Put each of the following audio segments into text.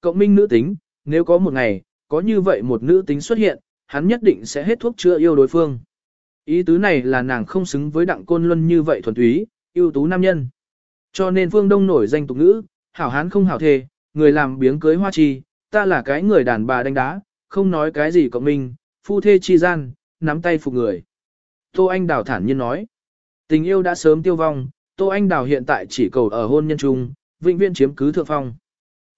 Cộng minh nữ tính, nếu có một ngày, có như vậy một nữ tính xuất hiện, hắn nhất định sẽ hết thuốc chữa yêu đối phương. Ý tứ này là nàng không xứng với đặng côn luân như vậy thuần túy, ưu tú nam nhân. Cho nên phương đông nổi danh tục ngữ, hảo hán không hảo thề, người làm biếng cưới hoa chi, ta là cái người đàn bà đánh đá, không nói cái gì cộng minh, phu thê chi gian, nắm tay phục người. Tô Anh Đào thản nhiên nói, tình yêu đã sớm tiêu vong, Tô Anh Đào hiện tại chỉ cầu ở hôn nhân chung, vĩnh viễn chiếm cứ thượng phong.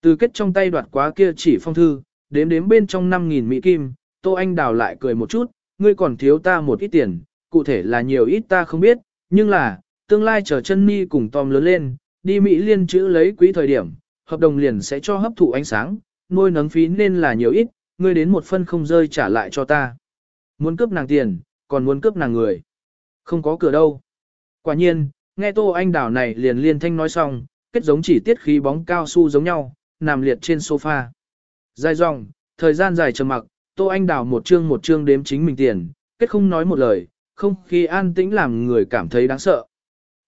Từ kết trong tay đoạt quá kia chỉ phong thư, đếm đếm bên trong 5.000 mỹ kim, Tô Anh Đào lại cười một chút, ngươi còn thiếu ta một ít tiền, cụ thể là nhiều ít ta không biết, nhưng là, tương lai chờ chân ni cùng Tom lớn lên, đi Mỹ liên chữ lấy quý thời điểm, hợp đồng liền sẽ cho hấp thụ ánh sáng, nuôi nấng phí nên là nhiều ít, ngươi đến một phân không rơi trả lại cho ta. Muốn cướp nàng tiền, còn muốn cướp nàng người. Không có cửa đâu. Quả nhiên, nghe Tô Anh Đào này liền liên thanh nói xong, kết giống chỉ tiết khí bóng cao su giống nhau, nằm liệt trên sofa. Dài dòng, thời gian dài trầm mặc, Tô Anh Đào một chương một chương đếm chính mình tiền, kết không nói một lời, không khi an tĩnh làm người cảm thấy đáng sợ.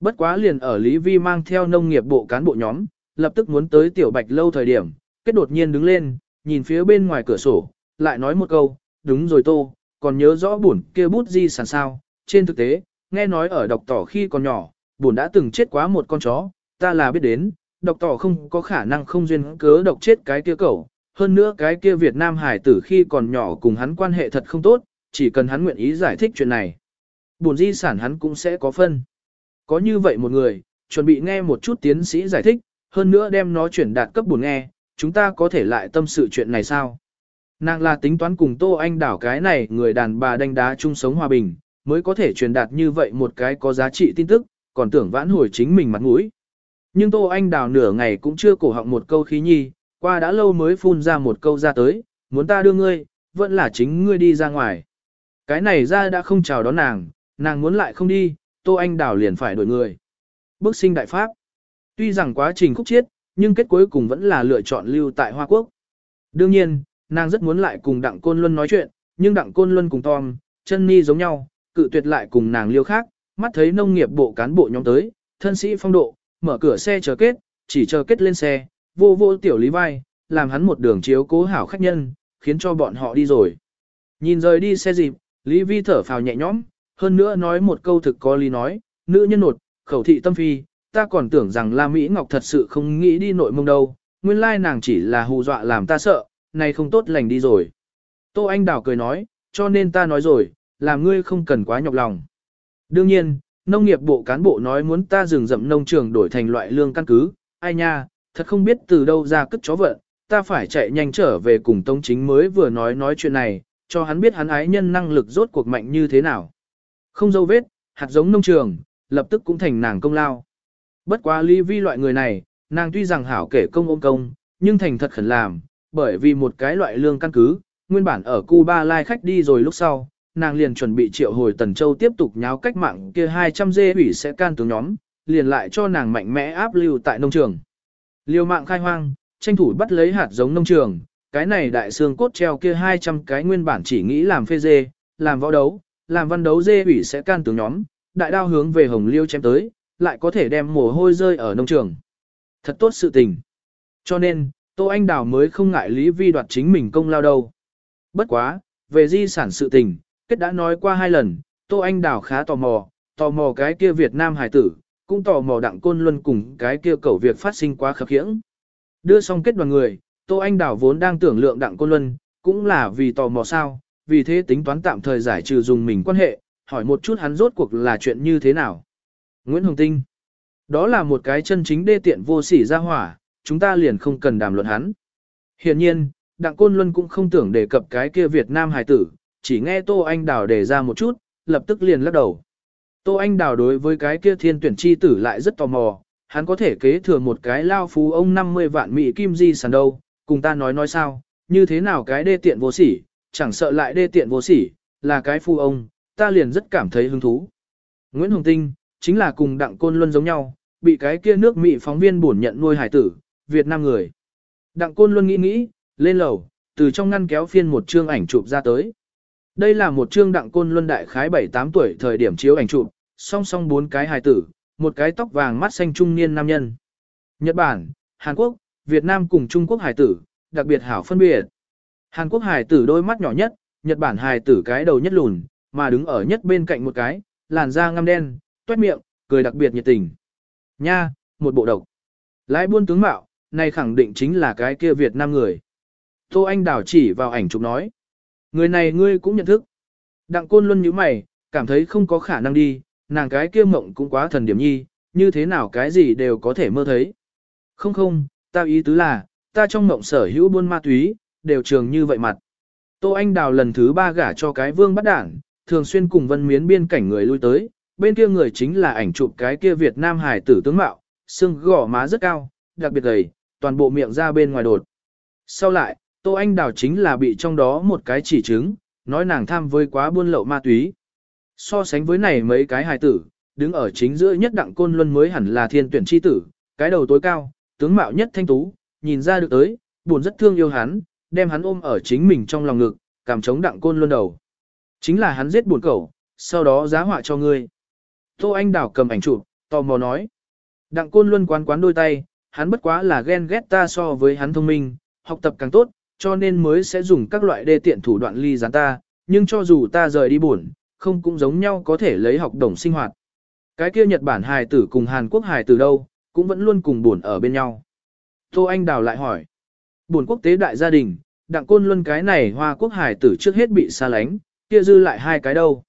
Bất quá liền ở Lý Vi mang theo nông nghiệp bộ cán bộ nhóm, lập tức muốn tới tiểu bạch lâu thời điểm, kết đột nhiên đứng lên, nhìn phía bên ngoài cửa sổ, lại nói một câu, đúng rồi Tô, còn nhớ rõ buồn kia bút di sản sao, trên thực tế, nghe nói ở đọc tỏ khi còn nhỏ, buồn đã từng chết quá một con chó, ta là biết đến, độc tỏ không có khả năng không duyên cớ độc chết cái kia cẩu. Hơn nữa cái kia Việt Nam hải tử khi còn nhỏ cùng hắn quan hệ thật không tốt, chỉ cần hắn nguyện ý giải thích chuyện này. Buồn di sản hắn cũng sẽ có phân. Có như vậy một người, chuẩn bị nghe một chút tiến sĩ giải thích, hơn nữa đem nó chuyển đạt cấp buồn nghe, chúng ta có thể lại tâm sự chuyện này sao? Nàng là tính toán cùng Tô Anh đảo cái này người đàn bà đánh đá chung sống hòa bình, mới có thể truyền đạt như vậy một cái có giá trị tin tức, còn tưởng vãn hồi chính mình mặt mũi. Nhưng Tô Anh đào nửa ngày cũng chưa cổ họng một câu khí nhi, qua đã lâu mới phun ra một câu ra tới, muốn ta đưa ngươi, vẫn là chính ngươi đi ra ngoài. Cái này ra đã không chào đón nàng, nàng muốn lại không đi, Tô Anh đào liền phải đổi người. Bước sinh đại pháp. Tuy rằng quá trình khúc chiết, nhưng kết cuối cùng vẫn là lựa chọn lưu tại Hoa Quốc. Đương nhiên, nàng rất muốn lại cùng Đặng Côn Luân nói chuyện, nhưng Đặng Côn Luân cùng Tom, chân ni giống nhau, cự tuyệt lại cùng nàng liêu khác, mắt thấy nông nghiệp bộ cán bộ nhóm tới, thân sĩ phong độ, mở cửa xe chờ kết, chỉ chờ kết lên xe, vô vô tiểu lý vai, làm hắn một đường chiếu cố hảo khách nhân, khiến cho bọn họ đi rồi. Nhìn rời đi xe dịp, Lý Vi thở phào nhẹ nhõm, hơn nữa nói một câu thực có lý nói, nữ nhân nột, khẩu thị tâm phi, ta còn tưởng rằng La Mỹ Ngọc thật sự không nghĩ đi nội mông đâu, nguyên lai nàng chỉ là hù dọa làm ta sợ, này không tốt lành đi rồi. Tô Anh Đào cười nói, cho nên ta nói rồi, làm ngươi không cần quá nhọc lòng. Đương nhiên, nông nghiệp bộ cán bộ nói muốn ta dừng dậm nông trường đổi thành loại lương căn cứ, ai nha, thật không biết từ đâu ra cất chó vợ, ta phải chạy nhanh trở về cùng Tống Chính mới vừa nói nói chuyện này, cho hắn biết hắn ái nhân năng lực rốt cuộc mạnh như thế nào. Không dâu vết, hạt giống nông trường, lập tức cũng thành nàng công lao. Bất quá ly vi loại người này, nàng tuy rằng hảo kể công ôm công, nhưng thành thật khẩn làm, bởi vì một cái loại lương căn cứ, nguyên bản ở Cuba lai khách đi rồi lúc sau, nàng liền chuẩn bị triệu hồi Tần Châu tiếp tục nháo cách mạng kia 200 dê ủy sẽ can tướng nhóm, liền lại cho nàng mạnh mẽ áp lưu tại nông trường. Liều mạng khai hoang, tranh thủ bắt lấy hạt giống nông trường, cái này đại xương cốt treo kia 200 cái nguyên bản chỉ nghĩ làm phê dê, làm võ đấu, làm văn đấu dê ủy sẽ can tướng nhóm, đại đao hướng về hồng liêu chém tới, lại có thể đem mồ hôi rơi ở nông trường. Thật tốt sự tình. Cho nên, Tô Anh Đào mới không ngại Lý Vi đoạt chính mình công lao đâu. Bất quá, về di sản sự tình, kết đã nói qua hai lần, Tô Anh Đào khá tò mò, tò mò cái kia Việt Nam hải tử, cũng tò mò đặng côn luân cùng cái kia cầu việc phát sinh quá khập khiễng. Đưa xong kết đoàn người, Tô Anh Đào vốn đang tưởng lượng đặng côn luân, cũng là vì tò mò sao, vì thế tính toán tạm thời giải trừ dùng mình quan hệ, hỏi một chút hắn rốt cuộc là chuyện như thế nào. Nguyễn Hồng Tinh Đó là một cái chân chính đê tiện vô sỉ ra hỏa, chúng ta liền không cần đàm luận hắn. Hiện nhiên, Đặng Côn Luân cũng không tưởng đề cập cái kia Việt Nam hải tử, chỉ nghe Tô Anh Đào đề ra một chút, lập tức liền lắc đầu. Tô Anh Đào đối với cái kia thiên tuyển chi tử lại rất tò mò, hắn có thể kế thừa một cái lao phú ông 50 vạn mỹ kim di sản đâu, cùng ta nói nói sao, như thế nào cái đê tiện vô sỉ, chẳng sợ lại đê tiện vô sỉ, là cái phu ông, ta liền rất cảm thấy hứng thú. Nguyễn Hồng Tinh, chính là cùng Đặng Côn Luân giống nhau, bị cái kia nước Mỹ phóng viên bổn nhận nuôi hải tử, Việt Nam người. Đặng Côn Luân nghĩ nghĩ, lên lầu, từ trong ngăn kéo phiên một chương ảnh chụp ra tới. Đây là một chương đặng côn luân đại khái 7-8 tuổi thời điểm chiếu ảnh chụp, song song bốn cái hài tử, một cái tóc vàng mắt xanh trung niên nam nhân. Nhật Bản, Hàn Quốc, Việt Nam cùng Trung Quốc hài tử, đặc biệt hảo phân biệt. Hàn Quốc hài tử đôi mắt nhỏ nhất, Nhật Bản hài tử cái đầu nhất lùn, mà đứng ở nhất bên cạnh một cái, làn da ngăm đen, toét miệng, cười đặc biệt nhiệt tình. Nha, một bộ độc. Lái buôn tướng mạo, này khẳng định chính là cái kia Việt Nam người. Tô Anh Đào chỉ vào ảnh chụp nói. Người này ngươi cũng nhận thức. Đặng Côn luôn nhíu mày, cảm thấy không có khả năng đi, nàng cái kia mộng cũng quá thần điểm nhi, như thế nào cái gì đều có thể mơ thấy. Không không, ta ý tứ là, ta trong mộng sở hữu buôn ma túy, đều trường như vậy mặt. Tô Anh Đào lần thứ ba gả cho cái vương bắt đảng, thường xuyên cùng vân miến biên cảnh người lui tới, bên kia người chính là ảnh chụp cái kia Việt Nam hải tử tướng mạo, xương gỏ má rất cao, đặc biệt gầy, toàn bộ miệng ra bên ngoài đột. Sau lại, Tô Anh Đào chính là bị trong đó một cái chỉ chứng, nói nàng tham với quá buôn lậu ma túy. So sánh với này mấy cái hài tử, đứng ở chính giữa nhất đặng côn luân mới hẳn là thiên tuyển chi tử, cái đầu tối cao, tướng mạo nhất thanh tú, nhìn ra được tới, buồn rất thương yêu hắn, đem hắn ôm ở chính mình trong lòng ngực, cảm chống đặng côn luân đầu. Chính là hắn giết buồn cẩu, sau đó giá họa cho ngươi. Tô Anh Đào cầm ảnh chụp, tò mò nói. Đặng côn luân quán quán đôi tay, hắn bất quá là ghen ghét ta so với hắn thông minh, học tập càng tốt, cho nên mới sẽ dùng các loại đê tiện thủ đoạn ly gián ta, nhưng cho dù ta rời đi buồn, không cũng giống nhau có thể lấy học đồng sinh hoạt. Cái kia Nhật Bản hài tử cùng Hàn Quốc hài tử đâu, cũng vẫn luôn cùng buồn ở bên nhau. Tô Anh Đào lại hỏi. Buồn quốc tế đại gia đình, đặng côn luân cái này hoa quốc hài tử trước hết bị xa lánh, kia dư lại hai cái đâu.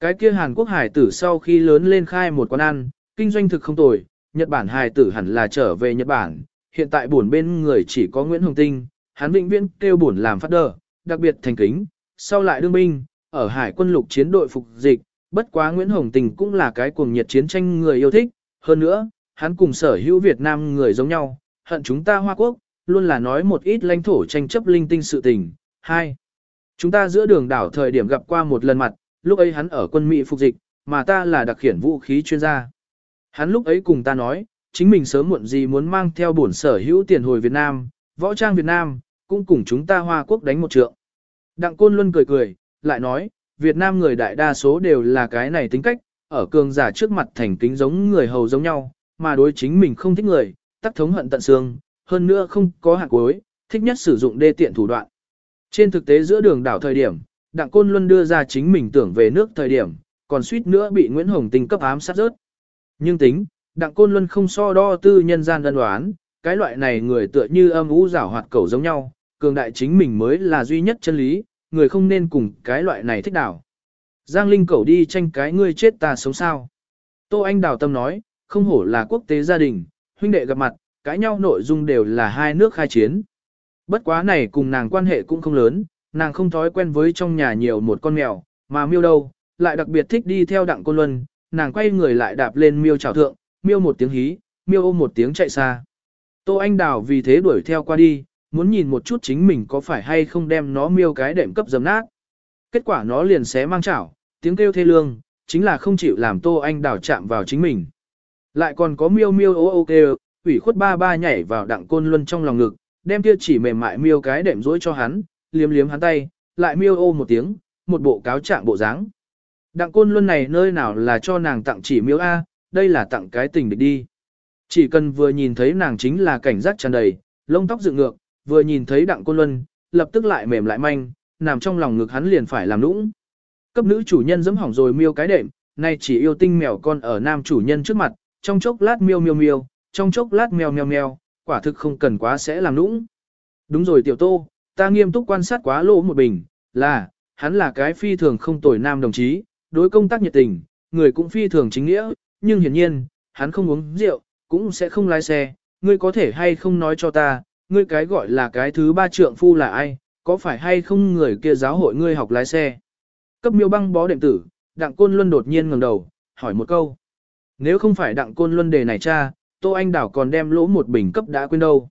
Cái kia Hàn Quốc hài tử sau khi lớn lên khai một quán ăn, kinh doanh thực không tồi, Nhật Bản hài tử hẳn là trở về Nhật Bản, hiện tại buồn bên người chỉ có Nguyễn Hồng Tinh, hắn vĩnh viễn kêu buồn làm phát đờ, đặc biệt thành kính, sau lại đương binh, ở hải quân lục chiến đội phục dịch, bất quá Nguyễn Hồng Tình cũng là cái cuồng nhiệt chiến tranh người yêu thích, hơn nữa, hắn cùng sở hữu Việt Nam người giống nhau, hận chúng ta Hoa Quốc, luôn là nói một ít lãnh thổ tranh chấp linh tinh sự tình. Hai, Chúng ta giữa đường đảo thời điểm gặp qua một lần mặt, lúc ấy hắn ở quân Mỹ phục dịch, mà ta là đặc khiển vũ khí chuyên gia. Hắn lúc ấy cùng ta nói, chính mình sớm muộn gì muốn mang theo bổn sở hữu tiền hồi Việt Nam, võ trang Việt Nam, cũng cùng chúng ta Hoa Quốc đánh một trượng. Đặng Côn Luân cười cười, lại nói, Việt Nam người đại đa số đều là cái này tính cách, ở cường giả trước mặt thành kính giống người hầu giống nhau, mà đối chính mình không thích người, tắc thống hận tận xương, hơn nữa không có hạt cuối, thích nhất sử dụng đê tiện thủ đoạn. Trên thực tế giữa đường đảo thời điểm, Đặng Côn Luân đưa ra chính mình tưởng về nước thời điểm, còn suýt nữa bị Nguyễn Hồng Tinh cấp ám sát rớt. Nhưng tính, Đặng Côn Luân không so đo tư nhân gian đơn đoán, cái loại này người tựa như âm ú giả hoạt cầu giống nhau, cường đại chính mình mới là duy nhất chân lý, người không nên cùng cái loại này thích đảo. Giang Linh cầu đi tranh cái ngươi chết ta sống sao. Tô Anh Đào Tâm nói, không hổ là quốc tế gia đình, huynh đệ gặp mặt, cãi nhau nội dung đều là hai nước khai chiến. Bất quá này cùng nàng quan hệ cũng không lớn, nàng không thói quen với trong nhà nhiều một con mèo, mà miêu đâu, lại đặc biệt thích đi theo đặng côn luân, nàng quay người lại đạp lên miêu chào thượng, miêu một tiếng hí, miêu ôm một tiếng chạy xa. Tô Anh Đào vì thế đuổi theo qua đi, muốn nhìn một chút chính mình có phải hay không đem nó miêu cái đệm cấp dầm nát. Kết quả nó liền xé mang chảo, tiếng kêu thê lương, chính là không chịu làm Tô Anh Đào chạm vào chính mình. Lại còn có miêu miêu ô ô kêu, ủy khuất ba ba nhảy vào đặng côn luân trong lòng ngực, đem kia chỉ mềm mại miêu cái đệm dối cho hắn, liếm liếm hắn tay, lại miêu ô một tiếng, một bộ cáo trạng bộ dáng. Đặng côn luân này nơi nào là cho nàng tặng chỉ miêu A, đây là tặng cái tình địch đi. Chỉ cần vừa nhìn thấy nàng chính là cảnh giác tràn đầy, lông tóc dựng ngược, vừa nhìn thấy đặng côn luân, lập tức lại mềm lại manh, nằm trong lòng ngực hắn liền phải làm nũng. Cấp nữ chủ nhân dẫm hỏng rồi miêu cái đệm, nay chỉ yêu tinh mèo con ở nam chủ nhân trước mặt, trong chốc lát miêu miêu miêu, trong chốc lát mèo mèo mèo, quả thực không cần quá sẽ làm nũng. Đúng rồi tiểu tô, ta nghiêm túc quan sát quá lỗ một bình, là, hắn là cái phi thường không tồi nam đồng chí, đối công tác nhiệt tình, người cũng phi thường chính nghĩa, nhưng hiển nhiên, hắn không uống rượu, cũng sẽ không lái xe, ngươi có thể hay không nói cho ta, ngươi cái gọi là cái thứ ba trượng phu là ai, có phải hay không người kia giáo hội ngươi học lái xe. Cấp miêu băng bó đệm tử, đặng côn luân đột nhiên ngẩng đầu, hỏi một câu. Nếu không phải đặng côn luân đề này cha, Tô Anh Đảo còn đem lỗ một bình cấp đã quên đâu.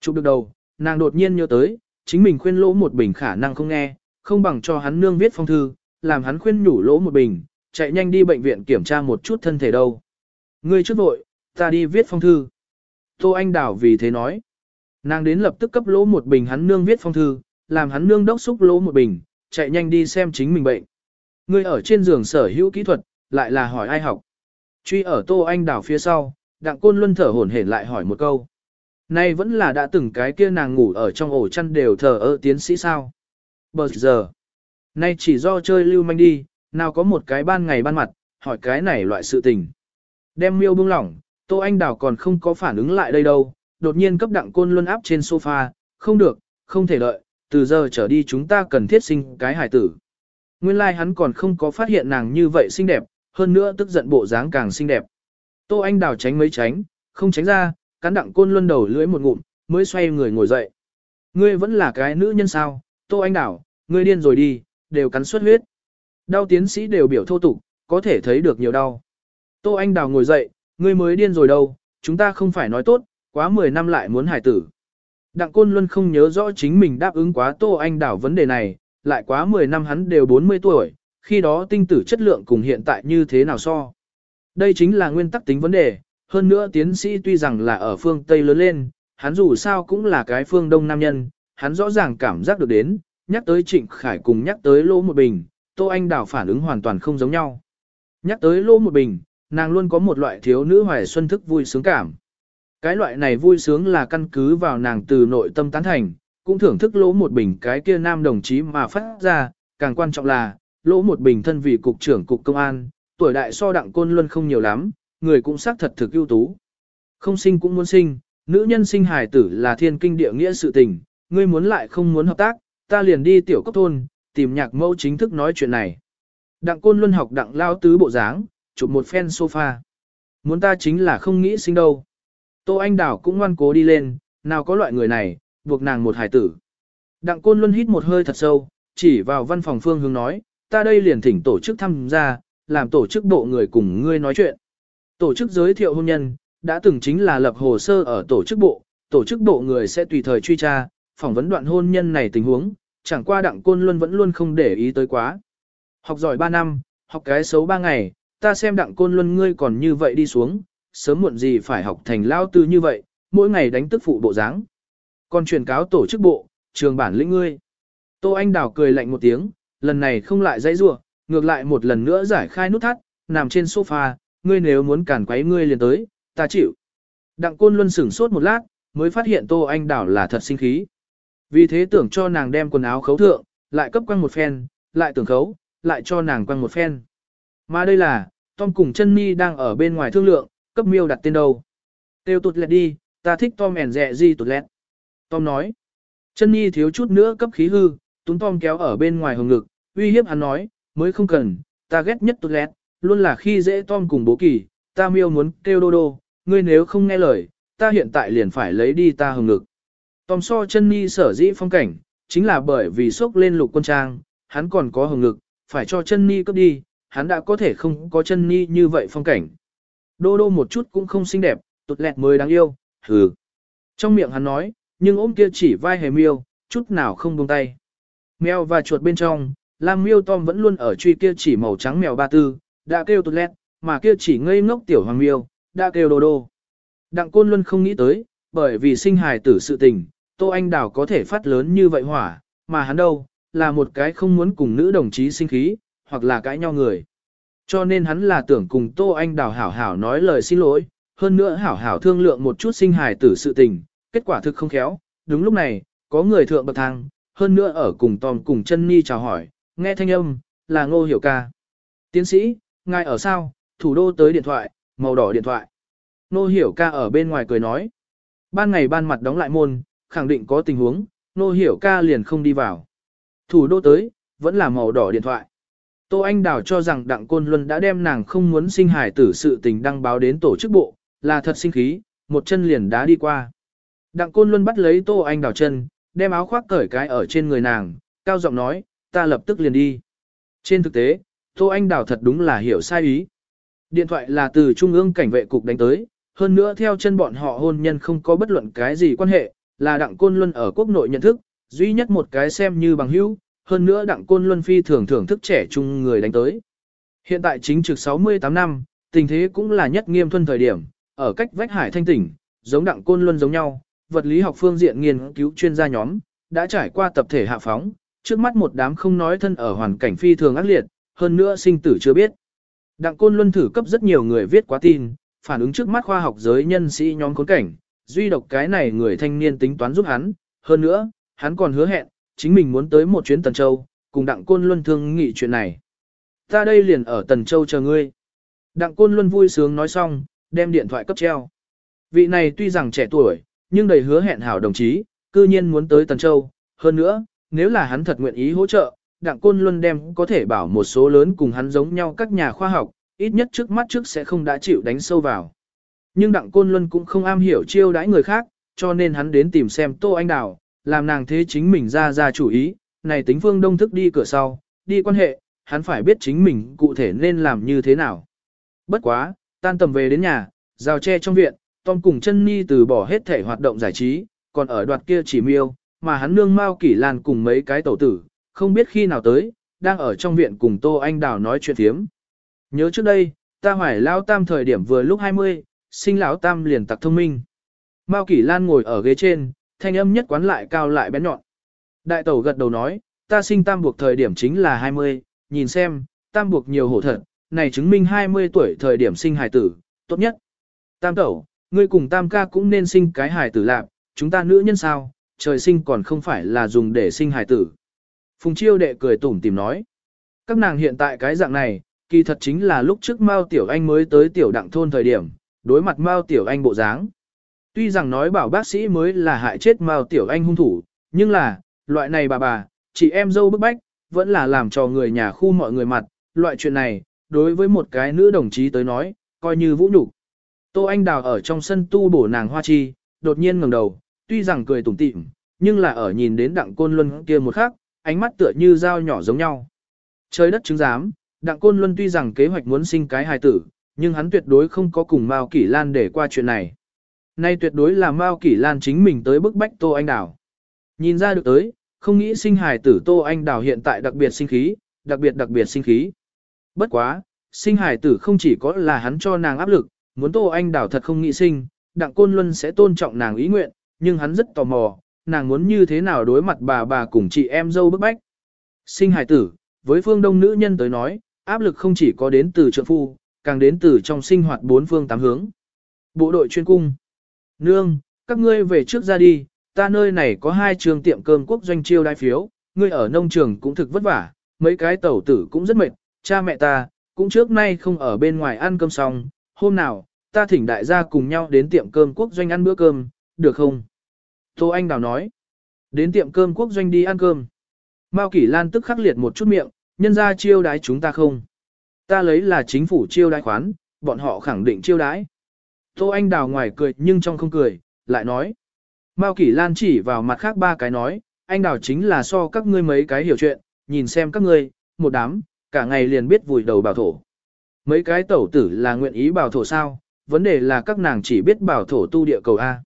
Chụp được đầu, nàng đột nhiên nhớ tới, chính mình khuyên lỗ một bình khả năng không nghe, không bằng cho hắn nương viết phong thư, làm hắn khuyên nhủ lỗ một bình, chạy nhanh đi bệnh viện kiểm tra một chút thân thể đâu. Ngươi trước vội, ta đi viết phong thư. Tô Anh Đảo vì thế nói. Nàng đến lập tức cấp lỗ một bình hắn nương viết phong thư, làm hắn nương đốc xúc lỗ một bình, chạy nhanh đi xem chính mình bệnh. Ngươi ở trên giường sở hữu kỹ thuật, lại là hỏi ai học. Truy ở Tô Anh Đảo phía sau, Đặng Côn Luân thở hổn hển lại hỏi một câu. Nay vẫn là đã từng cái kia nàng ngủ ở trong ổ chăn đều thờ ơ tiến sĩ sao. Bờ giờ, nay chỉ do chơi lưu manh đi, nào có một cái ban ngày ban mặt, hỏi cái này loại sự tình. Đem miêu bưng lỏng, Tô Anh Đào còn không có phản ứng lại đây đâu, đột nhiên cấp đặng côn luân áp trên sofa, không được, không thể lợi, từ giờ trở đi chúng ta cần thiết sinh cái hải tử. Nguyên lai like hắn còn không có phát hiện nàng như vậy xinh đẹp, hơn nữa tức giận bộ dáng càng xinh đẹp. Tô Anh Đào tránh mấy tránh, không tránh ra, cắn đặng côn luân đầu lưỡi một ngụm, mới xoay người ngồi dậy. Ngươi vẫn là cái nữ nhân sao, Tô Anh Đào, ngươi điên rồi đi, đều cắn xuất huyết. Đau tiến sĩ đều biểu thô tục, có thể thấy được nhiều đau. Tô Anh Đào ngồi dậy, ngươi mới điên rồi đâu, chúng ta không phải nói tốt, quá 10 năm lại muốn hải tử. Đặng Côn Luân không nhớ rõ chính mình đáp ứng quá Tô Anh đảo vấn đề này, lại quá 10 năm hắn đều 40 tuổi, khi đó tinh tử chất lượng cùng hiện tại như thế nào so. Đây chính là nguyên tắc tính vấn đề, hơn nữa tiến sĩ tuy rằng là ở phương Tây lớn lên, hắn dù sao cũng là cái phương Đông Nam nhân, hắn rõ ràng cảm giác được đến, nhắc tới Trịnh Khải cùng nhắc tới lô Một Bình, Tô Anh đảo phản ứng hoàn toàn không giống nhau. Nhắc tới lô Một Bình, nàng luôn có một loại thiếu nữ hoài xuân thức vui sướng cảm. Cái loại này vui sướng là căn cứ vào nàng từ nội tâm tán thành, cũng thưởng thức Lỗ Một Bình cái kia nam đồng chí mà phát ra, càng quan trọng là, Lỗ Một Bình thân vì cục trưởng cục công an, tuổi đại so đặng côn luân không nhiều lắm, người cũng xác thật thực ưu tú. Không sinh cũng muốn sinh, nữ nhân sinh hài tử là thiên kinh địa nghĩa sự tình, ngươi muốn lại không muốn hợp tác, ta liền đi tiểu cấp thôn, tìm nhạc mẫu chính thức nói chuyện này. Đặng côn luân học đặng lao tứ bộ dáng, chụp một phen sofa. Muốn ta chính là không nghĩ sinh đâu. Tô Anh Đào cũng ngoan cố đi lên, nào có loại người này, buộc nàng một hài tử. Đặng côn luân hít một hơi thật sâu, chỉ vào văn phòng phương hướng nói, ta đây liền thỉnh tổ chức tham gia, làm tổ chức bộ người cùng ngươi nói chuyện. Tổ chức giới thiệu hôn nhân, đã từng chính là lập hồ sơ ở tổ chức bộ, tổ chức bộ người sẽ tùy thời truy tra, phỏng vấn đoạn hôn nhân này tình huống, chẳng qua đặng côn luân vẫn luôn không để ý tới quá. Học giỏi 3 năm, học cái xấu 3 ngày, ta xem đặng côn luân ngươi còn như vậy đi xuống, sớm muộn gì phải học thành lao tư như vậy, mỗi ngày đánh tức phụ bộ dáng. Còn truyền cáo tổ chức bộ, trường bản lĩnh ngươi. Tô Anh Đào cười lạnh một tiếng, lần này không lại dãy rủa, ngược lại một lần nữa giải khai nút thắt, nằm trên sofa, ngươi nếu muốn cản quấy ngươi liền tới, ta chịu. Đặng Côn Luân sửng sốt một lát, mới phát hiện Tô Anh Đào là thật sinh khí. Vì thế tưởng cho nàng đem quần áo khấu thượng, lại cấp quăng một phen, lại tưởng khấu, lại cho nàng quăng một phen. Mà đây là, Tom cùng chân mi đang ở bên ngoài thương lượng, cấp miêu đặt tên đâu. Tiêu tụt lẹt đi, ta thích Tom ẻn dẹ gì tụt lẹt. Tom nói. Chân nhi thiếu chút nữa cấp khí hư, túm Tom kéo ở bên ngoài hồng ngực, uy hiếp hắn nói, mới không cần, ta ghét nhất tụt lẹt, luôn là khi dễ Tom cùng bố kỳ, ta miêu muốn kêu đô đô, ngươi nếu không nghe lời, ta hiện tại liền phải lấy đi ta hồng ngực. Tom so chân nhi sở dĩ phong cảnh, chính là bởi vì sốc lên lục quân trang, hắn còn có hồng ngực, phải cho chân nhi cấp đi, hắn đã có thể không có chân nhi như vậy phong cảnh. Đô đô một chút cũng không xinh đẹp, tụt lẹt mới đáng yêu, hừ. Trong miệng hắn nói, nhưng ôm kia chỉ vai hề miêu, chút nào không buông tay. Mèo và chuột bên trong, Lam miêu Tom vẫn luôn ở truy kia chỉ màu trắng mèo ba tư, đã kêu tụt lẹt, mà kia chỉ ngây ngốc tiểu hoàng miêu, đã kêu đô đô. Đặng Côn Luân không nghĩ tới, bởi vì sinh hài tử sự tình, Tô Anh Đào có thể phát lớn như vậy hỏa, mà hắn đâu, là một cái không muốn cùng nữ đồng chí sinh khí, hoặc là cãi nhau người. Cho nên hắn là tưởng cùng Tô Anh Đào hảo hảo nói lời xin lỗi, hơn nữa hảo hảo thương lượng một chút sinh hài tử sự tình, kết quả thực không khéo. Đúng lúc này, có người thượng bậc thang, hơn nữa ở cùng Tom cùng chân Ni chào hỏi, nghe thanh âm, là ngô hiểu ca. Tiến sĩ, ngài ở sao, thủ đô tới điện thoại, màu đỏ điện thoại. Ngô hiểu ca ở bên ngoài cười nói. Ban ngày ban mặt đóng lại môn, khẳng định có tình huống, Ngô hiểu ca liền không đi vào. Thủ đô tới, vẫn là màu đỏ điện thoại. Tô Anh Đào cho rằng Đặng Côn Luân đã đem nàng không muốn sinh hải tử sự tình đăng báo đến tổ chức bộ, là thật sinh khí, một chân liền đá đi qua. Đặng Côn Luân bắt lấy Tô Anh Đào chân, đem áo khoác cởi cái ở trên người nàng, cao giọng nói, ta lập tức liền đi. Trên thực tế, Tô Anh Đào thật đúng là hiểu sai ý. Điện thoại là từ Trung ương cảnh vệ cục đánh tới, hơn nữa theo chân bọn họ hôn nhân không có bất luận cái gì quan hệ, là Đặng Côn Luân ở quốc nội nhận thức, duy nhất một cái xem như bằng hữu, hơn nữa Đặng Côn Luân phi thường thưởng thức trẻ trung người đánh tới. Hiện tại chính trực 68 năm, tình thế cũng là nhất nghiêm thuần thời điểm, ở cách vách hải thanh tỉnh, giống Đặng Côn Luân giống nhau, vật lý học phương diện nghiên cứu chuyên gia nhóm, đã trải qua tập thể hạ phóng, trước mắt một đám không nói thân ở hoàn cảnh phi thường ác liệt, hơn nữa sinh tử chưa biết. Đặng Côn Luân thử cấp rất nhiều người viết quá tin, phản ứng trước mắt khoa học giới nhân sĩ nhóm khốn cảnh, duy độc cái này người thanh niên tính toán giúp hắn, hơn nữa, hắn còn hứa hẹn, chính mình muốn tới một chuyến Tần Châu, cùng Đặng Côn Luân thương nghị chuyện này. Ta đây liền ở Tần Châu chờ ngươi. Đặng Côn Luân vui sướng nói xong, đem điện thoại cấp treo. Vị này tuy rằng trẻ tuổi, nhưng đầy hứa hẹn hảo đồng chí, cư nhiên muốn tới Tần Châu. Hơn nữa, nếu là hắn thật nguyện ý hỗ trợ, Đặng Côn Luân đem có thể bảo một số lớn cùng hắn giống nhau các nhà khoa học, ít nhất trước mắt trước sẽ không đã chịu đánh sâu vào. Nhưng Đặng Côn Luân cũng không am hiểu chiêu đãi người khác, cho nên hắn đến tìm xem Tô Anh Đào, làm nàng thế chính mình ra ra chủ ý, này tính phương đông thức đi cửa sau, đi quan hệ, hắn phải biết chính mình cụ thể nên làm như thế nào. Bất quá, tan tầm về đến nhà, rào tre trong viện, Tom cùng chân Ni từ bỏ hết thể hoạt động giải trí, còn ở đoạt kia chỉ miêu, mà hắn nương Mao Kỷ Lan cùng mấy cái tẩu tử, không biết khi nào tới, đang ở trong viện cùng Tô Anh Đào nói chuyện thiếm. Nhớ trước đây, ta hoài lao tam thời điểm vừa lúc 20, sinh lão tam liền tặc thông minh. Mao Kỷ Lan ngồi ở ghế trên, thanh âm nhất quán lại cao lại bén nhọn. Đại tẩu gật đầu nói, ta sinh tam buộc thời điểm chính là 20, nhìn xem, tam buộc nhiều hổ thật, này chứng minh 20 tuổi thời điểm sinh hài tử, tốt nhất. Tam tẩu, ngươi cùng tam ca cũng nên sinh cái hài tử lạc, chúng ta nữ nhân sao, trời sinh còn không phải là dùng để sinh hài tử. Phùng chiêu đệ cười tủm tìm nói, các nàng hiện tại cái dạng này, kỳ thật chính là lúc trước Mao Tiểu Anh mới tới Tiểu Đặng Thôn thời điểm, đối mặt Mao Tiểu Anh bộ dáng. Tuy rằng nói bảo bác sĩ mới là hại chết Mao Tiểu Anh hung thủ, nhưng là, loại này bà bà, chị em dâu bức bách, vẫn là làm cho người nhà khu mọi người mặt, loại chuyện này, đối với một cái nữ đồng chí tới nói, coi như vũ nhục. Tô Anh Đào ở trong sân tu bổ nàng hoa chi, đột nhiên ngẩng đầu, tuy rằng cười tủm tỉm, nhưng là ở nhìn đến đặng côn luân kia một khắc, ánh mắt tựa như dao nhỏ giống nhau. Trời đất chứng giám, đặng côn luân tuy rằng kế hoạch muốn sinh cái hài tử, nhưng hắn tuyệt đối không có cùng Mao Kỷ Lan để qua chuyện này. Nay tuyệt đối là Mao Kỷ Lan chính mình tới bức bách Tô Anh Đào. Nhìn ra được tới, không nghĩ sinh hài tử Tô Anh Đào hiện tại đặc biệt sinh khí, đặc biệt đặc biệt sinh khí. Bất quá, sinh hài tử không chỉ có là hắn cho nàng áp lực, muốn Tô Anh Đào thật không nghĩ sinh, Đặng Côn Luân sẽ tôn trọng nàng ý nguyện, nhưng hắn rất tò mò, nàng muốn như thế nào đối mặt bà bà cùng chị em dâu bức bách. Sinh hài tử, với phương đông nữ nhân tới nói, áp lực không chỉ có đến từ trợ phu, càng đến từ trong sinh hoạt bốn phương tám hướng. Bộ đội chuyên cung. Nương, các ngươi về trước ra đi, ta nơi này có hai trường tiệm cơm quốc doanh chiêu đai phiếu, ngươi ở nông trường cũng thực vất vả, mấy cái tẩu tử cũng rất mệt, cha mẹ ta, cũng trước nay không ở bên ngoài ăn cơm xong, hôm nào, ta thỉnh đại gia cùng nhau đến tiệm cơm quốc doanh ăn bữa cơm, được không? Tô Anh Đào nói, đến tiệm cơm quốc doanh đi ăn cơm. Mao Kỷ Lan tức khắc liệt một chút miệng, nhân ra chiêu đái chúng ta không. Ta lấy là chính phủ chiêu đái khoán, bọn họ khẳng định chiêu đái. Tô Anh Đào ngoài cười nhưng trong không cười, lại nói. Mao Kỷ Lan chỉ vào mặt khác ba cái nói, anh Đào chính là so các ngươi mấy cái hiểu chuyện, nhìn xem các ngươi, một đám, cả ngày liền biết vùi đầu bảo thổ. Mấy cái tẩu tử là nguyện ý bảo thổ sao, vấn đề là các nàng chỉ biết bảo thổ tu địa cầu A.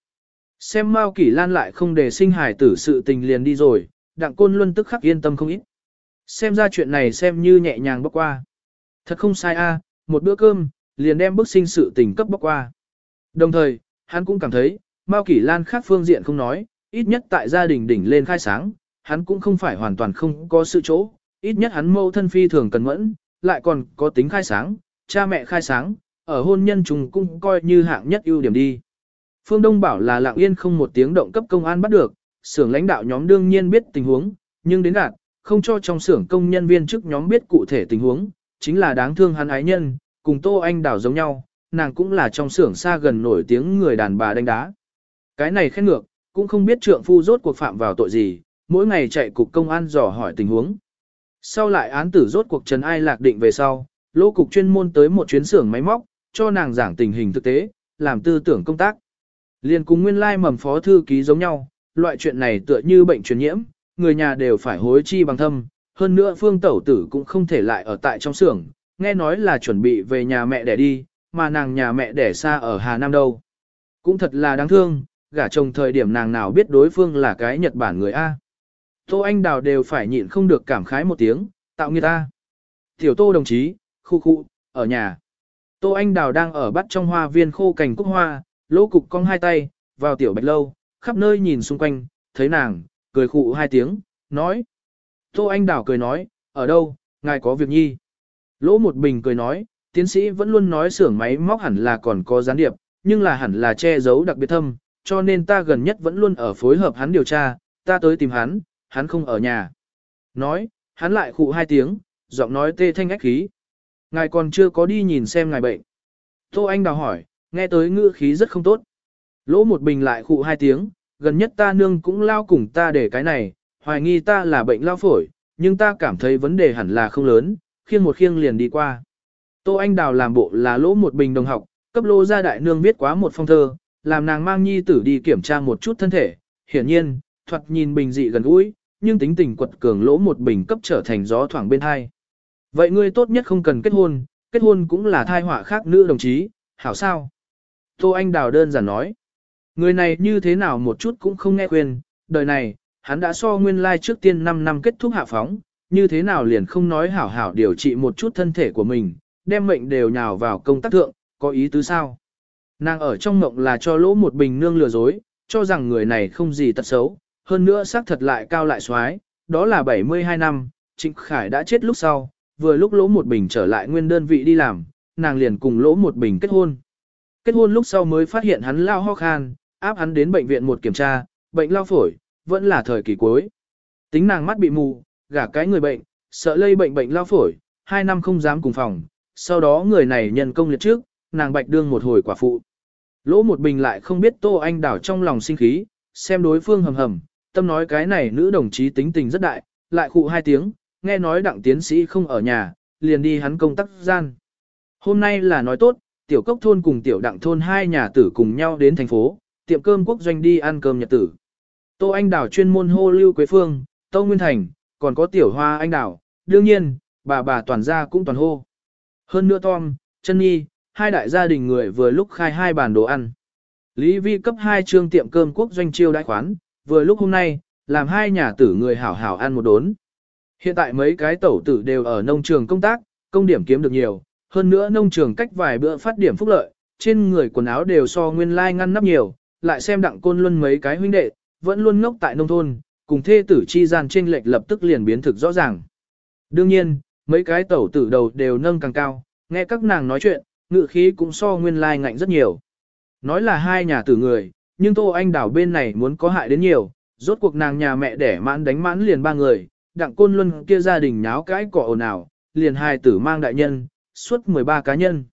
Xem Mao Kỷ Lan lại không để sinh hải tử sự tình liền đi rồi, đặng côn luân tức khắc yên tâm không ít. Xem ra chuyện này xem như nhẹ nhàng bóc qua. Thật không sai A, một bữa cơm, liền đem bức sinh sự tình cấp bóc qua. Đồng thời, hắn cũng cảm thấy, Mao Kỷ Lan khác phương diện không nói, ít nhất tại gia đình đỉnh lên khai sáng, hắn cũng không phải hoàn toàn không có sự chỗ, ít nhất hắn mâu thân phi thường cần mẫn, lại còn có tính khai sáng, cha mẹ khai sáng, ở hôn nhân chúng cũng coi như hạng nhất ưu điểm đi. Phương Đông bảo là lạng yên không một tiếng động cấp công an bắt được, xưởng lãnh đạo nhóm đương nhiên biết tình huống, nhưng đến gạt, không cho trong xưởng công nhân viên chức nhóm biết cụ thể tình huống, chính là đáng thương hắn ái nhân, cùng Tô Anh Đảo giống nhau, nàng cũng là trong xưởng xa gần nổi tiếng người đàn bà đánh đá. Cái này khen ngược, cũng không biết trượng phu rốt cuộc phạm vào tội gì, mỗi ngày chạy cục công an dò hỏi tình huống. Sau lại án tử rốt cuộc trần ai lạc định về sau, lỗ cục chuyên môn tới một chuyến xưởng máy móc, cho nàng giảng tình hình thực tế, làm tư tưởng công tác. Liên cùng nguyên lai mầm phó thư ký giống nhau, loại chuyện này tựa như bệnh truyền nhiễm, người nhà đều phải hối chi bằng thâm, hơn nữa phương tẩu tử cũng không thể lại ở tại trong xưởng, nghe nói là chuẩn bị về nhà mẹ để đi, mà nàng nhà mẹ đẻ xa ở Hà Nam đâu. Cũng thật là đáng thương, gả chồng thời điểm nàng nào biết đối phương là cái Nhật Bản người A. Tô Anh Đào đều phải nhịn không được cảm khái một tiếng, tạo người ta. Tiểu Tô đồng chí, khu khu, ở nhà. Tô Anh Đào đang ở bắt trong hoa viên khô cành cúc hoa, lỗ cục cong hai tay, vào tiểu bạch lâu, khắp nơi nhìn xung quanh, thấy nàng, cười khụ hai tiếng, nói. Tô Anh Đào cười nói, ở đâu, ngài có việc nhi. Lỗ một bình cười nói, tiến sĩ vẫn luôn nói xưởng máy móc hẳn là còn có gián điệp, nhưng là hẳn là che giấu đặc biệt thâm, cho nên ta gần nhất vẫn luôn ở phối hợp hắn điều tra, ta tới tìm hắn, hắn không ở nhà. Nói, hắn lại khụ hai tiếng, giọng nói tê thanh ách khí. Ngài còn chưa có đi nhìn xem ngài bệnh. Tô Anh đào hỏi, nghe tới ngữ khí rất không tốt. Lỗ một bình lại khụ hai tiếng, gần nhất ta nương cũng lao cùng ta để cái này, hoài nghi ta là bệnh lao phổi, nhưng ta cảm thấy vấn đề hẳn là không lớn, khiêng một khiêng liền đi qua. Tô Anh Đào làm bộ là lỗ một bình đồng học, cấp lô ra đại nương viết quá một phong thơ, làm nàng mang nhi tử đi kiểm tra một chút thân thể, hiển nhiên, thuật nhìn bình dị gần gũi, nhưng tính tình quật cường lỗ một bình cấp trở thành gió thoảng bên hai. Vậy ngươi tốt nhất không cần kết hôn, kết hôn cũng là thai họa khác nữ đồng chí, hảo sao? Tô Anh Đào đơn giản nói. Người này như thế nào một chút cũng không nghe khuyên, đời này, hắn đã so nguyên lai trước tiên 5 năm kết thúc hạ phóng, như thế nào liền không nói hảo hảo điều trị một chút thân thể của mình, đem mệnh đều nhào vào công tác thượng, có ý tứ sao? Nàng ở trong mộng là cho lỗ một bình nương lừa dối, cho rằng người này không gì tật xấu, hơn nữa xác thật lại cao lại xoái, đó là 72 năm, Trịnh Khải đã chết lúc sau, vừa lúc lỗ một bình trở lại nguyên đơn vị đi làm, nàng liền cùng lỗ một bình kết hôn. Kết hôn lúc sau mới phát hiện hắn lao ho khan, áp hắn đến bệnh viện một kiểm tra, bệnh lao phổi, vẫn là thời kỳ cuối. Tính nàng mắt bị mù, gả cái người bệnh, sợ lây bệnh bệnh lao phổi, hai năm không dám cùng phòng, sau đó người này nhân công liệt trước, nàng bạch đương một hồi quả phụ. Lỗ một bình lại không biết Tô Anh đảo trong lòng sinh khí, xem đối phương hầm hầm, tâm nói cái này nữ đồng chí tính tình rất đại, lại khụ hai tiếng, nghe nói đặng tiến sĩ không ở nhà, liền đi hắn công tác gian. Hôm nay là nói tốt, tiểu cốc thôn cùng tiểu đặng thôn hai nhà tử cùng nhau đến thành phố, tiệm cơm quốc doanh đi ăn cơm nhật tử. Tô Anh Đảo chuyên môn hô Lưu Quế Phương, Tô Nguyên Thành, còn có tiểu hoa anh đảo, đương nhiên, bà bà toàn gia cũng toàn hô. Hơn nữa Tom, chân nhi, hai đại gia đình người vừa lúc khai hai bàn đồ ăn. Lý Vi cấp hai trương tiệm cơm quốc doanh chiêu đại khoán, vừa lúc hôm nay, làm hai nhà tử người hảo hảo ăn một đốn. Hiện tại mấy cái tẩu tử đều ở nông trường công tác, công điểm kiếm được nhiều, hơn nữa nông trường cách vài bữa phát điểm phúc lợi, trên người quần áo đều so nguyên lai like ngăn nắp nhiều, lại xem đặng côn luân mấy cái huynh đệ, vẫn luôn ngốc tại nông thôn, cùng thê tử chi gian trên lệch lập tức liền biến thực rõ ràng. Đương nhiên, mấy cái tẩu tử đầu đều nâng càng cao, nghe các nàng nói chuyện, ngự khí cũng so nguyên lai like ngạnh rất nhiều. Nói là hai nhà tử người, nhưng Tô Anh đảo bên này muốn có hại đến nhiều, rốt cuộc nàng nhà mẹ đẻ mãn đánh mãn liền ba người, đặng côn luân kia gia đình nháo cái cỏ ồn ào, liền hai tử mang đại nhân, suốt 13 cá nhân.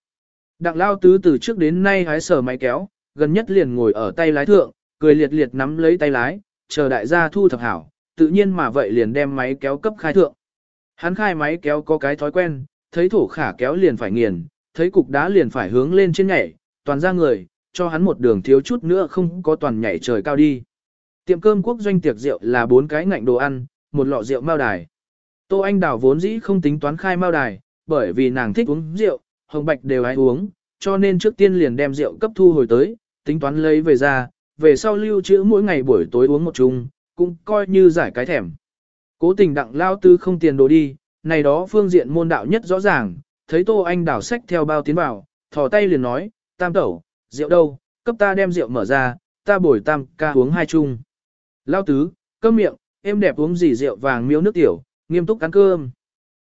Đặng lao tứ từ trước đến nay hái sở máy kéo, gần nhất liền ngồi ở tay lái thượng, cười liệt liệt nắm lấy tay lái, chờ đại gia thu thập hảo, tự nhiên mà vậy liền đem máy kéo cấp khai thượng. Hắn khai máy kéo có cái thói quen, thấy thổ khả kéo liền phải nghiền, thấy cục đá liền phải hướng lên trên nhảy, toàn ra người, cho hắn một đường thiếu chút nữa không có toàn nhảy trời cao đi. Tiệm cơm quốc doanh tiệc rượu là bốn cái ngạnh đồ ăn, một lọ rượu mao đài. Tô Anh Đào vốn dĩ không tính toán khai mao đài, bởi vì nàng thích uống rượu, hồng bạch đều ai uống, cho nên trước tiên liền đem rượu cấp thu hồi tới, tính toán lấy về ra, về sau lưu trữ mỗi ngày buổi tối uống một chung, cũng coi như giải cái thèm. Cố tình đặng lao tư không tiền đồ đi, này đó phương diện môn đạo nhất rõ ràng, thấy Tô Anh đảo sách theo bao tiến vào, thò tay liền nói, tam tẩu, rượu đâu, cấp ta đem rượu mở ra, ta bồi tam ca uống hai chung. Lao tứ, cơm miệng, em đẹp uống gì rượu vàng miêu nước tiểu, nghiêm túc ăn cơm.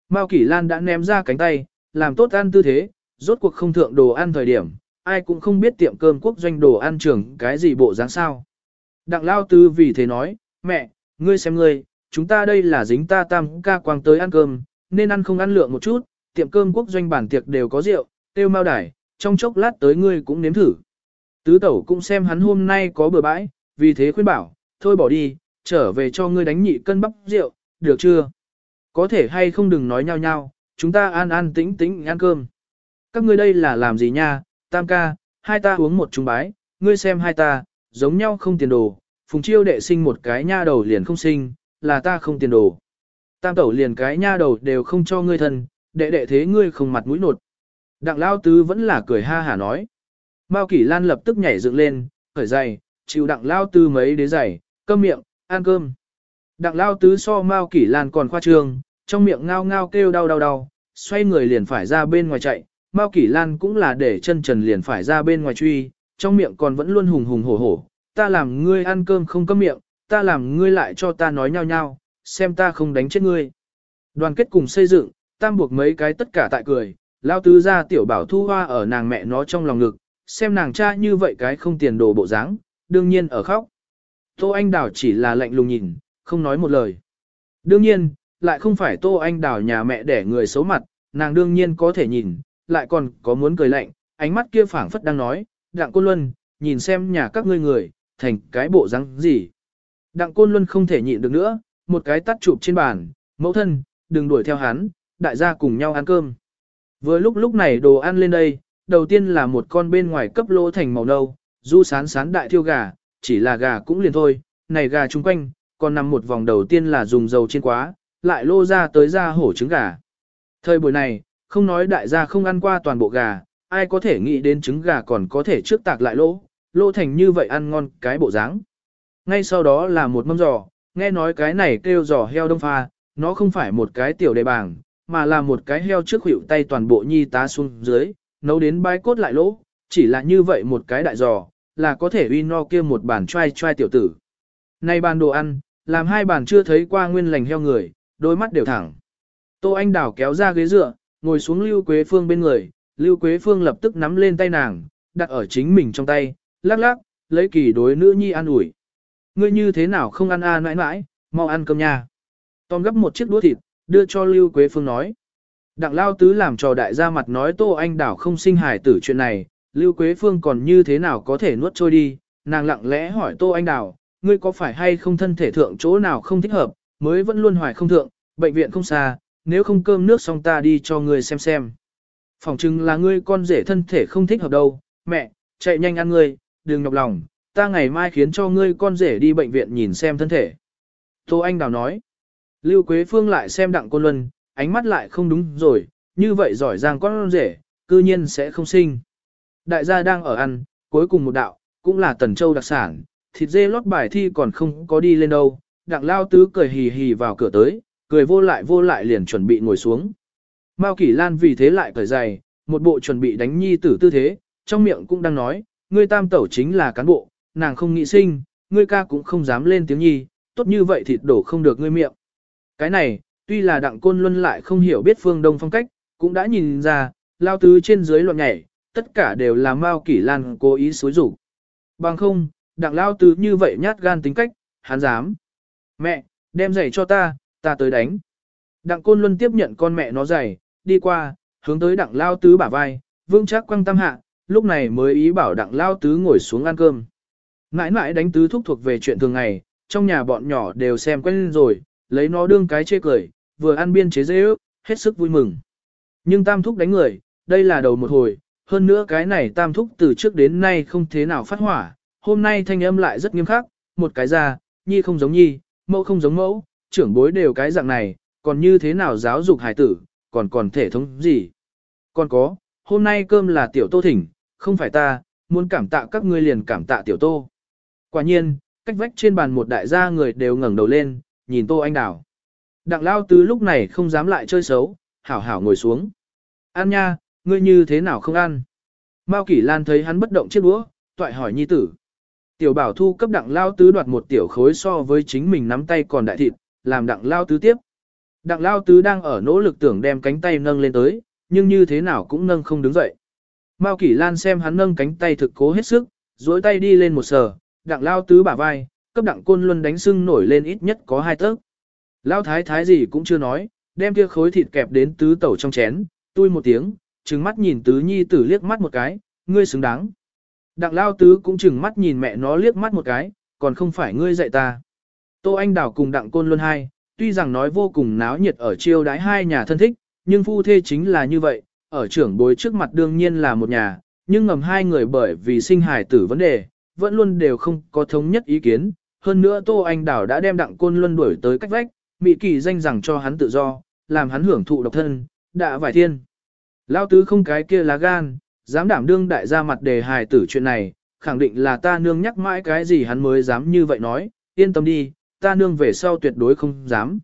Mao Kỷ Lan đã ném ra cánh tay, làm tốt ăn tư thế, rốt cuộc không thượng đồ ăn thời điểm, ai cũng không biết tiệm cơm quốc doanh đồ ăn trưởng cái gì bộ dáng sao. Đặng lao tư vì thế nói, mẹ, ngươi xem ngươi, chúng ta đây là dính ta tam ca quang tới ăn cơm, nên ăn không ăn lượng một chút, tiệm cơm quốc doanh bản tiệc đều có rượu, tiêu mau đải, trong chốc lát tới ngươi cũng nếm thử. Tứ tẩu cũng xem hắn hôm nay có bừa bãi, vì thế khuyên bảo, thôi bỏ đi, trở về cho ngươi đánh nhị cân bắp rượu, được chưa? Có thể hay không đừng nói nhau nhau, chúng ta an an tĩnh tĩnh ăn cơm. Các ngươi đây là làm gì nha, tam ca, hai ta uống một chung bái, ngươi xem hai ta, giống nhau không tiền đồ, phùng chiêu đệ sinh một cái nha đầu liền không sinh, là ta không tiền đồ. Tam tẩu liền cái nha đầu đều không cho ngươi thân, đệ đệ thế ngươi không mặt mũi nột. Đặng lao tứ vẫn là cười ha hả nói. Mao Kỷ Lan lập tức nhảy dựng lên, khởi giày, chịu đặng lao tứ mấy đế giày, cơm miệng, ăn cơm. Đặng lao tứ so Mao Kỷ Lan còn khoa trương, trong miệng ngao ngao kêu đau đau đau, xoay người liền phải ra bên ngoài chạy, Mao Kỷ Lan cũng là để chân trần liền phải ra bên ngoài truy, trong miệng còn vẫn luôn hùng hùng hổ hổ, ta làm ngươi ăn cơm không cơm miệng, ta làm ngươi lại cho ta nói nhau nhau, xem ta không đánh chết ngươi. Đoàn kết cùng xây dựng, tam buộc mấy cái tất cả tại cười, lao tứ ra tiểu bảo thu hoa ở nàng mẹ nó trong lòng ngực, xem nàng cha như vậy cái không tiền đồ bộ dáng, đương nhiên ở khóc. Tô Anh Đào chỉ là lạnh lùng nhìn, không nói một lời. Đương nhiên, lại không phải Tô Anh Đào nhà mẹ để người xấu mặt, nàng đương nhiên có thể nhìn, lại còn có muốn cười lạnh, ánh mắt kia phảng phất đang nói, Đặng cô Luân, nhìn xem nhà các ngươi người, thành cái bộ răng gì. Đặng Côn Luân không thể nhịn được nữa, một cái tắt chụp trên bàn, mẫu thân, đừng đuổi theo hắn, đại gia cùng nhau ăn cơm. Vừa lúc lúc này đồ ăn lên đây, đầu tiên là một con bên ngoài cấp lỗ thành màu nâu, du sán sán đại thiêu gà, chỉ là gà cũng liền thôi, này gà chung quanh, còn nằm một vòng đầu tiên là dùng dầu chiên quá, lại lô ra tới ra hổ trứng gà. Thời buổi này, không nói đại gia không ăn qua toàn bộ gà, ai có thể nghĩ đến trứng gà còn có thể trước tạc lại lỗ, lỗ thành như vậy ăn ngon cái bộ dáng. Ngay sau đó là một mâm giò, nghe nói cái này kêu giò heo đông pha, nó không phải một cái tiểu đề bảng, mà là một cái heo trước hữu tay toàn bộ nhi tá xuống dưới, nấu đến bai cốt lại lỗ, chỉ là như vậy một cái đại giò, là có thể uy no kia một bản trai trai tiểu tử. Này bàn đồ ăn, làm hai bàn chưa thấy qua nguyên lành heo người, đôi mắt đều thẳng. Tô Anh Đào kéo ra ghế dựa, ngồi xuống Lưu Quế Phương bên người, Lưu Quế Phương lập tức nắm lên tay nàng, đặt ở chính mình trong tay, lắc lắc, lấy kỳ đối nữ nhi an ủi. Ngươi như thế nào không ăn a à mãi mãi, mau ăn cơm nha. Tom gấp một chiếc đũa thịt, đưa cho Lưu Quế Phương nói. Đặng Lao Tứ làm trò đại gia mặt nói Tô Anh Đảo không sinh hài tử chuyện này, Lưu Quế Phương còn như thế nào có thể nuốt trôi đi, nàng lặng lẽ hỏi Tô Anh Đảo, ngươi có phải hay không thân thể thượng chỗ nào không thích hợp, mới vẫn luôn hoài không thượng, bệnh viện không xa, nếu không cơm nước xong ta đi cho ngươi xem xem. Phòng chừng là ngươi con rể thân thể không thích hợp đâu, mẹ, chạy nhanh ăn ngươi, đừng nhọc lòng, ta ngày mai khiến cho ngươi con rể đi bệnh viện nhìn xem thân thể. Tô Anh Đào nói, Lưu Quế Phương lại xem đặng côn luân, ánh mắt lại không đúng rồi, như vậy giỏi giang con rể, cư nhiên sẽ không sinh. Đại gia đang ở ăn, cuối cùng một đạo, cũng là tần châu đặc sản, thịt dê lót bài thi còn không có đi lên đâu, đặng lao tứ cười hì hì vào cửa tới, cười vô lại vô lại liền chuẩn bị ngồi xuống. Mao Kỷ Lan vì thế lại cởi giày, một bộ chuẩn bị đánh nhi tử tư thế, trong miệng cũng đang nói, ngươi tam tẩu chính là cán bộ, nàng không nghĩ sinh, ngươi ca cũng không dám lên tiếng nhi, tốt như vậy thịt đổ không được ngươi miệng. Cái này, tuy là đặng côn luân lại không hiểu biết phương đông phong cách, cũng đã nhìn ra, lao tứ trên dưới loạn nhảy, tất cả đều là Mao Kỷ Lan cố ý xối rủ. Bằng không, đặng lao tứ như vậy nhát gan tính cách, hắn dám. Mẹ, đem giày cho ta, ta tới đánh. Đặng côn luân tiếp nhận con mẹ nó giày, đi qua, hướng tới đặng lao tứ bả vai, vương chắc quăng tâm hạ, lúc này mới ý bảo đặng lao tứ ngồi xuống ăn cơm. Mãi mãi đánh tứ thúc thuộc về chuyện thường ngày, trong nhà bọn nhỏ đều xem quen rồi, lấy nó đương cái chê cười, vừa ăn biên chế dễ ước, hết sức vui mừng. Nhưng tam thúc đánh người, đây là đầu một hồi, hơn nữa cái này tam thúc từ trước đến nay không thế nào phát hỏa, hôm nay thanh âm lại rất nghiêm khắc, một cái ra, nhi không giống nhi, mẫu không giống mẫu, trưởng bối đều cái dạng này, còn như thế nào giáo dục hải tử, còn còn thể thống gì. Còn có, hôm nay cơm là tiểu tô thỉnh, không phải ta, muốn cảm tạ các ngươi liền cảm tạ tiểu tô. Quả nhiên, cách vách trên bàn một đại gia người đều ngẩng đầu lên, nhìn tô anh đào. Đặng lao tứ lúc này không dám lại chơi xấu, hảo hảo ngồi xuống. Ăn nha, ngươi như thế nào không ăn? Mao Kỷ Lan thấy hắn bất động chiếc đũa, toại hỏi nhi tử. Tiểu bảo thu cấp đặng lao tứ đoạt một tiểu khối so với chính mình nắm tay còn đại thịt, làm đặng lao tứ tiếp. Đặng lao tứ đang ở nỗ lực tưởng đem cánh tay nâng lên tới, nhưng như thế nào cũng nâng không đứng dậy. Mao Kỷ Lan xem hắn nâng cánh tay thực cố hết sức, duỗi tay đi lên một sờ, đặng lao tứ bả vai, cấp đặng côn luân đánh sưng nổi lên ít nhất có hai tấc. Lao thái thái gì cũng chưa nói, đem kia khối thịt kẹp đến tứ tẩu trong chén, tui một tiếng, trừng mắt nhìn tứ nhi tử liếc mắt một cái, ngươi xứng đáng. Đặng lao tứ cũng chừng mắt nhìn mẹ nó liếc mắt một cái, còn không phải ngươi dạy ta. Tô Anh Đào cùng đặng côn luân hai, tuy rằng nói vô cùng náo nhiệt ở chiêu đái hai nhà thân thích, nhưng phu thê chính là như vậy, ở trưởng bối trước mặt đương nhiên là một nhà, nhưng ngầm hai người bởi vì sinh hài tử vấn đề, vẫn luôn đều không có thống nhất ý kiến. Hơn nữa Tô Anh Đảo đã đem đặng côn luân đuổi tới cách vách, Mỹ kỳ danh rằng cho hắn tự do, làm hắn hưởng thụ độc thân, đã vải thiên. Lao tứ không cái kia lá gan, dám đảm đương đại gia mặt đề hài tử chuyện này, khẳng định là ta nương nhắc mãi cái gì hắn mới dám như vậy nói, yên tâm đi, ta nương về sau tuyệt đối không dám.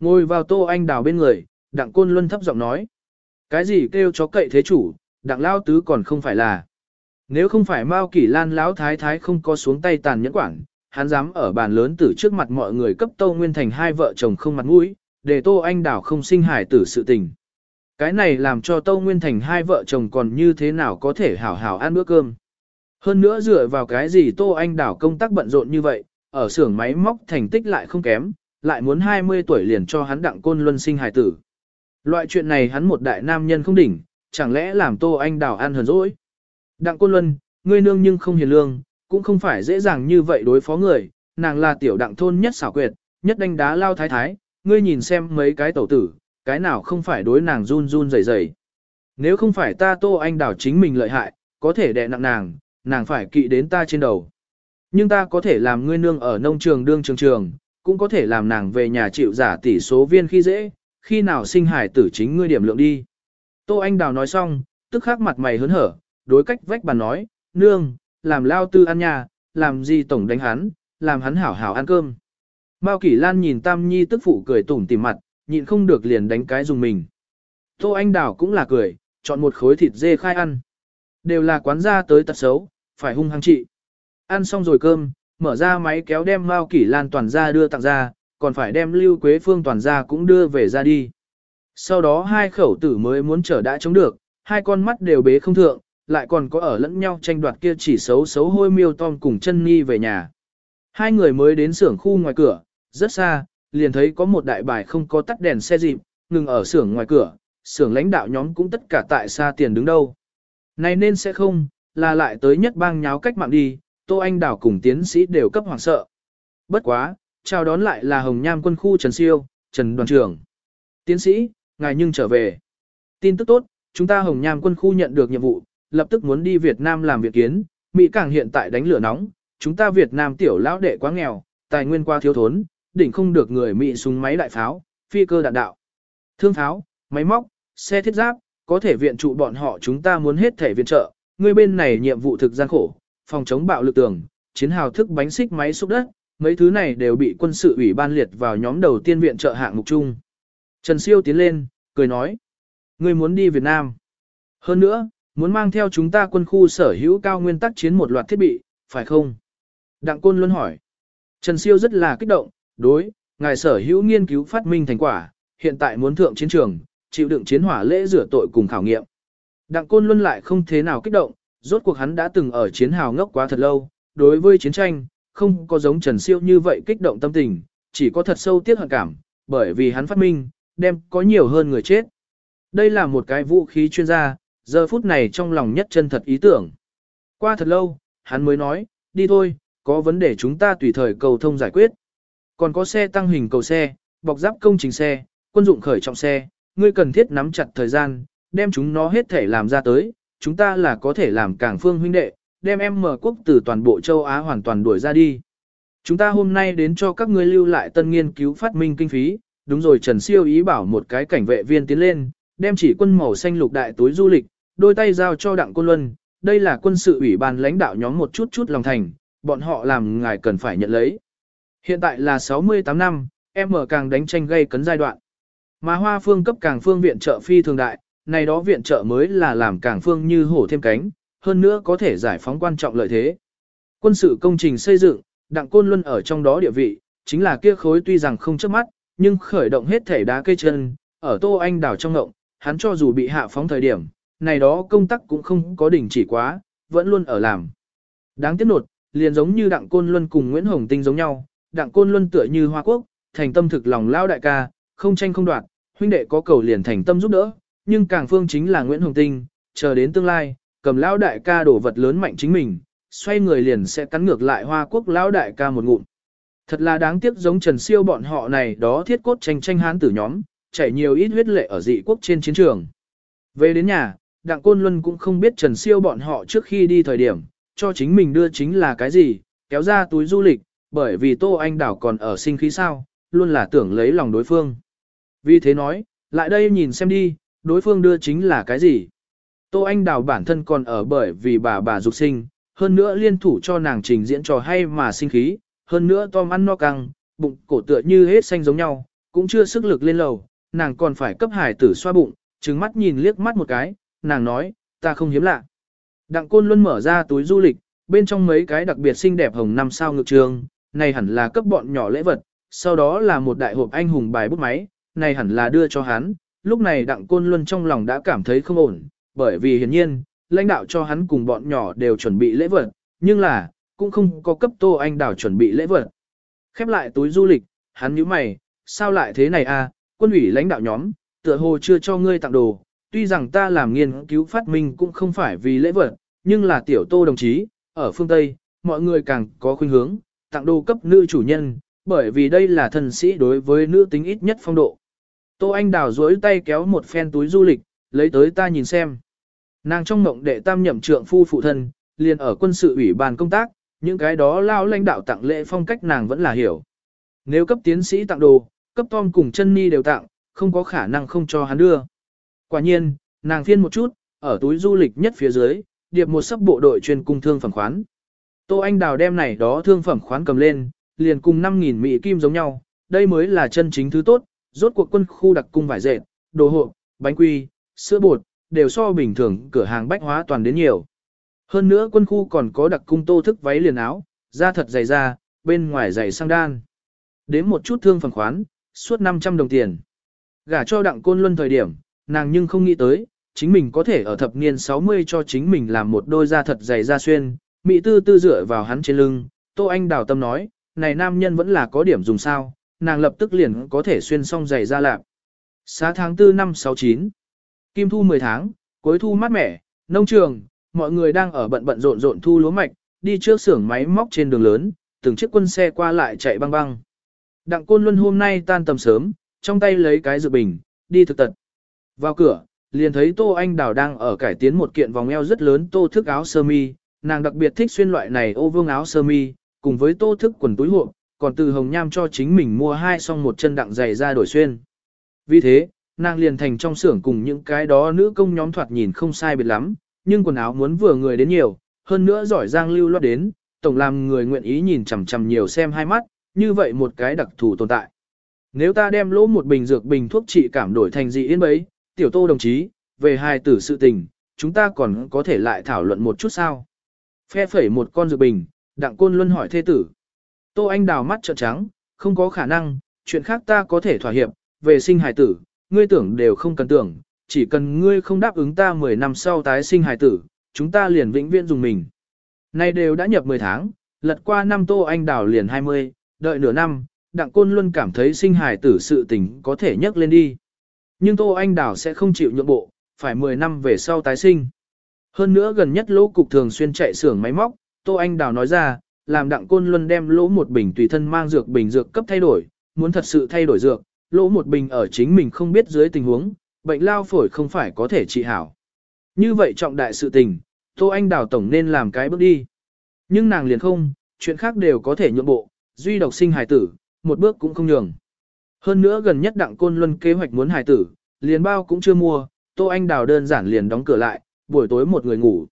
Ngồi vào tô anh đào bên người, đặng côn luân thấp giọng nói. Cái gì kêu chó cậy thế chủ, đặng lao tứ còn không phải là. Nếu không phải Mao Kỷ Lan lão thái thái không có xuống tay tàn nhẫn quản, hắn dám ở bàn lớn tử trước mặt mọi người cấp Tô Nguyên Thành hai vợ chồng không mặt mũi, để Tô Anh Đảo không sinh hải tử sự tình. Cái này làm cho Tô Nguyên Thành hai vợ chồng còn như thế nào có thể hảo hảo ăn bữa cơm. Hơn nữa dựa vào cái gì Tô Anh Đảo công tác bận rộn như vậy, ở xưởng máy móc thành tích lại không kém, lại muốn 20 tuổi liền cho hắn đặng côn luân sinh hài tử. Loại chuyện này hắn một đại nam nhân không đỉnh, chẳng lẽ làm Tô Anh Đảo ăn hờn dỗi. Đặng côn luân, ngươi nương nhưng không hiền lương, cũng không phải dễ dàng như vậy đối phó người, nàng là tiểu đặng thôn nhất xảo quyệt, nhất đánh đá lao thái thái, ngươi nhìn xem mấy cái tẩu tử, cái nào không phải đối nàng run run rẩy rẩy. Nếu không phải ta Tô Anh Đảo chính mình lợi hại, có thể đè nặng nàng, nàng phải kỵ đến ta trên đầu. Nhưng ta có thể làm ngươi nương ở nông trường đương trường trường, cũng có thể làm nàng về nhà chịu giả tỷ số viên khi dễ, khi nào sinh hải tử chính ngươi điểm lượng đi. Tô Anh Đào nói xong, tức khắc mặt mày hớn hở, đối cách vách bàn nói, nương, làm lao tư ăn nhà, làm gì tổng đánh hắn, làm hắn hảo hảo ăn cơm. Mao Kỷ Lan nhìn Tam Nhi tức phụ cười tủm tỉm mặt, nhịn không được liền đánh cái dùng mình. Tô Anh Đào cũng là cười, chọn một khối thịt dê khai ăn. Đều là quán gia tới tật xấu, phải hung hăng trị. Ăn xong rồi cơm, mở ra máy kéo đem Mao Kỷ Lan toàn ra đưa tặng ra, còn phải đem Lưu Quế Phương toàn ra cũng đưa về ra đi. Sau đó hai khẩu tử mới muốn trở đã chống được, hai con mắt đều bế không thượng, lại còn có ở lẫn nhau tranh đoạt kia chỉ xấu xấu hôi miêu tom cùng chân ni về nhà. Hai người mới đến xưởng khu ngoài cửa, rất xa, liền thấy có một đại bài không có tắt đèn xe dịp, ngừng ở xưởng ngoài cửa, xưởng lãnh đạo nhóm cũng tất cả tại xa tiền đứng đâu. Này nên sẽ không, là lại tới nhất bang nháo cách mạng đi, Tô Anh Đảo cùng tiến sĩ đều cấp hoảng sợ. Bất quá, chào đón lại là Hồng Nham quân khu Trần Siêu, Trần Đoàn trưởng. Tiến sĩ, ngài nhưng trở về. Tin tức tốt, chúng ta Hồng Nham quân khu nhận được nhiệm vụ, lập tức muốn đi Việt Nam làm việc kiến, Mỹ càng hiện tại đánh lửa nóng, chúng ta Việt Nam tiểu lão đệ quá nghèo, tài nguyên qua thiếu thốn, đỉnh không được người Mỹ súng máy đại pháo, phi cơ đạn đạo, thương pháo, máy móc, xe thiết giáp, có thể viện trụ bọn họ chúng ta muốn hết thể viện trợ, người bên này nhiệm vụ thực gian khổ, phòng chống bạo lực tường, chiến hào thức bánh xích máy xúc đất, mấy thứ này đều bị quân sự ủy ban liệt vào nhóm đầu tiên viện trợ hạng mục chung. Trần Siêu tiến lên, cười nói, người muốn đi Việt Nam. Hơn nữa, muốn mang theo chúng ta quân khu sở hữu cao nguyên tắc chiến một loạt thiết bị, phải không? Đặng Côn luôn hỏi. Trần Siêu rất là kích động, đối, ngài sở hữu nghiên cứu phát minh thành quả, hiện tại muốn thượng chiến trường, chịu đựng chiến hỏa lễ rửa tội cùng khảo nghiệm. Đặng Côn Luân lại không thế nào kích động, rốt cuộc hắn đã từng ở chiến hào ngốc quá thật lâu, đối với chiến tranh, không có giống Trần Siêu như vậy kích động tâm tình, chỉ có thật sâu tiếc hận cảm, bởi vì hắn phát minh, đem có nhiều hơn người chết. Đây là một cái vũ khí chuyên gia, giờ phút này trong lòng nhất chân thật ý tưởng. Qua thật lâu, hắn mới nói, đi thôi, có vấn đề chúng ta tùy thời cầu thông giải quyết. Còn có xe tăng hình cầu xe, bọc giáp công trình xe, quân dụng khởi trọng xe, ngươi cần thiết nắm chặt thời gian, đem chúng nó hết thể làm ra tới, chúng ta là có thể làm cảng phương huynh đệ, đem em mở quốc từ toàn bộ châu Á hoàn toàn đuổi ra đi. Chúng ta hôm nay đến cho các ngươi lưu lại tân nghiên cứu phát minh kinh phí, đúng rồi Trần Siêu ý bảo một cái cảnh vệ viên tiến lên, đem chỉ quân màu xanh lục đại túi du lịch, đôi tay giao cho Đặng Côn Luân, đây là quân sự ủy ban lãnh đạo nhóm một chút chút lòng thành, bọn họ làm ngài cần phải nhận lấy. Hiện tại là 68 năm, em mở càng đánh tranh gây cấn giai đoạn. Mà hoa phương cấp càng phương viện trợ phi thường đại, này đó viện trợ mới là làm càng phương như hổ thêm cánh, hơn nữa có thể giải phóng quan trọng lợi thế. Quân sự công trình xây dựng, đặng côn luân ở trong đó địa vị, chính là kia khối tuy rằng không trước mắt, nhưng khởi động hết thể đá cây chân, ở Tô Anh đảo trong ngộng, hắn cho dù bị hạ phóng thời điểm, này đó công tác cũng không có đỉnh chỉ quá, vẫn luôn ở làm. Đáng tiếc nột, liền giống như Đặng Côn Luân cùng Nguyễn Hồng Tinh giống nhau, Đặng Côn Luân tựa như Hoa Quốc, thành tâm thực lòng lao đại ca, không tranh không đoạt, huynh đệ có cầu liền thành tâm giúp đỡ, nhưng càng phương chính là Nguyễn Hồng Tinh, chờ đến tương lai, cầm lão đại ca đổ vật lớn mạnh chính mình, xoay người liền sẽ cắn ngược lại Hoa Quốc lão đại ca một ngụm. Thật là đáng tiếc giống Trần Siêu bọn họ này đó thiết cốt tranh tranh hán tử nhóm, chảy nhiều ít huyết lệ ở dị quốc trên chiến trường. Về đến nhà, Đặng Côn Luân cũng không biết Trần Siêu bọn họ trước khi đi thời điểm, cho chính mình đưa chính là cái gì, kéo ra túi du lịch, bởi vì Tô Anh Đảo còn ở sinh khí sao, luôn là tưởng lấy lòng đối phương. Vì thế nói, lại đây nhìn xem đi, đối phương đưa chính là cái gì. Tô Anh Đào bản thân còn ở bởi vì bà bà dục sinh, hơn nữa liên thủ cho nàng trình diễn trò hay mà sinh khí, hơn nữa Tom ăn no căng, bụng cổ tựa như hết xanh giống nhau, cũng chưa sức lực lên lầu, nàng còn phải cấp hải tử xoa bụng, trừng mắt nhìn liếc mắt một cái, nàng nói, ta không hiếm lạ. Đặng Côn luôn mở ra túi du lịch, bên trong mấy cái đặc biệt xinh đẹp hồng năm sao ngược trường, này hẳn là cấp bọn nhỏ lễ vật, sau đó là một đại hộp anh hùng bài bút máy, này hẳn là đưa cho hắn, lúc này Đặng Côn Luân trong lòng đã cảm thấy không ổn, bởi vì hiển nhiên, lãnh đạo cho hắn cùng bọn nhỏ đều chuẩn bị lễ vật, nhưng là, cũng không có cấp Tô Anh Đào chuẩn bị lễ vật. Khép lại túi du lịch, hắn nhíu mày, sao lại thế này à, quân ủy lãnh đạo nhóm, tựa hồ chưa cho ngươi tặng đồ, tuy rằng ta làm nghiên cứu phát minh cũng không phải vì lễ vật, nhưng là tiểu Tô đồng chí, ở phương Tây, mọi người càng có khuynh hướng, tặng đồ cấp nữ chủ nhân, bởi vì đây là thần sĩ đối với nữ tính ít nhất phong độ. Tô Anh Đào duỗi tay kéo một phen túi du lịch, lấy tới ta nhìn xem. Nàng trong mộng đệ tam nhậm trượng phu phụ thân, liền ở quân sự ủy ban công tác, những cái đó lao lãnh đạo tặng lễ phong cách nàng vẫn là hiểu. Nếu cấp tiến sĩ tặng đồ, cấp Tom cùng chân ni đều tặng, không có khả năng không cho hắn đưa. Quả nhiên, nàng phiên một chút, ở túi du lịch nhất phía dưới, điệp một sấp bộ đội chuyên cung thương phẩm khoán. Tô Anh Đào đem này đó thương phẩm khoán cầm lên, liền cùng 5.000 mỹ kim giống nhau, đây mới là chân chính thứ tốt, rốt cuộc quân khu đặc cung vải dệt, đồ hộp, bánh quy, sữa bột, đều so bình thường cửa hàng bách hóa toàn đến nhiều. Hơn nữa quân khu còn có đặc cung tô thức váy liền áo, da thật dày da, bên ngoài dày sang đan. Đến một chút thương phần khoán, suốt 500 đồng tiền. Gả cho đặng côn luân thời điểm, nàng nhưng không nghĩ tới, chính mình có thể ở thập niên 60 cho chính mình làm một đôi da thật dày da xuyên, mỹ tư tư dựa vào hắn trên lưng, Tô Anh đào tâm nói, này nam nhân vẫn là có điểm dùng sao, nàng lập tức liền có thể xuyên xong giày da lạp. Xá tháng 4 năm 69, kim thu 10 tháng, cuối thu mát mẻ, nông trường, mọi người đang ở bận bận rộn rộn thu lúa mạch, đi trước xưởng máy móc trên đường lớn, từng chiếc quân xe qua lại chạy băng băng. Đặng Côn Luân hôm nay tan tầm sớm, trong tay lấy cái dự bình, đi thực tật. Vào cửa, liền thấy Tô Anh Đào đang ở cải tiến một kiện vòng eo rất lớn tô thức áo sơ mi, nàng đặc biệt thích xuyên loại này ô vương áo sơ mi, cùng với tô thức quần túi hộp, còn từ hồng nham cho chính mình mua hai song một chân đặng giày ra đổi xuyên. Vì thế, nàng liền thành trong xưởng cùng những cái đó nữ công nhóm thoạt nhìn không sai biệt lắm, nhưng quần áo muốn vừa người đến nhiều, hơn nữa giỏi giang lưu loát đến, tổng làm người nguyện ý nhìn chằm chằm nhiều xem hai mắt, như vậy một cái đặc thù tồn tại. Nếu ta đem lỗ một bình dược bình thuốc trị cảm đổi thành dị yên bấy, tiểu tô đồng chí, về hai tử sự tình, chúng ta còn có thể lại thảo luận một chút sao. Phe phẩy một con dược bình, đặng côn luân hỏi thê tử. Tô Anh đào mắt trợn trắng, không có khả năng, chuyện khác ta có thể thỏa hiệp, về sinh hài tử, ngươi tưởng đều không cần tưởng, chỉ cần ngươi không đáp ứng ta 10 năm sau tái sinh hài tử, chúng ta liền vĩnh viễn dùng mình. Nay đều đã nhập 10 tháng, lật qua năm Tô Anh đào liền 20, đợi nửa năm, Đặng Côn luôn cảm thấy sinh hài tử sự tình có thể nhấc lên đi. Nhưng Tô Anh Đào sẽ không chịu nhượng bộ, phải 10 năm về sau tái sinh. Hơn nữa gần nhất lỗ cục thường xuyên chạy xưởng máy móc, Tô Anh Đào nói ra, làm Đặng Côn Luân đem lỗ một bình tùy thân mang dược bình dược cấp thay đổi, muốn thật sự thay đổi dược, lỗ một bình ở chính mình không biết dưới tình huống, bệnh lao phổi không phải có thể trị hảo. Như vậy trọng đại sự tình, Tô Anh Đào tổng nên làm cái bước đi. Nhưng nàng liền không, chuyện khác đều có thể nhượng bộ, duy độc sinh hài tử, một bước cũng không nhường. Hơn nữa gần nhất đặng côn luân kế hoạch muốn hài tử, liền bao cũng chưa mua, Tô Anh Đào đơn giản liền đóng cửa lại, buổi tối một người ngủ.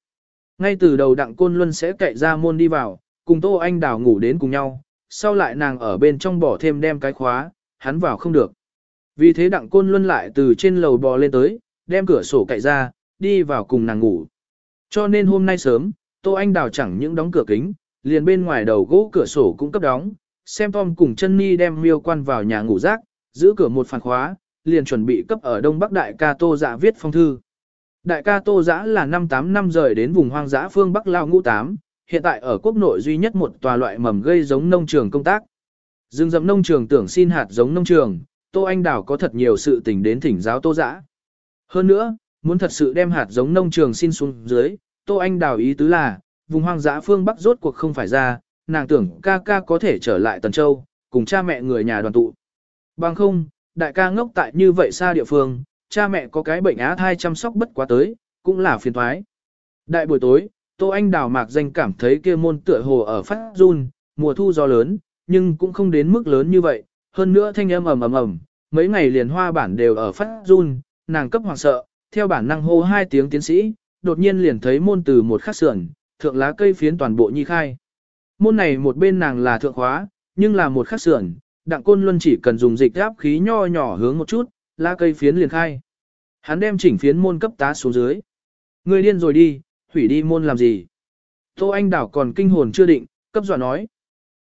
Ngay từ đầu đặng côn luân sẽ cậy ra môn đi vào, cùng Tô Anh Đào ngủ đến cùng nhau, sau lại nàng ở bên trong bỏ thêm đem cái khóa, hắn vào không được. Vì thế đặng côn luân lại từ trên lầu bò lên tới, đem cửa sổ cậy ra, đi vào cùng nàng ngủ. Cho nên hôm nay sớm, Tô Anh Đào chẳng những đóng cửa kính, liền bên ngoài đầu gỗ cửa sổ cũng cấp đóng, xem Tom cùng chân Ni đem miêu quan vào nhà ngủ rác, giữ cửa một phản khóa, liền chuẩn bị cấp ở Đông Bắc Đại ca Tô Dạ viết phong thư. Đại ca Tô Dã là năm 8 năm rời đến vùng hoang dã phương Bắc Lao Ngũ Tám, hiện tại ở quốc nội duy nhất một tòa loại mầm gây giống nông trường công tác. Dương dẫm nông trường tưởng xin hạt giống nông trường, Tô Anh Đào có thật nhiều sự tình đến thỉnh giáo Tô Dã. Hơn nữa, muốn thật sự đem hạt giống nông trường xin xuống dưới, Tô Anh Đào ý tứ là, vùng hoang dã phương Bắc rốt cuộc không phải ra, nàng tưởng ca ca có thể trở lại Tần Châu, cùng cha mẹ người nhà đoàn tụ. Bằng không, đại ca ngốc tại như vậy xa địa phương, cha mẹ có cái bệnh á thai chăm sóc bất quá tới, cũng là phiền thoái. Đại buổi tối, Tô Anh đào mạc danh cảm thấy kia môn tựa hồ ở phát run, mùa thu gió lớn, nhưng cũng không đến mức lớn như vậy, hơn nữa thanh âm ầm ầm ầm, mấy ngày liền hoa bản đều ở phát run, nàng cấp hoàng sợ, theo bản năng hô hai tiếng tiến sĩ, đột nhiên liền thấy môn từ một khắc sườn, thượng lá cây phiến toàn bộ nhi khai. Môn này một bên nàng là thượng khóa, nhưng là một khắc sườn, đặng côn luân chỉ cần dùng dịch áp khí nho nhỏ hướng một chút, lá cây phiến liền khai. Hắn đem chỉnh phiến môn cấp tá xuống dưới. Người điên rồi đi, hủy đi môn làm gì? Tô Anh Đảo còn kinh hồn chưa định, cấp dọa nói.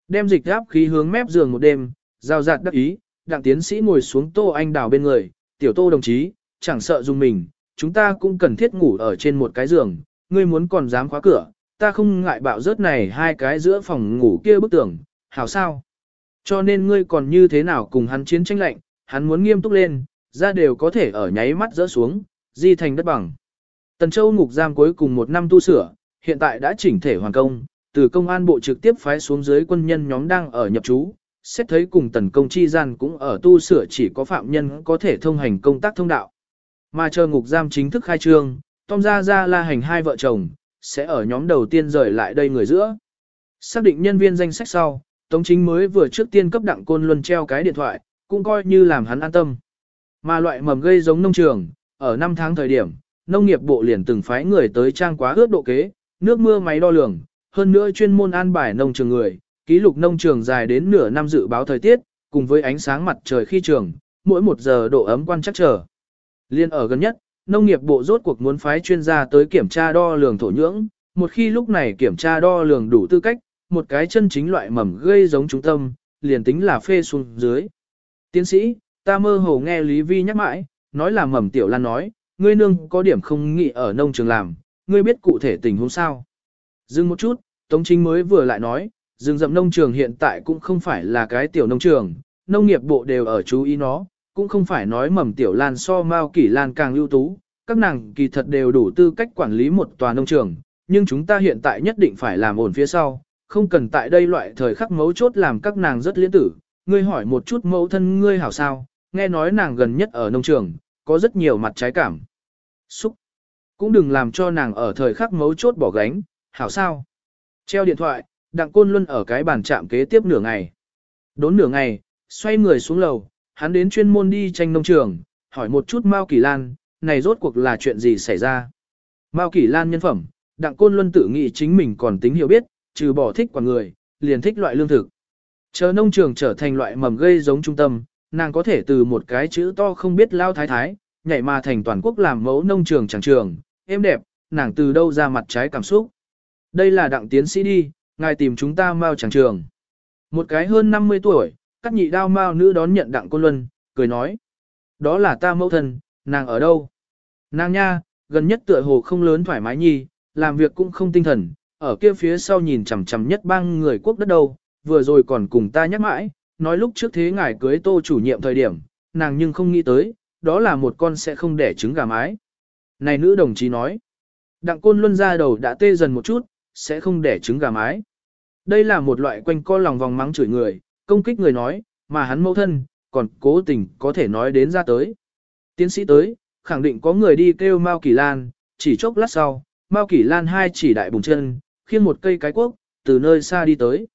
Đem dịch áp khí hướng mép giường một đêm, giao giạt đắc ý, đặng tiến sĩ ngồi xuống Tô Anh Đảo bên người, tiểu Tô đồng chí, chẳng sợ dùng mình, chúng ta cũng cần thiết ngủ ở trên một cái giường, ngươi muốn còn dám khóa cửa, ta không ngại bạo rớt này hai cái giữa phòng ngủ kia bức tường, hảo sao? Cho nên ngươi còn như thế nào cùng hắn chiến tranh lạnh, hắn muốn nghiêm túc lên, ra đều có thể ở nháy mắt rỡ xuống, di thành đất bằng. Tần Châu ngục giam cuối cùng một năm tu sửa, hiện tại đã chỉnh thể hoàn công, từ công an bộ trực tiếp phái xuống dưới quân nhân nhóm đang ở nhập trú, xét thấy cùng tần công chi gian cũng ở tu sửa chỉ có phạm nhân có thể thông hành công tác thông đạo. Mà chờ ngục giam chính thức khai trương, Tom Gia Gia la hành hai vợ chồng, sẽ ở nhóm đầu tiên rời lại đây người giữa. Xác định nhân viên danh sách sau, Tống Chính mới vừa trước tiên cấp đặng côn luân treo cái điện thoại, cũng coi như làm hắn an tâm. Mà loại mầm gây giống nông trường, ở năm tháng thời điểm, nông nghiệp bộ liền từng phái người tới trang quá ướt độ kế, nước mưa máy đo lường, hơn nữa chuyên môn an bài nông trường người, ký lục nông trường dài đến nửa năm dự báo thời tiết, cùng với ánh sáng mặt trời khi trường, mỗi một giờ độ ấm quan chắc trở. Liên ở gần nhất, nông nghiệp bộ rốt cuộc muốn phái chuyên gia tới kiểm tra đo lường thổ nhưỡng, một khi lúc này kiểm tra đo lường đủ tư cách, một cái chân chính loại mầm gây giống trung tâm, liền tính là phê xuống dưới. Tiến sĩ, ta mơ hồ nghe Lý Vi nhắc mãi, nói là mầm tiểu lan nói, ngươi nương có điểm không nghĩ ở nông trường làm, ngươi biết cụ thể tình huống sao. Dừng một chút, Tống Chính mới vừa lại nói, rừng rậm nông trường hiện tại cũng không phải là cái tiểu nông trường, nông nghiệp bộ đều ở chú ý nó, cũng không phải nói mầm tiểu lan so mao kỷ lan càng ưu tú, các nàng kỳ thật đều đủ tư cách quản lý một tòa nông trường, nhưng chúng ta hiện tại nhất định phải làm ổn phía sau, không cần tại đây loại thời khắc mấu chốt làm các nàng rất liên tử. Ngươi hỏi một chút mẫu thân ngươi hảo sao, nghe nói nàng gần nhất ở nông trường, có rất nhiều mặt trái cảm. Xúc. Cũng đừng làm cho nàng ở thời khắc mấu chốt bỏ gánh, hảo sao. Treo điện thoại, đặng côn luân ở cái bàn chạm kế tiếp nửa ngày. Đốn nửa ngày, xoay người xuống lầu, hắn đến chuyên môn đi tranh nông trường, hỏi một chút Mao Kỳ Lan, này rốt cuộc là chuyện gì xảy ra. Mao Kỳ Lan nhân phẩm, đặng côn luân tự nghĩ chính mình còn tính hiểu biết, trừ bỏ thích quả người, liền thích loại lương thực. Chờ nông trường trở thành loại mầm gây giống trung tâm, nàng có thể từ một cái chữ to không biết lao thái thái, nhảy mà thành toàn quốc làm mẫu nông trường chẳng trường, êm đẹp, nàng từ đâu ra mặt trái cảm xúc. Đây là đặng tiến sĩ đi, ngài tìm chúng ta mau chẳng trường. Một cái hơn 50 tuổi, các nhị đao mau nữ đón nhận đặng côn luân, cười nói. Đó là ta mẫu thân, nàng ở đâu? Nàng nha, gần nhất tựa hồ không lớn thoải mái nhi, làm việc cũng không tinh thần, ở kia phía sau nhìn chằm chằm nhất bang người quốc đất đâu, vừa rồi còn cùng ta nhắc mãi, nói lúc trước thế ngài cưới tô chủ nhiệm thời điểm, nàng nhưng không nghĩ tới, đó là một con sẽ không đẻ trứng gà mái. Này nữ đồng chí nói, đặng côn luân ra đầu đã tê dần một chút, sẽ không đẻ trứng gà mái. Đây là một loại quanh co lòng vòng mắng chửi người, công kích người nói, mà hắn mẫu thân, còn cố tình có thể nói đến ra tới. Tiến sĩ tới, khẳng định có người đi kêu Mao Kỳ Lan, chỉ chốc lát sau, Mao Kỳ Lan hai chỉ đại bùng chân, khiêng một cây cái quốc, từ nơi xa đi tới.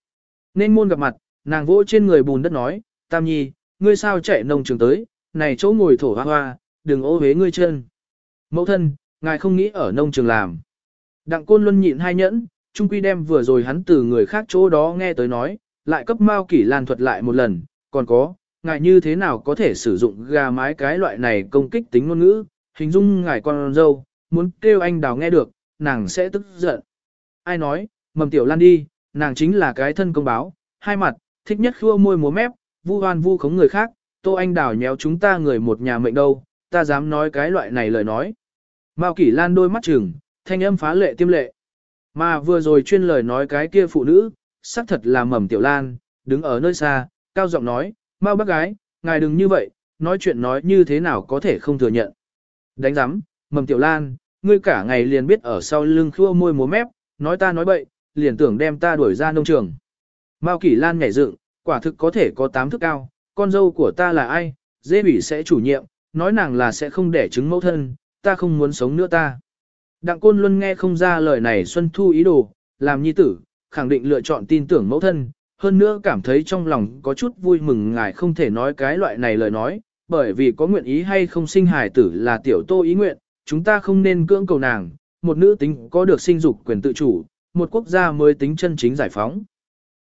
Nên môn gặp mặt, nàng vỗ trên người bùn đất nói, Tam Nhi, ngươi sao chạy nông trường tới, này chỗ ngồi thổ hoa hoa, đừng ô hế ngươi chân. Mẫu thân, ngài không nghĩ ở nông trường làm. Đặng côn luân nhịn hai nhẫn, trung quy đem vừa rồi hắn từ người khác chỗ đó nghe tới nói, lại cấp Mao Kỷ Lan thuật lại một lần, còn có, ngài như thế nào có thể sử dụng gà mái cái loại này công kích tính ngôn ngữ, hình dung ngài con dâu, muốn kêu anh đào nghe được, nàng sẽ tức giận. Ai nói, mầm tiểu lan đi, nàng chính là cái thân công báo, hai mặt, thích nhất khua môi múa mép, vu hoan vu khống người khác, tô anh đào nhéo chúng ta người một nhà mệnh đâu, ta dám nói cái loại này lời nói. Mao Kỷ Lan đôi mắt trừng, thanh âm phá lệ tiêm lệ. Mà vừa rồi chuyên lời nói cái kia phụ nữ, xác thật là mầm tiểu lan, đứng ở nơi xa, cao giọng nói, Mao bác gái, ngài đừng như vậy, nói chuyện nói như thế nào có thể không thừa nhận. Đánh giám, mầm tiểu lan, ngươi cả ngày liền biết ở sau lưng khua môi múa mép, nói ta nói bậy, liền tưởng đem ta đuổi ra nông trường. Mao Kỷ Lan nhảy dựng, quả thực có thể có tám thước cao, con dâu của ta là ai, dễ bỉ sẽ chủ nhiệm, nói nàng là sẽ không để chứng mẫu thân, ta không muốn sống nữa ta. Đặng Côn Luân nghe không ra lời này Xuân Thu ý đồ, làm nhi tử, khẳng định lựa chọn tin tưởng mẫu thân, hơn nữa cảm thấy trong lòng có chút vui mừng ngài không thể nói cái loại này lời nói, bởi vì có nguyện ý hay không sinh hài tử là tiểu tô ý nguyện, chúng ta không nên cưỡng cầu nàng, một nữ tính có được sinh dục quyền tự chủ, một quốc gia mới tính chân chính giải phóng.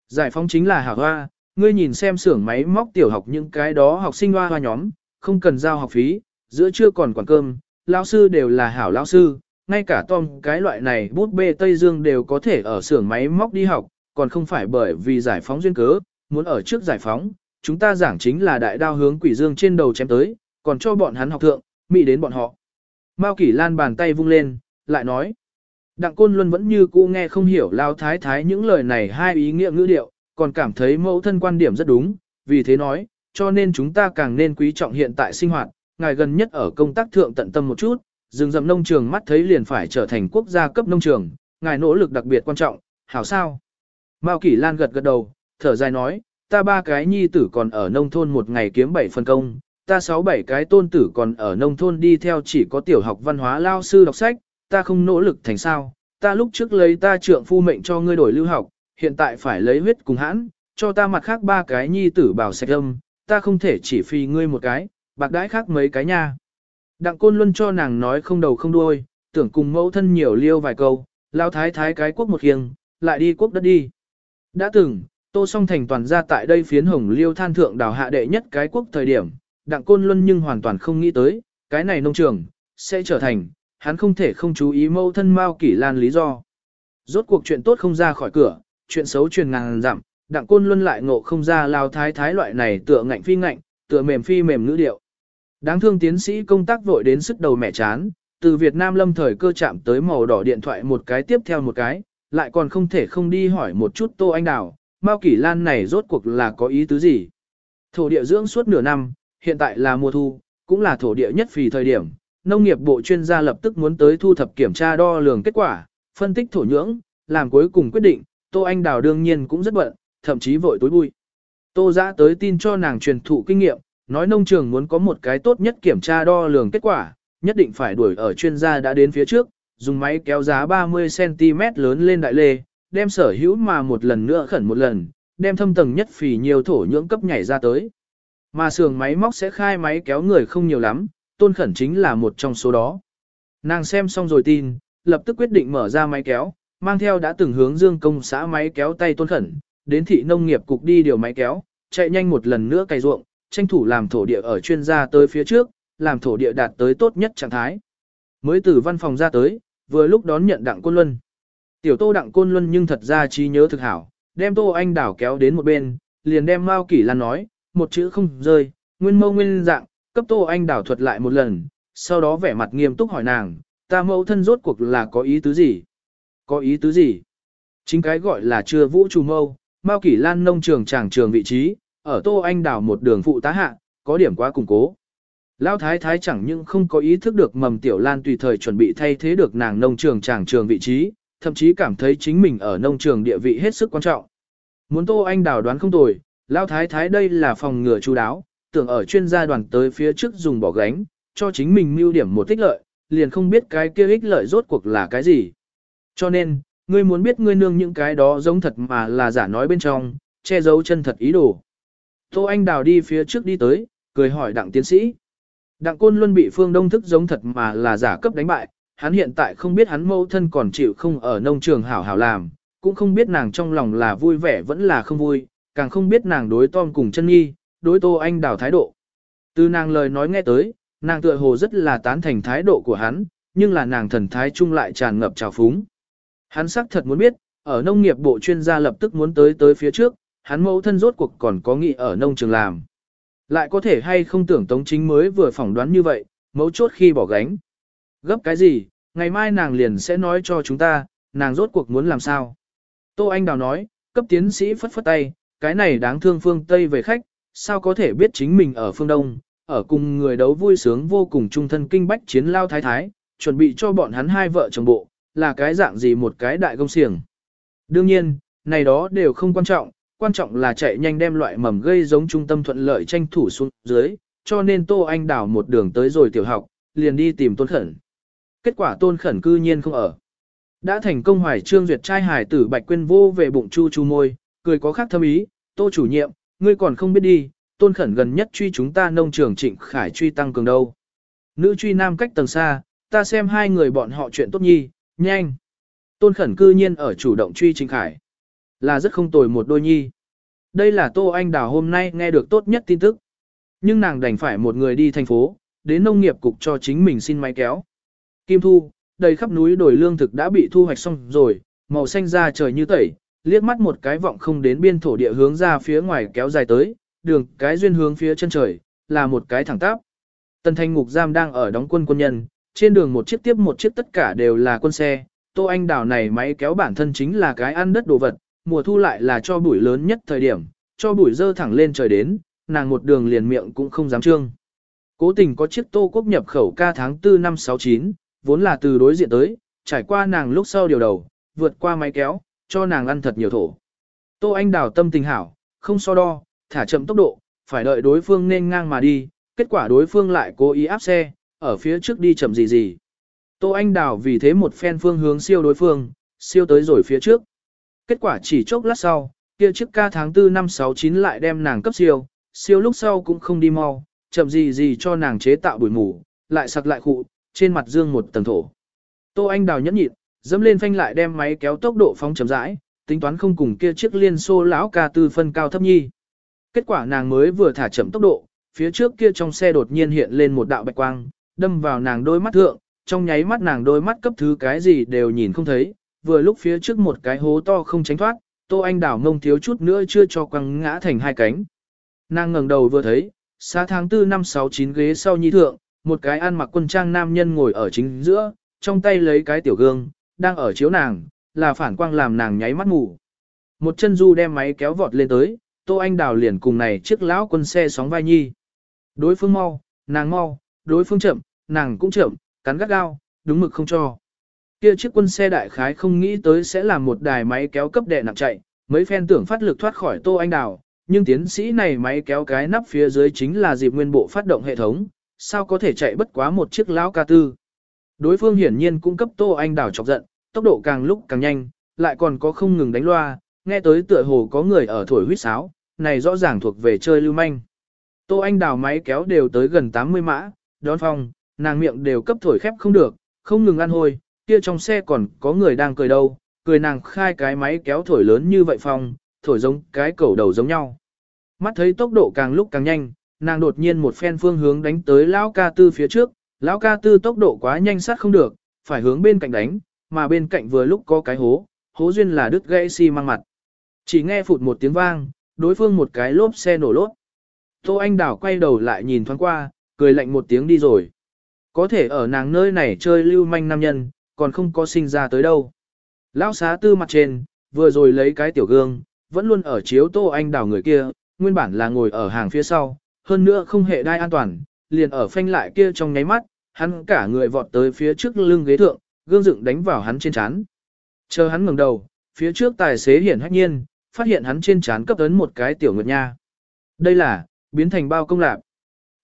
Giải phóng chính là hảo hoa, ngươi nhìn xem xưởng máy móc tiểu học những cái đó học sinh hoa hoa nhóm, không cần giao học phí, giữa trưa còn quản cơm, lão sư đều là hảo lão sư, ngay cả Tom cái loại này bút bê Tây Dương đều có thể ở xưởng máy móc đi học, còn không phải bởi vì giải phóng duyên cớ, muốn ở trước giải phóng, chúng ta giảng chính là đại đao hướng quỷ dương trên đầu chém tới, còn cho bọn hắn học thượng, mỹ đến bọn họ. Mao Kỷ Lan bàn tay vung lên, lại nói. Đặng Côn Luân vẫn như cũ nghe không hiểu Lao Thái Thái những lời này hai ý nghĩa ngữ điệu, còn cảm thấy mẫu thân quan điểm rất đúng, vì thế nói, cho nên chúng ta càng nên quý trọng hiện tại sinh hoạt, ngài gần nhất ở công tác thượng tận tâm một chút, rừng rậm nông trường mắt thấy liền phải trở thành quốc gia cấp nông trường, ngài nỗ lực đặc biệt quan trọng, hảo sao? Mao Kỷ Lan gật gật đầu, thở dài nói, ta ba cái nhi tử còn ở nông thôn một ngày kiếm bảy phần công, ta sáu bảy cái tôn tử còn ở nông thôn đi theo chỉ có tiểu học văn hóa lao sư đọc sách, ta không nỗ lực thành sao, ta lúc trước lấy ta trượng phu mệnh cho ngươi đổi lưu học, hiện tại phải lấy huyết cùng hãn, cho ta mặt khác ba cái nhi tử bảo sạch âm, ta không thể chỉ phi ngươi một cái, bạc đãi khác mấy cái nha. Đặng côn luôn cho nàng nói không đầu không đuôi, tưởng cùng mẫu thân nhiều liêu vài câu, lao thái thái cái quốc một khiêng, lại đi quốc đất đi. Đã từng, tô song thành toàn ra tại đây phiến hồng liêu than thượng đào hạ đệ nhất cái quốc thời điểm, đặng côn luân nhưng hoàn toàn không nghĩ tới, cái này nông trường, sẽ trở thành, hắn không thể không chú ý Mẫu thân Mao Kỷ Lan lý do. Rốt cuộc chuyện tốt không ra khỏi cửa, chuyện xấu truyền ngàn dặm, đặng côn luân lại ngộ không ra lao thái thái loại này tựa ngạnh phi ngạnh, tựa mềm phi mềm ngữ điệu. Đáng thương tiến sĩ công tác vội đến sức đầu mẹ chán, từ Việt Nam lâm thời cơ chạm tới màu đỏ điện thoại một cái tiếp theo một cái, lại còn không thể không đi hỏi một chút Tô Anh Đào, Mao Kỷ Lan này rốt cuộc là có ý tứ gì. Thổ địa dưỡng suốt nửa năm, hiện tại là mùa thu, cũng là thổ địa nhất phì thời điểm, nông nghiệp bộ chuyên gia lập tức muốn tới thu thập kiểm tra đo lường kết quả, phân tích thổ nhưỡng, làm cuối cùng quyết định, Tô Anh Đào đương nhiên cũng rất bận, thậm chí vội tối bụi. Tô giã tới tin cho nàng truyền thụ kinh nghiệm, nói nông trường muốn có một cái tốt nhất kiểm tra đo lường kết quả, nhất định phải đuổi ở chuyên gia đã đến phía trước, dùng máy kéo giá 30cm lớn lên đại lê, đem sở hữu mà một lần nữa khẩn một lần, đem thâm tầng nhất phì nhiều thổ nhưỡng cấp nhảy ra tới. Mà xưởng máy móc sẽ khai máy kéo người không nhiều lắm, tôn khẩn chính là một trong số đó. Nàng xem xong rồi tin, lập tức quyết định mở ra máy kéo, mang theo đã từng hướng dương công xã máy kéo tay tôn khẩn, đến thị nông nghiệp cục đi điều máy kéo, chạy nhanh một lần nữa cày ruộng, tranh thủ làm thổ địa ở chuyên gia tới phía trước, làm thổ địa đạt tới tốt nhất trạng thái. Mới từ văn phòng ra tới, vừa lúc đón nhận đặng côn luân. Tiểu tô đặng côn luân nhưng thật ra trí nhớ thực hảo, đem tô anh đảo kéo đến một bên, liền đem Mao Kỷ Lan nói, một chữ không rơi, nguyên mâu nguyên dạng, cấp tô anh đảo thuật lại một lần, sau đó vẻ mặt nghiêm túc hỏi nàng, ta mẫu thân rốt cuộc là có ý tứ gì? Có ý tứ gì? Chính cái gọi là chưa vũ trù mâu, Mao Kỷ Lan nông trường tràng trường vị trí, ở tô anh đảo một đường phụ tá hạ, có điểm quá củng cố. Lão thái thái chẳng những không có ý thức được mầm tiểu lan tùy thời chuẩn bị thay thế được nàng nông trường tràng trường vị trí, thậm chí cảm thấy chính mình ở nông trường địa vị hết sức quan trọng. Muốn Tô Anh đào đoán không tồi, Lão thái thái đây là phòng ngừa chú đáo, tưởng ở chuyên gia đoàn tới phía trước dùng bỏ gánh, cho chính mình mưu điểm một tích lợi, liền không biết cái kia ích lợi rốt cuộc là cái gì. Cho nên, ngươi muốn biết ngươi nương những cái đó giống thật mà là giả nói bên trong, che giấu chân thật ý đồ. Tô Anh đào đi phía trước đi tới, cười hỏi đặng tiến sĩ. Đặng Côn luôn bị Phương Đông thức giống thật mà là giả cấp đánh bại, hắn hiện tại không biết hắn mẫu thân còn chịu không ở nông trường hảo hảo làm, cũng không biết nàng trong lòng là vui vẻ vẫn là không vui, càng không biết nàng đối Tom cùng chân nghi, đối Tô Anh đào thái độ. Từ nàng lời nói nghe tới, nàng tựa hồ rất là tán thành thái độ của hắn, nhưng là nàng thần thái chung lại tràn ngập trào phúng. Hắn xác thật muốn biết, ở nông nghiệp bộ chuyên gia lập tức muốn tới tới phía trước, hắn mẫu thân rốt cuộc còn có nghị ở nông trường làm. Lại có thể hay không tưởng Tống Chính mới vừa phỏng đoán như vậy, mấu chốt khi bỏ gánh. Gấp cái gì, ngày mai nàng liền sẽ nói cho chúng ta, nàng rốt cuộc muốn làm sao. Tô Anh Đào nói, cấp tiến sĩ phất phất tay, cái này đáng thương phương Tây về khách, sao có thể biết chính mình ở phương Đông, ở cùng người đấu vui sướng vô cùng trung thân kinh bách chiến lao thái thái, chuẩn bị cho bọn hắn hai vợ chồng bộ, là cái dạng gì một cái đại công xiềng. Đương nhiên, này đó đều không quan trọng, quan trọng là chạy nhanh đem loại mầm gây giống trung tâm thuận lợi tranh thủ xuống dưới, cho nên Tô Anh đảo một đường tới rồi tiểu học, liền đi tìm Tôn Khẩn. Kết quả Tôn Khẩn cư nhiên không ở. Đã thành công hoài trương duyệt trai hải tử Bạch Quyên vô về bụng chu chu môi, cười có khác thâm ý, Tô chủ nhiệm, ngươi còn không biết đi, Tôn Khẩn gần nhất truy chúng ta nông trường trịnh khải truy tăng cường đâu. Nữ truy nam cách tầng xa, ta xem hai người bọn họ chuyện tốt nhi, nhanh. Tôn Khẩn cư nhiên ở chủ động truy trịnh khải. Là rất không tồi một đôi nhi. Đây là Tô Anh Đào hôm nay nghe được tốt nhất tin tức. Nhưng nàng đành phải một người đi thành phố, đến nông nghiệp cục cho chính mình xin máy kéo. Kim Thu, đầy khắp núi đồi lương thực đã bị thu hoạch xong rồi, màu xanh da trời như tẩy, liếc mắt một cái vọng không đến biên thổ địa hướng ra phía ngoài kéo dài tới, đường cái duyên hướng phía chân trời, là một cái thẳng tắp. Tần thanh ngục giam đang ở đóng quân quân nhân, trên đường một chiếc tiếp một chiếc tất cả đều là quân xe, Tô Anh Đào này máy kéo bản thân chính là cái ăn đất đồ vật, mùa thu lại là cho bụi lớn nhất thời điểm, cho bụi dơ thẳng lên trời đến, nàng một đường liền miệng cũng không dám trương. Cố tình có chiếc tô quốc nhập khẩu ca tháng 4 năm 69, vốn là từ đối diện tới, trải qua nàng lúc sau điều đầu, vượt qua máy kéo, cho nàng ăn thật nhiều thổ. Tô Anh Đào tâm tình hảo, không so đo, thả chậm tốc độ, phải đợi đối phương nên ngang mà đi, kết quả đối phương lại cố ý áp xe, ở phía trước đi chậm gì gì. Tô Anh Đào vì thế một phen phương hướng siêu đối phương, siêu tới rồi phía trước. Kết quả chỉ chốc lát sau, kia chiếc ca tháng 4 năm 69 lại đem nàng cấp siêu, siêu lúc sau cũng không đi mau, chậm gì gì cho nàng chế tạo bụi mù, lại sặc lại khụ, trên mặt dương một tầng thổ. Tô Anh Đào nhẫn nhịn, dẫm lên phanh lại đem máy kéo tốc độ phóng chậm rãi, tính toán không cùng kia chiếc liên xô lão ca tư phân cao thấp nhi. Kết quả nàng mới vừa thả chậm tốc độ, phía trước kia trong xe đột nhiên hiện lên một đạo bạch quang, đâm vào nàng đôi mắt thượng, trong nháy mắt nàng đôi mắt cấp thứ cái gì đều nhìn không thấy, vừa lúc phía trước một cái hố to không tránh thoát, Tô Anh đảo ngông thiếu chút nữa chưa cho quăng ngã thành hai cánh. Nàng ngẩng đầu vừa thấy, xa tháng 4 năm 69 ghế sau nhi thượng, một cái ăn mặc quân trang nam nhân ngồi ở chính giữa, trong tay lấy cái tiểu gương, đang ở chiếu nàng, là phản quang làm nàng nháy mắt ngủ. Một chân du đem máy kéo vọt lên tới, Tô Anh Đào liền cùng này chiếc lão quân xe sóng vai nhi. Đối phương mau, nàng mau, đối phương chậm, nàng cũng chậm, cắn gắt gao, đúng mực không cho. Kia chiếc quân xe đại khái không nghĩ tới sẽ là một đài máy kéo cấp đệ nặng chạy, mấy phen tưởng phát lực thoát khỏi Tô Anh Đào, nhưng tiến sĩ này máy kéo cái nắp phía dưới chính là dịp nguyên bộ phát động hệ thống, sao có thể chạy bất quá một chiếc lão ca tư. Đối phương hiển nhiên cung cấp Tô Anh Đào chọc giận, tốc độ càng lúc càng nhanh, lại còn có không ngừng đánh loa, nghe tới tựa hồ có người ở thổi huýt sáo, này rõ ràng thuộc về chơi lưu manh. Tô Anh Đào máy kéo đều tới gần 80 mã, đón phong, nàng miệng đều cấp thổi khép không được, không ngừng ăn hôi, kia trong xe còn có người đang cười đâu, cười nàng khai cái máy kéo thổi lớn như vậy phong, thổi giống cái cẩu đầu giống nhau. Mắt thấy tốc độ càng lúc càng nhanh, nàng đột nhiên một phen phương hướng đánh tới lão ca tư phía trước, lão ca tư tốc độ quá nhanh sát không được, phải hướng bên cạnh đánh, mà bên cạnh vừa lúc có cái hố, hố duyên là đứt gãy xi si mang mặt. Chỉ nghe phụt một tiếng vang, đối phương một cái lốp xe nổ lốp. Tô Anh đảo quay đầu lại nhìn thoáng qua, cười lạnh một tiếng đi rồi. Có thể ở nàng nơi này chơi lưu manh nam nhân, còn không có sinh ra tới đâu. Lão xá tư mặt trên, vừa rồi lấy cái tiểu gương, vẫn luôn ở chiếu Tô Anh Đào người kia, nguyên bản là ngồi ở hàng phía sau, hơn nữa không hệ đai an toàn, liền ở phanh lại kia trong nháy mắt, hắn cả người vọt tới phía trước lưng ghế thượng, gương dựng đánh vào hắn trên chán. Chờ hắn ngẩng đầu, phía trước tài xế hiển hách nhiên, phát hiện hắn trên chán cấp ấn một cái tiểu nguyệt nha. Đây là, biến thành bao công lạc.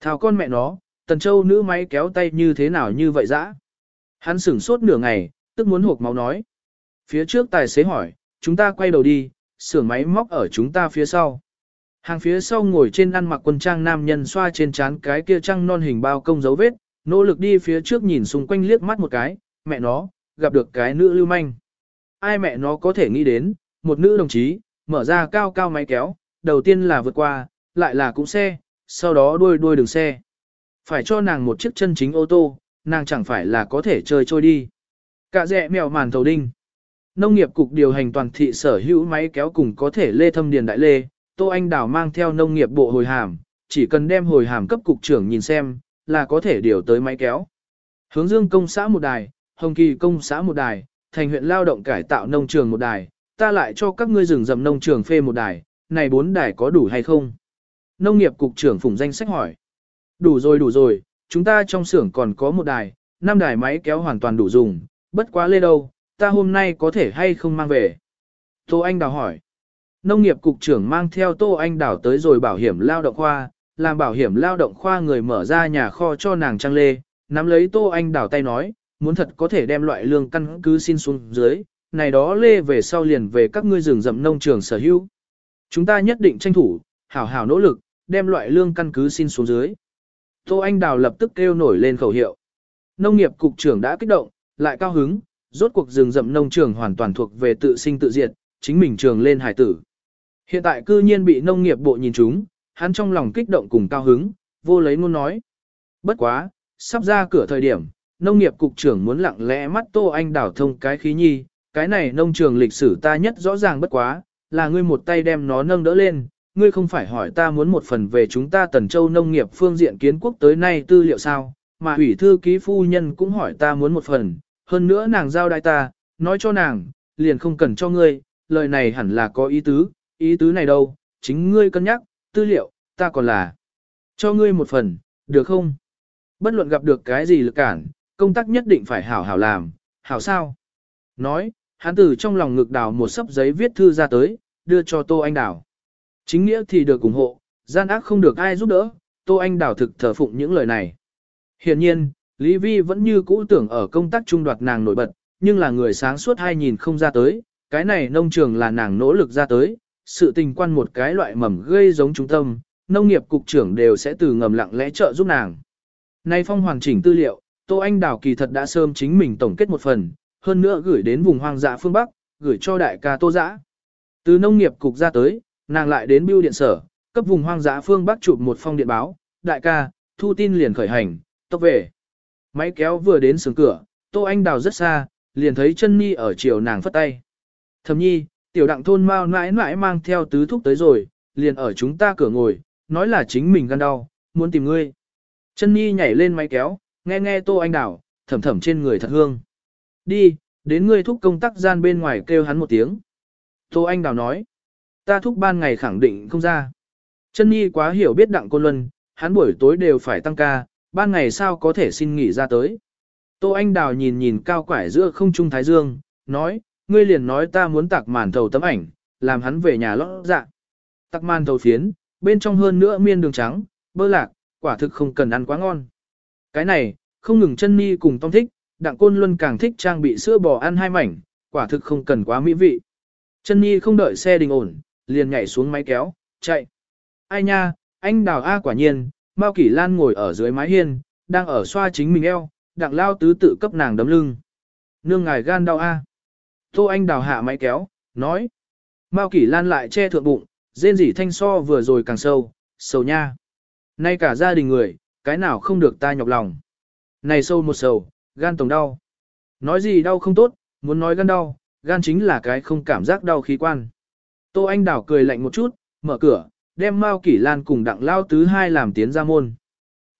Thảo con mẹ nó, tần châu nữ máy kéo tay như thế nào như vậy dã. Hắn sửng sốt nửa ngày, tức muốn hộp máu nói. Phía trước tài xế hỏi, chúng ta quay đầu đi, xưởng máy móc ở chúng ta phía sau. Hàng phía sau ngồi trên ăn mặc quân trang nam nhân xoa trên trán cái kia trăng non hình bao công dấu vết, nỗ lực đi phía trước nhìn xung quanh liếc mắt một cái, mẹ nó, gặp được cái nữ lưu manh. Ai mẹ nó có thể nghĩ đến, một nữ đồng chí, mở ra cao cao máy kéo, đầu tiên là vượt qua, lại là cũng xe, sau đó đuôi đuôi đường xe. Phải cho nàng một chiếc chân chính ô tô, nàng chẳng phải là có thể chơi trôi đi. Cả rẽ mèo màn thầu đinh. Nông nghiệp cục điều hành toàn thị sở hữu máy kéo cùng có thể lê thâm điền đại lê, Tô Anh Đào mang theo nông nghiệp bộ hồi hàm, chỉ cần đem hồi hàm cấp cục trưởng nhìn xem, là có thể điều tới máy kéo. Hướng dương công xã một đài, Hồng Kỳ công xã một đài, thành huyện lao động cải tạo nông trường một đài, ta lại cho các ngươi rừng rậm nông trường phê một đài, này bốn đài có đủ hay không? Nông nghiệp cục trưởng phùng danh sách hỏi. Đủ rồi đủ rồi, chúng ta trong xưởng còn có một đài, năm đài máy kéo hoàn toàn đủ dùng, bất quá lê đâu, ta hôm nay có thể hay không mang về? Tô Anh Đào hỏi. Nông nghiệp cục trưởng mang theo Tô Anh Đào tới rồi bảo hiểm lao động khoa, làm bảo hiểm lao động khoa người mở ra nhà kho cho nàng trang lê, nắm lấy Tô Anh Đào tay nói, muốn thật có thể đem loại lương căn cứ xin xuống dưới, này đó lê về sau liền về các ngươi rừng rậm nông trường sở hữu. Chúng ta nhất định tranh thủ, hảo hảo nỗ lực, đem loại lương căn cứ xin xuống dưới. Tô Anh Đào lập tức kêu nổi lên khẩu hiệu. Nông nghiệp cục trưởng đã kích động, lại cao hứng, rốt cuộc rừng rậm nông trường hoàn toàn thuộc về tự sinh tự diệt, chính mình trường lên hải tử. Hiện tại cư nhiên bị nông nghiệp bộ nhìn chúng, hắn trong lòng kích động cùng cao hứng, vô lấy ngôn nói. Bất quá, sắp ra cửa thời điểm, nông nghiệp cục trưởng muốn lặng lẽ mắt Tô Anh Đào thông cái khí nhi, cái này nông trường lịch sử ta nhất rõ ràng bất quá, là ngươi một tay đem nó nâng đỡ lên, ngươi không phải hỏi ta muốn một phần về chúng ta Tần Châu nông nghiệp phương diện kiến quốc tới nay tư liệu sao, mà ủy thư ký phu nhân cũng hỏi ta muốn một phần, hơn nữa nàng giao đại ta, nói cho nàng, liền không cần cho ngươi, lời này hẳn là có ý tứ, ý tứ này đâu, chính ngươi cân nhắc, tư liệu, ta còn là cho ngươi một phần, được không? Bất luận gặp được cái gì lực cản, công tác nhất định phải hảo hảo làm, hảo sao? Nói, hắn từ trong lòng ngực đào một sấp giấy viết thư ra tới, đưa cho Tô Anh Đào. Chính nghĩa thì được ủng hộ, gian ác không được ai giúp đỡ, Tô Anh Đào thực thờ phụng những lời này. Hiện nhiên, Lý Vi vẫn như cũ tưởng ở công tác trung đoạt nàng nổi bật, nhưng là người sáng suốt hai nhìn không ra tới, cái này nông trường là nàng nỗ lực ra tới, sự tình quan một cái loại mầm gây giống trung tâm, nông nghiệp cục trưởng đều sẽ từ ngầm lặng lẽ trợ giúp nàng. Nay phong hoàn chỉnh tư liệu, Tô Anh Đào kỳ thật đã sớm chính mình tổng kết một phần, hơn nữa gửi đến vùng hoang dã phương Bắc, gửi cho đại ca Tô Dã. Từ nông nghiệp cục ra tới, nàng lại đến bưu điện sở, cấp vùng hoang dã phương Bắc chụp một phong điện báo, đại ca, thu tin liền khởi hành, tốc về. Máy kéo vừa đến sườn cửa, Tô Anh Đào rất xa, liền thấy chân Nhi ở chiều nàng phất tay. Thầm nhi, tiểu đặng thôn mau mãi mãi mang theo tứ thúc tới rồi, liền ở chúng ta cửa ngồi, nói là chính mình gan đau, muốn tìm ngươi. Chân Nhi nhảy lên máy kéo, nghe nghe Tô Anh Đào, thầm thầm trên người thật hương. Đi, đến ngươi thúc công tác gian bên ngoài kêu hắn một tiếng. Tô Anh Đào nói, ta thúc ban ngày khẳng định không ra. Chân Nhi quá hiểu biết đặng côn luân, hắn buổi tối đều phải tăng ca, ban ngày sao có thể xin nghỉ ra tới. Tô Anh Đào nhìn nhìn cao quải giữa không trung thái dương, nói, ngươi liền nói ta muốn tạc màn thầu tấm ảnh, làm hắn về nhà lót dạ. Tạc màn thầu phiến, bên trong hơn nữa miên đường trắng, bơ lạc, quả thực không cần ăn quá ngon. Cái này, không ngừng chân Nhi cùng Tom thích, đặng côn luân càng thích trang bị sữa bò ăn hai mảnh, quả thực không cần quá mỹ vị. Chân Nhi không đợi xe đình ổn, liền nhảy xuống máy kéo, chạy. Ai nha, anh đào A quả nhiên, Mao Kỷ Lan ngồi ở dưới mái hiên, đang ở xoa chính mình eo, đặng lao tứ tự cấp nàng đấm lưng. Nương ngài gan đau A. Tô Anh đào hạ máy kéo, nói. Mao Kỷ Lan lại che thượng bụng, rên rỉ thanh so vừa rồi càng sâu, sâu nha. Nay cả gia đình người, cái nào không được ta nhọc lòng. Này sâu một sầu, gan tổng đau. Nói gì đau không tốt, muốn nói gan đau, gan chính là cái không cảm giác đau khí quan. Tô Anh Đào cười lạnh một chút, mở cửa, đem Mao Kỷ Lan cùng đặng lao tứ hai làm tiến ra môn.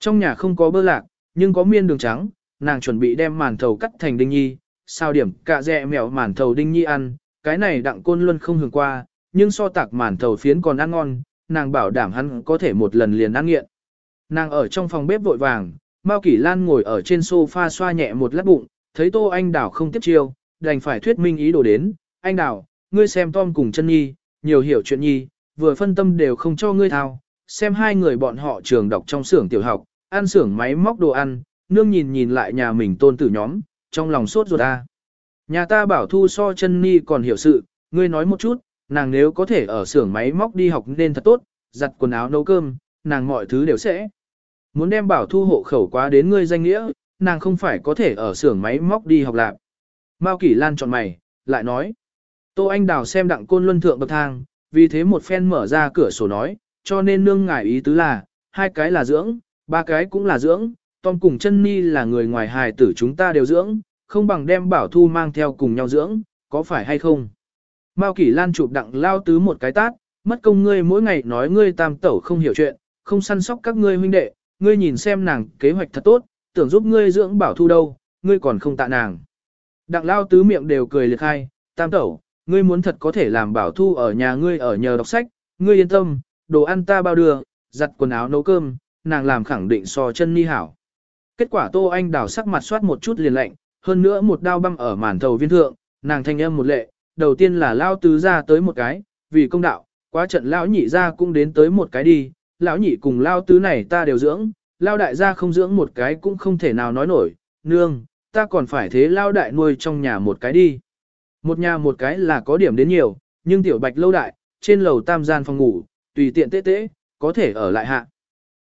Trong nhà không có bơ lạc, nhưng có miên đường trắng, nàng chuẩn bị đem màn thầu cắt thành đinh nhi, sao điểm cả dẹ mèo màn thầu đinh nhi ăn, cái này đặng côn luôn không hưởng qua, nhưng so tạc màn thầu phiến còn ăn ngon, nàng bảo đảm hắn có thể một lần liền ăn nghiện. Nàng ở trong phòng bếp vội vàng, Mao Kỷ Lan ngồi ở trên sofa xoa nhẹ một lát bụng, thấy Tô Anh Đào không tiếp chiêu, đành phải thuyết minh ý đồ đến, anh Đào, ngươi xem Tom cùng chân nhi, nhiều hiểu chuyện nhi, vừa phân tâm đều không cho ngươi thao, xem hai người bọn họ trường đọc trong xưởng tiểu học, ăn xưởng máy móc đồ ăn, nương nhìn nhìn lại nhà mình tôn tử nhóm, trong lòng sốt ruột ta. Nhà ta bảo thu so chân ni còn hiểu sự, ngươi nói một chút, nàng nếu có thể ở xưởng máy móc đi học nên thật tốt, giặt quần áo nấu cơm, nàng mọi thứ đều sẽ. Muốn đem bảo thu hộ khẩu quá đến ngươi danh nghĩa, nàng không phải có thể ở xưởng máy móc đi học lạc. Mao Kỷ Lan chọn mày, lại nói. Tô Anh Đào xem đặng côn luân thượng bậc thang, vì thế một phen mở ra cửa sổ nói, cho nên nương ngài ý tứ là, hai cái là dưỡng, ba cái cũng là dưỡng, Tom cùng chân ni là người ngoài hài tử chúng ta đều dưỡng, không bằng đem bảo thu mang theo cùng nhau dưỡng, có phải hay không? Mao Kỷ Lan chụp đặng lao tứ một cái tát, mất công ngươi mỗi ngày nói ngươi tam tẩu không hiểu chuyện, không săn sóc các ngươi huynh đệ, ngươi nhìn xem nàng kế hoạch thật tốt, tưởng giúp ngươi dưỡng bảo thu đâu, ngươi còn không tạ nàng. Đặng lao tứ miệng đều cười liệt khai, tam tẩu, ngươi muốn thật có thể làm bảo thu ở nhà ngươi ở nhờ đọc sách, ngươi yên tâm, đồ ăn ta bao đưa, giặt quần áo nấu cơm, nàng làm khẳng định so chân ni hảo. Kết quả Tô Anh đào sắc mặt soát một chút liền lạnh, hơn nữa một đao băm ở màn thầu viên thượng, nàng thanh âm một lệ, đầu tiên là lao tứ ra tới một cái, vì công đạo, quá trận lão nhị ra cũng đến tới một cái đi, lão nhị cùng lao tứ này ta đều dưỡng, lao đại gia không dưỡng một cái cũng không thể nào nói nổi, nương, ta còn phải thế lao đại nuôi trong nhà một cái đi. Một nhà một cái là có điểm đến nhiều, nhưng tiểu bạch lâu đại, trên lầu tam gian phòng ngủ, tùy tiện tế tế, có thể ở lại hạ.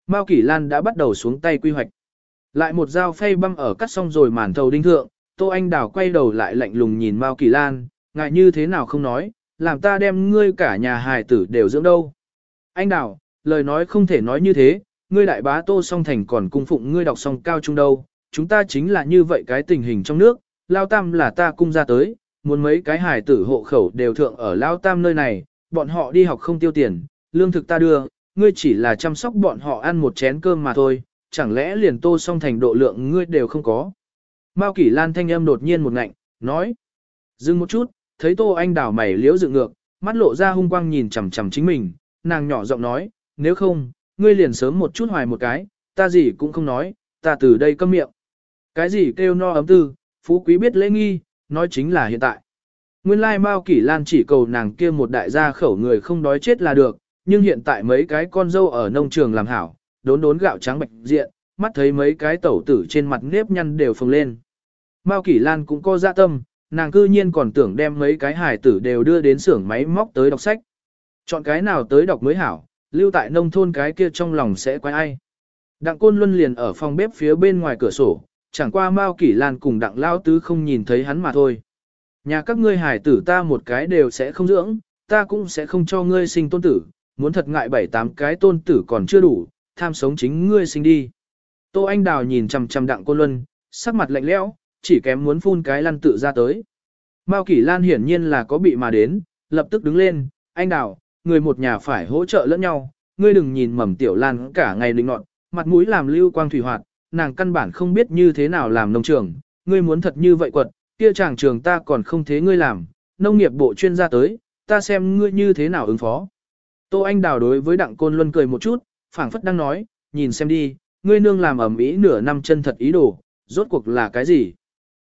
Mao Kỷ Lan đã bắt đầu xuống tay quy hoạch. Lại một dao phay băm ở cắt xong rồi màn thầu đinh thượng, Tô Anh Đào quay đầu lại lạnh lùng nhìn Mao kỷ Lan, ngại như thế nào không nói, làm ta đem ngươi cả nhà hài tử đều dưỡng đâu. Anh Đào, lời nói không thể nói như thế, ngươi đại bá Tô song thành còn cung phụng ngươi đọc song cao trung đâu, chúng ta chính là như vậy cái tình hình trong nước, Lao Tam là ta cung ra tới, muốn mấy cái hài tử hộ khẩu đều thượng ở Lao Tam nơi này, bọn họ đi học không tiêu tiền, lương thực ta đưa, ngươi chỉ là chăm sóc bọn họ ăn một chén cơm mà thôi, chẳng lẽ liền tô song thành độ lượng ngươi đều không có. Mao Kỷ Lan thanh âm đột nhiên một ngạnh, nói. Dừng một chút, thấy Tô Anh đảo mày liễu dựng ngược, mắt lộ ra hung quang nhìn chằm chằm chính mình, nàng nhỏ giọng nói, nếu không, ngươi liền sớm một chút hoài một cái, ta gì cũng không nói, ta từ đây câm miệng. Cái gì kêu no ấm tư, phú quý biết lễ nghi, nói chính là hiện tại. Nguyên lai Mao Kỷ Lan chỉ cầu nàng kia một đại gia khẩu người không đói chết là được, nhưng hiện tại mấy cái con dâu ở nông trường làm hảo, đốn đốn gạo trắng bạch diện, mắt thấy mấy cái tẩu tử trên mặt nếp nhăn đều phồng lên. Mao Kỷ Lan cũng có dạ tâm, nàng cư nhiên còn tưởng đem mấy cái hài tử đều đưa đến xưởng máy móc tới đọc sách. Chọn cái nào tới đọc mới hảo, lưu tại nông thôn cái kia trong lòng sẽ quay ai. Đặng Côn Luân liền ở phòng bếp phía bên ngoài cửa sổ, chẳng qua Mao Kỷ Lan cùng Đặng Lao Tứ không nhìn thấy hắn mà thôi. Nhà các ngươi hải tử ta một cái đều sẽ không dưỡng, ta cũng sẽ không cho ngươi sinh tôn tử, muốn thật ngại bảy tám cái tôn tử còn chưa đủ, tham sống chính ngươi sinh đi. Tô Anh Đào nhìn chằm chằm Đặng Côn Luân, sắc mặt lạnh lẽo, chỉ kém muốn phun cái lăn tự ra tới. Mao Kỷ Lan hiển nhiên là có bị mà đến, lập tức đứng lên, anh Đào, người một nhà phải hỗ trợ lẫn nhau, ngươi đừng nhìn mầm tiểu lan cả ngày định nọt, mặt mũi làm lưu quang thủy hoạt, nàng căn bản không biết như thế nào làm nông trường, ngươi muốn thật như vậy quật, kia chàng trường ta còn không thế ngươi làm, nông nghiệp bộ chuyên gia tới, ta xem ngươi như thế nào ứng phó. Tô Anh Đào đối với Đặng Côn Luân cười một chút, phảng phất đang nói, nhìn xem đi, ngươi nương làm ẩm ý nửa năm chân thật ý đồ, rốt cuộc là cái gì.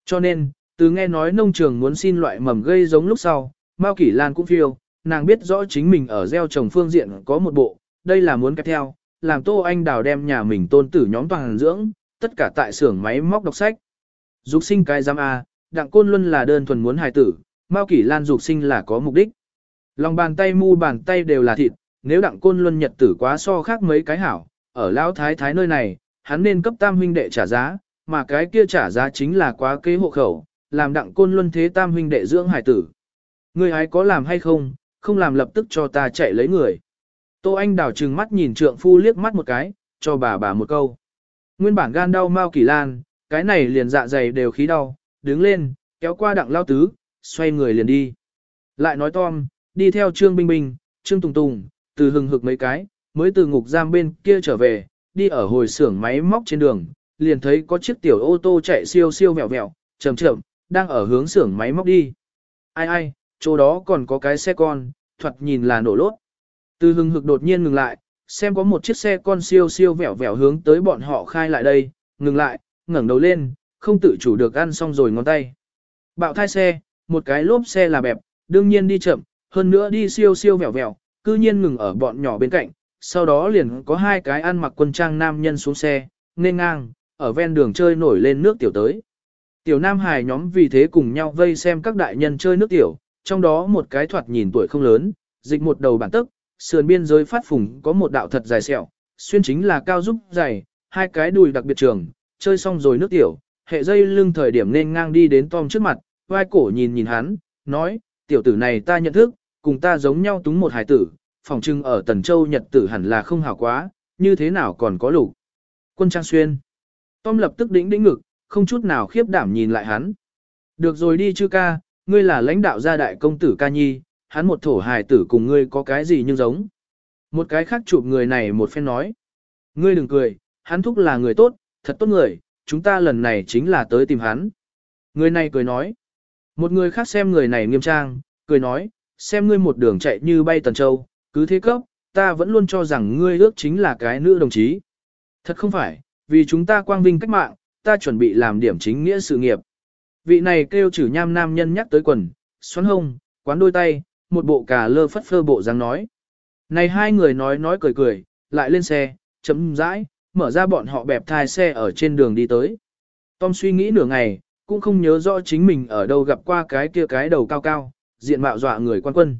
Cho nên, từ nghe nói nông trường muốn xin loại mầm gây giống lúc sau, Mao Kỷ Lan cũng phiêu, nàng biết rõ chính mình ở gieo trồng phương diện có một bộ, đây là muốn kẹp theo, làm Tô Anh Đào đem nhà mình tôn tử nhóm toàn dưỡng, tất cả tại xưởng máy móc đọc sách. Dục sinh cái giam A, Đặng Côn Luân là đơn thuần muốn hài tử, Mao Kỷ Lan dục sinh là có mục đích. Lòng bàn tay mu bàn tay đều là thịt, nếu Đặng Côn Luân nhật tử quá so khác mấy cái hảo, ở Lão Thái Thái nơi này, hắn nên cấp tam huynh đệ trả giá, mà cái kia trả giá chính là quá kế hộ khẩu, làm Đặng Côn Luân thế tam huynh đệ dưỡng hài tử. Người ấy có làm hay không, không làm lập tức cho ta chạy lấy người. Tô Anh đảo trừng mắt nhìn trượng phu liếc mắt một cái, cho bà bà một câu. Nguyên bản gan đau mau kỳ lan, cái này liền dạ dày đều khí đau, đứng lên, kéo qua đặng lao tứ, xoay người liền đi. Lại nói Tom, đi theo Trương Binh Binh, Trương Tùng Tùng, từ hừng hực mấy cái, mới từ ngục giam bên kia trở về, đi ở hồi xưởng máy móc trên đường, liền thấy có chiếc tiểu ô tô chạy siêu siêu vẹo vẹo, chậm chậm, đang ở hướng xưởng máy móc đi. Ai ai, chỗ đó còn có cái xe con, thoạt nhìn là nổ lốt. Từ hừng hực đột nhiên ngừng lại, xem có một chiếc xe con siêu siêu vẹo vẹo hướng tới bọn họ khai lại đây, ngừng lại, ngẩng đầu lên, không tự chủ được ăn xong rồi ngón tay. Bạo thai xe, một cái lốp xe là bẹp, đương nhiên đi chậm, hơn nữa đi siêu siêu vẹo vẹo, cư nhiên ngừng ở bọn nhỏ bên cạnh, sau đó liền có hai cái ăn mặc quân trang nam nhân xuống xe, nên ngang, ở ven đường chơi nổi lên nước tiểu tới. Tiểu nam hài nhóm vì thế cùng nhau vây xem các đại nhân chơi nước tiểu, trong đó một cái thoạt nhìn tuổi không lớn, dịch một đầu bản tức, sườn biên giới phát phùng có một đạo thật dài sẹo, xuyên chính là cao giúp dày, hai cái đùi đặc biệt trường, chơi xong rồi nước tiểu, hệ dây lưng thời điểm nên ngang đi đến Tom trước mặt, vai cổ nhìn nhìn hắn, nói, tiểu tử này ta nhận thức, cùng ta giống nhau túng một hải tử, phòng trưng ở Tần Châu Nhật tử hẳn là không hảo quá, như thế nào còn có lục. Quân Trang Xuyên. Tom lập tức đĩnh đĩnh ngực, không chút nào khiếp đảm nhìn lại hắn. Được rồi đi chư ca, ngươi là lãnh đạo gia đại công tử ca nhi, hắn một thổ hài tử cùng ngươi có cái gì nhưng giống. Một cái khác chụp người này một phen nói. Ngươi đừng cười, hắn thúc là người tốt, thật tốt người, chúng ta lần này chính là tới tìm hắn. Người này cười nói. Một người khác xem người này nghiêm trang, cười nói, xem ngươi một đường chạy như bay tần châu, cứ thế cấp, ta vẫn luôn cho rằng ngươi ước chính là cái nữ đồng chí. Thật không phải, vì chúng ta quang vinh cách mạng, ta chuẩn bị làm điểm chính nghĩa sự nghiệp. Vị này kêu chử nham nam nhân nhắc tới quần, xoắn hông, quán đôi tay, một bộ cà lơ phất phơ bộ dáng nói. Này hai người nói nói cười cười, lại lên xe, chấm rãi, mở ra bọn họ bẹp thai xe ở trên đường đi tới. Tom suy nghĩ nửa ngày, cũng không nhớ rõ chính mình ở đâu gặp qua cái kia cái đầu cao cao, diện mạo dọa người quan quân.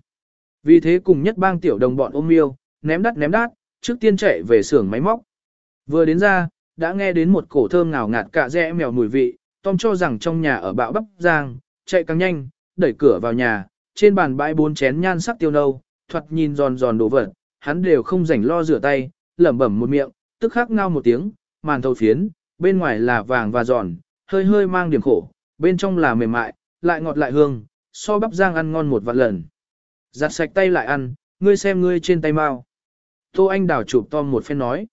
Vì thế cùng nhất bang tiểu đồng bọn ôm yêu, ném đắt ném đắt, trước tiên chạy về xưởng máy móc. Vừa đến ra, đã nghe đến một cổ thơm ngào ngạt cả rẽ mèo mùi vị, Tom cho rằng trong nhà ở bão bắp giang, chạy càng nhanh, đẩy cửa vào nhà, trên bàn bãi bốn chén nhan sắc tiêu nâu, thoạt nhìn giòn giòn đồ vật, hắn đều không rảnh lo rửa tay, lẩm bẩm một miệng, tức khắc ngao một tiếng, màn thầu phiến, bên ngoài là vàng và giòn, hơi hơi mang điểm khổ, bên trong là mềm mại, lại ngọt lại hương, so bắp giang ăn ngon một vạn lần. Giặt sạch tay lại ăn, ngươi xem ngươi trên tay mau. Tô Anh đảo chụp Tom một phen nói.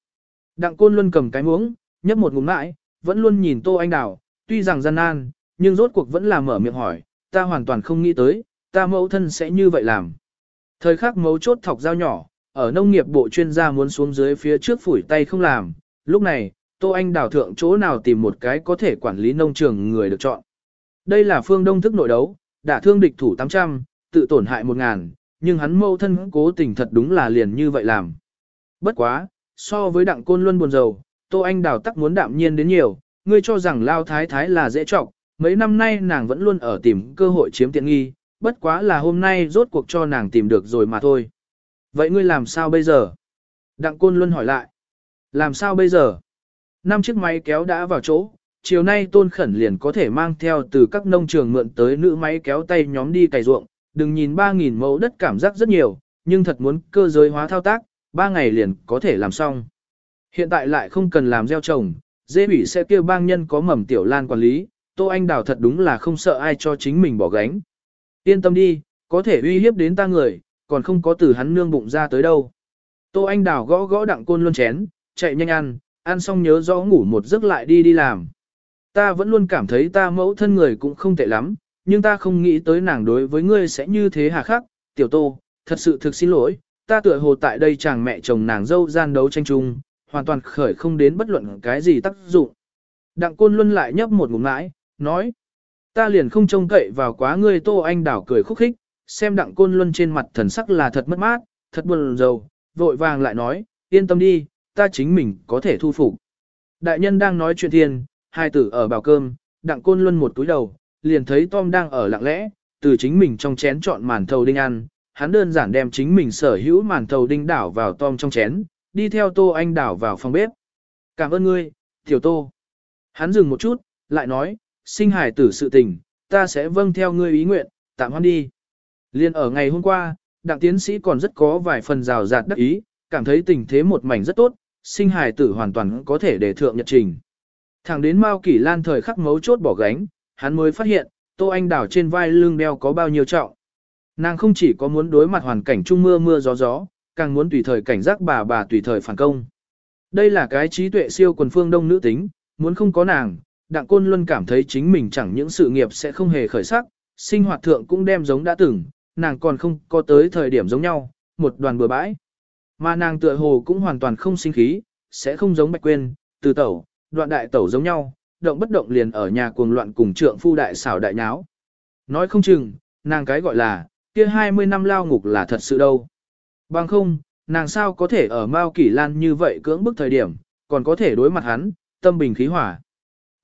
Đặng Côn Luân cầm cái muỗng, nhấp một ngụm mãi, vẫn luôn nhìn Tô Anh đảo, tuy rằng gian nan, nhưng rốt cuộc vẫn là mở miệng hỏi, ta hoàn toàn không nghĩ tới, ta mẫu thân sẽ như vậy làm. Thời khắc mấu chốt thọc dao nhỏ, ở nông nghiệp bộ chuyên gia muốn xuống dưới phía trước phủi tay không làm, lúc này, Tô Anh đào thượng chỗ nào tìm một cái có thể quản lý nông trường người được chọn. Đây là phương đông thức nội đấu, đã thương địch thủ 800, tự tổn hại 1.000, nhưng hắn mâu thân cố tình thật đúng là liền như vậy làm. Bất quá, so với đặng côn luân buồn rầu, Tô Anh đào tắc muốn đạm nhiên đến nhiều, ngươi cho rằng lao thái thái là dễ trọng, mấy năm nay nàng vẫn luôn ở tìm cơ hội chiếm tiện nghi, bất quá là hôm nay rốt cuộc cho nàng tìm được rồi mà thôi. Vậy ngươi làm sao bây giờ? Đặng Côn Luân hỏi lại. Làm sao bây giờ? Năm chiếc máy kéo đã vào chỗ, chiều nay Tôn Khẩn liền có thể mang theo từ các nông trường mượn tới nữ máy kéo tay nhóm đi cày ruộng, đừng nhìn 3.000 mẫu đất cảm giác rất nhiều, nhưng thật muốn cơ giới hóa thao tác, 3 ngày liền có thể làm xong. Hiện tại lại không cần làm gieo trồng, dễ bị sẽ kêu bang nhân có mầm tiểu lan quản lý, Tô Anh Đào thật đúng là không sợ ai cho chính mình bỏ gánh. Yên tâm đi, có thể uy hiếp đến ta người, còn không có từ hắn nương bụng ra tới đâu. Tô Anh Đào gõ gõ đặng côn luôn chén, chạy nhanh ăn, ăn xong nhớ rõ ngủ một giấc lại đi đi làm. Ta vẫn luôn cảm thấy ta mẫu thân người cũng không tệ lắm, nhưng ta không nghĩ tới nàng đối với ngươi sẽ như thế hà khắc, tiểu tô, thật sự thực xin lỗi, ta tựa hồ tại đây chàng mẹ chồng nàng dâu gian đấu tranh chung, hoàn toàn khởi không đến bất luận cái gì tác dụng. Đặng côn luân lại nhấp một ngụm mãi, nói, ta liền không trông cậy vào quá ngươi tô anh đảo cười khúc khích, xem đặng côn luân trên mặt thần sắc là thật mất mát, thật buồn rầu, vội vàng lại nói, yên tâm đi, ta chính mình có thể thu phục. Đại nhân đang nói chuyện thiên, hai tử ở bào cơm, đặng côn luân một túi đầu, liền thấy Tom đang ở lặng lẽ, từ chính mình trong chén chọn màn thầu đinh ăn, hắn đơn giản đem chính mình sở hữu màn thầu đinh đảo vào Tom trong chén, đi theo Tô Anh đảo vào phòng bếp. Cảm ơn ngươi, tiểu Tô. Hắn dừng một chút, lại nói, sinh hải tử sự tình, ta sẽ vâng theo ngươi ý nguyện, tạm hoan đi. Liên ở ngày hôm qua, đặng tiến sĩ còn rất có vài phần rào rạt đắc ý, cảm thấy tình thế một mảnh rất tốt, sinh hải tử hoàn toàn có thể để thượng nhật trình. Thẳng đến Mao Kỷ Lan thời khắc mấu chốt bỏ gánh, hắn mới phát hiện, Tô Anh Đảo trên vai lưng đeo có bao nhiêu trọng. Nàng không chỉ có muốn đối mặt hoàn cảnh trung mưa mưa gió gió, càng muốn tùy thời cảnh giác bà bà tùy thời phản công. Đây là cái trí tuệ siêu quần phương đông nữ tính, muốn không có nàng, Đặng Côn Luân cảm thấy chính mình chẳng những sự nghiệp sẽ không hề khởi sắc, sinh hoạt thượng cũng đem giống đã từng, nàng còn không có tới thời điểm giống nhau, một đoàn bừa bãi. Mà nàng tựa hồ cũng hoàn toàn không sinh khí, sẽ không giống bạch Quyên, từ tẩu, đoạn đại tẩu giống nhau, động bất động liền ở nhà cuồng loạn cùng trượng phu đại xảo đại nháo. Nói không chừng, nàng cái gọi là, kia 20 năm lao ngục là thật sự đâu. Bằng không, nàng sao có thể ở Mao Kỷ Lan như vậy cưỡng bức thời điểm, còn có thể đối mặt hắn, tâm bình khí hỏa.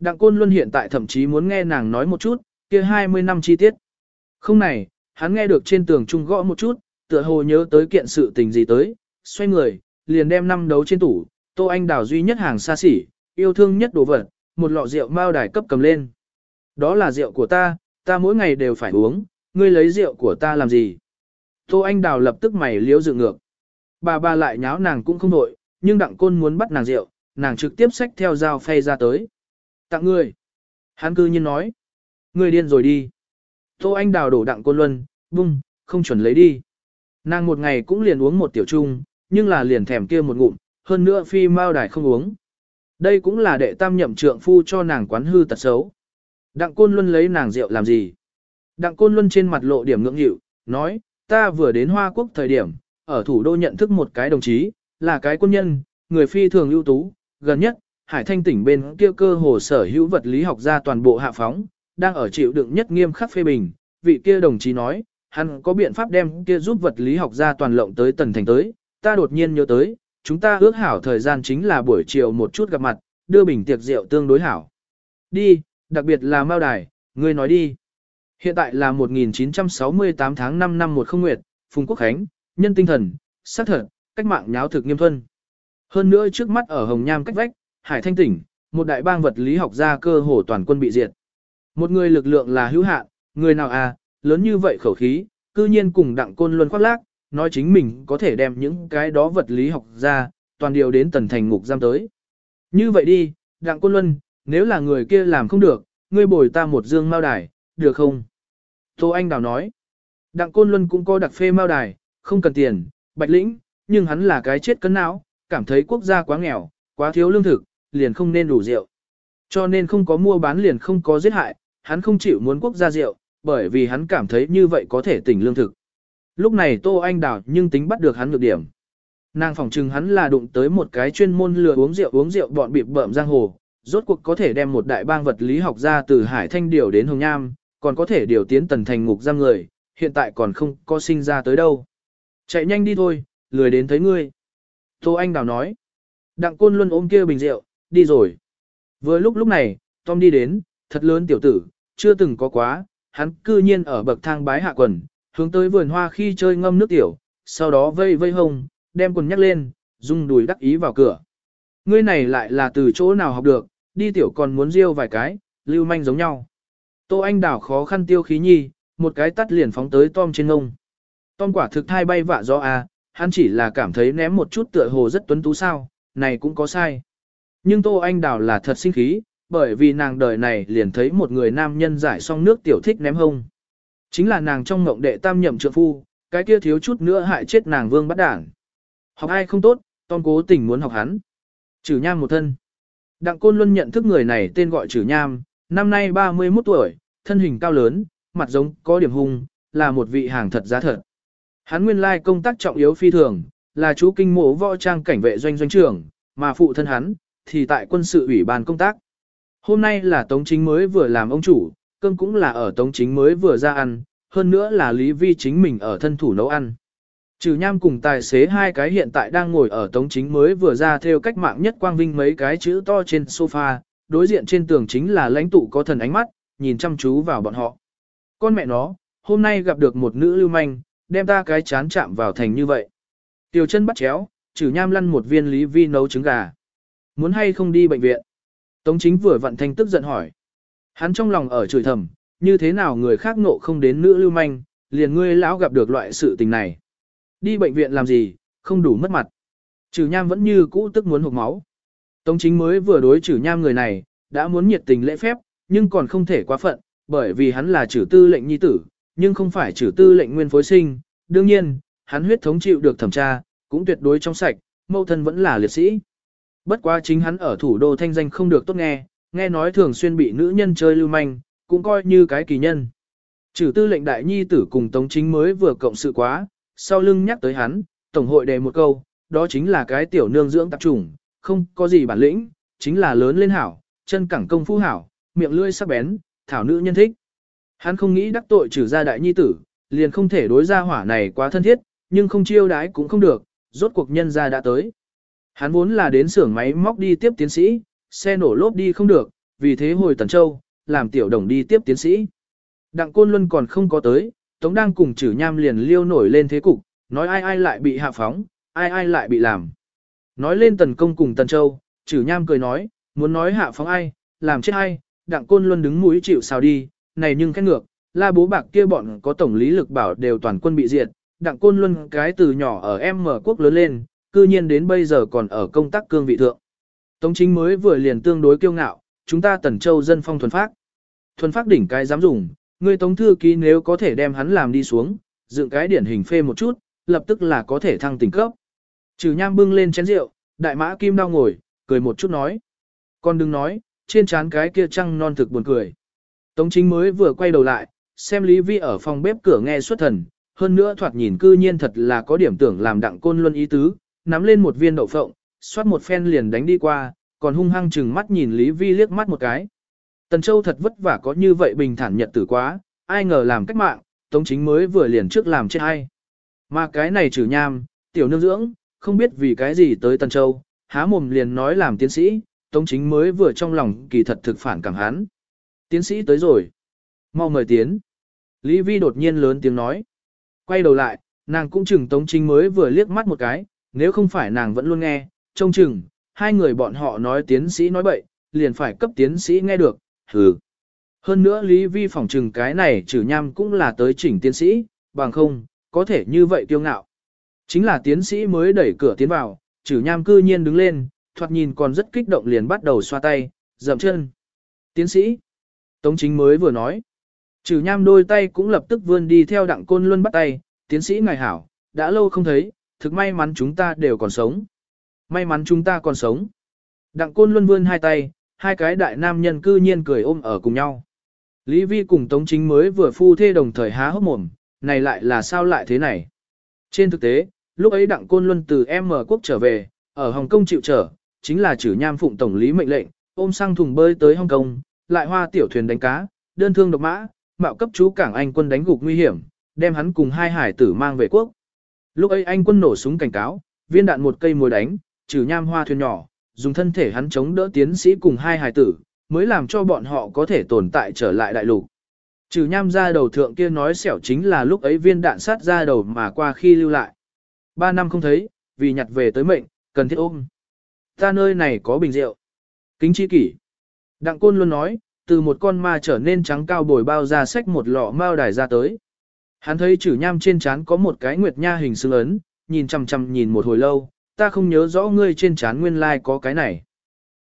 Đặng Côn Luân hiện tại thậm chí muốn nghe nàng nói một chút, kia 20 năm chi tiết. Không này, hắn nghe được trên tường trung gõ một chút, tựa hồ nhớ tới kiện sự tình gì tới, xoay người, liền đem năm đấu trên tủ, Tô Anh Đào duy nhất hàng xa xỉ, yêu thương nhất đồ vật, một lọ rượu mao đài cấp cầm lên. Đó là rượu của ta, ta mỗi ngày đều phải uống, ngươi lấy rượu của ta làm gì? Tô Anh Đào lập tức mày liếu dự ngược. Bà bà lại nháo nàng cũng không đội, nhưng đặng côn muốn bắt nàng rượu, nàng trực tiếp xách theo dao phay ra tới. Tặng ngươi. Hắn cư nhiên nói. Ngươi điên rồi đi. Tô Anh Đào đổ đặng côn luân, bung, không chuẩn lấy đi. Nàng một ngày cũng liền uống một tiểu chung, nhưng là liền thèm kia một ngụm, hơn nữa phi mao đài không uống. Đây cũng là đệ tam nhậm trượng phu cho nàng quán hư tật xấu. Đặng Côn Luân lấy nàng rượu làm gì? Đặng Côn Luân trên mặt lộ điểm ngưỡng hiệu, nói, ta vừa đến Hoa Quốc thời điểm, ở thủ đô nhận thức một cái đồng chí, là cái quân nhân, người phi thường ưu tú, gần nhất, Hải Thanh tỉnh bên kia cơ hồ sở hữu vật lý học ra toàn bộ hạ phóng, đang ở chịu đựng nhất nghiêm khắc phê bình, vị kia đồng chí nói, hắn có biện pháp đem kia giúp vật lý học ra toàn lộng tới tần thành tới, ta đột nhiên nhớ tới, chúng ta ước hảo thời gian chính là buổi chiều một chút gặp mặt, đưa bình tiệc rượu tương đối hảo. Đi, đặc biệt là Mao Đài, ngươi nói đi. Hiện tại là 1968 tháng 5 năm một không nguyệt, Phùng Quốc Khánh, nhân tinh thần, sát thật, cách mạng nháo thực nghiêm thuân. Hơn nữa trước mắt ở Hồng Nham cách vách, Hải Thanh tỉnh, một đại bang vật lý học gia cơ hồ toàn quân bị diệt. Một người lực lượng là hữu hạn, người nào à, lớn như vậy khẩu khí, cư nhiên cùng đặng côn luân khoác lác, nói chính mình có thể đem những cái đó vật lý học ra, toàn điều đến tần thành ngục giam tới. Như vậy đi, đặng côn luân, nếu là người kia làm không được, ngươi bồi ta một dương mao đài, được không? Tô Anh Đào nói, đặng côn luân cũng có đặc phê mao đài, không cần tiền, bạch lĩnh, nhưng hắn là cái chết cấn não, cảm thấy quốc gia quá nghèo, quá thiếu lương thực, liền không nên đủ rượu. Cho nên không có mua bán liền không có giết hại, hắn không chịu muốn quốc gia rượu, bởi vì hắn cảm thấy như vậy có thể tỉnh lương thực. Lúc này Tô Anh Đào nhưng tính bắt được hắn nhược điểm. Nàng phỏng chừng hắn là đụng tới một cái chuyên môn lừa uống rượu uống rượu bọn bịp bợm giang hồ, rốt cuộc có thể đem một đại bang vật lý học ra từ Hải Thanh Điều đến Hồng Nham, còn có thể điều tiến tần thành ngục giam người, hiện tại còn không có sinh ra tới đâu. Chạy nhanh đi thôi, lười đến thấy ngươi. Tô Anh Đào nói. Đặng Côn Luân ôm kia bình rượu, đi rồi. Vừa lúc lúc này, Tom đi đến, thật lớn tiểu tử, chưa từng có quá, hắn cư nhiên ở bậc thang bái hạ quần, hướng tới vườn hoa khi chơi ngâm nước tiểu, sau đó vây vây hông, đem quần nhắc lên, rung đùi đắc ý vào cửa. Ngươi này lại là từ chỗ nào học được, đi tiểu còn muốn riêu vài cái, lưu manh giống nhau. Tô Anh đảo khó khăn tiêu khí nhi, một cái tắt liền phóng tới Tom trên ngông. Tom quả thực thai bay vạ do à, hắn chỉ là cảm thấy ném một chút tựa hồ rất tuấn tú sao, này cũng có sai. Nhưng Tô Anh Đào là thật sinh khí, bởi vì nàng đời này liền thấy một người nam nhân giải xong nước tiểu thích ném hông. Chính là nàng trong ngộng đệ tam nhậm trượng phu, cái kia thiếu chút nữa hại chết nàng vương bắt đảng. Học ai không tốt, Tom cố tình muốn học hắn. Trừ nham một thân. Đặng Côn Luân nhận thức người này tên gọi Trừ nham, năm nay 31 tuổi, thân hình cao lớn, mặt giống có điểm hung, là một vị hàng thật giá thật. Hắn nguyên lai công tác trọng yếu phi thường, là chú kinh mộ võ trang cảnh vệ doanh doanh trưởng, mà phụ thân hắn, thì tại quân sự ủy ban công tác. Hôm nay là Tống Chính mới vừa làm ông chủ, cơm cũng là ở Tống Chính mới vừa ra ăn, hơn nữa là Lý Vi chính mình ở thân thủ nấu ăn. Trừ nham cùng tài xế hai cái hiện tại đang ngồi ở Tống Chính mới vừa ra theo cách mạng nhất quang vinh mấy cái chữ to trên sofa, đối diện trên tường chính là lãnh tụ có thần ánh mắt, nhìn chăm chú vào bọn họ. Con mẹ nó, hôm nay gặp được một nữ lưu manh, đem ta cái chán chạm vào thành như vậy. Tiểu chân bắt chéo, trừ nham lăn một viên Lý Vi nấu trứng gà. Muốn hay không đi bệnh viện? Tống chính vừa vặn thanh tức giận hỏi. Hắn trong lòng ở chửi thầm, như thế nào người khác nộ không đến nữ lưu manh, liền ngươi lão gặp được loại sự tình này. Đi bệnh viện làm gì, không đủ mất mặt. Trừ nham vẫn như cũ tức muốn hụt máu. Tống chính mới vừa đối trừ nham người này, đã muốn nhiệt tình lễ phép, nhưng còn không thể quá phận, bởi vì hắn là trừ tư lệnh nhi tử, nhưng không phải trừ tư lệnh nguyên phối sinh. Đương nhiên, hắn huyết thống chịu được thẩm tra, cũng tuyệt đối trong sạch, mâu thân vẫn là liệt sĩ. Bất quá chính hắn ở thủ đô thanh danh không được tốt nghe, nghe nói thường xuyên bị nữ nhân chơi lưu manh, cũng coi như cái kỳ nhân. Trừ tư lệnh đại nhi tử cùng tống chính mới vừa cộng sự quá, sau lưng nhắc tới hắn, tổng hội đề một câu, đó chính là cái tiểu nương dưỡng tạp trùng, không có gì bản lĩnh, chính là lớn lên hảo, chân cẳng công phu hảo, miệng lưỡi sắc bén, thảo nữ nhân thích. Hắn không nghĩ đắc tội trừ ra đại nhi tử, liền không thể đối ra hỏa này quá thân thiết, nhưng không chiêu đái cũng không được, rốt cuộc nhân ra đã tới. Hắn vốn là đến xưởng máy móc đi tiếp tiến sĩ, xe nổ lốp đi không được, vì thế hồi Tần Châu, làm tiểu đồng đi tiếp tiến sĩ. Đặng Côn Luân còn không có tới, Tống đang cùng chử nham liền liêu nổi lên thế cục, nói ai ai lại bị hạ phóng, ai ai lại bị làm. Nói lên tần công cùng Tần Châu, chử nham cười nói, muốn nói hạ phóng ai, làm chết ai, Đặng Côn Luân đứng mũi chịu sao đi, này nhưng khét ngược, la bố bạc kia bọn có tổng lý lực bảo đều toàn quân bị diệt, Đặng Côn Luân cái từ nhỏ ở M quốc lớn lên, cư nhiên đến bây giờ còn ở công tác cương vị thượng. Tống chính mới vừa liền tương đối kiêu ngạo, chúng ta tần châu dân phong thuần phát. Thuần phát đỉnh cái dám dùng, người tống thư ký nếu có thể đem hắn làm đi xuống, dựng cái điển hình phê một chút, lập tức là có thể thăng tỉnh cấp. Trừ nham bưng lên chén rượu, đại mã kim đau ngồi, cười một chút nói. Con đừng nói, trên trán cái kia trăng non thực buồn cười. Tống chính mới vừa quay đầu lại, xem Lý Vi ở phòng bếp cửa nghe xuất thần, hơn nữa thoạt nhìn cư nhiên thật là có điểm tưởng làm đặng côn luân ý tứ, nắm lên một viên đậu phộng, xoát một phen liền đánh đi qua, còn hung hăng chừng mắt nhìn Lý Vi liếc mắt một cái. Tần Châu thật vất vả có như vậy bình thản nhật tử quá, ai ngờ làm cách mạng, Tống Chính mới vừa liền trước làm chết hay. Mà cái này trừ nham, tiểu nương dưỡng, không biết vì cái gì tới Tần Châu, há mồm liền nói làm tiến sĩ, Tống Chính mới vừa trong lòng kỳ thật thực phản cảm hắn. Tiến sĩ tới rồi. Mau mời tiến. Lý Vi đột nhiên lớn tiếng nói. Quay đầu lại, nàng cũng chừng Tống Chính mới vừa liếc mắt một cái, nếu không phải nàng vẫn luôn nghe, trông chừng, hai người bọn họ nói tiến sĩ nói bậy, liền phải cấp tiến sĩ nghe được, hừ. Hơn nữa Lý Vi phỏng chừng cái này trừ nham cũng là tới chỉnh tiến sĩ, bằng không, có thể như vậy tiêu ngạo. Chính là tiến sĩ mới đẩy cửa tiến vào, trừ nham cư nhiên đứng lên, thoạt nhìn còn rất kích động liền bắt đầu xoa tay, dậm chân. Tiến sĩ, Tống chính mới vừa nói. Trừ nham đôi tay cũng lập tức vươn đi theo đặng côn luân bắt tay, tiến sĩ ngài hảo, đã lâu không thấy, thực may mắn chúng ta đều còn sống. May mắn chúng ta còn sống. Đặng côn luân vươn hai tay, hai cái đại nam nhân cư nhiên cười ôm ở cùng nhau. Lý Vi cùng Tống Chính mới vừa phu thê đồng thời há hốc mồm, này lại là sao lại thế này? Trên thực tế, lúc ấy Đặng Côn Luân từ M quốc trở về, ở Hồng Kông chịu trở, chính là chử nham phụng tổng lý mệnh lệnh, ôm sang thùng bơi tới Hồng Kông, lại hoa tiểu thuyền đánh cá, đơn thương độc mã, mạo cấp chú cảng Anh quân đánh gục nguy hiểm, đem hắn cùng hai hải tử mang về quốc. Lúc ấy Anh quân nổ súng cảnh cáo, viên đạn một cây mồi đánh, trừ nham hoa thuyền nhỏ, dùng thân thể hắn chống đỡ tiến sĩ cùng hai hài tử, mới làm cho bọn họ có thể tồn tại trở lại đại lục. Trừ nham ra đầu thượng kia nói xẻo chính là lúc ấy viên đạn sát ra đầu mà qua khi lưu lại. Ba năm không thấy, vì nhặt về tới mệnh, cần thiết ôm. Ta nơi này có bình rượu. Kính chi kỷ. Đặng côn luôn nói, từ một con ma trở nên trắng cao bồi bao ra sách một lọ mao đài ra tới. Hắn thấy chữ nham trên trán có một cái nguyệt nha hình xương ấn, nhìn chằm chằm nhìn một hồi lâu, ta không nhớ rõ ngươi trên trán nguyên lai like có cái này.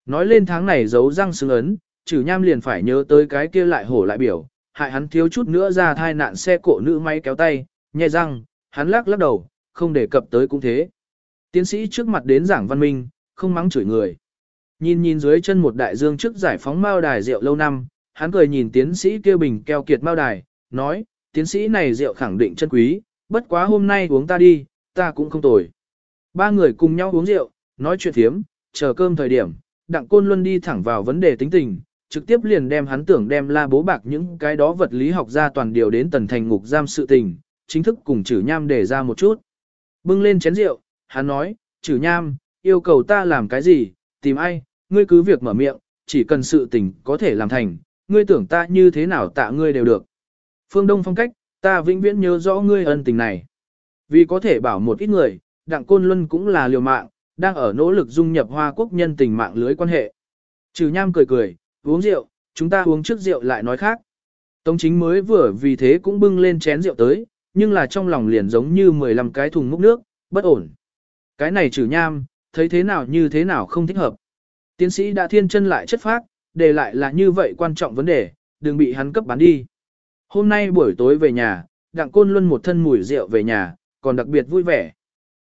Nói lên tháng này giấu răng xương ấn, chữ nham liền phải nhớ tới cái kia lại hổ lại biểu, hại hắn thiếu chút nữa ra thai nạn xe cộ nữ máy kéo tay, nhẹ răng, hắn lắc lắc đầu, không đề cập tới cũng thế. Tiến sĩ trước mặt đến giảng văn minh, không mắng chửi người. Nhìn nhìn dưới chân một đại dương trước giải phóng mao đài rượu lâu năm, hắn cười nhìn tiến sĩ kêu bình keo kiệt mao đài, nói, tiến sĩ này rượu khẳng định chân quý, bất quá hôm nay uống ta đi, ta cũng không tồi. Ba người cùng nhau uống rượu, nói chuyện thiếm, chờ cơm thời điểm, đặng côn luân đi thẳng vào vấn đề tính tình, trực tiếp liền đem hắn tưởng đem la bố bạc những cái đó vật lý học ra toàn điều đến tần thành ngục giam sự tình, chính thức cùng chử nham để ra một chút. Bưng lên chén rượu, hắn nói, chử nham, yêu cầu ta làm cái gì, tìm ai, ngươi cứ việc mở miệng, chỉ cần sự tình có thể làm thành, ngươi tưởng ta như thế nào tạ ngươi đều được. Phương Đông phong cách, ta vĩnh viễn nhớ rõ ngươi ân tình này. Vì có thể bảo một ít người, Đặng Côn Luân cũng là liều mạng, đang ở nỗ lực dung nhập Hoa Quốc nhân tình mạng lưới quan hệ. Trừ nham cười cười, uống rượu, chúng ta uống trước rượu lại nói khác. Tống chính mới vừa vì thế cũng bưng lên chén rượu tới, nhưng là trong lòng liền giống như 15 cái thùng múc nước, bất ổn. Cái này trừ nham, thấy thế nào như thế nào không thích hợp. Tiến sĩ đã thiên chân lại chất phác, đề lại là như vậy quan trọng vấn đề, đừng bị hắn cấp bán đi. Hôm nay buổi tối về nhà, đặng côn luân một thân mùi rượu về nhà, còn đặc biệt vui vẻ.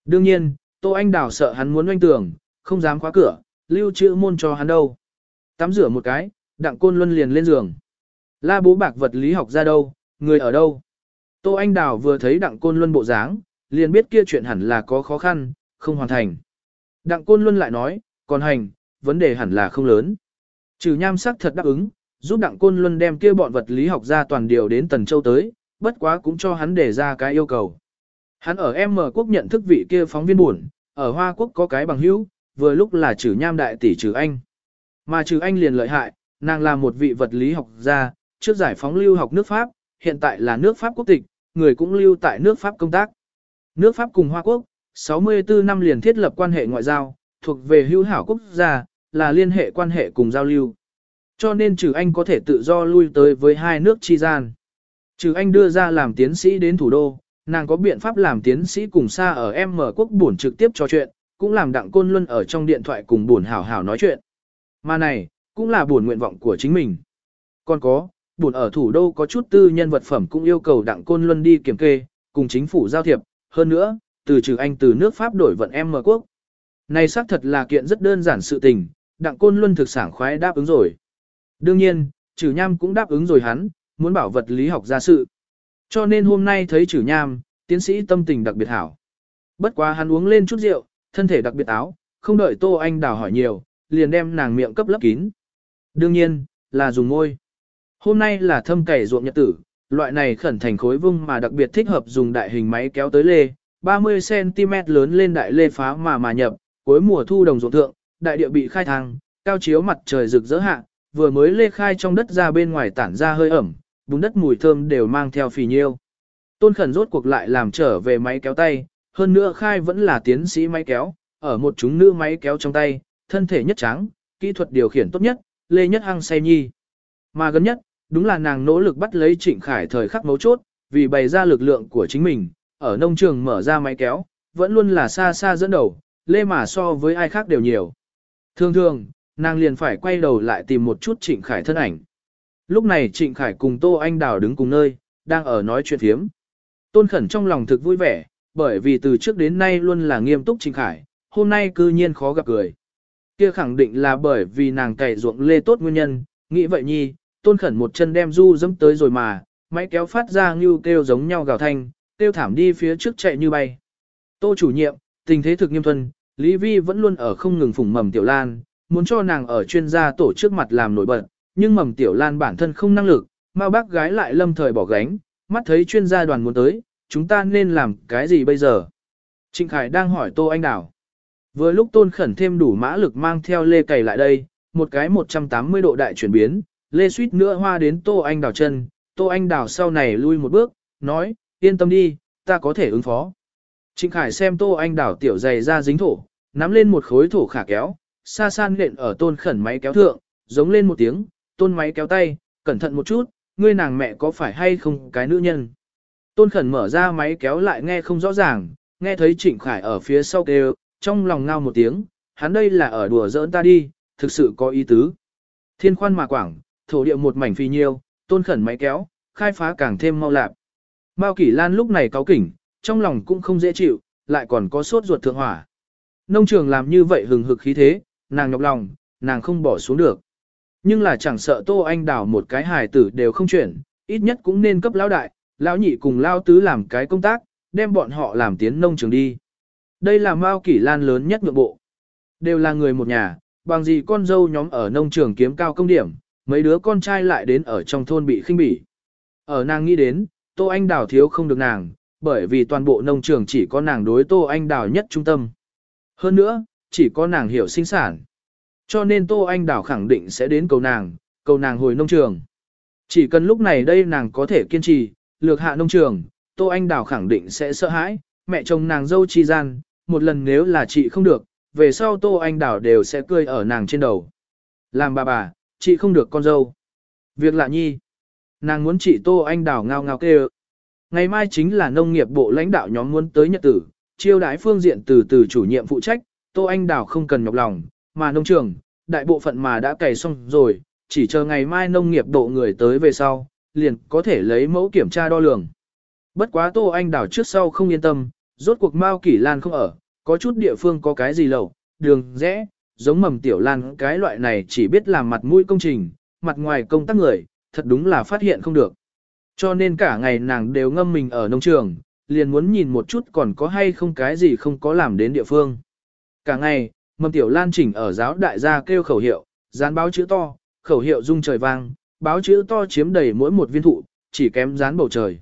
Đương nhiên, Tô Anh Đào sợ hắn muốn oanh tường, không dám khóa cửa, lưu trữ môn cho hắn đâu. Tắm rửa một cái, đặng côn luân liền lên giường. La bố bạc vật lý học ra đâu, người ở đâu. Tô Anh Đào vừa thấy đặng côn luân bộ dáng, liền biết kia chuyện hẳn là có khó khăn, không hoàn thành. Đặng côn luân lại nói, còn hành, vấn đề hẳn là không lớn. Trừ nham sắc thật đáp ứng, giúp đặng côn luân đem kia bọn vật lý học ra toàn điều đến Tần Châu tới, bất quá cũng cho hắn đề ra cái yêu cầu. Hắn ở M quốc nhận thức vị kia phóng viên buồn, ở Hoa quốc có cái bằng hữu, vừa lúc là trừ nham đại tỷ trừ anh. Mà trừ anh liền lợi hại, nàng là một vị vật lý học gia, trước giải phóng lưu học nước Pháp, hiện tại là nước Pháp quốc tịch, người cũng lưu tại nước Pháp công tác. Nước Pháp cùng Hoa quốc, 64 năm liền thiết lập quan hệ ngoại giao, thuộc về hữu hảo quốc gia, là liên hệ quan hệ cùng giao lưu. Cho nên trừ anh có thể tự do lui tới với hai nước chi gian. Trừ anh đưa ra làm tiến sĩ đến thủ đô, nàng có biện pháp làm tiến sĩ cùng xa ở M quốc buồn trực tiếp trò chuyện, cũng làm đặng côn luân ở trong điện thoại cùng buồn hảo hảo nói chuyện. Mà này, cũng là buồn nguyện vọng của chính mình. Còn có, buồn ở thủ đô có chút tư nhân vật phẩm cũng yêu cầu đặng côn luân đi kiểm kê, cùng chính phủ giao thiệp, hơn nữa, từ trừ anh từ nước Pháp đổi vận M quốc. Này xác thật là kiện rất đơn giản sự tình, đặng côn luân thực sản khoái đáp ứng rồi. Đương nhiên, trừ nham cũng đáp ứng rồi hắn, muốn bảo vật lý học ra sự. Cho nên hôm nay thấy trừ nham, tiến sĩ tâm tình đặc biệt hảo. Bất quá hắn uống lên chút rượu, thân thể đặc biệt áo, không đợi Tô Anh Đào hỏi nhiều, liền đem nàng miệng cấp lấp kín. Đương nhiên, là dùng môi. Hôm nay là thâm cày ruộng nhật tử, loại này khẩn thành khối vung mà đặc biệt thích hợp dùng đại hình máy kéo tới lê, 30cm lớn lên đại lê phá mà mà nhập, cuối mùa thu đồng ruộng thượng, đại địa bị khai thang, cao chiếu mặt trời rực rỡ hạ, vừa mới lê khai trong đất ra bên ngoài tản ra hơi ẩm, bùn đất mùi thơm đều mang theo phì nhiêu. Tôn khẩn rốt cuộc lại làm trở về máy kéo tay, hơn nữa khai vẫn là tiến sĩ máy kéo, ở một chúng nữ máy kéo trong tay, thân thể nhất trắng, kỹ thuật điều khiển tốt nhất, lê nhất hăng say nhi. Mà gần nhất, đúng là nàng nỗ lực bắt lấy trịnh khải thời khắc mấu chốt, vì bày ra lực lượng của chính mình, ở nông trường mở ra máy kéo, vẫn luôn là xa xa dẫn đầu, lê mà so với ai khác đều nhiều. Thường thường, nàng liền phải quay đầu lại tìm một chút trịnh khải thân ảnh. Lúc này trịnh khải cùng Tô Anh Đào đứng cùng nơi, đang ở nói chuyện thiếm. Tôn khẩn trong lòng thực vui vẻ, bởi vì từ trước đến nay luôn là nghiêm túc trịnh khải, hôm nay cư nhiên khó gặp cười. Kia khẳng định là bởi vì nàng cày ruộng lê tốt nguyên nhân, nghĩ vậy nhi, tôn khẩn một chân đem du dẫm tới rồi mà, máy kéo phát ra như kêu giống nhau gào thanh, kêu thảm đi phía trước chạy như bay. Tô chủ nhiệm, tình thế thực nghiêm thuần, Lý Vi vẫn luôn ở không ngừng phủng mầm tiểu lan, muốn cho nàng ở chuyên gia tổ trước mặt làm nổi bật, nhưng mầm tiểu lan bản thân không năng lực, mà bác gái lại lâm thời bỏ gánh, mắt thấy chuyên gia đoàn muốn tới, chúng ta nên làm cái gì bây giờ? Trịnh Khải đang hỏi Tô Anh Đảo. Vừa lúc tôn khẩn thêm đủ mã lực mang theo lê cày lại đây, một cái 180 độ đại chuyển biến, lê suýt nữa hoa đến Tô Anh Đảo chân, Tô Anh Đảo sau này lui một bước, nói, yên tâm đi, ta có thể ứng phó. Trịnh Khải xem Tô Anh Đảo tiểu dày ra dính thổ, nắm lên một khối thổ khả kéo, xa san nện ở tôn khẩn máy kéo thượng, giống lên một tiếng, tôn máy kéo tay, cẩn thận một chút, ngươi nàng mẹ có phải hay không cái nữ nhân. Tôn khẩn mở ra máy kéo lại nghe không rõ ràng, nghe thấy Trịnh Khải ở phía sau kêu, trong lòng ngao một tiếng, hắn đây là ở đùa giỡn ta đi, thực sự có ý tứ. Thiên khoan mà quảng, thổ địa một mảnh phi nhiêu, tôn khẩn máy kéo, khai phá càng thêm mau lạp. Mao Kỷ Lan lúc này cáo kỉnh, trong lòng cũng không dễ chịu, lại còn có sốt ruột thượng hỏa. Nông trường làm như vậy hừng hực khí thế, nàng nhọc lòng, nàng không bỏ xuống được. Nhưng là chẳng sợ Tô Anh đảo một cái hài tử đều không chuyển, ít nhất cũng nên cấp lão đại, lão nhị cùng lao tứ làm cái công tác, đem bọn họ làm tiến nông trường đi. Đây là Mao Kỷ Lan lớn nhất nhượng bộ. Đều là người một nhà, bằng gì con dâu nhóm ở nông trường kiếm cao công điểm, mấy đứa con trai lại đến ở trong thôn bị khinh bỉ. Ở nàng nghĩ đến, Tô Anh Đào thiếu không được nàng, bởi vì toàn bộ nông trường chỉ có nàng đối Tô Anh Đào nhất trung tâm. Hơn nữa, chỉ có nàng hiểu sinh sản. Cho nên Tô Anh đảo khẳng định sẽ đến cầu nàng, cầu nàng hồi nông trường. Chỉ cần lúc này đây nàng có thể kiên trì, lược hạ nông trường, Tô Anh đảo khẳng định sẽ sợ hãi, mẹ chồng nàng dâu chi gian, một lần nếu là chị không được, về sau Tô Anh đảo đều sẽ cười ở nàng trên đầu. Làm bà bà, chị không được con dâu. Việc lạ nhi. Nàng muốn chị Tô Anh đảo ngao ngao kêu. Ngày mai chính là nông nghiệp bộ lãnh đạo nhóm muốn tới nhật tử, chiêu đái phương diện từ từ chủ nhiệm phụ trách, Tô Anh Đào không cần nhọc lòng, mà nông trường, đại bộ phận mà đã cày xong rồi, chỉ chờ ngày mai nông nghiệp độ người tới về sau, liền có thể lấy mẫu kiểm tra đo lường. Bất quá Tô Anh Đào trước sau không yên tâm, rốt cuộc Mao Kỷ Lan không ở, có chút địa phương có cái gì lẩu, đường, rẽ, giống mầm tiểu lan cái loại này chỉ biết làm mặt mũi công trình, mặt ngoài công tác người, thật đúng là phát hiện không được. Cho nên cả ngày nàng đều ngâm mình ở nông trường, liền muốn nhìn một chút còn có hay không cái gì không có làm đến địa phương. Cả ngày, mầm tiểu lan chỉnh ở giáo đại gia kêu khẩu hiệu, dán báo chữ to, khẩu hiệu rung trời vang, báo chữ to chiếm đầy mỗi một viên thụ, chỉ kém dán bầu trời.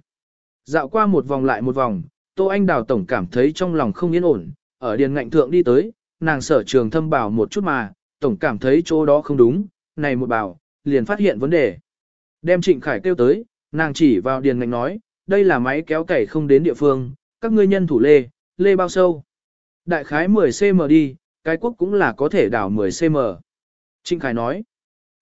Dạo qua một vòng lại một vòng, Tô Anh Đào Tổng cảm thấy trong lòng không yên ổn, ở điền ngạnh thượng đi tới, nàng sở trường thâm bảo một chút mà, Tổng cảm thấy chỗ đó không đúng, này một bảo, liền phát hiện vấn đề. Đem Trịnh Khải kêu tới, nàng chỉ vào điền ngạnh nói, đây là máy kéo cày không đến địa phương, các ngươi nhân thủ lê, lê bao sâu. Đại khái 10cm đi, cái quốc cũng là có thể đào 10cm. Trinh Khải nói,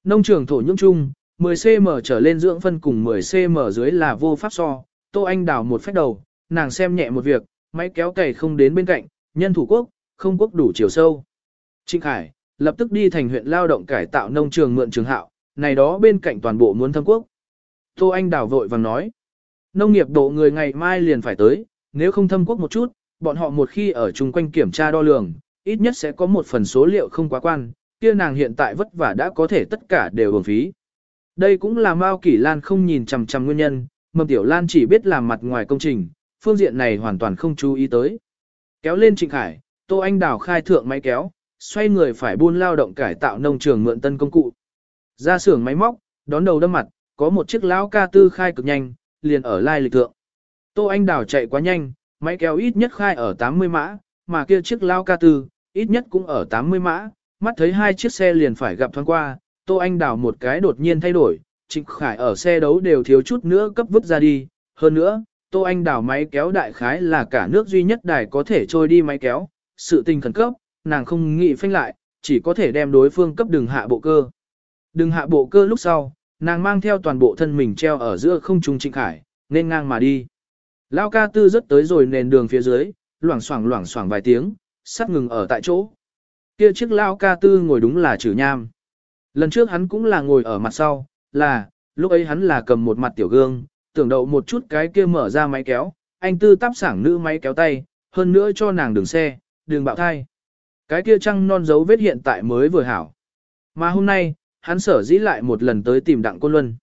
nông trường thổ nhưỡng chung, 10cm trở lên dưỡng phân cùng 10cm dưới là vô pháp so, Tô Anh đào một phách đầu, nàng xem nhẹ một việc, máy kéo cày không đến bên cạnh, nhân thủ quốc, không quốc đủ chiều sâu. Trinh Khải, lập tức đi thành huyện lao động cải tạo nông trường mượn trường hạo, này đó bên cạnh toàn bộ muốn thâm quốc. Tô Anh đào vội vàng nói, nông nghiệp độ người ngày mai liền phải tới, nếu không thâm quốc một chút, bọn họ một khi ở chung quanh kiểm tra đo lường, ít nhất sẽ có một phần số liệu không quá quan, kia nàng hiện tại vất vả đã có thể tất cả đều hưởng phí. Đây cũng là Mao Kỷ Lan không nhìn chằm chằm nguyên nhân, Mầm Tiểu Lan chỉ biết làm mặt ngoài công trình, phương diện này hoàn toàn không chú ý tới. Kéo lên Trịnh Khải, Tô Anh Đào khai thượng máy kéo, xoay người phải buôn lao động cải tạo nông trường mượn tân công cụ. Ra xưởng máy móc, đón đầu đâm mặt, có một chiếc lão ca tư khai cực nhanh, liền ở lai lịch thượng. Tô Anh Đào chạy quá nhanh, máy kéo ít nhất khai ở 80 mã, mà kia chiếc lao ca tư, ít nhất cũng ở 80 mã, mắt thấy hai chiếc xe liền phải gặp thoáng qua, Tô Anh Đào một cái đột nhiên thay đổi, Trịnh Khải ở xe đấu đều thiếu chút nữa cấp vứt ra đi, hơn nữa, Tô Anh đảo máy kéo đại khái là cả nước duy nhất đài có thể trôi đi máy kéo, sự tình khẩn cấp, nàng không nghĩ phanh lại, chỉ có thể đem đối phương cấp đường hạ bộ cơ. Đừng hạ bộ cơ lúc sau, nàng mang theo toàn bộ thân mình treo ở giữa không trung Trịnh Khải, nên ngang mà đi. Lao ca tư rất tới rồi nền đường phía dưới, loảng xoảng loảng xoảng vài tiếng, sắt ngừng ở tại chỗ. Kia chiếc Lao ca tư ngồi đúng là chữ nham. Lần trước hắn cũng là ngồi ở mặt sau, là, lúc ấy hắn là cầm một mặt tiểu gương, tưởng đậu một chút cái kia mở ra máy kéo, anh tư tắp sảng nữ máy kéo tay, hơn nữa cho nàng đường xe, đường bạo thai. Cái kia trăng non dấu vết hiện tại mới vừa hảo. Mà hôm nay, hắn sở dĩ lại một lần tới tìm Đặng Côn Luân.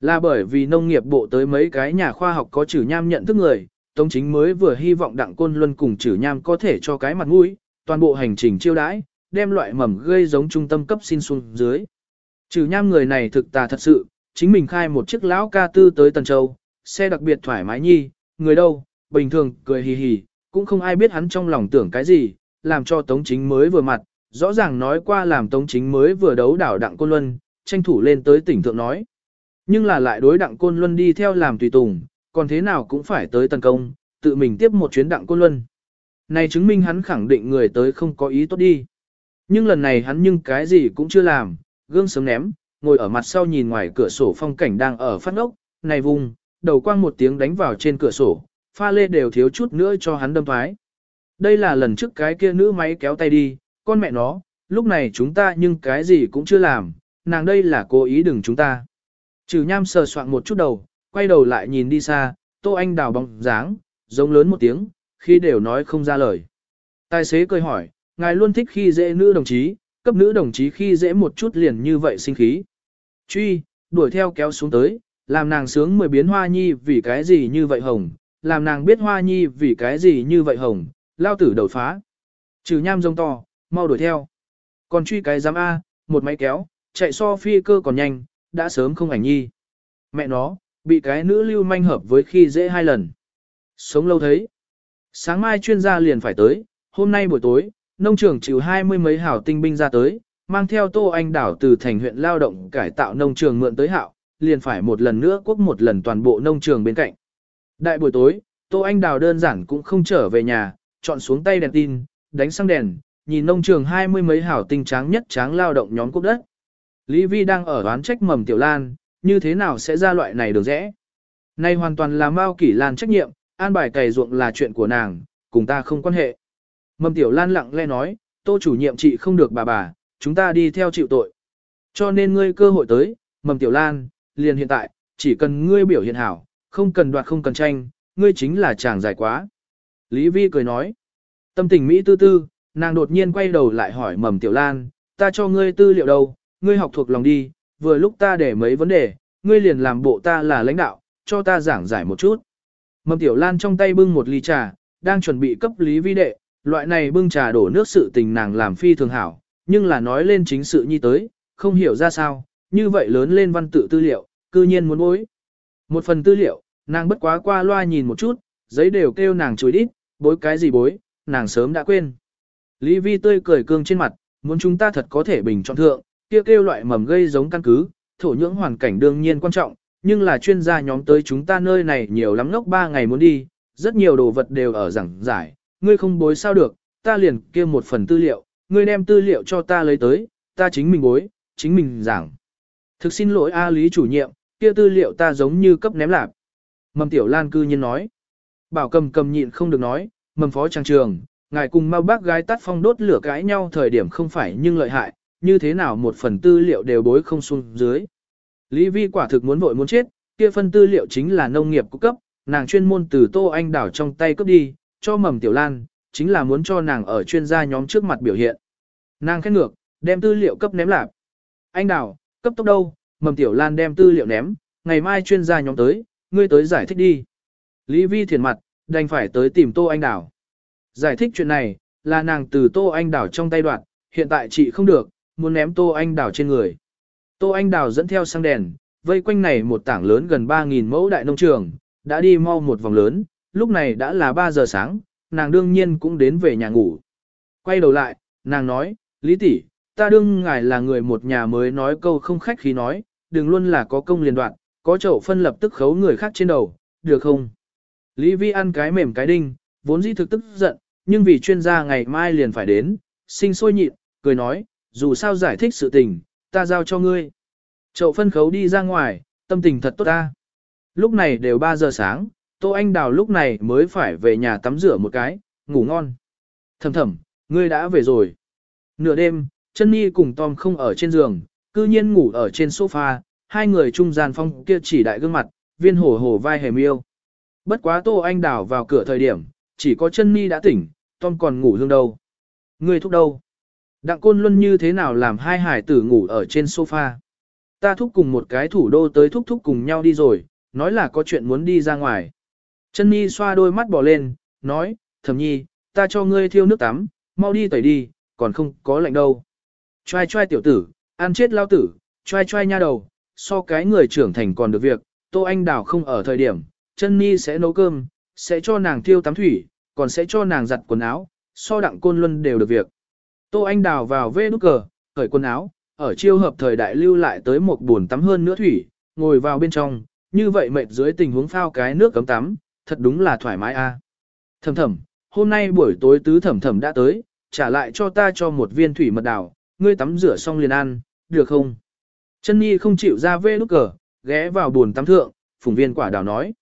Là bởi vì nông nghiệp bộ tới mấy cái nhà khoa học có chữ nham nhận thức người, Tống Chính mới vừa hy vọng Đặng Côn Luân cùng chữ nham có thể cho cái mặt mũi, toàn bộ hành trình chiêu đãi, đem loại mầm gây giống trung tâm cấp xin xuống dưới. Trừ nham người này thực tà thật sự, chính mình khai một chiếc lão ca tư tới Tần Châu, xe đặc biệt thoải mái nhi, người đâu, bình thường, cười hì hì, cũng không ai biết hắn trong lòng tưởng cái gì, làm cho Tống Chính mới vừa mặt, rõ ràng nói qua làm Tống Chính mới vừa đấu đảo Đặng Côn Luân, tranh thủ lên tới tỉnh thượng nói. Nhưng là lại đối Đặng Côn Luân đi theo làm tùy tùng, còn thế nào cũng phải tới tấn công, tự mình tiếp một chuyến Đặng Côn Luân. Này chứng minh hắn khẳng định người tới không có ý tốt đi. Nhưng lần này hắn nhưng cái gì cũng chưa làm, gương sớm ném, ngồi ở mặt sau nhìn ngoài cửa sổ phong cảnh đang ở phát ốc, này vùng, đầu quang một tiếng đánh vào trên cửa sổ, pha lê đều thiếu chút nữa cho hắn đâm thoái. Đây là lần trước cái kia nữ máy kéo tay đi, con mẹ nó, lúc này chúng ta nhưng cái gì cũng chưa làm, nàng đây là cố ý đừng chúng ta. Trừ nham sờ soạn một chút đầu, quay đầu lại nhìn đi xa, tô anh đào bóng dáng, giống lớn một tiếng, khi đều nói không ra lời. Tài xế cười hỏi, ngài luôn thích khi dễ nữ đồng chí, cấp nữ đồng chí khi dễ một chút liền như vậy sinh khí. Truy, đuổi theo kéo xuống tới, làm nàng sướng mười biến hoa nhi vì cái gì như vậy hồng, làm nàng biết hoa nhi vì cái gì như vậy hồng, lao tử đầu phá. Trừ nham rông to, mau đuổi theo. Còn truy cái giám A, một máy kéo, chạy so phi cơ còn nhanh, đã sớm không ảnh nhi. Mẹ nó, bị cái nữ lưu manh hợp với khi dễ hai lần. Sống lâu thấy. Sáng mai chuyên gia liền phải tới, hôm nay buổi tối, nông trường chịu hai mươi mấy hảo tinh binh ra tới, mang theo Tô Anh Đảo từ thành huyện lao động cải tạo nông trường mượn tới hạo, liền phải một lần nữa quốc một lần toàn bộ nông trường bên cạnh. Đại buổi tối, Tô Anh Đào đơn giản cũng không trở về nhà, chọn xuống tay đèn tin, đánh sang đèn, nhìn nông trường hai mươi mấy hảo tinh tráng nhất tráng lao động nhóm quốc đất. Lý Vi đang ở đoán trách mầm Tiểu Lan, như thế nào sẽ ra loại này được rẽ. Này hoàn toàn là Mao Kỷ Lan trách nhiệm, an bài cày ruộng là chuyện của nàng, cùng ta không quan hệ. Mầm Tiểu Lan lặng lẽ nói, tô chủ nhiệm chị không được bà bà, chúng ta đi theo chịu tội. Cho nên ngươi cơ hội tới, Mầm Tiểu Lan, liền hiện tại, chỉ cần ngươi biểu hiện hảo, không cần đoạt không cần tranh, ngươi chính là chàng dài quá. Lý Vi cười nói, tâm tình Mỹ tư tư, nàng đột nhiên quay đầu lại hỏi Mầm Tiểu Lan, ta cho ngươi tư liệu đâu, ngươi học thuộc lòng đi, vừa lúc ta để mấy vấn đề, ngươi liền làm bộ ta là lãnh đạo, cho ta giảng giải một chút. Mầm Tiểu Lan trong tay bưng một ly trà, đang chuẩn bị cấp Lý Vi đệ, loại này bưng trà đổ nước sự tình nàng làm phi thường hảo, nhưng là nói lên chính sự nhi tới, không hiểu ra sao, như vậy lớn lên văn tự tư liệu, cư nhiên muốn bối. Một phần tư liệu, nàng bất quá qua loa nhìn một chút, giấy đều kêu nàng chối đít, bối cái gì bối, nàng sớm đã quên. Lý Vi tươi cười cương trên mặt, muốn chúng ta thật có thể bình chọn thượng, kia kêu loại mầm gây giống căn cứ, thổ nhưỡng hoàn cảnh đương nhiên quan trọng, nhưng là chuyên gia nhóm tới chúng ta nơi này nhiều lắm ngốc 3 ngày muốn đi, rất nhiều đồ vật đều ở giảng giải, ngươi không bối sao được, ta liền kia một phần tư liệu, ngươi đem tư liệu cho ta lấy tới, ta chính mình bối, chính mình giảng. Thực xin lỗi A Lý chủ nhiệm, kia tư liệu ta giống như cấp ném lạp. Mầm Tiểu Lan cư nhiên nói. Bảo cầm cầm nhịn không được nói, mầm phó trang trường, ngài cùng mau bác gái tắt phong đốt lửa cãi nhau thời điểm không phải nhưng lợi hại, như thế nào một phần tư liệu đều bối không xuống dưới. Lý Vi quả thực muốn vội muốn chết, kia phân tư liệu chính là nông nghiệp cung cấp, nàng chuyên môn từ Tô Anh đảo trong tay cấp đi, cho mầm Tiểu Lan, chính là muốn cho nàng ở chuyên gia nhóm trước mặt biểu hiện. Nàng khét ngược, đem tư liệu cấp ném lạp. Anh đảo, cấp tốc đâu, mầm Tiểu Lan đem tư liệu ném, ngày mai chuyên gia nhóm tới, ngươi tới giải thích đi. Lý Vi thiền mặt, đành phải tới tìm Tô Anh Đảo. Giải thích chuyện này, là nàng từ Tô Anh Đảo trong tay đoạn, hiện tại chị không được, muốn ném Tô Anh đào trên người. Tô Anh đào dẫn theo sang đèn, vây quanh này một tảng lớn gần 3.000 mẫu đại nông trường, đã đi mau một vòng lớn, lúc này đã là 3 giờ sáng, nàng đương nhiên cũng đến về nhà ngủ. Quay đầu lại, nàng nói, Lý tỷ, ta đương ngài là người một nhà mới nói câu không khách khí nói, đừng luôn là có công liền đoạn, có chậu phân lập tức khấu người khác trên đầu, được không? Lý Vi ăn cái mềm cái đinh, vốn dĩ thực tức giận, nhưng vì chuyên gia ngày mai liền phải đến, sinh sôi nhịn, cười nói, dù sao giải thích sự tình, ta giao cho ngươi. Chậu phân khấu đi ra ngoài, tâm tình thật tốt ta. Lúc này đều 3 giờ sáng, Tô Anh Đào lúc này mới phải về nhà tắm rửa một cái, ngủ ngon. Thầm thầm, ngươi đã về rồi. Nửa đêm, chân Nhi cùng Tom không ở trên giường, cư nhiên ngủ ở trên sofa, hai người trung gian phong kia chỉ đại gương mặt, viên hổ hổ vai hề miêu. Bất quá Tô Anh Đào vào cửa thời điểm, chỉ có chân nhi đã tỉnh, Tom còn ngủ hương đâu. ngươi thúc đâu? Đặng Côn Luân như thế nào làm hai hải tử ngủ ở trên sofa. Ta thúc cùng một cái thủ đô tới thúc thúc cùng nhau đi rồi, nói là có chuyện muốn đi ra ngoài. Chân Nhi xoa đôi mắt bỏ lên, nói, thầm nhi, ta cho ngươi thiêu nước tắm, mau đi tẩy đi, còn không có lạnh đâu. Choai choai tiểu tử, ăn chết lao tử, choai choai nha đầu, so cái người trưởng thành còn được việc, Tô Anh Đào không ở thời điểm, chân Nhi sẽ nấu cơm, sẽ cho nàng thiêu tắm thủy, còn sẽ cho nàng giặt quần áo, so đặng côn luân đều được việc. Tô Anh Đào vào vê nút cờ, cởi quần áo, ở chiêu hợp thời đại lưu lại tới một buồn tắm hơn nữa thủy, ngồi vào bên trong, như vậy mệt dưới tình huống phao cái nước cấm tắm, thật đúng là thoải mái a. Thầm thầm, hôm nay buổi tối tứ thẩm thẩm đã tới, trả lại cho ta cho một viên thủy mật đào, ngươi tắm rửa xong liền ăn, được không? Chân Nhi không chịu ra vê nút cờ, ghé vào buồn tắm thượng, phùng viên quả đào nói.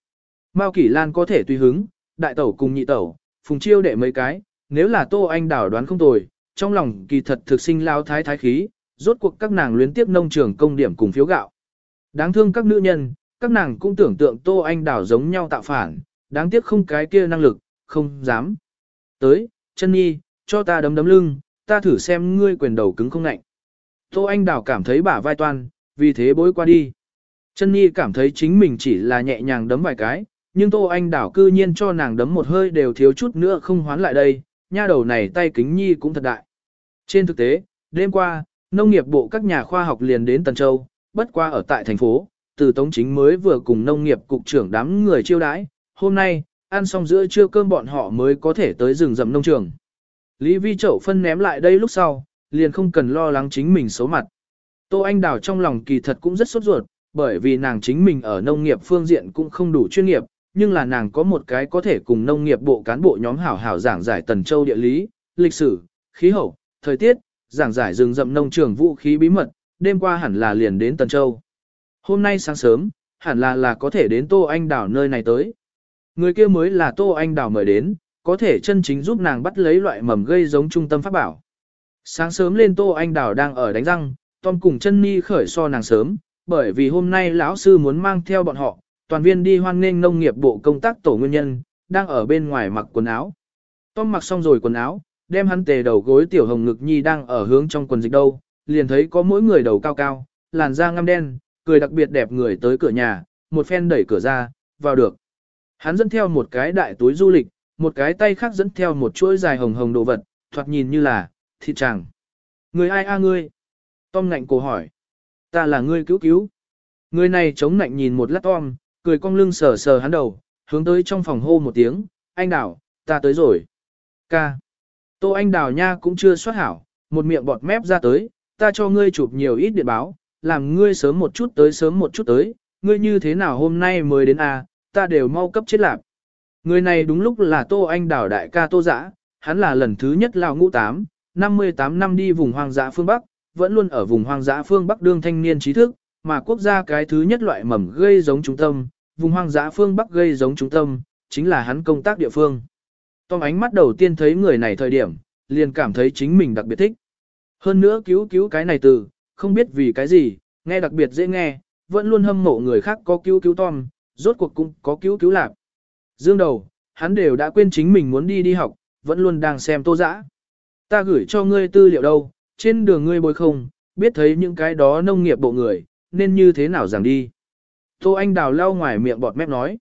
Mao Kỷ Lan có thể tùy hứng, đại tẩu cùng nhị tẩu, phùng chiêu đệ mấy cái, nếu là Tô Anh đảo đoán không tồi, trong lòng kỳ thật thực sinh lao thái thái khí, rốt cuộc các nàng luyến tiếp nông trường công điểm cùng phiếu gạo. Đáng thương các nữ nhân, các nàng cũng tưởng tượng Tô Anh đảo giống nhau tạo phản, đáng tiếc không cái kia năng lực, không dám. Tới, chân nhi, cho ta đấm đấm lưng, ta thử xem ngươi quyền đầu cứng không ngạnh. Tô Anh đảo cảm thấy bả vai toan, vì thế bối qua đi. Chân nhi cảm thấy chính mình chỉ là nhẹ nhàng đấm vài cái, nhưng Tô Anh đảo cư nhiên cho nàng đấm một hơi đều thiếu chút nữa không hoán lại đây, nha đầu này tay kính nhi cũng thật đại. Trên thực tế, đêm qua, nông nghiệp bộ các nhà khoa học liền đến Tần Châu, bất qua ở tại thành phố, từ Tống Chính mới vừa cùng nông nghiệp cục trưởng đám người chiêu đãi, hôm nay, ăn xong giữa trưa cơm bọn họ mới có thể tới rừng rậm nông trường. Lý Vi Chậu phân ném lại đây lúc sau, liền không cần lo lắng chính mình xấu mặt. Tô Anh Đào trong lòng kỳ thật cũng rất sốt ruột, bởi vì nàng chính mình ở nông nghiệp phương diện cũng không đủ chuyên nghiệp, nhưng là nàng có một cái có thể cùng nông nghiệp bộ cán bộ nhóm hảo hảo giảng giải tần châu địa lý, lịch sử, khí hậu, thời tiết, giảng giải rừng rậm nông trường vũ khí bí mật, đêm qua hẳn là liền đến tần châu. Hôm nay sáng sớm, hẳn là là có thể đến Tô Anh Đảo nơi này tới. Người kia mới là Tô Anh Đảo mời đến, có thể chân chính giúp nàng bắt lấy loại mầm gây giống trung tâm pháp bảo. Sáng sớm lên Tô Anh Đảo đang ở đánh răng, Tom cùng chân ni khởi so nàng sớm, bởi vì hôm nay lão sư muốn mang theo bọn họ, toàn viên đi hoan nghênh nông nghiệp bộ công tác tổ nguyên nhân, đang ở bên ngoài mặc quần áo. Tom mặc xong rồi quần áo, đem hắn tề đầu gối tiểu hồng ngực nhi đang ở hướng trong quần dịch đâu, liền thấy có mỗi người đầu cao cao, làn da ngăm đen, cười đặc biệt đẹp người tới cửa nhà, một phen đẩy cửa ra, vào được. Hắn dẫn theo một cái đại túi du lịch, một cái tay khác dẫn theo một chuỗi dài hồng hồng đồ vật, thoạt nhìn như là, thịt chàng. Người ai a à ngươi? Tom ngạnh cổ hỏi. Ta là ngươi cứu cứu. Người này chống nạnh nhìn một lát Tom, cười cong lưng sờ sờ hắn đầu, hướng tới trong phòng hô một tiếng, anh đào, ta tới rồi. Ca. Tô anh đào nha cũng chưa xuất hảo, một miệng bọt mép ra tới, ta cho ngươi chụp nhiều ít điện báo, làm ngươi sớm một chút tới sớm một chút tới, ngươi như thế nào hôm nay mới đến à, ta đều mau cấp chết lạc. Người này đúng lúc là Tô Anh Đảo đại ca Tô Dã, hắn là lần thứ nhất lao ngũ tám, 58 năm đi vùng hoang dã phương Bắc, vẫn luôn ở vùng hoang dã phương Bắc đương thanh niên trí thức, mà quốc gia cái thứ nhất loại mầm gây giống trung tâm, vùng hoang dã phương Bắc gây giống trung tâm, chính là hắn công tác địa phương. Tom ánh mắt đầu tiên thấy người này thời điểm, liền cảm thấy chính mình đặc biệt thích. Hơn nữa cứu cứu cái này từ, không biết vì cái gì, nghe đặc biệt dễ nghe, vẫn luôn hâm mộ người khác có cứu cứu Tom, rốt cuộc cũng có cứu cứu lạc. Dương đầu, hắn đều đã quên chính mình muốn đi đi học, vẫn luôn đang xem tô dã. Ta gửi cho ngươi tư liệu đâu, trên đường ngươi bồi không, biết thấy những cái đó nông nghiệp bộ người, nên như thế nào giảng đi. Tô Anh đào lau ngoài miệng bọt mép nói.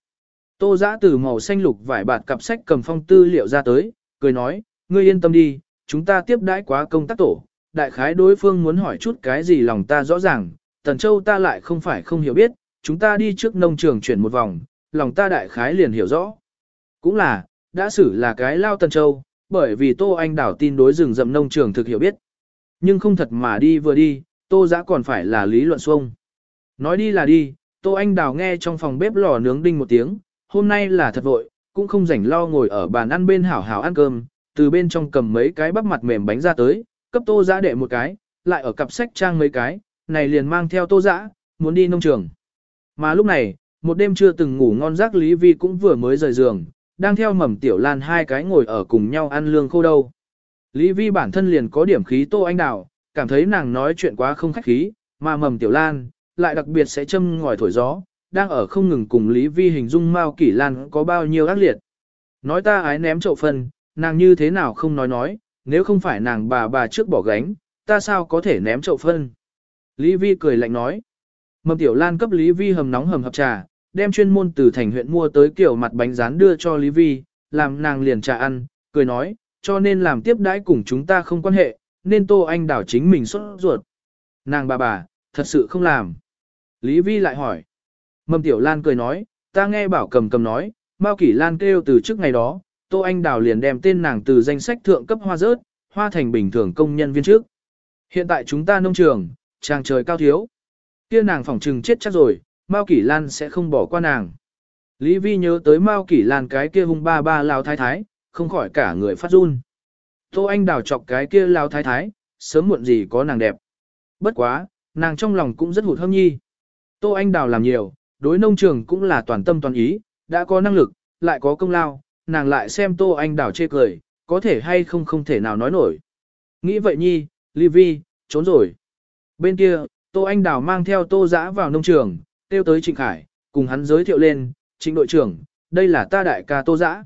Tô giã từ màu xanh lục vải bạt cặp sách cầm phong tư liệu ra tới, cười nói, ngươi yên tâm đi, chúng ta tiếp đãi quá công tác tổ, đại khái đối phương muốn hỏi chút cái gì lòng ta rõ ràng, Tần Châu ta lại không phải không hiểu biết, chúng ta đi trước nông trường chuyển một vòng, lòng ta đại khái liền hiểu rõ. Cũng là, đã xử là cái lao Tần Châu, bởi vì Tô Anh đảo tin đối rừng rậm nông trường thực hiểu biết. Nhưng không thật mà đi vừa đi, Tô giã còn phải là lý luận xuông. Nói đi là đi, Tô Anh đào nghe trong phòng bếp lò nướng đinh một tiếng, hôm nay là thật vội, cũng không rảnh lo ngồi ở bàn ăn bên hảo hảo ăn cơm, từ bên trong cầm mấy cái bắp mặt mềm bánh ra tới, cấp tô giã đệ một cái, lại ở cặp sách trang mấy cái, này liền mang theo tô giã, muốn đi nông trường. Mà lúc này, một đêm chưa từng ngủ ngon giấc Lý Vi cũng vừa mới rời giường, đang theo mầm tiểu lan hai cái ngồi ở cùng nhau ăn lương khô đâu. Lý Vi bản thân liền có điểm khí tô anh đào, cảm thấy nàng nói chuyện quá không khách khí, mà mầm tiểu lan, lại đặc biệt sẽ châm ngòi thổi gió, đang ở không ngừng cùng Lý Vi hình dung Mao Kỷ Lan có bao nhiêu ác liệt. Nói ta ái ném chậu phân, nàng như thế nào không nói nói, nếu không phải nàng bà bà trước bỏ gánh, ta sao có thể ném chậu phân. Lý Vi cười lạnh nói. Mầm tiểu lan cấp Lý Vi hầm nóng hầm hập trà, đem chuyên môn từ thành huyện mua tới kiểu mặt bánh rán đưa cho Lý Vi, làm nàng liền trà ăn, cười nói, cho nên làm tiếp đãi cùng chúng ta không quan hệ, nên Tô Anh đảo chính mình xuất ruột. Nàng bà bà, thật sự không làm. Lý Vi lại hỏi. Mầm Tiểu Lan cười nói, ta nghe bảo cầm cầm nói, Mao Kỷ Lan kêu từ trước ngày đó, Tô Anh Đào liền đem tên nàng từ danh sách thượng cấp hoa rớt, hoa thành bình thường công nhân viên trước. Hiện tại chúng ta nông trường, trang trời cao thiếu. Kia nàng phỏng trừng chết chắc rồi, Mao Kỷ Lan sẽ không bỏ qua nàng. Lý Vi nhớ tới Mao Kỷ Lan cái kia hung ba ba lao thái thái, không khỏi cả người phát run. Tô Anh đào chọc cái kia lao thái thái, sớm muộn gì có nàng đẹp. Bất quá, nàng trong lòng cũng rất hụt hâm nhi. Tô Anh đào làm nhiều, đối nông trường cũng là toàn tâm toàn ý, đã có năng lực, lại có công lao, nàng lại xem Tô Anh đào chê cười, có thể hay không không thể nào nói nổi. Nghĩ vậy nhi, Ly Vi, trốn rồi. Bên kia, Tô Anh Đào mang theo Tô Giã vào nông trường, tiêu tới Trịnh Khải, cùng hắn giới thiệu lên, Trịnh đội trưởng, đây là ta đại ca Tô Giã.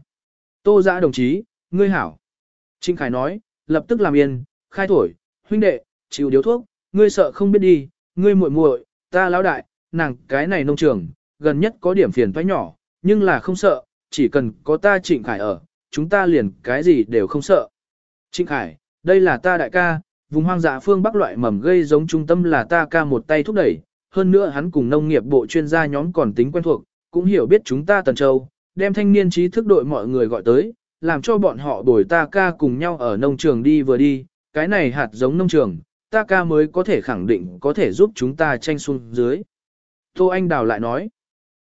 Tô Giã đồng chí, ngươi hảo. Trịnh Khải nói, lập tức làm yên, khai thổi, huynh đệ, chịu điếu thuốc, ngươi sợ không biết đi, ngươi muội muội, ta lão đại, nàng cái này nông trường, gần nhất có điểm phiền toái nhỏ, nhưng là không sợ, chỉ cần có ta Trịnh Khải ở, chúng ta liền cái gì đều không sợ. Trịnh Khải, đây là ta đại ca, vùng hoang dã phương Bắc loại mầm gây giống trung tâm là ta ca một tay thúc đẩy, hơn nữa hắn cùng nông nghiệp bộ chuyên gia nhóm còn tính quen thuộc, cũng hiểu biết chúng ta Tần Châu, đem thanh niên trí thức đội mọi người gọi tới, làm cho bọn họ đổi ta ca cùng nhau ở nông trường đi vừa đi, cái này hạt giống nông trường, ta ca mới có thể khẳng định có thể giúp chúng ta tranh xuống dưới. Tô Anh Đào lại nói,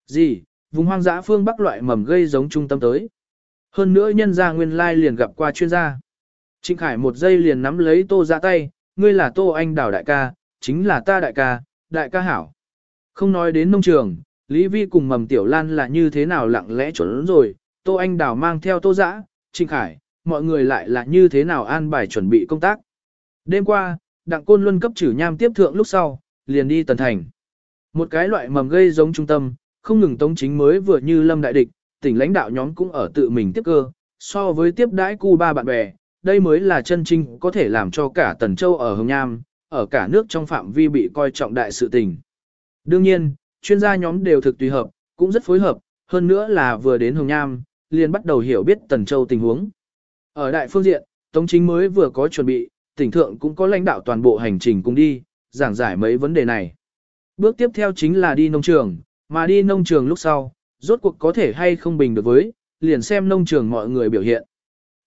gì, vùng hoang dã phương Bắc loại mầm gây giống trung tâm tới. Hơn nữa nhân gia nguyên lai liền gặp qua chuyên gia. Trịnh Khải một giây liền nắm lấy tô ra tay, ngươi là tô anh Đào đại ca, chính là ta đại ca, đại ca hảo. Không nói đến nông trường, Lý Vi cùng mầm tiểu lan là như thế nào lặng lẽ chuẩn rồi, tô anh Đào mang theo tô dã, Trịnh Khải, mọi người lại là như thế nào an bài chuẩn bị công tác. Đêm qua, đặng côn luân cấp trừ nham tiếp thượng lúc sau, liền đi tần thành. Một cái loại mầm gây giống trung tâm, không ngừng tống chính mới vừa như lâm đại địch, tỉnh lãnh đạo nhóm cũng ở tự mình tiếp cơ, so với tiếp đãi cu ba bạn bè, đây mới là chân chính có thể làm cho cả Tần Châu ở Hồng Nham, ở cả nước trong phạm vi bị coi trọng đại sự tình. Đương nhiên, chuyên gia nhóm đều thực tùy hợp, cũng rất phối hợp, hơn nữa là vừa đến Hồng Nham, liền bắt đầu hiểu biết Tần Châu tình huống. Ở đại phương diện, Tống Chính mới vừa có chuẩn bị, tỉnh thượng cũng có lãnh đạo toàn bộ hành trình cùng đi, giảng giải mấy vấn đề này. Bước tiếp theo chính là đi nông trường, mà đi nông trường lúc sau, rốt cuộc có thể hay không bình được với, liền xem nông trường mọi người biểu hiện.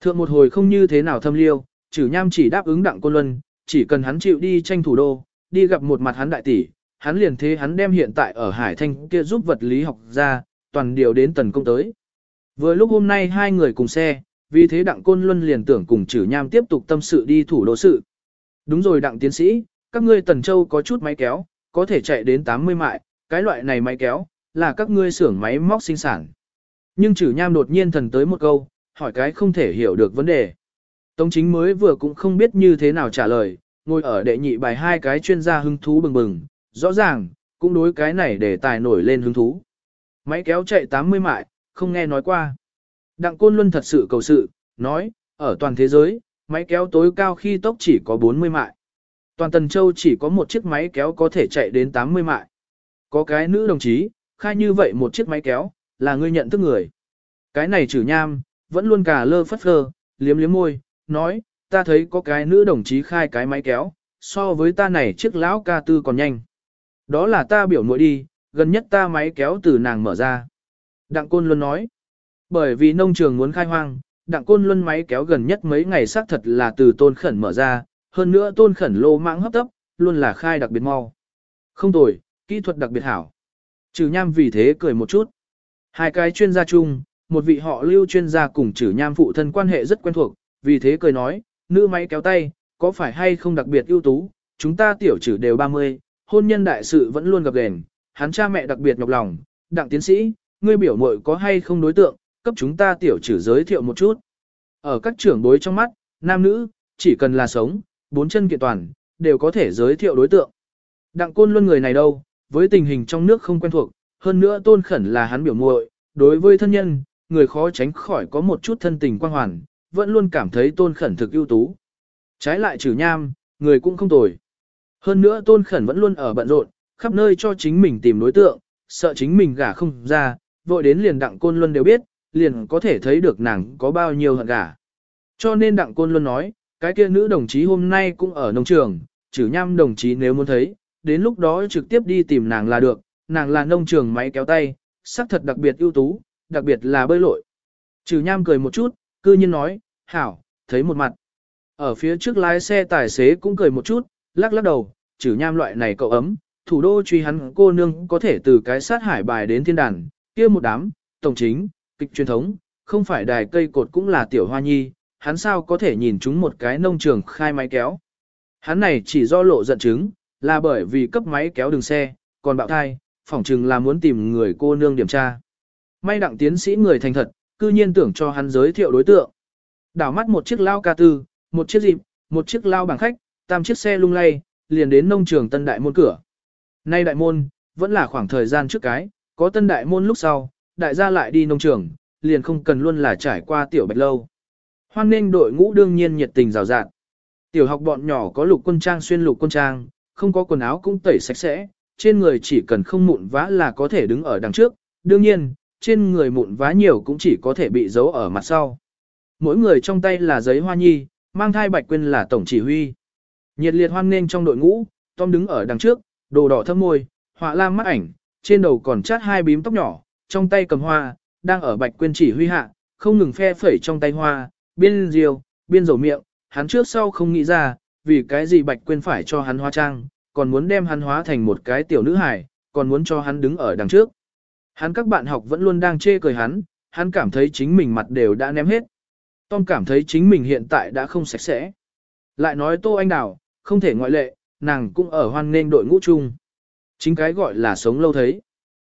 Thượng một hồi không như thế nào thâm liêu, trừ nham chỉ đáp ứng đặng côn luân, chỉ cần hắn chịu đi tranh thủ đô, đi gặp một mặt hắn đại tỷ, hắn liền thế hắn đem hiện tại ở Hải Thanh kia giúp vật lý học ra, toàn điều đến tần công tới. Vừa lúc hôm nay hai người cùng xe, vì thế đặng côn luân liền tưởng cùng trừ nham tiếp tục tâm sự đi thủ đô sự. Đúng rồi đặng tiến sĩ, các ngươi tần châu có chút máy kéo, có thể chạy đến 80 mại, cái loại này máy kéo, là các ngươi xưởng máy móc sinh sản. Nhưng chử nham đột nhiên thần tới một câu, hỏi cái không thể hiểu được vấn đề. Tống chính mới vừa cũng không biết như thế nào trả lời, ngồi ở đệ nhị bài hai cái chuyên gia hứng thú bừng bừng, rõ ràng, cũng đối cái này để tài nổi lên hứng thú. Máy kéo chạy 80 mại, không nghe nói qua. Đặng Côn Luân thật sự cầu sự, nói, ở toàn thế giới, máy kéo tối cao khi tốc chỉ có 40 mại. Toàn Tần Châu chỉ có một chiếc máy kéo có thể chạy đến 80 mại. Có cái nữ đồng chí, khai như vậy một chiếc máy kéo, là ngươi nhận thức người. Cái này trừ nham, vẫn luôn cả lơ phất phơ, liếm liếm môi, nói, ta thấy có cái nữ đồng chí khai cái máy kéo, so với ta này chiếc lão ca tư còn nhanh. Đó là ta biểu muội đi, gần nhất ta máy kéo từ nàng mở ra. Đặng Côn Luân nói, bởi vì nông trường muốn khai hoang, Đặng Côn Luân máy kéo gần nhất mấy ngày xác thật là từ tôn khẩn mở ra, hơn nữa tôn khẩn lô mãng hấp tấp, luôn là khai đặc biệt mau. Không tồi, kỹ thuật đặc biệt hảo. Trừ nham vì thế cười một chút. Hai cái chuyên gia chung, một vị họ lưu chuyên gia cùng trừ nham phụ thân quan hệ rất quen thuộc, vì thế cười nói, nữ máy kéo tay, có phải hay không đặc biệt ưu tú, chúng ta tiểu trừ đều 30, hôn nhân đại sự vẫn luôn gặp đèn, hắn cha mẹ đặc biệt nhọc lòng, đặng tiến sĩ, ngươi biểu muội có hay không đối tượng, cấp chúng ta tiểu trừ giới thiệu một chút. Ở các trưởng đối trong mắt, nam nữ, chỉ cần là sống, bốn chân kiện toàn, đều có thể giới thiệu đối tượng. Đặng côn luân người này đâu, với tình hình trong nước không quen thuộc, hơn nữa tôn khẩn là hắn biểu muội, đối với thân nhân, người khó tránh khỏi có một chút thân tình quan hoàn, vẫn luôn cảm thấy tôn khẩn thực ưu tú. Trái lại trừ nham, người cũng không tồi. Hơn nữa tôn khẩn vẫn luôn ở bận rộn, khắp nơi cho chính mình tìm đối tượng, sợ chính mình gả không ra, vội đến liền đặng côn luân đều biết, liền có thể thấy được nàng có bao nhiêu hận gả. Cho nên đặng côn luân nói, cái kia nữ đồng chí hôm nay cũng ở nông trường, Chử nham đồng chí nếu muốn thấy, đến lúc đó trực tiếp đi tìm nàng là được, nàng là nông trường máy kéo tay, sắc thật đặc biệt ưu tú, đặc biệt là bơi lội. Trừ nham cười một chút, cư nhiên nói, hảo, thấy một mặt. Ở phía trước lái xe tài xế cũng cười một chút, lắc lắc đầu, trừ nham loại này cậu ấm, thủ đô truy hắn cô nương có thể từ cái sát hải bài đến thiên đàn, kia một đám, tổng chính, kịch truyền thống, không phải đài cây cột cũng là tiểu hoa nhi, hắn sao có thể nhìn chúng một cái nông trường khai máy kéo. Hắn này chỉ do lộ giận chứng, là bởi vì cấp máy kéo đường xe, còn bạo thai, phỏng chừng là muốn tìm người cô nương điểm tra. May đặng tiến sĩ người thành thật, cư nhiên tưởng cho hắn giới thiệu đối tượng. Đảo mắt một chiếc lao ca tư, một chiếc dịp, một chiếc lao bằng khách, tam chiếc xe lung lay, liền đến nông trường tân đại môn cửa. Nay đại môn, vẫn là khoảng thời gian trước cái, có tân đại môn lúc sau, đại gia lại đi nông trường, liền không cần luôn là trải qua tiểu bạch lâu. Hoan nghênh đội ngũ đương nhiên nhiệt tình rào rạt. Tiểu học bọn nhỏ có lục quân trang xuyên lục quân trang, không có quần áo cũng tẩy sạch sẽ, trên người chỉ cần không mụn vá là có thể đứng ở đằng trước, đương nhiên, trên người mụn vá nhiều cũng chỉ có thể bị giấu ở mặt sau. Mỗi người trong tay là giấy hoa nhi, mang thai bạch quên là tổng chỉ huy. Nhiệt liệt hoan nghênh trong đội ngũ, Tom đứng ở đằng trước, đồ đỏ thâm môi, họa lam mắt ảnh, trên đầu còn chát hai bím tóc nhỏ, trong tay cầm hoa, đang ở bạch quên chỉ huy hạ, không ngừng phe phẩy trong tay hoa, biên diều, biên dầu miệng, hắn trước sau không nghĩ ra, vì cái gì bạch quyên phải cho hắn hóa trang, còn muốn đem hắn hóa thành một cái tiểu nữ hài, còn muốn cho hắn đứng ở đằng trước. Hắn các bạn học vẫn luôn đang chê cười hắn, hắn cảm thấy chính mình mặt đều đã ném hết. Tom cảm thấy chính mình hiện tại đã không sạch sẽ. Lại nói Tô Anh Đào, không thể ngoại lệ, nàng cũng ở hoan nghênh đội ngũ chung. Chính cái gọi là sống lâu thấy.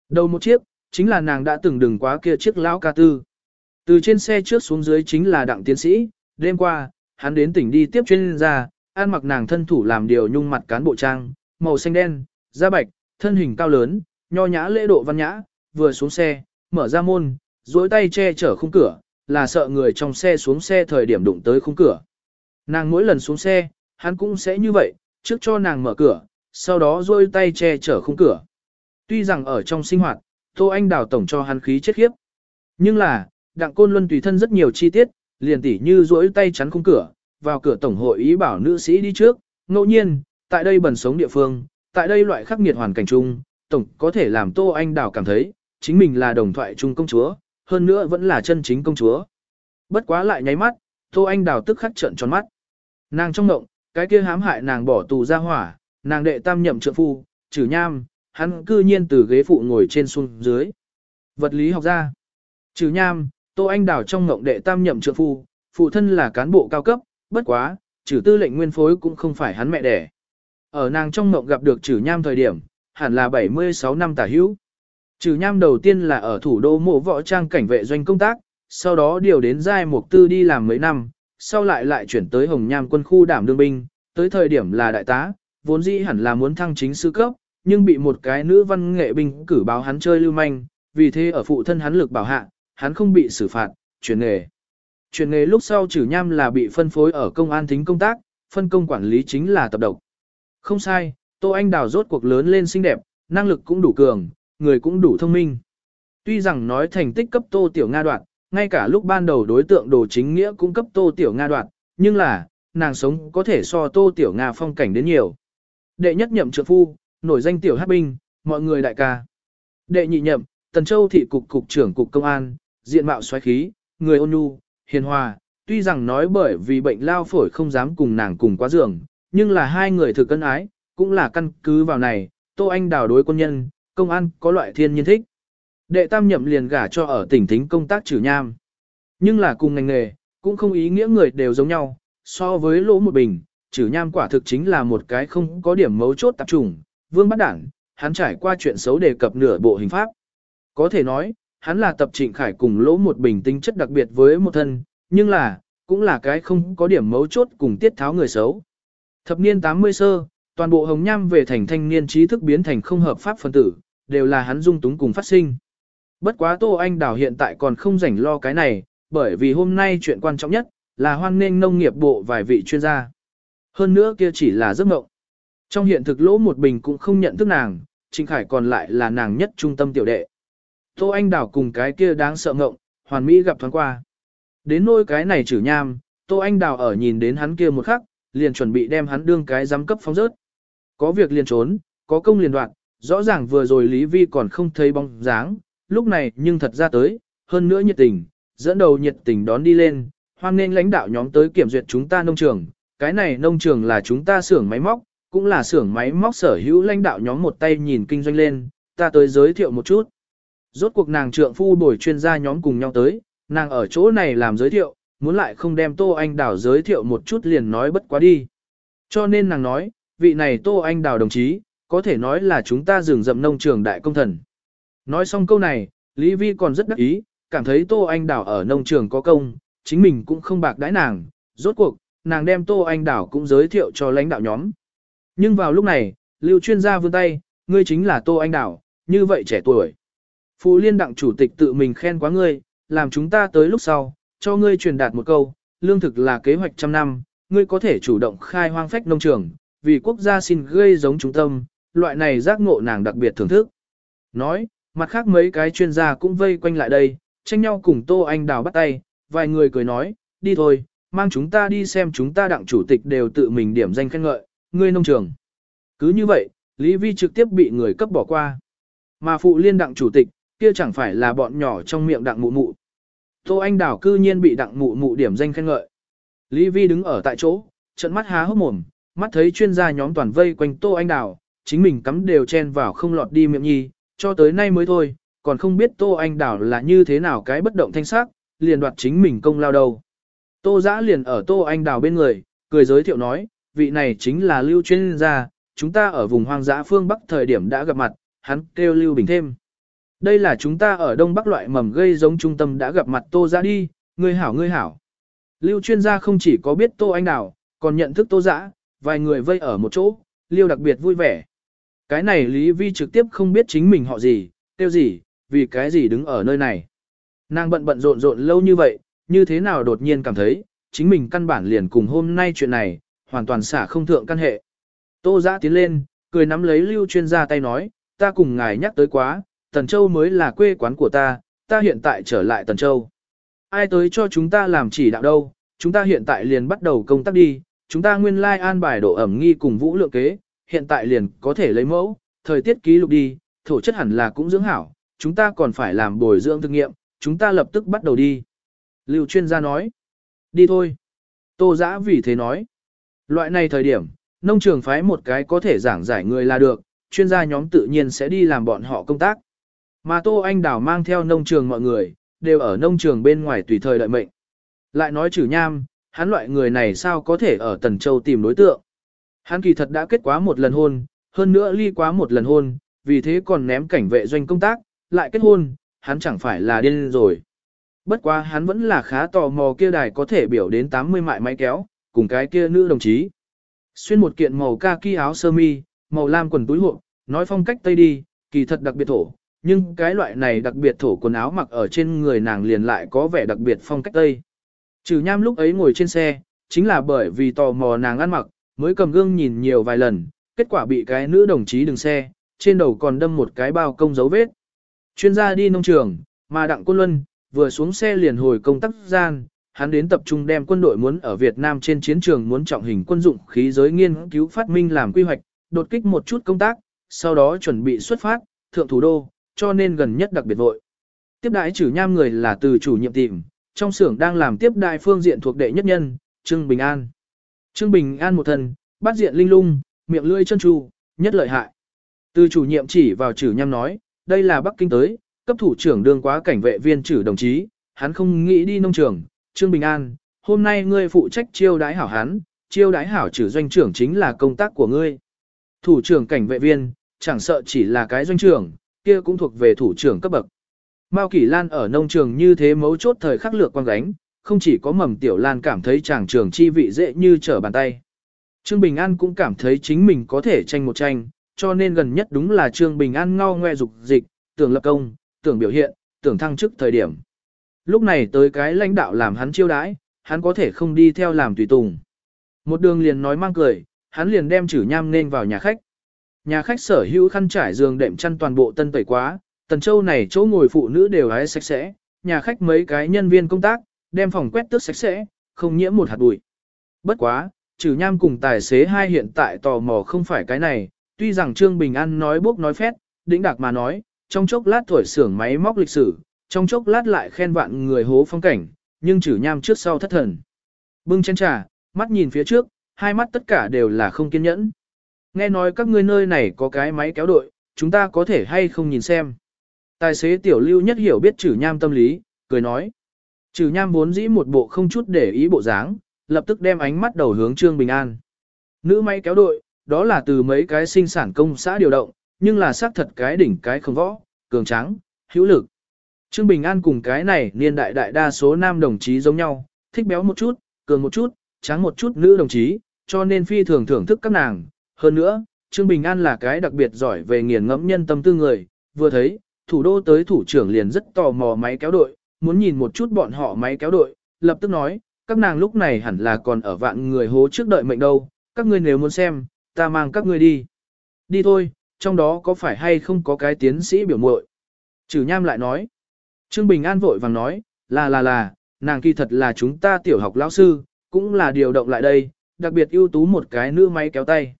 Đầu một chiếc, chính là nàng đã từng đừng quá kia chiếc lão ca tư. Từ trên xe trước xuống dưới chính là đặng tiến sĩ, đêm qua, hắn đến tỉnh đi tiếp chuyên gia, ăn mặc nàng thân thủ làm điều nhung mặt cán bộ trang, màu xanh đen, da bạch, thân hình cao lớn, nho nhã lễ độ văn nhã, vừa xuống xe, mở ra môn, duỗi tay che chở khung cửa, là sợ người trong xe xuống xe thời điểm đụng tới khung cửa. Nàng mỗi lần xuống xe, hắn cũng sẽ như vậy, trước cho nàng mở cửa, sau đó duỗi tay che chở khung cửa. Tuy rằng ở trong sinh hoạt, Tô Anh Đào tổng cho hắn khí chết khiếp. Nhưng là, Đặng Côn Luân tùy thân rất nhiều chi tiết, liền tỉ như duỗi tay chắn khung cửa, vào cửa tổng hội ý bảo nữ sĩ đi trước, ngẫu nhiên, tại đây bẩn sống địa phương, tại đây loại khắc nghiệt hoàn cảnh chung, tổng có thể làm Tô Anh Đào cảm thấy, chính mình là đồng thoại chung công chúa, hơn nữa vẫn là chân chính công chúa. Bất quá lại nháy mắt, Tô Anh Đào tức khắc trợn tròn mắt. Nàng trong ngộng cái kia hãm hại nàng bỏ tù ra hỏa, nàng đệ tam nhậm trượng phu, trừ nham, hắn cư nhiên từ ghế phụ ngồi trên xuống dưới. Vật lý học gia. Trừ nham, Tô Anh Đào trong ngộng đệ tam nhậm trượng phu, phụ thân là cán bộ cao cấp, bất quá, trừ tư lệnh nguyên phối cũng không phải hắn mẹ đẻ. Ở nàng trong ngộng gặp được trừ nham thời điểm, hẳn là 76 năm tả hữu. Trừ nham đầu tiên là ở thủ đô mộ võ trang cảnh vệ doanh công tác, sau đó điều đến giai mục tư đi làm mấy năm, sau lại lại chuyển tới hồng nham quân khu đảm đương binh, tới thời điểm là đại tá, vốn dĩ hẳn là muốn thăng chính sư cấp, nhưng bị một cái nữ văn nghệ binh cử báo hắn chơi lưu manh, vì thế ở phụ thân hắn lực bảo hạ, hắn không bị xử phạt, chuyển nghề. Chuyển nghề lúc sau trừ nham là bị phân phối ở công an thính công tác, phân công quản lý chính là tập độc. Không sai, Tô Anh Đào rốt cuộc lớn lên xinh đẹp, năng lực cũng đủ cường, người cũng đủ thông minh. Tuy rằng nói thành tích cấp Tô Tiểu Nga đoạn, ngay cả lúc ban đầu đối tượng đồ chính nghĩa cũng cấp Tô Tiểu Nga đoạn, nhưng là, nàng sống có thể so Tô Tiểu Nga phong cảnh đến nhiều. Đệ nhất nhậm trượng phu, nổi danh Tiểu Hát Binh, mọi người đại ca. Đệ nhị nhậm, Tần Châu thị cục cục trưởng cục công an, diện mạo xoáy khí, người ôn nhu, hiền hòa, tuy rằng nói bởi vì bệnh lao phổi không dám cùng nàng cùng quá giường, nhưng là hai người thực cân ái, cũng là căn cứ vào này, Tô Anh đào đối quân nhân, công an có loại thiên nhiên thích. Đệ tam nhậm liền gả cho ở tỉnh thính công tác trừ nham. Nhưng là cùng ngành nghề, cũng không ý nghĩa người đều giống nhau, so với lỗ một bình, trừ nham quả thực chính là một cái không có điểm mấu chốt tập trung, vương bắt đảng, hắn trải qua chuyện xấu đề cập nửa bộ hình pháp. Có thể nói, hắn là tập trịnh khải cùng lỗ một bình tính chất đặc biệt với một thân, nhưng là, cũng là cái không có điểm mấu chốt cùng tiết tháo người xấu. Thập niên 80 sơ, toàn bộ hồng nham về thành thanh niên trí thức biến thành không hợp pháp phân tử, đều là hắn dung túng cùng phát sinh. Bất quá Tô Anh Đào hiện tại còn không rảnh lo cái này, bởi vì hôm nay chuyện quan trọng nhất, là hoan nghênh nông nghiệp bộ vài vị chuyên gia. Hơn nữa kia chỉ là giấc mộng. Trong hiện thực lỗ một bình cũng không nhận thức nàng, Trịnh Khải còn lại là nàng nhất trung tâm tiểu đệ. Tô Anh Đảo cùng cái kia đáng sợ ngộng, hoàn mỹ gặp thoáng qua. Đến nôi cái này chử nham, Tô Anh Đào ở nhìn đến hắn kia một khắc, liền chuẩn bị đem hắn đương cái giám cấp phóng rớt. Có việc liền trốn, có công liền đoạn, rõ ràng vừa rồi Lý Vi còn không thấy bóng dáng, lúc này nhưng thật ra tới, hơn nữa nhiệt tình, dẫn đầu nhiệt tình đón đi lên, hoan nên lãnh đạo nhóm tới kiểm duyệt chúng ta nông trường, cái này nông trường là chúng ta xưởng máy móc, cũng là xưởng máy móc sở hữu lãnh đạo nhóm một tay nhìn kinh doanh lên, ta tới giới thiệu một chút. Rốt cuộc nàng trượng phu bồi chuyên gia nhóm cùng nhau tới, nàng ở chỗ này làm giới thiệu, muốn lại không đem Tô Anh Đào giới thiệu một chút liền nói bất quá đi. Cho nên nàng nói, vị này Tô Anh Đào đồng chí, có thể nói là chúng ta rừng rậm nông trường đại công thần. Nói xong câu này, Lý Vi còn rất đắc ý, cảm thấy Tô Anh Đào ở nông trường có công, chính mình cũng không bạc đãi nàng, rốt cuộc, nàng đem Tô Anh Đào cũng giới thiệu cho lãnh đạo nhóm. Nhưng vào lúc này, Lưu chuyên gia vươn tay, ngươi chính là Tô Anh Đào, như vậy trẻ tuổi. Phụ liên đặng chủ tịch tự mình khen quá ngươi, làm chúng ta tới lúc sau, cho ngươi truyền đạt một câu, lương thực là kế hoạch trăm năm, ngươi có thể chủ động khai hoang phách nông trường, vì quốc gia xin gây giống trung tâm, loại này giác ngộ nàng đặc biệt thưởng thức. Nói, mặt khác mấy cái chuyên gia cũng vây quanh lại đây, tranh nhau cùng Tô Anh Đào bắt tay, vài người cười nói, đi thôi, mang chúng ta đi xem chúng ta đặng chủ tịch đều tự mình điểm danh khen ngợi, ngươi nông trường. Cứ như vậy, Lý Vi trực tiếp bị người cấp bỏ qua. Mà phụ liên đặng chủ tịch, kia chẳng phải là bọn nhỏ trong miệng đặng mụ mụ. Tô Anh đảo cư nhiên bị đặng mụ mụ điểm danh khen ngợi. Lý Vi đứng ở tại chỗ, trận mắt há hốc mồm, mắt thấy chuyên gia nhóm toàn vây quanh Tô Anh đảo, chính mình cắm đều chen vào không lọt đi miệng nhi, cho tới nay mới thôi, còn không biết Tô Anh đảo là như thế nào cái bất động thanh sắc, liền đoạt chính mình công lao đầu. Tô Giã liền ở Tô Anh đảo bên người, cười giới thiệu nói, vị này chính là Lưu chuyên gia, chúng ta ở vùng hoang dã phương Bắc thời điểm đã gặp mặt, hắn kêu Lưu Bình thêm. Đây là chúng ta ở Đông Bắc loại mầm gây giống trung tâm đã gặp mặt Tô Giã đi, ngươi hảo ngươi hảo. Lưu chuyên gia không chỉ có biết Tô Anh Đào, còn nhận thức Tô Giã, vài người vây ở một chỗ, Lưu đặc biệt vui vẻ. Cái này Lý Vi trực tiếp không biết chính mình họ gì, tiêu gì, vì cái gì đứng ở nơi này. Nàng bận bận rộn rộn lâu như vậy, như thế nào đột nhiên cảm thấy, chính mình căn bản liền cùng hôm nay chuyện này, hoàn toàn xả không thượng căn hệ. Tô giã tiến lên, cười nắm lấy lưu chuyên gia tay nói, ta cùng ngài nhắc tới quá, Tần Châu mới là quê quán của ta, ta hiện tại trở lại Tần Châu. Ai tới cho chúng ta làm chỉ đạo đâu, chúng ta hiện tại liền bắt đầu công tác đi, chúng ta nguyên lai like an bài độ ẩm nghi cùng vũ lượng kế, hiện tại liền có thể lấy mẫu, thời tiết ký lục đi, thổ chất hẳn là cũng dưỡng hảo, chúng ta còn phải làm bồi dưỡng thực nghiệm, chúng ta lập tức bắt đầu đi. Lưu chuyên gia nói, đi thôi. Tô giã vì thế nói, loại này thời điểm, nông trường phái một cái có thể giảng giải người là được, chuyên gia nhóm tự nhiên sẽ đi làm bọn họ công tác. Mà Tô Anh Đảo mang theo nông trường mọi người, đều ở nông trường bên ngoài tùy thời đợi mệnh. Lại nói chử nham, hắn loại người này sao có thể ở Tần Châu tìm đối tượng. Hắn kỳ thật đã kết quá một lần hôn, hơn nữa ly quá một lần hôn, vì thế còn ném cảnh vệ doanh công tác, lại kết hôn, hắn chẳng phải là điên rồi. Bất quá hắn vẫn là khá tò mò kia đài có thể biểu đến 80 mại máy kéo, cùng cái kia nữ đồng chí. Xuyên một kiện màu kaki áo sơ mi, màu lam quần túi hộ, nói phong cách tây đi, kỳ thật đặc biệt thổ, nhưng cái loại này đặc biệt thổ quần áo mặc ở trên người nàng liền lại có vẻ đặc biệt phong cách tây. Trừ nham lúc ấy ngồi trên xe, chính là bởi vì tò mò nàng ăn mặc, mới cầm gương nhìn nhiều vài lần, kết quả bị cái nữ đồng chí đừng xe, trên đầu còn đâm một cái bao công dấu vết. Chuyên gia đi nông trường, mà Đặng Quân Luân, vừa xuống xe liền hồi công tác gian, hắn đến tập trung đem quân đội muốn ở Việt Nam trên chiến trường muốn trọng hình quân dụng khí giới nghiên cứu phát minh làm quy hoạch, đột kích một chút công tác, sau đó chuẩn bị xuất phát, thượng thủ đô, cho nên gần nhất đặc biệt vội. Tiếp đại trừ nham người là từ chủ nhiệm tìm, trong xưởng đang làm tiếp đại phương diện thuộc đệ nhất nhân, Trương Bình An. Trương Bình An một thần, bắt diện linh lung, miệng lưỡi chân tru, nhất lợi hại. Từ chủ nhiệm chỉ vào trừ nham nói, đây là Bắc Kinh tới, cấp thủ trưởng đương quá cảnh vệ viên trừ đồng chí, hắn không nghĩ đi nông trường, Trương Bình An, hôm nay ngươi phụ trách chiêu đái hảo hắn, chiêu đái hảo trừ doanh trưởng chính là công tác của ngươi. Thủ trưởng cảnh vệ viên, chẳng sợ chỉ là cái doanh trưởng, kia cũng thuộc về thủ trưởng cấp bậc. Mao Kỷ Lan ở nông trường như thế mấu chốt thời khắc lược quan gánh, không chỉ có mầm tiểu Lan cảm thấy chàng trường chi vị dễ như trở bàn tay. Trương Bình An cũng cảm thấy chính mình có thể tranh một tranh, cho nên gần nhất đúng là Trương Bình An ngao ngoe dục dịch, tưởng lập công, tưởng biểu hiện, tưởng thăng chức thời điểm. Lúc này tới cái lãnh đạo làm hắn chiêu đãi, hắn có thể không đi theo làm tùy tùng. Một đường liền nói mang cười, hắn liền đem chử nham nên vào nhà khách. Nhà khách sở hữu khăn trải giường đệm chăn toàn bộ tân tẩy quá, tần châu này chỗ ngồi phụ nữ đều hái sạch sẽ, nhà khách mấy cái nhân viên công tác, đem phòng quét tước sạch sẽ, không nhiễm một hạt bụi. Bất quá, trừ nham cùng tài xế hai hiện tại tò mò không phải cái này, tuy rằng Trương Bình An nói bốc nói phét, đĩnh đạc mà nói, trong chốc lát thổi xưởng máy móc lịch sử, trong chốc lát lại khen vạn người hố phong cảnh, nhưng trừ nham trước sau thất thần. Bưng chén trà, mắt nhìn phía trước, hai mắt tất cả đều là không kiên nhẫn. Nghe nói các ngươi nơi này có cái máy kéo đội, chúng ta có thể hay không nhìn xem. Tài xế tiểu lưu nhất hiểu biết trừ nham tâm lý, cười nói. Trừ nham vốn dĩ một bộ không chút để ý bộ dáng, lập tức đem ánh mắt đầu hướng Trương Bình An. Nữ máy kéo đội, đó là từ mấy cái sinh sản công xã điều động, nhưng là xác thật cái đỉnh cái không võ, cường trắng, hữu lực. Trương Bình An cùng cái này niên đại đại đa số nam đồng chí giống nhau, thích béo một chút, cường một chút, trắng một chút nữ đồng chí, cho nên phi thường thưởng thức các nàng. Hơn nữa, Trương Bình An là cái đặc biệt giỏi về nghiền ngẫm nhân tâm tư người, vừa thấy, thủ đô tới thủ trưởng liền rất tò mò máy kéo đội, muốn nhìn một chút bọn họ máy kéo đội, lập tức nói, các nàng lúc này hẳn là còn ở vạn người hố trước đợi mệnh đâu, các ngươi nếu muốn xem, ta mang các ngươi đi. Đi thôi, trong đó có phải hay không có cái tiến sĩ biểu muội? Trừ nham lại nói. Trương Bình An vội vàng nói, là là là, nàng kỳ thật là chúng ta tiểu học lão sư, cũng là điều động lại đây, đặc biệt ưu tú một cái nữ máy kéo tay.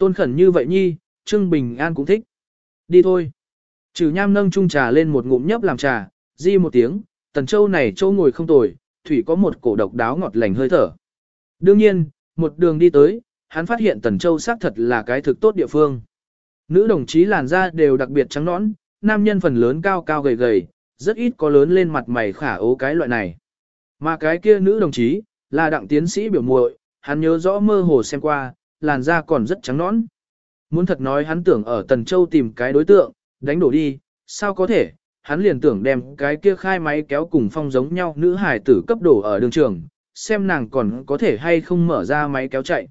Tôn khẩn như vậy nhi, Trương Bình An cũng thích. Đi thôi. Trừ nham nâng chung trà lên một ngụm nhấp làm trà, di một tiếng, tần châu này châu ngồi không tồi, thủy có một cổ độc đáo ngọt lành hơi thở. Đương nhiên, một đường đi tới, hắn phát hiện tần châu xác thật là cái thực tốt địa phương. Nữ đồng chí làn da đều đặc biệt trắng nõn, nam nhân phần lớn cao cao gầy gầy, rất ít có lớn lên mặt mày khả ố cái loại này. Mà cái kia nữ đồng chí, là đặng tiến sĩ biểu muội, hắn nhớ rõ mơ hồ xem qua, làn da còn rất trắng nõn. Muốn thật nói hắn tưởng ở Tần Châu tìm cái đối tượng, đánh đổ đi, sao có thể, hắn liền tưởng đem cái kia khai máy kéo cùng phong giống nhau nữ hải tử cấp đổ ở đường trường, xem nàng còn có thể hay không mở ra máy kéo chạy.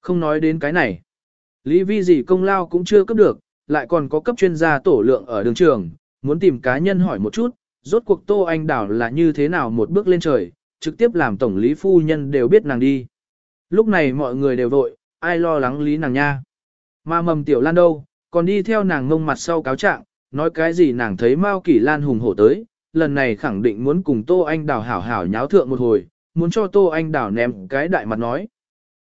Không nói đến cái này. Lý vi gì công lao cũng chưa cấp được, lại còn có cấp chuyên gia tổ lượng ở đường trường, muốn tìm cá nhân hỏi một chút, rốt cuộc Tô Anh Đảo là như thế nào một bước lên trời, trực tiếp làm tổng lý phu nhân đều biết nàng đi. Lúc này mọi người đều vội, ai lo lắng lý nàng nha. Mà mầm tiểu lan đâu, còn đi theo nàng ngông mặt sau cáo trạng, nói cái gì nàng thấy Mao Kỷ Lan hùng hổ tới, lần này khẳng định muốn cùng Tô Anh Đào hảo hảo nháo thượng một hồi, muốn cho Tô Anh Đào ném cái đại mặt nói.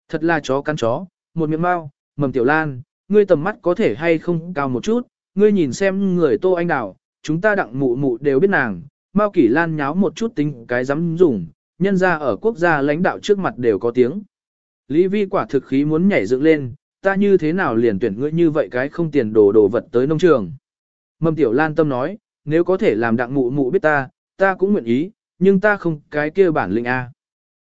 Thật là chó cắn chó, một miệng Mao, mầm tiểu lan, ngươi tầm mắt có thể hay không cao một chút, ngươi nhìn xem người Tô Anh Đào, chúng ta đặng mụ mụ đều biết nàng, Mao Kỷ Lan nháo một chút tính cái dám dùng, nhân ra ở quốc gia lãnh đạo trước mặt đều có tiếng. Lý Vi quả thực khí muốn nhảy dựng lên, ta như thế nào liền tuyển ngươi như vậy cái không tiền đồ đồ vật tới nông trường. Mầm tiểu lan tâm nói, nếu có thể làm đặng mụ mụ biết ta, ta cũng nguyện ý, nhưng ta không cái kia bản lĩnh A.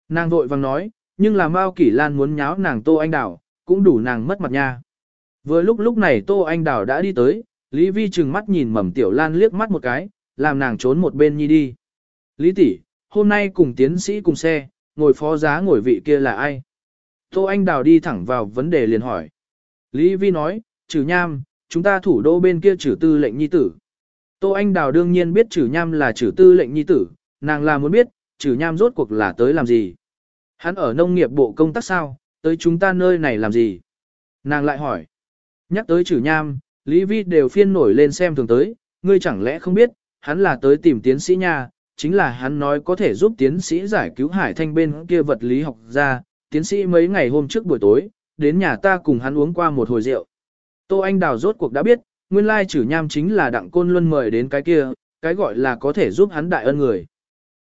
Nàng vội vàng nói, nhưng là Mao Kỷ Lan muốn nháo nàng Tô Anh Đảo, cũng đủ nàng mất mặt nha. Vừa lúc lúc này Tô Anh Đảo đã đi tới, Lý Vi chừng mắt nhìn mầm tiểu lan liếc mắt một cái, làm nàng trốn một bên nhi đi. Lý tỷ, hôm nay cùng tiến sĩ cùng xe, ngồi phó giá ngồi vị kia là ai? Tô Anh Đào đi thẳng vào vấn đề liền hỏi. Lý Vi nói, trừ nham, chúng ta thủ đô bên kia trừ tư lệnh nhi tử. Tô Anh Đào đương nhiên biết trừ nham là trừ tư lệnh nhi tử, nàng là muốn biết, trừ nham rốt cuộc là tới làm gì. Hắn ở nông nghiệp bộ công tác sao, tới chúng ta nơi này làm gì? Nàng lại hỏi. Nhắc tới trừ nham, Lý Vi đều phiên nổi lên xem thường tới, ngươi chẳng lẽ không biết, hắn là tới tìm tiến sĩ nha, chính là hắn nói có thể giúp tiến sĩ giải cứu hải thanh bên kia vật lý học ra, tiến sĩ mấy ngày hôm trước buổi tối, đến nhà ta cùng hắn uống qua một hồi rượu. Tô Anh Đào rốt cuộc đã biết, nguyên lai chử nham chính là đặng côn luân mời đến cái kia, cái gọi là có thể giúp hắn đại ân người.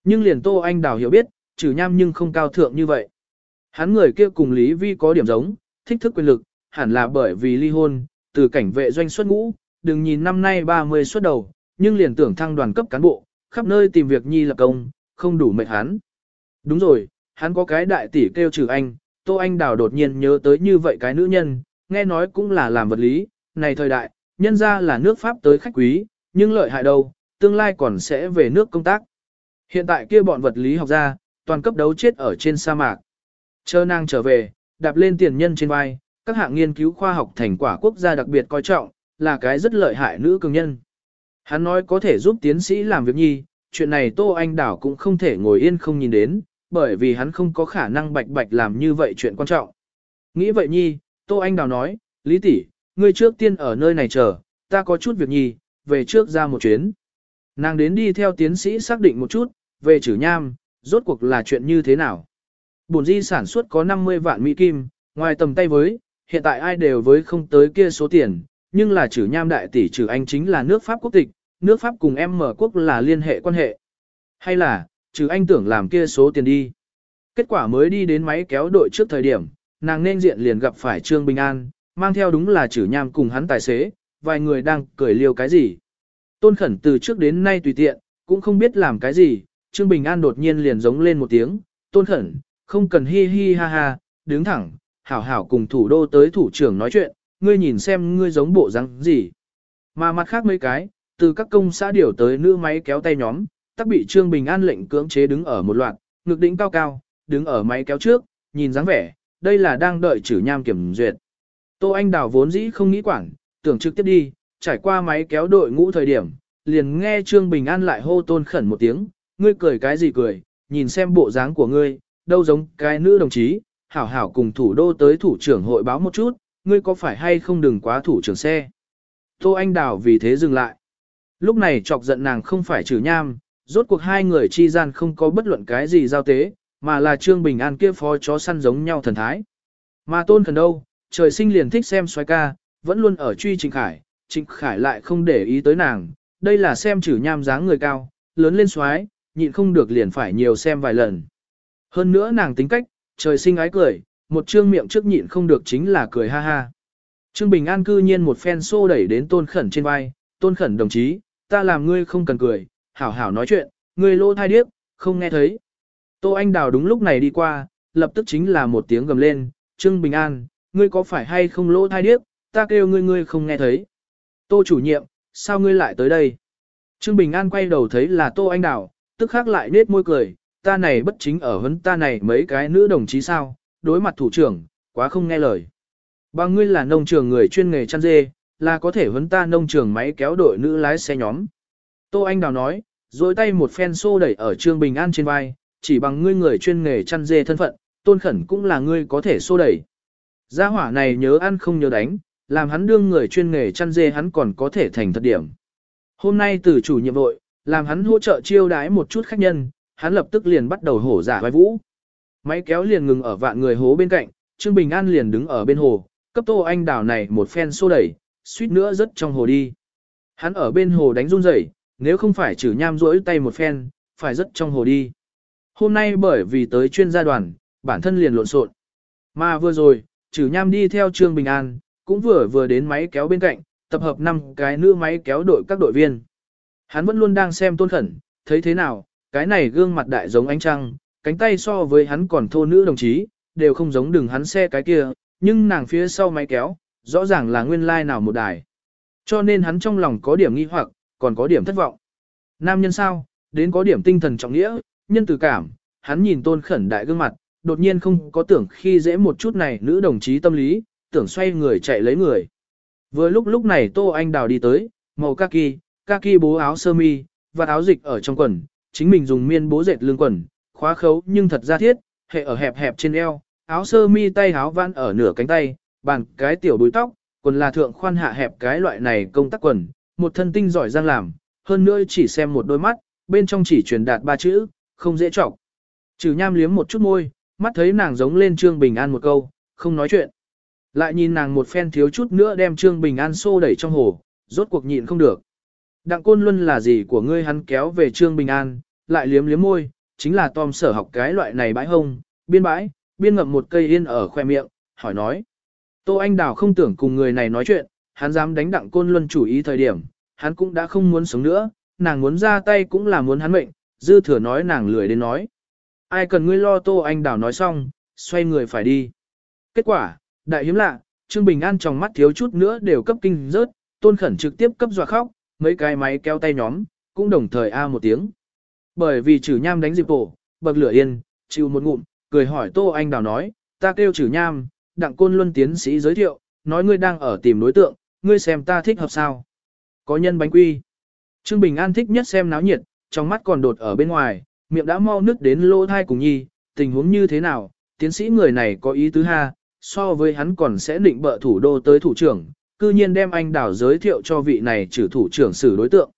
Nhưng liền Tô Anh Đào hiểu biết, chử nham nhưng không cao thượng như vậy. Hắn người kia cùng Lý Vi có điểm giống, thích thức quyền lực, hẳn là bởi vì ly hôn, từ cảnh vệ doanh xuất ngũ, đừng nhìn năm nay 30 xuất đầu, nhưng liền tưởng thăng đoàn cấp cán bộ, khắp nơi tìm việc nhi lập công, không đủ mệt hắn. Đúng rồi, hắn có cái đại tỷ kêu trừ anh, Tô Anh Đào đột nhiên nhớ tới như vậy cái nữ nhân, nghe nói cũng là làm vật lý, này thời đại, nhân ra là nước Pháp tới khách quý, nhưng lợi hại đâu, tương lai còn sẽ về nước công tác. Hiện tại kia bọn vật lý học ra, toàn cấp đấu chết ở trên sa mạc. Chờ nàng trở về, đạp lên tiền nhân trên vai, các hạng nghiên cứu khoa học thành quả quốc gia đặc biệt coi trọng, là cái rất lợi hại nữ cường nhân. Hắn nói có thể giúp tiến sĩ làm việc nhi, chuyện này Tô Anh Đảo cũng không thể ngồi yên không nhìn đến, bởi vì hắn không có khả năng bạch bạch làm như vậy chuyện quan trọng. Nghĩ vậy nhi, Tô Anh Đào nói, Lý tỷ, ngươi trước tiên ở nơi này chờ, ta có chút việc nhi, về trước ra một chuyến. Nàng đến đi theo tiến sĩ xác định một chút, về chử nham, rốt cuộc là chuyện như thế nào. Bổn di sản xuất có 50 vạn Mỹ Kim, ngoài tầm tay với, hiện tại ai đều với không tới kia số tiền, nhưng là chử nham đại tỷ trừ anh chính là nước Pháp quốc tịch, nước Pháp cùng em mở quốc là liên hệ quan hệ. Hay là, chứ anh tưởng làm kia số tiền đi. Kết quả mới đi đến máy kéo đội trước thời điểm, nàng nên diện liền gặp phải Trương Bình An, mang theo đúng là chử nham cùng hắn tài xế, vài người đang cười liêu cái gì. Tôn khẩn từ trước đến nay tùy tiện, cũng không biết làm cái gì, Trương Bình An đột nhiên liền giống lên một tiếng, tôn khẩn, không cần hi hi ha ha, đứng thẳng, hảo hảo cùng thủ đô tới thủ trưởng nói chuyện, ngươi nhìn xem ngươi giống bộ răng gì. Mà mặt khác mấy cái, từ các công xã điều tới nữ máy kéo tay nhóm, tắc bị Trương Bình An lệnh cưỡng chế đứng ở một loạt, ngực đỉnh cao cao, đứng ở máy kéo trước, nhìn dáng vẻ, đây là đang đợi chử nham kiểm duyệt. Tô Anh Đào vốn dĩ không nghĩ quản, tưởng trực tiếp đi, trải qua máy kéo đội ngũ thời điểm, liền nghe Trương Bình An lại hô tôn khẩn một tiếng, ngươi cười cái gì cười, nhìn xem bộ dáng của ngươi, đâu giống cái nữ đồng chí, hảo hảo cùng thủ đô tới thủ trưởng hội báo một chút, ngươi có phải hay không đừng quá thủ trưởng xe. Tô Anh Đào vì thế dừng lại. Lúc này chọc giận nàng không phải trừ nham, rốt cuộc hai người chi gian không có bất luận cái gì giao tế, mà là Trương Bình An kia phó chó săn giống nhau thần thái. Mà tôn khẩn đâu, trời sinh liền thích xem xoái ca, vẫn luôn ở truy Trịnh Khải, Trịnh Khải lại không để ý tới nàng, đây là xem chử nham dáng người cao, lớn lên xoái, nhịn không được liền phải nhiều xem vài lần. Hơn nữa nàng tính cách, trời sinh ái cười, một trương miệng trước nhịn không được chính là cười ha ha. Trương Bình An cư nhiên một phen xô đẩy đến tôn khẩn trên vai, tôn khẩn đồng chí, ta làm ngươi không cần cười, hảo hảo nói chuyện, ngươi lô thai điếc, không nghe thấy. Tô Anh Đào đúng lúc này đi qua, lập tức chính là một tiếng gầm lên, Trương Bình An, ngươi có phải hay không lô thai điếc, ta kêu ngươi ngươi không nghe thấy. Tô chủ nhiệm, sao ngươi lại tới đây? Trương Bình An quay đầu thấy là Tô Anh Đào, tức khắc lại nết môi cười, ta này bất chính ở hấn ta này mấy cái nữ đồng chí sao, đối mặt thủ trưởng, quá không nghe lời. Bằng ngươi là nông trường người chuyên nghề chăn dê, là có thể hấn ta nông trường máy kéo đội nữ lái xe nhóm. Tô Anh Đào nói, rồi tay một phen xô đẩy ở Trương Bình An trên vai, chỉ bằng ngươi người chuyên nghề chăn dê thân phận, tôn khẩn cũng là ngươi có thể xô đẩy. Gia hỏa này nhớ ăn không nhớ đánh, làm hắn đương người chuyên nghề chăn dê hắn còn có thể thành thật điểm. Hôm nay từ chủ nhiệm vội, làm hắn hỗ trợ chiêu đái một chút khách nhân, hắn lập tức liền bắt đầu hổ giả vai vũ. Máy kéo liền ngừng ở vạn người hố bên cạnh, Trương Bình An liền đứng ở bên hồ, cấp tô anh đảo này một phen xô đẩy, suýt nữa rớt trong hồ đi. Hắn ở bên hồ đánh run rẩy, nếu không phải chử nham rỗi tay một phen, phải rất trong hồ đi. Hôm nay bởi vì tới chuyên gia đoàn, bản thân liền lộn xộn. Mà vừa rồi, trừ nham đi theo Trương Bình An, cũng vừa vừa đến máy kéo bên cạnh, tập hợp 5 cái nữ máy kéo đội các đội viên. Hắn vẫn luôn đang xem tôn khẩn, thấy thế nào, cái này gương mặt đại giống ánh trăng, cánh tay so với hắn còn thô nữ đồng chí, đều không giống đừng hắn xe cái kia, nhưng nàng phía sau máy kéo, rõ ràng là nguyên lai like nào một đài. Cho nên hắn trong lòng có điểm nghi hoặc, còn có điểm thất vọng. Nam nhân sao, đến có điểm tinh thần trọng nghĩa, nhân từ cảm, hắn nhìn tôn khẩn đại gương mặt, đột nhiên không có tưởng khi dễ một chút này nữ đồng chí tâm lý, tưởng xoay người chạy lấy người. Vừa lúc lúc này Tô Anh Đào đi tới, màu kaki, kaki bố áo sơ mi, và áo dịch ở trong quần, chính mình dùng miên bố dệt lưng quần, khóa khấu nhưng thật ra thiết, hệ ở hẹp hẹp trên eo, áo sơ mi tay áo vãn ở nửa cánh tay, bàn cái tiểu đuôi tóc, quần là thượng khoan hạ hẹp cái loại này công tác quần, một thân tinh giỏi giang làm, hơn nữa chỉ xem một đôi mắt, bên trong chỉ truyền đạt ba chữ, không dễ trọng. Trừ nham liếm một chút môi, mắt thấy nàng giống lên Trương Bình An một câu, không nói chuyện. Lại nhìn nàng một phen thiếu chút nữa đem Trương Bình An xô đẩy trong hồ, rốt cuộc nhịn không được. Đặng Côn Luân là gì của ngươi hắn kéo về Trương Bình An, lại liếm liếm môi, chính là Tom sở học cái loại này bãi hông, biên bãi, biên ngậm một cây yên ở khoe miệng, hỏi nói. Tô Anh Đào không tưởng cùng người này nói chuyện, hắn dám đánh Đặng Côn Luân chủ ý thời điểm, hắn cũng đã không muốn sống nữa, nàng muốn ra tay cũng là muốn hắn mệnh, dư thừa nói nàng lười đến nói. Ai cần ngươi lo Tô Anh Đào nói xong, xoay người phải đi. Kết quả, đại hiếm lạ, Trương Bình An trong mắt thiếu chút nữa đều cấp kinh rớt, tôn khẩn trực tiếp cấp dọa khóc, mấy cái máy kéo tay nhóm, cũng đồng thời a một tiếng. Bởi vì trừ nham đánh dịp bổ, bậc lửa yên, chịu một ngụm, cười hỏi Tô Anh Đào nói, ta kêu trừ nham, đặng côn luân tiến sĩ giới thiệu, nói ngươi đang ở tìm đối tượng, ngươi xem ta thích hợp sao. Có nhân bánh quy. Trương Bình An thích nhất xem náo nhiệt, trong mắt còn đột ở bên ngoài, miệng đã mau nứt đến lỗ thai cùng nhi, tình huống như thế nào, tiến sĩ người này có ý tứ ha, so với hắn còn sẽ định bợ thủ đô tới thủ trưởng, cư nhiên đem anh đảo giới thiệu cho vị này trừ thủ trưởng xử đối tượng.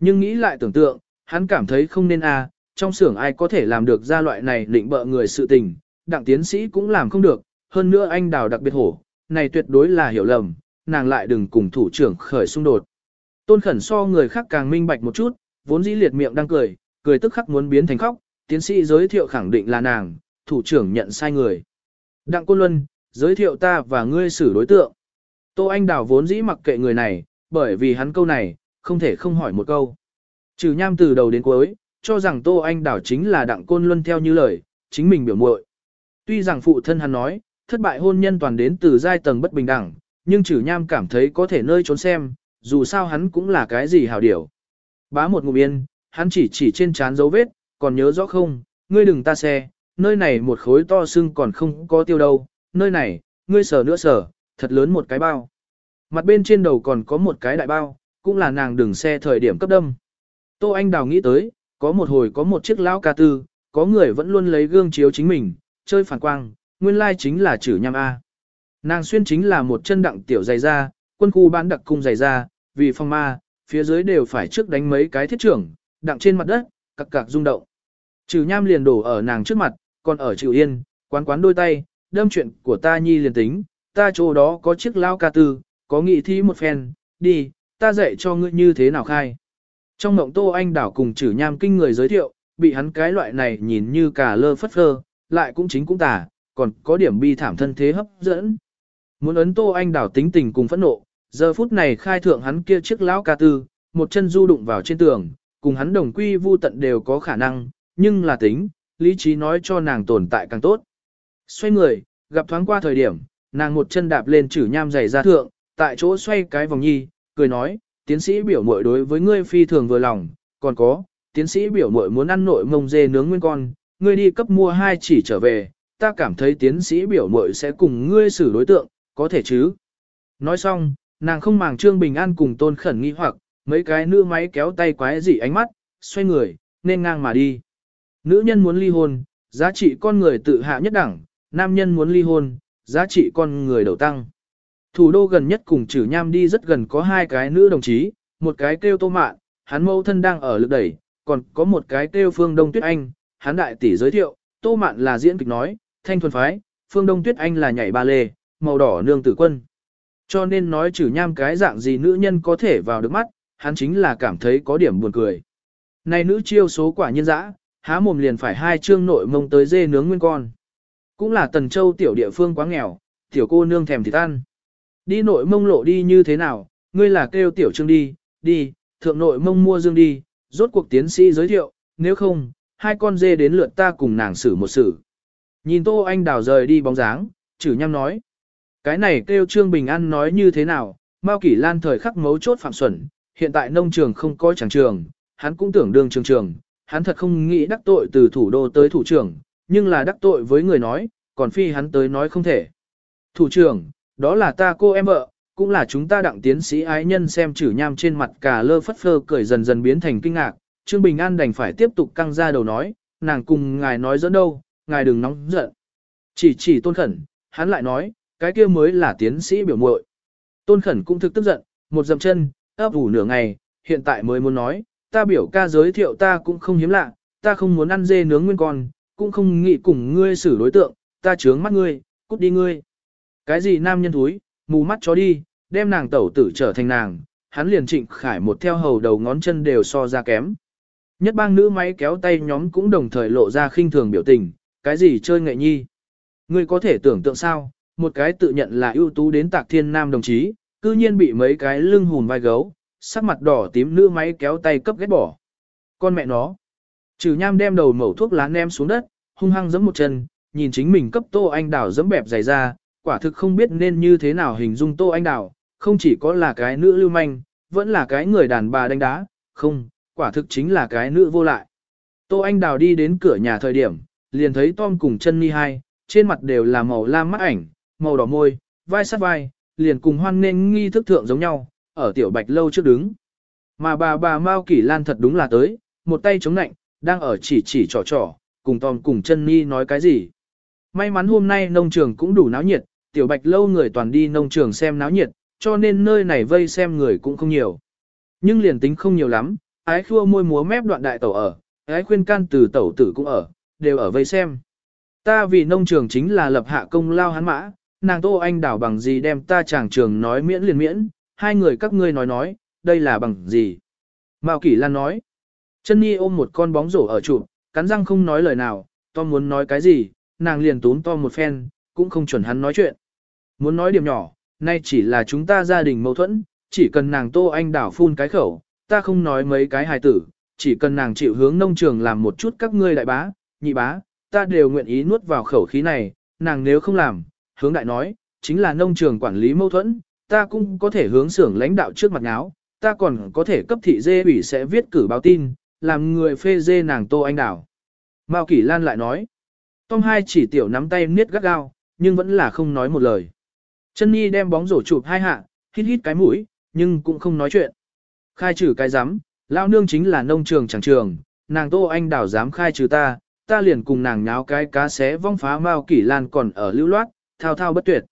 Nhưng nghĩ lại tưởng tượng, hắn cảm thấy không nên a, à, trong xưởng ai có thể làm được ra loại này định bợ người sự tình, đặng tiến sĩ cũng làm không được, hơn nữa anh đào đặc biệt hổ, này tuyệt đối là hiểu lầm, nàng lại đừng cùng thủ trưởng khởi xung đột. Tôn khẩn so người khác càng minh bạch một chút, vốn dĩ liệt miệng đang cười, cười tức khắc muốn biến thành khóc, tiến sĩ giới thiệu khẳng định là nàng, thủ trưởng nhận sai người. Đặng Côn Luân, giới thiệu ta và ngươi xử đối tượng. Tô Anh Đào vốn dĩ mặc kệ người này, bởi vì hắn câu này, không thể không hỏi một câu. Trừ nham từ đầu đến cuối, cho rằng Tô Anh Đào chính là Đặng Côn Luân theo như lời, chính mình biểu muội. Tuy rằng phụ thân hắn nói, thất bại hôn nhân toàn đến từ giai tầng bất bình đẳng, nhưng chử nham cảm thấy có thể nơi trốn xem, dù sao hắn cũng là cái gì hảo điểu. Bá một ngụm yên, hắn chỉ chỉ trên trán dấu vết, còn nhớ rõ không, ngươi đừng ta xe, nơi này một khối to xương còn không có tiêu đâu, nơi này, ngươi sờ nữa sờ, thật lớn một cái bao. Mặt bên trên đầu còn có một cái đại bao, cũng là nàng đừng xe thời điểm cấp đâm. Tô Anh Đào nghĩ tới, có một hồi có một chiếc lão ca tư, có người vẫn luôn lấy gương chiếu chính mình, chơi phản quang, nguyên lai chính là chữ nham A. Nàng xuyên chính là một chân đặng tiểu dày da, quân khu bán đặc cung dày da, vì phong ma, phía dưới đều phải trước đánh mấy cái thiết trưởng, đặng trên mặt đất, cặc cặc rung động. Trừ nham liền đổ ở nàng trước mặt, còn ở chịu yên, quán quán đôi tay, đâm chuyện của ta nhi liền tính, ta chỗ đó có chiếc lao ca tư, có nghị thi một phen, đi, ta dạy cho ngươi như thế nào khai. Trong mộng tô anh đảo cùng trừ nham kinh người giới thiệu, bị hắn cái loại này nhìn như cả lơ phất phơ, lại cũng chính cũng tả, còn có điểm bi thảm thân thế hấp dẫn. Muốn ấn tô anh đảo tính tình cùng phẫn nộ, giờ phút này khai thượng hắn kia chiếc lão ca tư, một chân du đụng vào trên tường, cùng hắn đồng quy vu tận đều có khả năng, nhưng là tính, lý trí nói cho nàng tồn tại càng tốt. Xoay người, gặp thoáng qua thời điểm, nàng một chân đạp lên chử nham giày ra thượng, tại chỗ xoay cái vòng nhi, cười nói, tiến sĩ biểu muội đối với ngươi phi thường vừa lòng, còn có, tiến sĩ biểu muội muốn ăn nội mông dê nướng nguyên con, ngươi đi cấp mua hai chỉ trở về, ta cảm thấy tiến sĩ biểu muội sẽ cùng ngươi xử đối tượng, có thể chứ. Nói xong, nàng không màng Trương Bình An cùng tôn khẩn nghi hoặc, mấy cái nữ máy kéo tay quái dị ánh mắt, xoay người, nên ngang mà đi. Nữ nhân muốn ly hôn, giá trị con người tự hạ nhất đẳng, nam nhân muốn ly hôn, giá trị con người đầu tăng. Thủ đô gần nhất cùng trừ nham đi rất gần có hai cái nữ đồng chí, một cái kêu tô mạn, hắn mâu thân đang ở lực đẩy, còn có một cái kêu phương đông tuyết anh, hắn đại tỷ giới thiệu, tô mạn là diễn kịch nói, thanh thuần phái, phương đông tuyết anh là nhảy ba lê, màu đỏ nương tử quân. Cho nên nói trừ nham cái dạng gì nữ nhân có thể vào được mắt, hắn chính là cảm thấy có điểm buồn cười. Này nữ chiêu số quả nhân dã, há mồm liền phải hai chương nội mông tới dê nướng nguyên con. Cũng là tần châu tiểu địa phương quá nghèo, tiểu cô nương thèm thịt ăn. Đi nội mông lộ đi như thế nào, ngươi là kêu tiểu trương đi, đi, thượng nội mông mua dương đi, rốt cuộc tiến sĩ giới thiệu, nếu không, hai con dê đến lượt ta cùng nàng xử một xử. Nhìn Tô Anh Đào rời đi bóng dáng, chử nhăm nói. Cái này kêu Trương Bình An nói như thế nào, Mao Kỷ Lan thời khắc mấu chốt phạm xuẩn, hiện tại nông trường không có chẳng trường, hắn cũng tưởng đương trường trường, hắn thật không nghĩ đắc tội từ thủ đô tới thủ trưởng, nhưng là đắc tội với người nói, còn phi hắn tới nói không thể. Thủ trưởng, đó là ta cô em vợ, cũng là chúng ta đặng tiến sĩ ái nhân xem chử nham trên mặt cả lơ phất phơ cười dần dần biến thành kinh ngạc, Trương Bình An đành phải tiếp tục căng ra đầu nói, nàng cùng ngài nói dẫn đâu, ngài đừng nóng giận. Chỉ chỉ tôn khẩn, hắn lại nói, cái kia mới là tiến sĩ biểu muội. Tôn khẩn cũng thực tức giận, một dậm chân, ấp ủ nửa ngày, hiện tại mới muốn nói, ta biểu ca giới thiệu ta cũng không hiếm lạ, ta không muốn ăn dê nướng nguyên con, cũng không nghĩ cùng ngươi xử đối tượng, ta chướng mắt ngươi, cút đi ngươi. Cái gì nam nhân thúi, mù mắt chó đi, đem nàng tẩu tử trở thành nàng, hắn liền trịnh khải một theo hầu đầu ngón chân đều so ra kém. Nhất bang nữ máy kéo tay nhóm cũng đồng thời lộ ra khinh thường biểu tình, cái gì chơi nghệ nhi. Ngươi có thể tưởng tượng sao, một cái tự nhận là ưu tú đến tạc thiên nam đồng chí, cư nhiên bị mấy cái lưng hùn vai gấu, sắc mặt đỏ tím nữ máy kéo tay cấp ghét bỏ. Con mẹ nó. Trừ nham đem đầu mẩu thuốc lá nem xuống đất, hung hăng giẫm một chân, nhìn chính mình cấp tô anh đào giẫm bẹp dày ra, quả thực không biết nên như thế nào hình dung tô anh đào, không chỉ có là cái nữ lưu manh, vẫn là cái người đàn bà đánh đá, không, quả thực chính là cái nữ vô lại. Tô anh đào đi đến cửa nhà thời điểm, liền thấy Tom cùng chân ni hai, trên mặt đều là màu lam mắt ảnh, màu đỏ môi, vai sát vai, liền cùng hoan nên nghi thức thượng giống nhau, ở tiểu bạch lâu trước đứng. Mà bà bà Mao Kỷ Lan thật đúng là tới, một tay chống nạnh, đang ở chỉ chỉ trò trò, cùng Tom cùng chân ni nói cái gì. May mắn hôm nay nông trường cũng đủ náo nhiệt, tiểu bạch lâu người toàn đi nông trường xem náo nhiệt, cho nên nơi này vây xem người cũng không nhiều. Nhưng liền tính không nhiều lắm, ái khua môi múa mép đoạn đại tẩu ở, ái khuyên can từ tẩu tử cũng ở, đều ở vây xem. Ta vì nông trường chính là lập hạ công lao hắn mã, nàng tô anh đảo bằng gì đem ta chàng trường nói miễn liền miễn, hai người các ngươi nói nói, đây là bằng gì. Mao Kỷ Lan nói, chân Nhi ôm một con bóng rổ ở trụ, cắn răng không nói lời nào, Tom muốn nói cái gì, nàng liền tún Tom một phen, cũng không chuẩn hắn nói chuyện. Muốn nói điểm nhỏ, nay chỉ là chúng ta gia đình mâu thuẫn, chỉ cần nàng tô anh đảo phun cái khẩu, ta không nói mấy cái hài tử, chỉ cần nàng chịu hướng nông trường làm một chút các ngươi đại bá, nhị bá, ta đều nguyện ý nuốt vào khẩu khí này, nàng nếu không làm, hướng đại nói, chính là nông trường quản lý mâu thuẫn, ta cũng có thể hướng xưởng lãnh đạo trước mặt ngáo, ta còn có thể cấp thị dê ủy sẽ viết cử báo tin, làm người phê dê nàng tô anh đảo. Mao Kỷ Lan lại nói, Tom hai chỉ tiểu nắm tay niết gắt gao, nhưng vẫn là không nói một lời. Chân Nhi đem bóng rổ chụp hai hạ, hít hít cái mũi, nhưng cũng không nói chuyện. Khai trừ cái dám, lao nương chính là nông trường chẳng trường, nàng tô anh đảo dám khai trừ ta, ta liền cùng nàng nháo cái cá xé vong phá Mao Kỷ Lan còn ở lưu loát, thao thao bất tuyệt.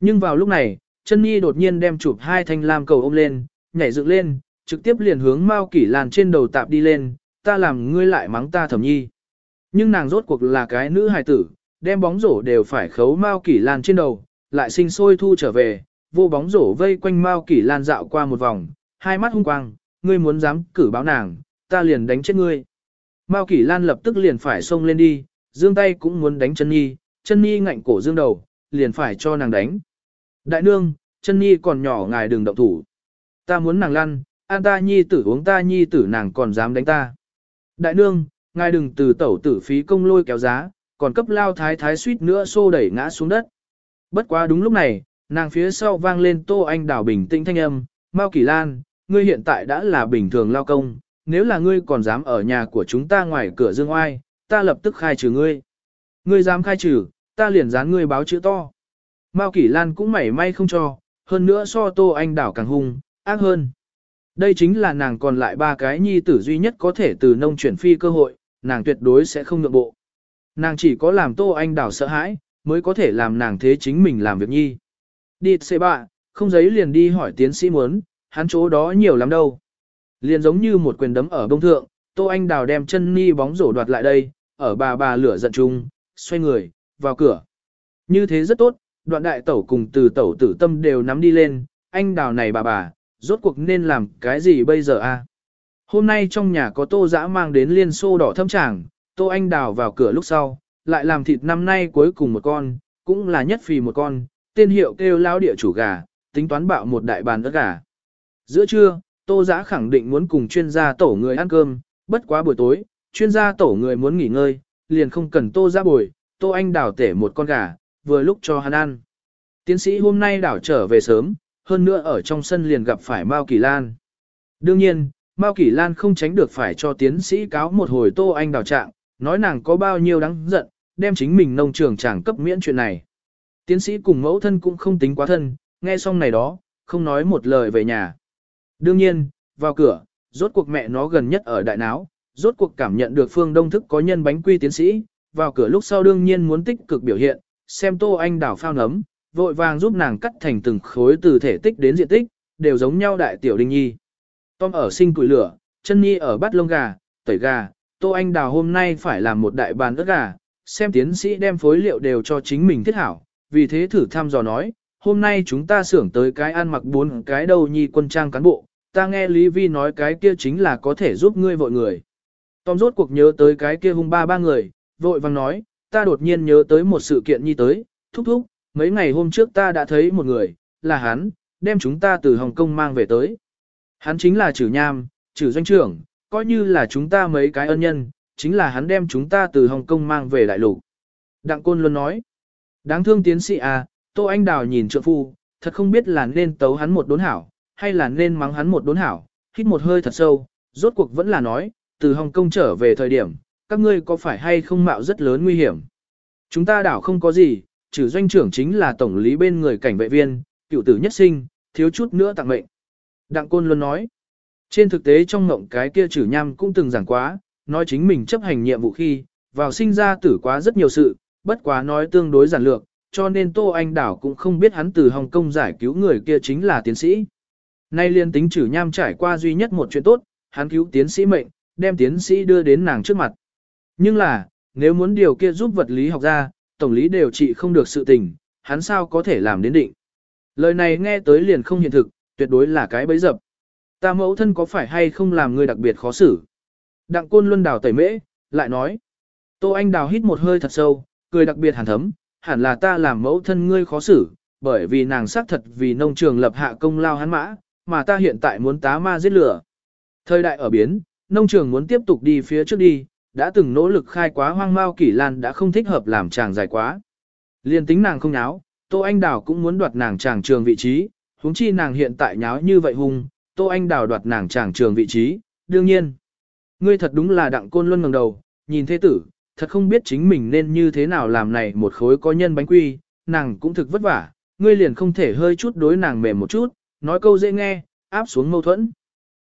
Nhưng vào lúc này, chân Nhi đột nhiên đem chụp hai thanh lam cầu ôm lên, nhảy dựng lên, trực tiếp liền hướng Mao Kỷ Lan trên đầu tạp đi lên, ta làm ngươi lại mắng ta thẩm nhi. Nhưng nàng rốt cuộc là cái nữ hài tử, đem bóng rổ đều phải khấu Mao Kỷ Lan trên đầu, lại sinh sôi thu trở về, vô bóng rổ vây quanh Mao Kỷ Lan dạo qua một vòng, hai mắt hung quang, ngươi muốn dám cử báo nàng, ta liền đánh chết ngươi. Mao Kỷ Lan lập tức liền phải xông lên đi, dương tay cũng muốn đánh chân nhi, chân nhi ngạnh cổ dương đầu, liền phải cho nàng đánh. Đại nương, chân nhi còn nhỏ ngài đừng động thủ. Ta muốn nàng lăn, an ta nhi tử uống ta nhi tử nàng còn dám đánh ta. Đại nương, ngài đừng từ tẩu tử phí công lôi kéo giá, còn cấp lao thái thái suýt nữa xô đẩy ngã xuống đất. Bất quá đúng lúc này, nàng phía sau vang lên tô anh đảo bình tĩnh thanh âm, Mao Kỳ Lan, ngươi hiện tại đã là bình thường lao công, nếu là ngươi còn dám ở nhà của chúng ta ngoài cửa dương oai, ta lập tức khai trừ ngươi. Ngươi dám khai trừ, ta liền dán ngươi báo chữ to. Mao Kỷ Lan cũng mảy may không cho, hơn nữa so Tô Anh Đảo càng hung, ác hơn. Đây chính là nàng còn lại ba cái nhi tử duy nhất có thể từ nông chuyển phi cơ hội, nàng tuyệt đối sẽ không nhượng bộ. Nàng chỉ có làm Tô Anh Đảo sợ hãi, mới có thể làm nàng thế chính mình làm việc nhi. Đi xe bạ, không giấy liền đi hỏi tiến sĩ muốn, hắn chỗ đó nhiều lắm đâu. Liền giống như một quyền đấm ở bông thượng, Tô Anh Đào đem chân ni bóng rổ đoạt lại đây, ở bà bà lửa giận chung, xoay người, vào cửa. Như thế rất tốt, đoạn đại tẩu cùng từ tẩu tử tâm đều nắm đi lên, anh Đào này bà bà, rốt cuộc nên làm cái gì bây giờ a? Hôm nay trong nhà có tô dã mang đến liên xô đỏ thâm tràng, tô anh đào vào cửa lúc sau, lại làm thịt năm nay cuối cùng một con, cũng là nhất phì một con, tên hiệu kêu lao địa chủ gà, tính toán bạo một đại bàn ớt gà. Giữa trưa, tô dã khẳng định muốn cùng chuyên gia tổ người ăn cơm, bất quá buổi tối, chuyên gia tổ người muốn nghỉ ngơi, liền không cần tô dã bồi, tô anh đào tể một con gà, vừa lúc cho hắn ăn. Tiến sĩ hôm nay đảo trở về sớm, hơn nữa ở trong sân liền gặp phải Mao Kỳ Lan. Đương nhiên, Mao Kỳ Lan không tránh được phải cho tiến sĩ cáo một hồi Tô Anh đào trạng, nói nàng có bao nhiêu đáng giận, đem chính mình nông trường chẳng cấp miễn chuyện này. Tiến sĩ cùng mẫu thân cũng không tính quá thân, nghe xong này đó, không nói một lời về nhà. Đương nhiên, vào cửa, rốt cuộc mẹ nó gần nhất ở đại náo, rốt cuộc cảm nhận được phương đông thức có nhân bánh quy tiến sĩ, vào cửa lúc sau đương nhiên muốn tích cực biểu hiện, xem Tô Anh đảo phao nấm, vội vàng giúp nàng cắt thành từng khối từ thể tích đến diện tích, đều giống nhau đại tiểu đinh nhi. Tom ở sinh củi lửa, chân nhi ở bắt lông gà, tẩy gà, Tô Anh Đào hôm nay phải làm một đại bàn ớt gà, xem tiến sĩ đem phối liệu đều cho chính mình thiết hảo, vì thế thử thăm dò nói, hôm nay chúng ta xưởng tới cái ăn mặc bốn cái đầu nhi quân trang cán bộ, ta nghe Lý Vi nói cái kia chính là có thể giúp ngươi vội người. Tom rốt cuộc nhớ tới cái kia hung ba ba người, vội vàng nói, ta đột nhiên nhớ tới một sự kiện nhi tới, thúc thúc, mấy ngày hôm trước ta đã thấy một người, là hắn, đem chúng ta từ Hồng Kông mang về tới. Hắn chính là Trử Nham, Trử Doanh trưởng, coi như là chúng ta mấy cái ân nhân, chính là hắn đem chúng ta từ Hồng Kông mang về đại lục. Đặng Côn luôn nói, đáng thương tiến sĩ à, Tô Anh Đào nhìn trượng phu, thật không biết là nên tấu hắn một đốn hảo, hay là nên mắng hắn một đốn hảo, hít một hơi thật sâu, rốt cuộc vẫn là nói, từ Hồng Kông trở về thời điểm, các ngươi có phải hay không mạo rất lớn nguy hiểm. Chúng ta đảo không có gì, trừ doanh trưởng chính là tổng lý bên người cảnh vệ viên, cựu tử nhất sinh, thiếu chút nữa tặng mệnh. Đặng Côn luôn nói, trên thực tế trong ngộng cái kia trừ nham cũng từng giảng quá, nói chính mình chấp hành nhiệm vụ khi, vào sinh ra tử quá rất nhiều sự, bất quá nói tương đối giản lược, cho nên Tô Anh Đảo cũng không biết hắn từ Hồng Kông giải cứu người kia chính là tiến sĩ. Nay liên tính trừ nham trải qua duy nhất một chuyện tốt, hắn cứu tiến sĩ mệnh, đem tiến sĩ đưa đến nàng trước mặt. Nhưng là, nếu muốn điều kia giúp vật lý học ra, tổng lý đều trị không được sự tình, hắn sao có thể làm đến định. Lời này nghe tới liền không hiện thực, tuyệt đối là cái bấy dập. Ta mẫu thân có phải hay không làm người đặc biệt khó xử? Đặng côn luân đào tẩy mễ, lại nói. Tô Anh đào hít một hơi thật sâu, cười đặc biệt hàn thấm, hẳn là ta làm mẫu thân ngươi khó xử, bởi vì nàng xác thật vì nông trường lập hạ công lao hắn mã, mà ta hiện tại muốn tá ma giết lửa. Thời đại ở biến, nông trường muốn tiếp tục đi phía trước đi, đã từng nỗ lực khai quá hoang mao kỷ lan đã không thích hợp làm chàng dài quá. Liên tính nàng không nháo, Tô Anh Đào cũng muốn đoạt nàng chàng trường vị trí, huống chi nàng hiện tại nháo như vậy hung, Tô Anh Đào đoạt nàng chàng trường vị trí, đương nhiên. Ngươi thật đúng là đặng côn luân ngẩng đầu, nhìn thế tử, thật không biết chính mình nên như thế nào làm này một khối có nhân bánh quy, nàng cũng thực vất vả, ngươi liền không thể hơi chút đối nàng mềm một chút, nói câu dễ nghe, áp xuống mâu thuẫn.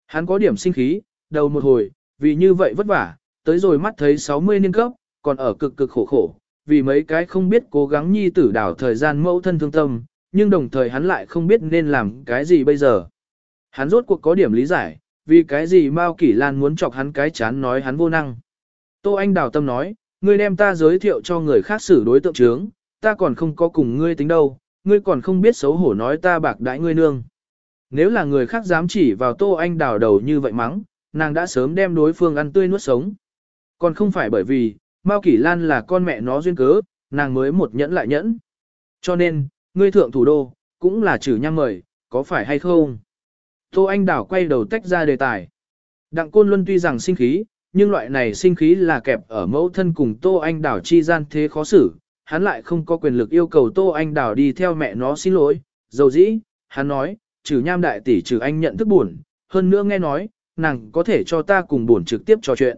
Hắn có điểm sinh khí, đầu một hồi, vì như vậy vất vả, tới rồi mắt thấy 60 niên cấp, còn ở cực cực khổ khổ, vì mấy cái không biết cố gắng nhi tử đảo thời gian mẫu thân thương tâm, nhưng đồng thời hắn lại không biết nên làm cái gì bây giờ. Hắn rốt cuộc có điểm lý giải, vì cái gì Mao Kỷ Lan muốn chọc hắn cái chán nói hắn vô năng. Tô Anh Đào Tâm nói, ngươi đem ta giới thiệu cho người khác xử đối tượng trướng, ta còn không có cùng ngươi tính đâu, ngươi còn không biết xấu hổ nói ta bạc đãi ngươi nương. Nếu là người khác dám chỉ vào Tô Anh Đào đầu như vậy mắng, nàng đã sớm đem đối phương ăn tươi nuốt sống. Còn không phải bởi vì, Mao Kỷ Lan là con mẹ nó duyên cớ, nàng mới một nhẫn lại nhẫn. Cho nên, ngươi thượng thủ đô, cũng là trừ nhăm mời, có phải hay không? Tô Anh Đảo quay đầu tách ra đề tài. Đặng Côn Luân tuy rằng sinh khí, nhưng loại này sinh khí là kẹp ở mẫu thân cùng Tô Anh Đảo chi gian thế khó xử, hắn lại không có quyền lực yêu cầu Tô Anh Đảo đi theo mẹ nó xin lỗi. Dầu dĩ, hắn nói, trừ nham đại tỷ trừ anh nhận thức buồn, hơn nữa nghe nói, nàng có thể cho ta cùng buồn trực tiếp trò chuyện.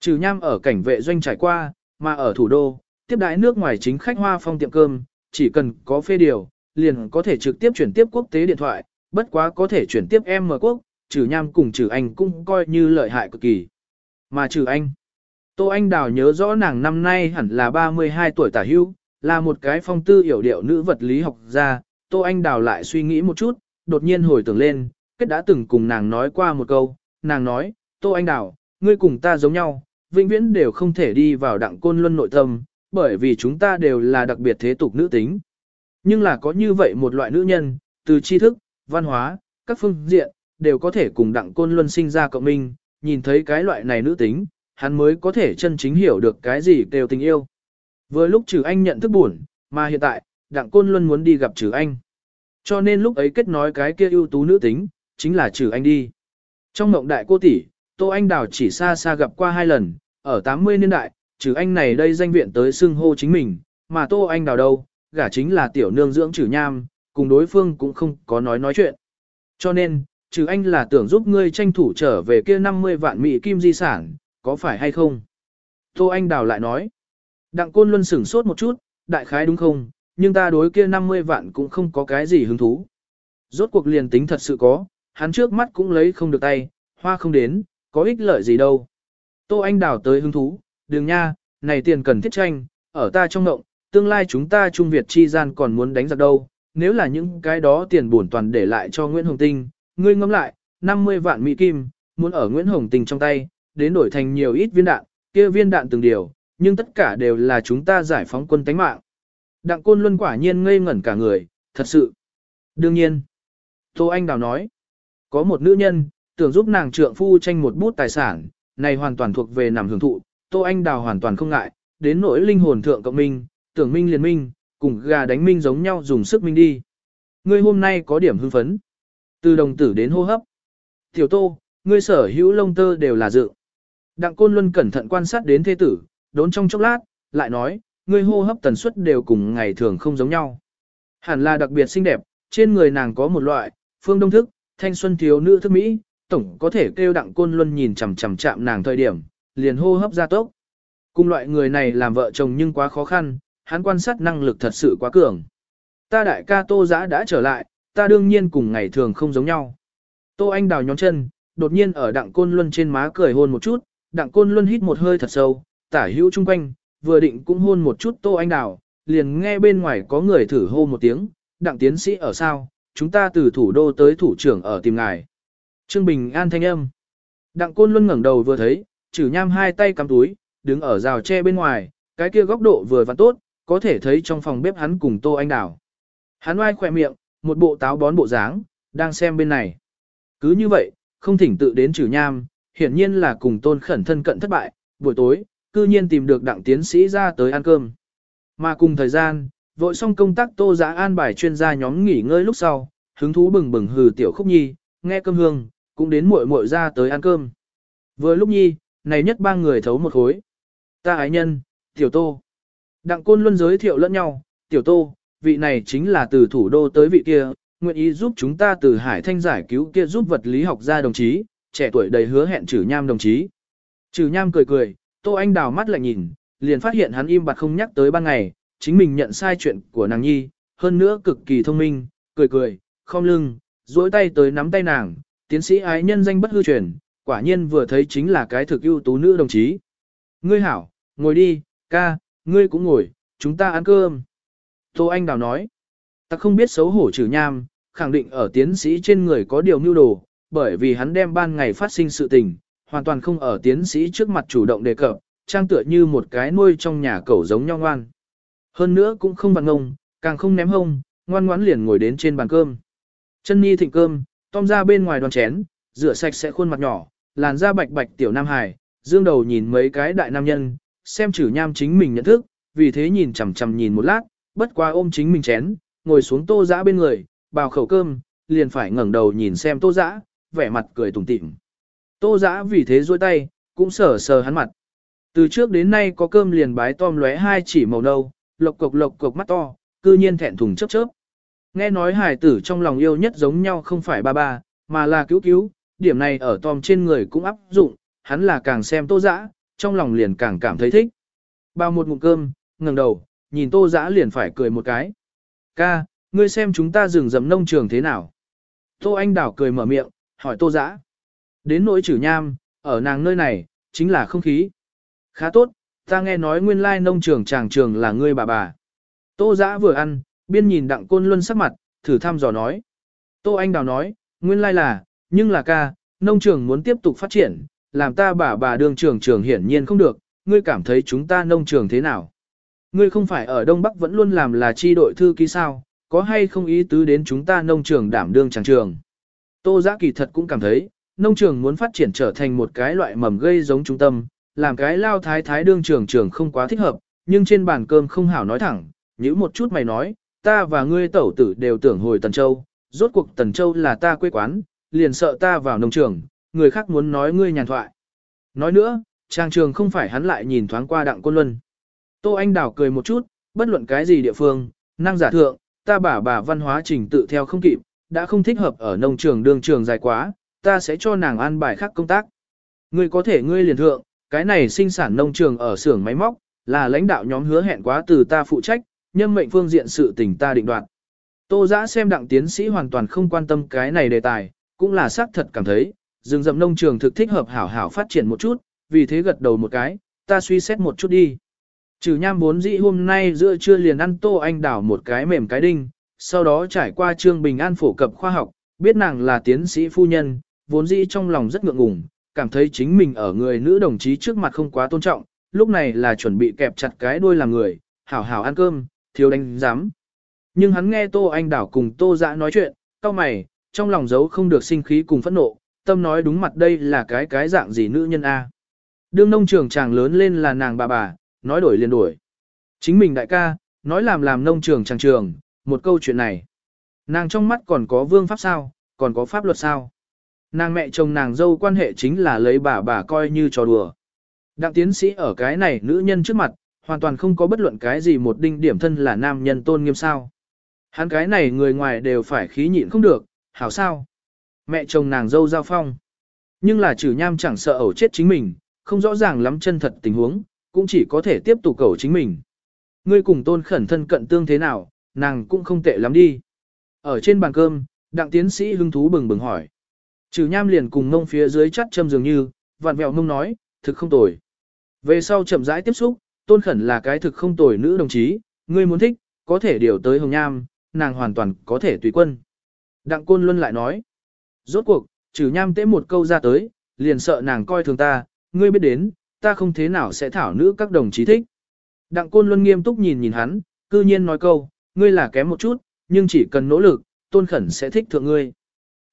Trừ nham ở cảnh vệ doanh trải qua, mà ở thủ đô, tiếp đãi nước ngoài chính khách hoa phong tiệm cơm, chỉ cần có phê điều, liền có thể trực tiếp chuyển tiếp quốc tế điện thoại, bất quá có thể chuyển tiếp em mở quốc, trừ nham cùng trừ anh cũng coi như lợi hại cực kỳ. Mà trừ anh, Tô Anh Đào nhớ rõ nàng năm nay hẳn là 32 tuổi tả hưu, là một cái phong tư hiểu điệu nữ vật lý học gia, Tô Anh Đào lại suy nghĩ một chút, đột nhiên hồi tưởng lên, kết đã từng cùng nàng nói qua một câu, nàng nói, Tô Anh Đào, ngươi cùng ta giống nhau, vĩnh viễn đều không thể đi vào đặng côn luân nội tâm, bởi vì chúng ta đều là đặc biệt thế tục nữ tính. Nhưng là có như vậy một loại nữ nhân, từ tri thức, văn hóa, các phương diện, đều có thể cùng đặng côn luân sinh ra cộng minh, nhìn thấy cái loại này nữ tính, hắn mới có thể chân chính hiểu được cái gì đều tình yêu. Vừa lúc trừ anh nhận thức buồn, mà hiện tại, đặng côn luân muốn đi gặp trừ anh. Cho nên lúc ấy kết nói cái kia ưu tú nữ tính, chính là trừ anh đi. Trong mộng đại cô tỷ, Tô Anh Đào chỉ xa xa gặp qua hai lần, ở 80 niên đại, trừ anh này đây danh viện tới xưng hô chính mình, mà Tô Anh Đào đâu, gả chính là tiểu nương dưỡng trừ nham, cùng đối phương cũng không có nói nói chuyện. Cho nên, trừ anh là tưởng giúp ngươi tranh thủ trở về kia 50 vạn mỹ kim di sản, có phải hay không? Tô Anh Đào lại nói, đặng côn luân sửng sốt một chút, đại khái đúng không, nhưng ta đối kia 50 vạn cũng không có cái gì hứng thú. Rốt cuộc liền tính thật sự có, hắn trước mắt cũng lấy không được tay, hoa không đến, có ích lợi gì đâu. Tô Anh Đào tới hứng thú, đừng nha, này tiền cần thiết tranh, ở ta trong động, tương lai chúng ta Trung Việt chi gian còn muốn đánh giặc đâu, nếu là những cái đó tiền bổn toàn để lại cho Nguyễn Hồng Tinh, ngươi ngẫm lại, 50 vạn mỹ kim, muốn ở Nguyễn Hồng Tinh trong tay, đến đổi thành nhiều ít viên đạn, kia viên đạn từng điều, nhưng tất cả đều là chúng ta giải phóng quân tánh mạng. Đặng Côn Luân quả nhiên ngây ngẩn cả người, thật sự. Đương nhiên. Tô Anh Đào nói, có một nữ nhân, tưởng giúp nàng trượng phu tranh một bút tài sản, này hoàn toàn thuộc về nằm hưởng thụ, Tô Anh Đào hoàn toàn không ngại, đến nỗi linh hồn thượng cộng minh, tưởng minh liền minh, cùng gà đánh minh giống nhau dùng sức minh đi. Ngươi hôm nay có điểm hưng phấn. Từ đồng tử đến hô hấp. Tiểu Tô, ngươi sở hữu lông tơ đều là dự. Đặng Côn Luân cẩn thận quan sát đến thế tử, đốn trong chốc lát, lại nói, ngươi hô hấp tần suất đều cùng ngày thường không giống nhau. Hẳn là đặc biệt xinh đẹp, trên người nàng có một loại, phương đông thức, thanh xuân thiếu nữ thức Mỹ, tổng có thể kêu đặng côn luân nhìn chằm chằm chạm nàng thời điểm, liền hô hấp ra tốc. Cùng loại người này làm vợ chồng nhưng quá khó khăn, hắn quan sát năng lực thật sự quá cường. Ta đại ca tô giã đã trở lại, ta đương nhiên cùng ngày thường không giống nhau. Tô anh đào nhón chân, đột nhiên ở đặng côn luân trên má cười hôn một chút, đặng côn luân hít một hơi thật sâu, tả hữu chung quanh, vừa định cũng hôn một chút Tô Anh Đào, liền nghe bên ngoài có người thử hô một tiếng, đặng tiến sĩ ở sao, chúng ta từ thủ đô tới thủ trưởng ở tìm ngài. Trương Bình an thanh âm. Đặng Côn Luân ngẩng đầu vừa thấy, Trử nham hai tay cắm túi, đứng ở rào tre bên ngoài, cái kia góc độ vừa vặn tốt, có thể thấy trong phòng bếp hắn cùng Tô Anh Đào. Hắn oai khỏe miệng, một bộ táo bón bộ dáng, đang xem bên này. Cứ như vậy, không thỉnh tự đến trừ nham, hiển nhiên là cùng tôn khẩn thân cận thất bại, buổi tối, cư nhiên tìm được đặng tiến sĩ ra tới ăn cơm. Mà cùng thời gian, vội xong công tác tô giã an bài chuyên gia nhóm nghỉ ngơi lúc sau, hứng thú bừng bừng hừ tiểu khúc nhi, nghe cơm hương, cũng đến muội muội ra tới ăn cơm. Vừa lúc nhi, này nhất ba người thấu một khối. Ta ái nhân, tiểu tô. Đặng côn luôn giới thiệu lẫn nhau, tiểu tô, vị này chính là từ thủ đô tới vị kia, nguyện ý giúp chúng ta từ hải thanh giải cứu kia giúp vật lý học gia đồng chí, trẻ tuổi đầy hứa hẹn trừ nham đồng chí. Trừ nham cười cười, tô anh đào mắt lại nhìn, liền phát hiện hắn im bặt không nhắc tới ban ngày, chính mình nhận sai chuyện của nàng nhi, hơn nữa cực kỳ thông minh, cười cười, không lưng, duỗi tay tới nắm tay nàng, tiến sĩ ái nhân danh bất hư truyền, quả nhiên vừa thấy chính là cái thực ưu tú nữ đồng chí. Ngươi hảo, ngồi đi, ca, ngươi cũng ngồi, chúng ta ăn cơm. Tô Anh Đào nói, ta không biết xấu hổ trừ nham, khẳng định ở tiến sĩ trên người có điều mưu đồ, bởi vì hắn đem ban ngày phát sinh sự tình, hoàn toàn không ở tiến sĩ trước mặt chủ động đề cập, trang tựa như một cái nuôi trong nhà cẩu giống nhau ngoan. Hơn nữa cũng không bằng ngông, càng không ném hông, ngoan ngoãn liền ngồi đến trên bàn cơm. Chân Nhi thịnh cơm, tom ra bên ngoài đoàn chén, rửa sạch sẽ khuôn mặt nhỏ, làn da bạch bạch tiểu nam hải, dương đầu nhìn mấy cái đại nam nhân, xem chử nham chính mình nhận thức, vì thế nhìn chằm chằm nhìn một lát, bất qua ôm chính mình chén, ngồi xuống tô dã bên người, bào khẩu cơm, liền phải ngẩng đầu nhìn xem tô dã, vẻ mặt cười tủm tỉm. Tô dã vì thế duỗi tay, cũng sờ sờ hắn mặt. Từ trước đến nay có cơm liền bái tom lóe hai chỉ màu nâu, lộc cục lộc cục mắt to, cư nhiên thẹn thùng chớp chớp. Nghe nói hải tử trong lòng yêu nhất giống nhau không phải ba ba, mà là cứu cứu, điểm này ở Tom trên người cũng áp dụng, hắn là càng xem tô dã, trong lòng liền càng cảm thấy thích. Bao một ngụm cơm, ngẩng đầu, nhìn tô dã liền phải cười một cái. Ca, ngươi xem chúng ta rừng rậm nông trường thế nào? Tô Anh Đảo cười mở miệng, hỏi tô dã. Đến nỗi chử nham, ở nàng nơi này, chính là không khí. Khá tốt, ta nghe nói nguyên lai nông trường chàng trường là ngươi bà bà. Tô dã vừa ăn, biên nhìn đặng côn luân sắc mặt, thử thăm dò nói. Tô Anh Đào nói, nguyên lai là, nhưng là ca, nông trường muốn tiếp tục phát triển, làm ta bà bà đường trường trường hiển nhiên không được, ngươi cảm thấy chúng ta nông trường thế nào? Ngươi không phải ở Đông Bắc vẫn luôn làm là chi đội thư ký sao, có hay không ý tứ đến chúng ta nông trường đảm đương chẳng trường? Tô Giã kỳ thật cũng cảm thấy, nông trường muốn phát triển trở thành một cái loại mầm gây giống trung tâm, làm cái lao thái thái đương trường trường không quá thích hợp, nhưng trên bàn cơm không hảo nói thẳng, nhữ một chút mày nói, ta và ngươi tẩu tử đều tưởng hồi Tần Châu, rốt cuộc Tần Châu là ta quê quán, liền sợ ta vào nông trường, người khác muốn nói ngươi nhàn thoại. Nói nữa, trang trường không phải hắn lại nhìn thoáng qua đặng côn luân. Tô Anh Đào cười một chút, bất luận cái gì địa phương, năng giả thượng, ta bà bà văn hóa trình tự theo không kịp, đã không thích hợp ở nông trường đương trường dài quá, ta sẽ cho nàng an bài khác công tác. Ngươi có thể ngươi liền thượng, cái này sinh sản nông trường ở xưởng máy móc, là lãnh đạo nhóm hứa hẹn quá từ ta phụ trách, nhân mệnh phương diện sự tình ta định đoạt. Tô giã xem đặng tiến sĩ hoàn toàn không quan tâm cái này đề tài, cũng là xác thật cảm thấy, rừng rậm nông trường thực thích hợp hảo hảo phát triển một chút, vì thế gật đầu một cái, ta suy xét một chút đi. Trừ nham bốn dĩ hôm nay giữa trưa liền ăn tô anh đảo một cái mềm cái đinh, sau đó trải qua trương bình an phổ cập khoa học, biết nàng là tiến sĩ phu nhân, vốn dĩ trong lòng rất ngượng ngùng, cảm thấy chính mình ở người nữ đồng chí trước mặt không quá tôn trọng, lúc này là chuẩn bị kẹp chặt cái đuôi làm người, hảo hảo ăn cơm, thiếu đánh giám. Nhưng hắn nghe Tô Anh Đảo cùng Tô Dã nói chuyện, cao mày, trong lòng giấu không được sinh khí cùng phẫn nộ, tâm nói đúng mặt đây là cái cái dạng gì nữ nhân A. Đương nông trường chàng lớn lên là nàng bà bà, nói đổi liền đổi. Chính mình đại ca, nói làm làm nông trường chàng trường, một câu chuyện này. Nàng trong mắt còn có vương pháp sao, còn có pháp luật sao. Nàng mẹ chồng nàng dâu quan hệ chính là lấy bà bà coi như trò đùa. Đặng tiến sĩ ở cái này nữ nhân trước mặt, hoàn toàn không có bất luận cái gì một đinh điểm thân là nam nhân tôn nghiêm sao. Hắn cái này người ngoài đều phải khí nhịn không được, hảo sao. Mẹ chồng nàng dâu giao phong. Nhưng là trừ nham chẳng sợ ẩu chết chính mình, không rõ ràng lắm chân thật tình huống, cũng chỉ có thể tiếp tục cầu chính mình. Ngươi cùng tôn khẩn thân cận tương thế nào, nàng cũng không tệ lắm đi. Ở trên bàn cơm, đặng tiến sĩ hứng thú bừng bừng hỏi. Trừ nham liền cùng ngông phía dưới chắt châm dường như, vặn vẹo ngông nói, thực không tồi. Về sau chậm rãi tiếp xúc, tôn khẩn là cái thực không tồi nữ đồng chí, ngươi muốn thích, có thể điều tới hồng nham, nàng hoàn toàn có thể tùy quân. Đặng Côn Luân lại nói, rốt cuộc, trừ nham tế một câu ra tới, liền sợ nàng coi thường ta, ngươi biết đến, ta không thế nào sẽ thảo nữ các đồng chí thích. Đặng Côn Luân nghiêm túc nhìn nhìn hắn, cư nhiên nói câu, ngươi là kém một chút, nhưng chỉ cần nỗ lực, tôn khẩn sẽ thích thượng ngươi.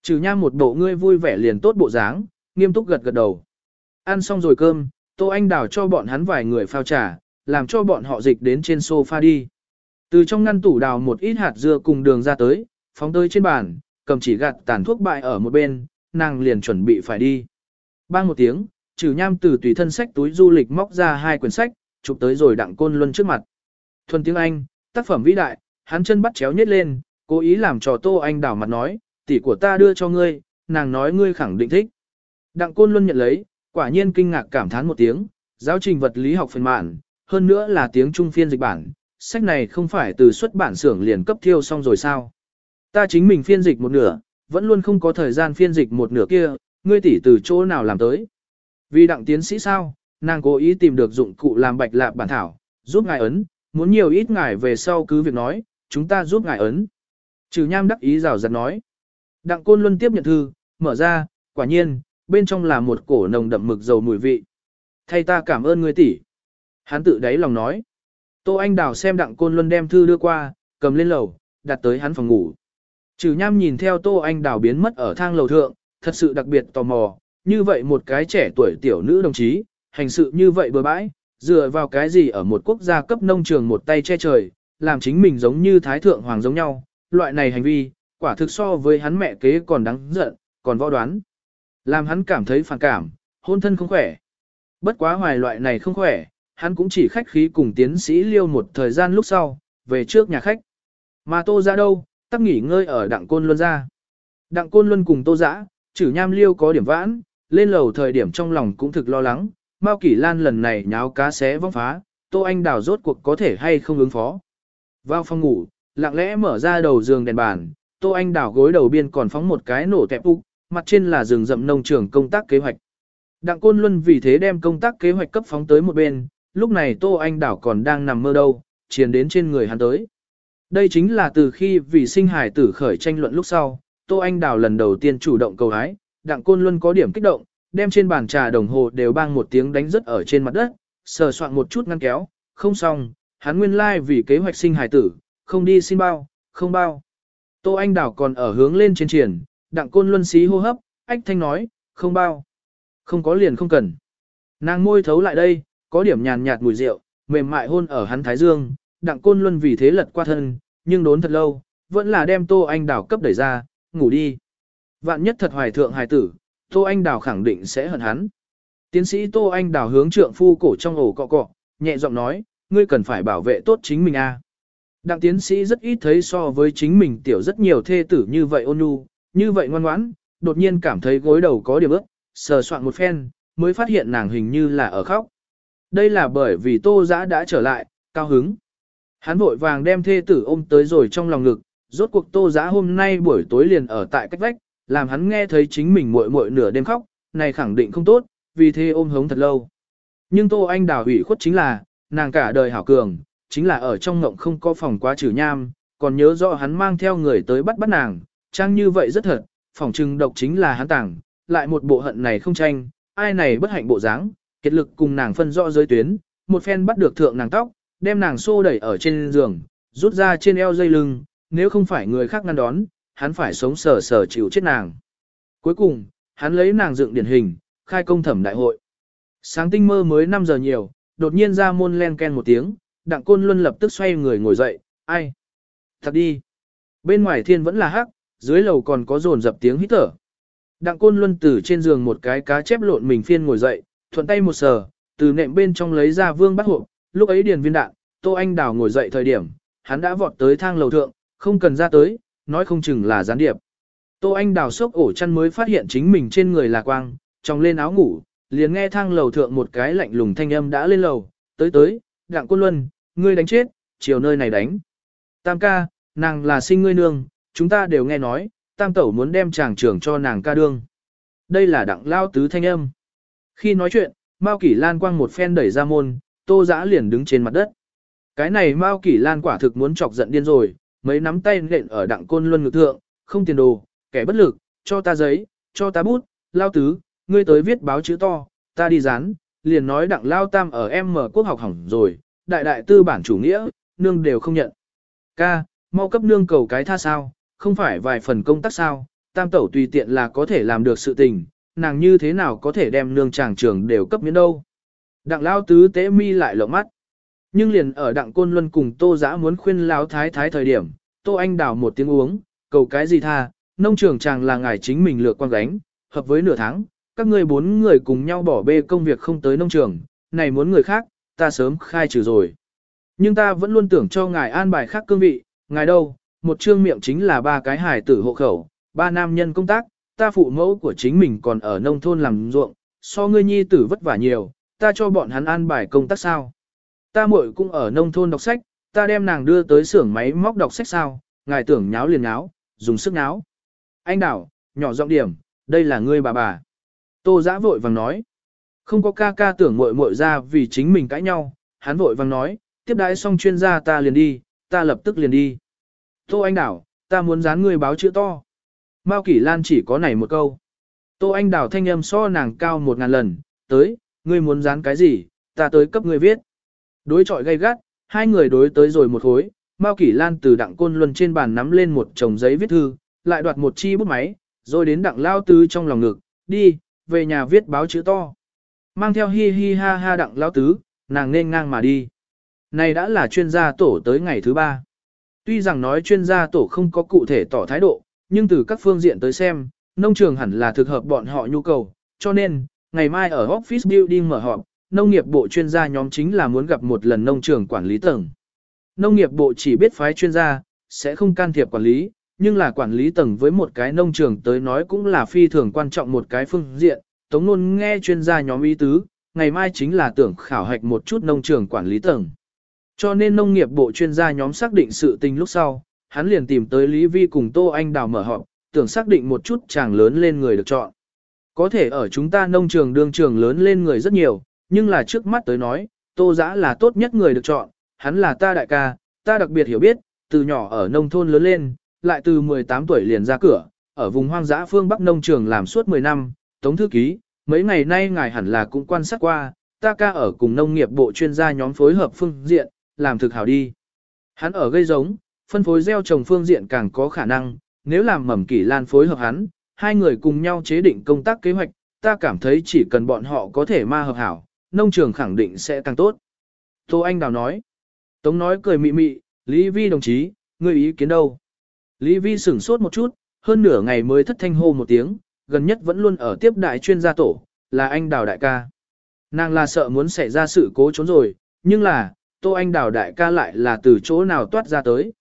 Trừ nham một bộ ngươi vui vẻ liền tốt bộ dáng, nghiêm túc gật gật đầu. Ăn xong rồi cơm, Tô Anh đào cho bọn hắn vài người phao trà, làm cho bọn họ dịch đến trên sofa đi. Từ trong ngăn tủ đào một ít hạt dưa cùng đường ra tới, phóng tới trên bàn, cầm chỉ gạt tàn thuốc bại ở một bên, nàng liền chuẩn bị phải đi. Bang một tiếng, trừ nham từ tùy thân sách túi du lịch móc ra hai quyển sách, chụp tới rồi đặng côn luân trước mặt. Thuần tiếng Anh, tác phẩm vĩ đại, hắn chân bắt chéo nhét lên, cố ý làm trò Tô Anh đảo mặt nói, tỷ của ta đưa cho ngươi, nàng nói ngươi khẳng định thích. Đặng côn luân nhận lấy, quả nhiên kinh ngạc cảm thán một tiếng, giáo trình vật lý học phần mạn, hơn nữa là tiếng Trung phiên dịch bản, sách này không phải từ xuất bản xưởng liền cấp thiêu xong rồi sao. Ta chính mình phiên dịch một nửa, vẫn luôn không có thời gian phiên dịch một nửa kia, ngươi tỷ từ chỗ nào làm tới. Vì đặng tiến sĩ sao, nàng cố ý tìm được dụng cụ làm bạch lạp bản thảo, giúp ngài ấn, muốn nhiều ít ngài về sau cứ việc nói, chúng ta giúp ngài ấn. Trừ nham đắc ý rào rạt nói. Đặng côn luân tiếp nhận thư, mở ra, quả nhiên, bên trong là một cổ nồng đậm mực dầu mùi vị. Thay ta cảm ơn ngươi tỷ. Hắn tự đáy lòng nói. Tô Anh Đào xem đặng côn luân đem thư đưa qua, cầm lên lầu, đặt tới hắn phòng ngủ. Trừ nham nhìn theo Tô Anh Đào biến mất ở thang lầu thượng, thật sự đặc biệt tò mò, như vậy một cái trẻ tuổi tiểu nữ đồng chí, hành sự như vậy bừa bãi, dựa vào cái gì ở một quốc gia cấp nông trường một tay che trời, làm chính mình giống như thái thượng hoàng giống nhau, loại này hành vi, quả thực so với hắn mẹ kế còn đáng giận, còn võ đoán. Làm hắn cảm thấy phản cảm, hôn thân không khỏe. Bất quá hoài loại này không khỏe, hắn cũng chỉ khách khí cùng tiến sĩ liêu một thời gian lúc sau, về trước nhà khách. Mà tô ra đâu, tắc nghỉ ngơi ở đặng côn luân ra. Đặng côn luân cùng tô giã, chử nham liêu có điểm vãn, lên lầu thời điểm trong lòng cũng thực lo lắng, Mao Kỷ Lan lần này nháo cá xé vong phá, Tô Anh Đào rốt cuộc có thể hay không ứng phó. Vào phòng ngủ, lặng lẽ mở ra đầu giường đèn bàn, Tô Anh Đào gối đầu biên còn phóng một cái nổ tẹp úc, mặt trên là rừng rậm nông trường công tác kế hoạch. Đặng Côn Luân vì thế đem công tác kế hoạch cấp phóng tới một bên, lúc này Tô Anh Đảo còn đang nằm mơ đâu, chiến đến trên người hắn tới. Đây chính là từ khi vì sinh hải tử khởi tranh luận lúc sau, Tô Anh Đảo lần đầu tiên chủ động cầu hái, Đặng Côn Luân có điểm kích động, đem trên bàn trà đồng hồ đều bang một tiếng đánh rất ở trên mặt đất, sờ soạn một chút ngăn kéo, không xong, hắn nguyên lai like vì kế hoạch sinh hải tử, không đi xin bao, không bao. Tô Anh Đảo còn ở hướng lên trên triển, Đặng Côn Luân xí hô hấp, ách thanh nói, không bao. Không có liền không cần. Nàng môi thấu lại đây, có điểm nhàn nhạt mùi rượu, mềm mại hôn ở hắn thái dương, Đặng Côn Luân vì thế lật qua thân, nhưng đốn thật lâu, vẫn là đem Tô Anh Đảo cấp đẩy ra, ngủ đi. Vạn nhất thật hoài thượng hài tử, Tô Anh Đào khẳng định sẽ hận hắn. Tiến sĩ Tô Anh Đào hướng trượng phu cổ trong ổ cọ cọ, nhẹ giọng nói, ngươi cần phải bảo vệ tốt chính mình a. Đặng tiến sĩ rất ít thấy so với chính mình tiểu rất nhiều thê tử như vậy ôn nhu, như vậy ngoan ngoãn, đột nhiên cảm thấy gối đầu có điểm ướt, sờ soạn một phen, mới phát hiện nàng hình như là ở khóc. Đây là bởi vì tô giã đã trở lại, cao hứng. Hắn vội vàng đem thê tử ôm tới rồi trong lòng ngực, rốt cuộc tô giã hôm nay buổi tối liền ở tại cách vách, làm hắn nghe thấy chính mình muội muội nửa đêm khóc, này khẳng định không tốt, vì thế ôm hống thật lâu. Nhưng Tô Anh đào ủy khuất chính là, nàng cả đời hảo cường, chính là ở trong ngộng không có phòng quá trừ nham, còn nhớ rõ hắn mang theo người tới bắt bắt nàng, trang như vậy rất thật, phòng trừng độc chính là hắn tảng, lại một bộ hận này không tranh, ai này bất hạnh bộ dáng, kiệt lực cùng nàng phân rõ giới tuyến, một phen bắt được thượng nàng tóc, đem nàng xô đẩy ở trên giường, rút ra trên eo dây lưng, nếu không phải người khác ngăn đón, hắn phải sống sờ sờ chịu chết nàng. Cuối cùng, hắn lấy nàng dựng điển hình, khai công thẩm đại hội. Sáng tinh mơ mới 5 giờ nhiều, đột nhiên ra môn len ken một tiếng, đặng côn luân lập tức xoay người ngồi dậy, ai? Thật đi. Bên ngoài thiên vẫn là hắc, dưới lầu còn có rồn dập tiếng hít thở. Đặng côn luân từ trên giường một cái cá chép lộn mình phiên ngồi dậy, thuận tay một sờ, từ nệm bên trong lấy ra vương bắt hộp, lúc ấy điền viên đạn, Tô Anh Đào ngồi dậy thời điểm, hắn đã vọt tới thang lầu thượng, không cần ra tới, nói không chừng là gián điệp. Tô Anh đào sốc ổ chăn mới phát hiện chính mình trên người là quang, trong lên áo ngủ, liền nghe thang lầu thượng một cái lạnh lùng thanh âm đã lên lầu, tới tới, đặng quân luân, ngươi đánh chết, chiều nơi này đánh. Tam ca, nàng là sinh ngươi nương, chúng ta đều nghe nói, tam tẩu muốn đem chàng trưởng cho nàng ca đương. Đây là đặng lao tứ thanh âm. Khi nói chuyện, Mao Kỷ Lan quang một phen đẩy ra môn, Tô Dã liền đứng trên mặt đất. Cái này Mao Kỷ Lan quả thực muốn chọc giận điên rồi, mấy nắm tay nện ở đặng côn luân ngực thượng, không tiền đồ, kẻ bất lực, cho ta giấy, cho ta bút, lao tứ, ngươi tới viết báo chữ to, ta đi dán, liền nói đặng lao tam ở em mở quốc học hỏng rồi, đại đại tư bản chủ nghĩa, nương đều không nhận. Ca, mau cấp nương cầu cái tha sao, không phải vài phần công tác sao, tam tẩu tùy tiện là có thể làm được sự tình, nàng như thế nào có thể đem nương chàng trường đều cấp miễn đâu. Đặng lao tứ tế mi lại lộ mắt. Nhưng liền ở đặng côn luân cùng tô giã muốn khuyên lao thái thái thời điểm, tô anh đào một tiếng uống, cầu cái gì tha, nông trường chàng là ngài chính mình lựa quan gánh, hợp với nửa tháng, các ngươi bốn người cùng nhau bỏ bê công việc không tới nông trường, này muốn người khác, ta sớm khai trừ rồi. Nhưng ta vẫn luôn tưởng cho ngài an bài khác cương vị, ngài đâu, một trương miệng chính là ba cái hài tử hộ khẩu, ba nam nhân công tác, ta phụ mẫu của chính mình còn ở nông thôn làm ruộng, so ngươi nhi tử vất vả nhiều, ta cho bọn hắn an bài công tác sao. Ta muội cũng ở nông thôn đọc sách, ta đem nàng đưa tới xưởng máy móc đọc sách sao, ngài tưởng nháo liền nháo, dùng sức nháo. Anh đảo, nhỏ giọng điểm, đây là ngươi bà bà. Tô giã vội vàng nói. Không có ca ca tưởng muội muội ra vì chính mình cãi nhau, hắn vội vàng nói, tiếp đãi xong chuyên gia ta liền đi, ta lập tức liền đi. Tô Anh Đảo, ta muốn dán ngươi báo chữ to. Mao Kỷ Lan chỉ có này một câu. Tô Anh Đào thanh âm so nàng cao một ngàn lần, tới, ngươi muốn dán cái gì, ta tới cấp ngươi viết. Đối chọi gay gắt, hai người đối tới rồi một khối, Mao Kỷ Lan từ đặng côn luân trên bàn nắm lên một chồng giấy viết thư, lại đoạt một chi bút máy, rồi đến đặng lao tứ trong lòng ngực, đi, về nhà viết báo chữ to. Mang theo hi hi ha ha đặng lao tứ, nàng nên ngang mà đi. Này đã là chuyên gia tổ tới ngày thứ ba. Tuy rằng nói chuyên gia tổ không có cụ thể tỏ thái độ, nhưng từ các phương diện tới xem, nông trường hẳn là thực hợp bọn họ nhu cầu, cho nên, ngày mai ở Office Building mở họp, nông nghiệp bộ chuyên gia nhóm chính là muốn gặp một lần nông trường quản lý tầng. Nông nghiệp bộ chỉ biết phái chuyên gia, sẽ không can thiệp quản lý, nhưng là quản lý tầng với một cái nông trường tới nói cũng là phi thường quan trọng một cái phương diện. Tống luôn nghe chuyên gia nhóm ý tứ, ngày mai chính là tưởng khảo hạch một chút nông trường quản lý tầng. Cho nên nông nghiệp bộ chuyên gia nhóm xác định sự tình lúc sau, hắn liền tìm tới Lý Vi cùng Tô Anh Đào mở họp, tưởng xác định một chút chàng lớn lên người được chọn. Có thể ở chúng ta nông trường đương trường lớn lên người rất nhiều, nhưng là trước mắt tới nói, Tô Giã là tốt nhất người được chọn, hắn là ta đại ca, ta đặc biệt hiểu biết, từ nhỏ ở nông thôn lớn lên, lại từ 18 tuổi liền ra cửa, ở vùng hoang dã phương Bắc nông trường làm suốt 10 năm, Tống Thư Ký, mấy ngày nay ngài hẳn là cũng quan sát qua, ta ca ở cùng nông nghiệp bộ chuyên gia nhóm phối hợp phương diện, làm thực hảo đi. Hắn ở gây giống, phân phối gieo trồng phương diện càng có khả năng, nếu làm mầm kỷ lan phối hợp hắn, hai người cùng nhau chế định công tác kế hoạch, ta cảm thấy chỉ cần bọn họ có thể ma hợp hảo, nông trường khẳng định sẽ càng tốt. Tô Anh Đào nói. Tống nói cười mị mị, Lý Vi đồng chí, ngươi ý kiến đâu? Lý Vi sửng sốt một chút, hơn nửa ngày mới thất thanh hô một tiếng, gần nhất vẫn luôn ở tiếp đại chuyên gia tổ, là anh Đào đại ca. Nàng là sợ muốn xảy ra sự cố trốn rồi, nhưng là, Tô Anh Đào đại ca lại là từ chỗ nào toát ra tới.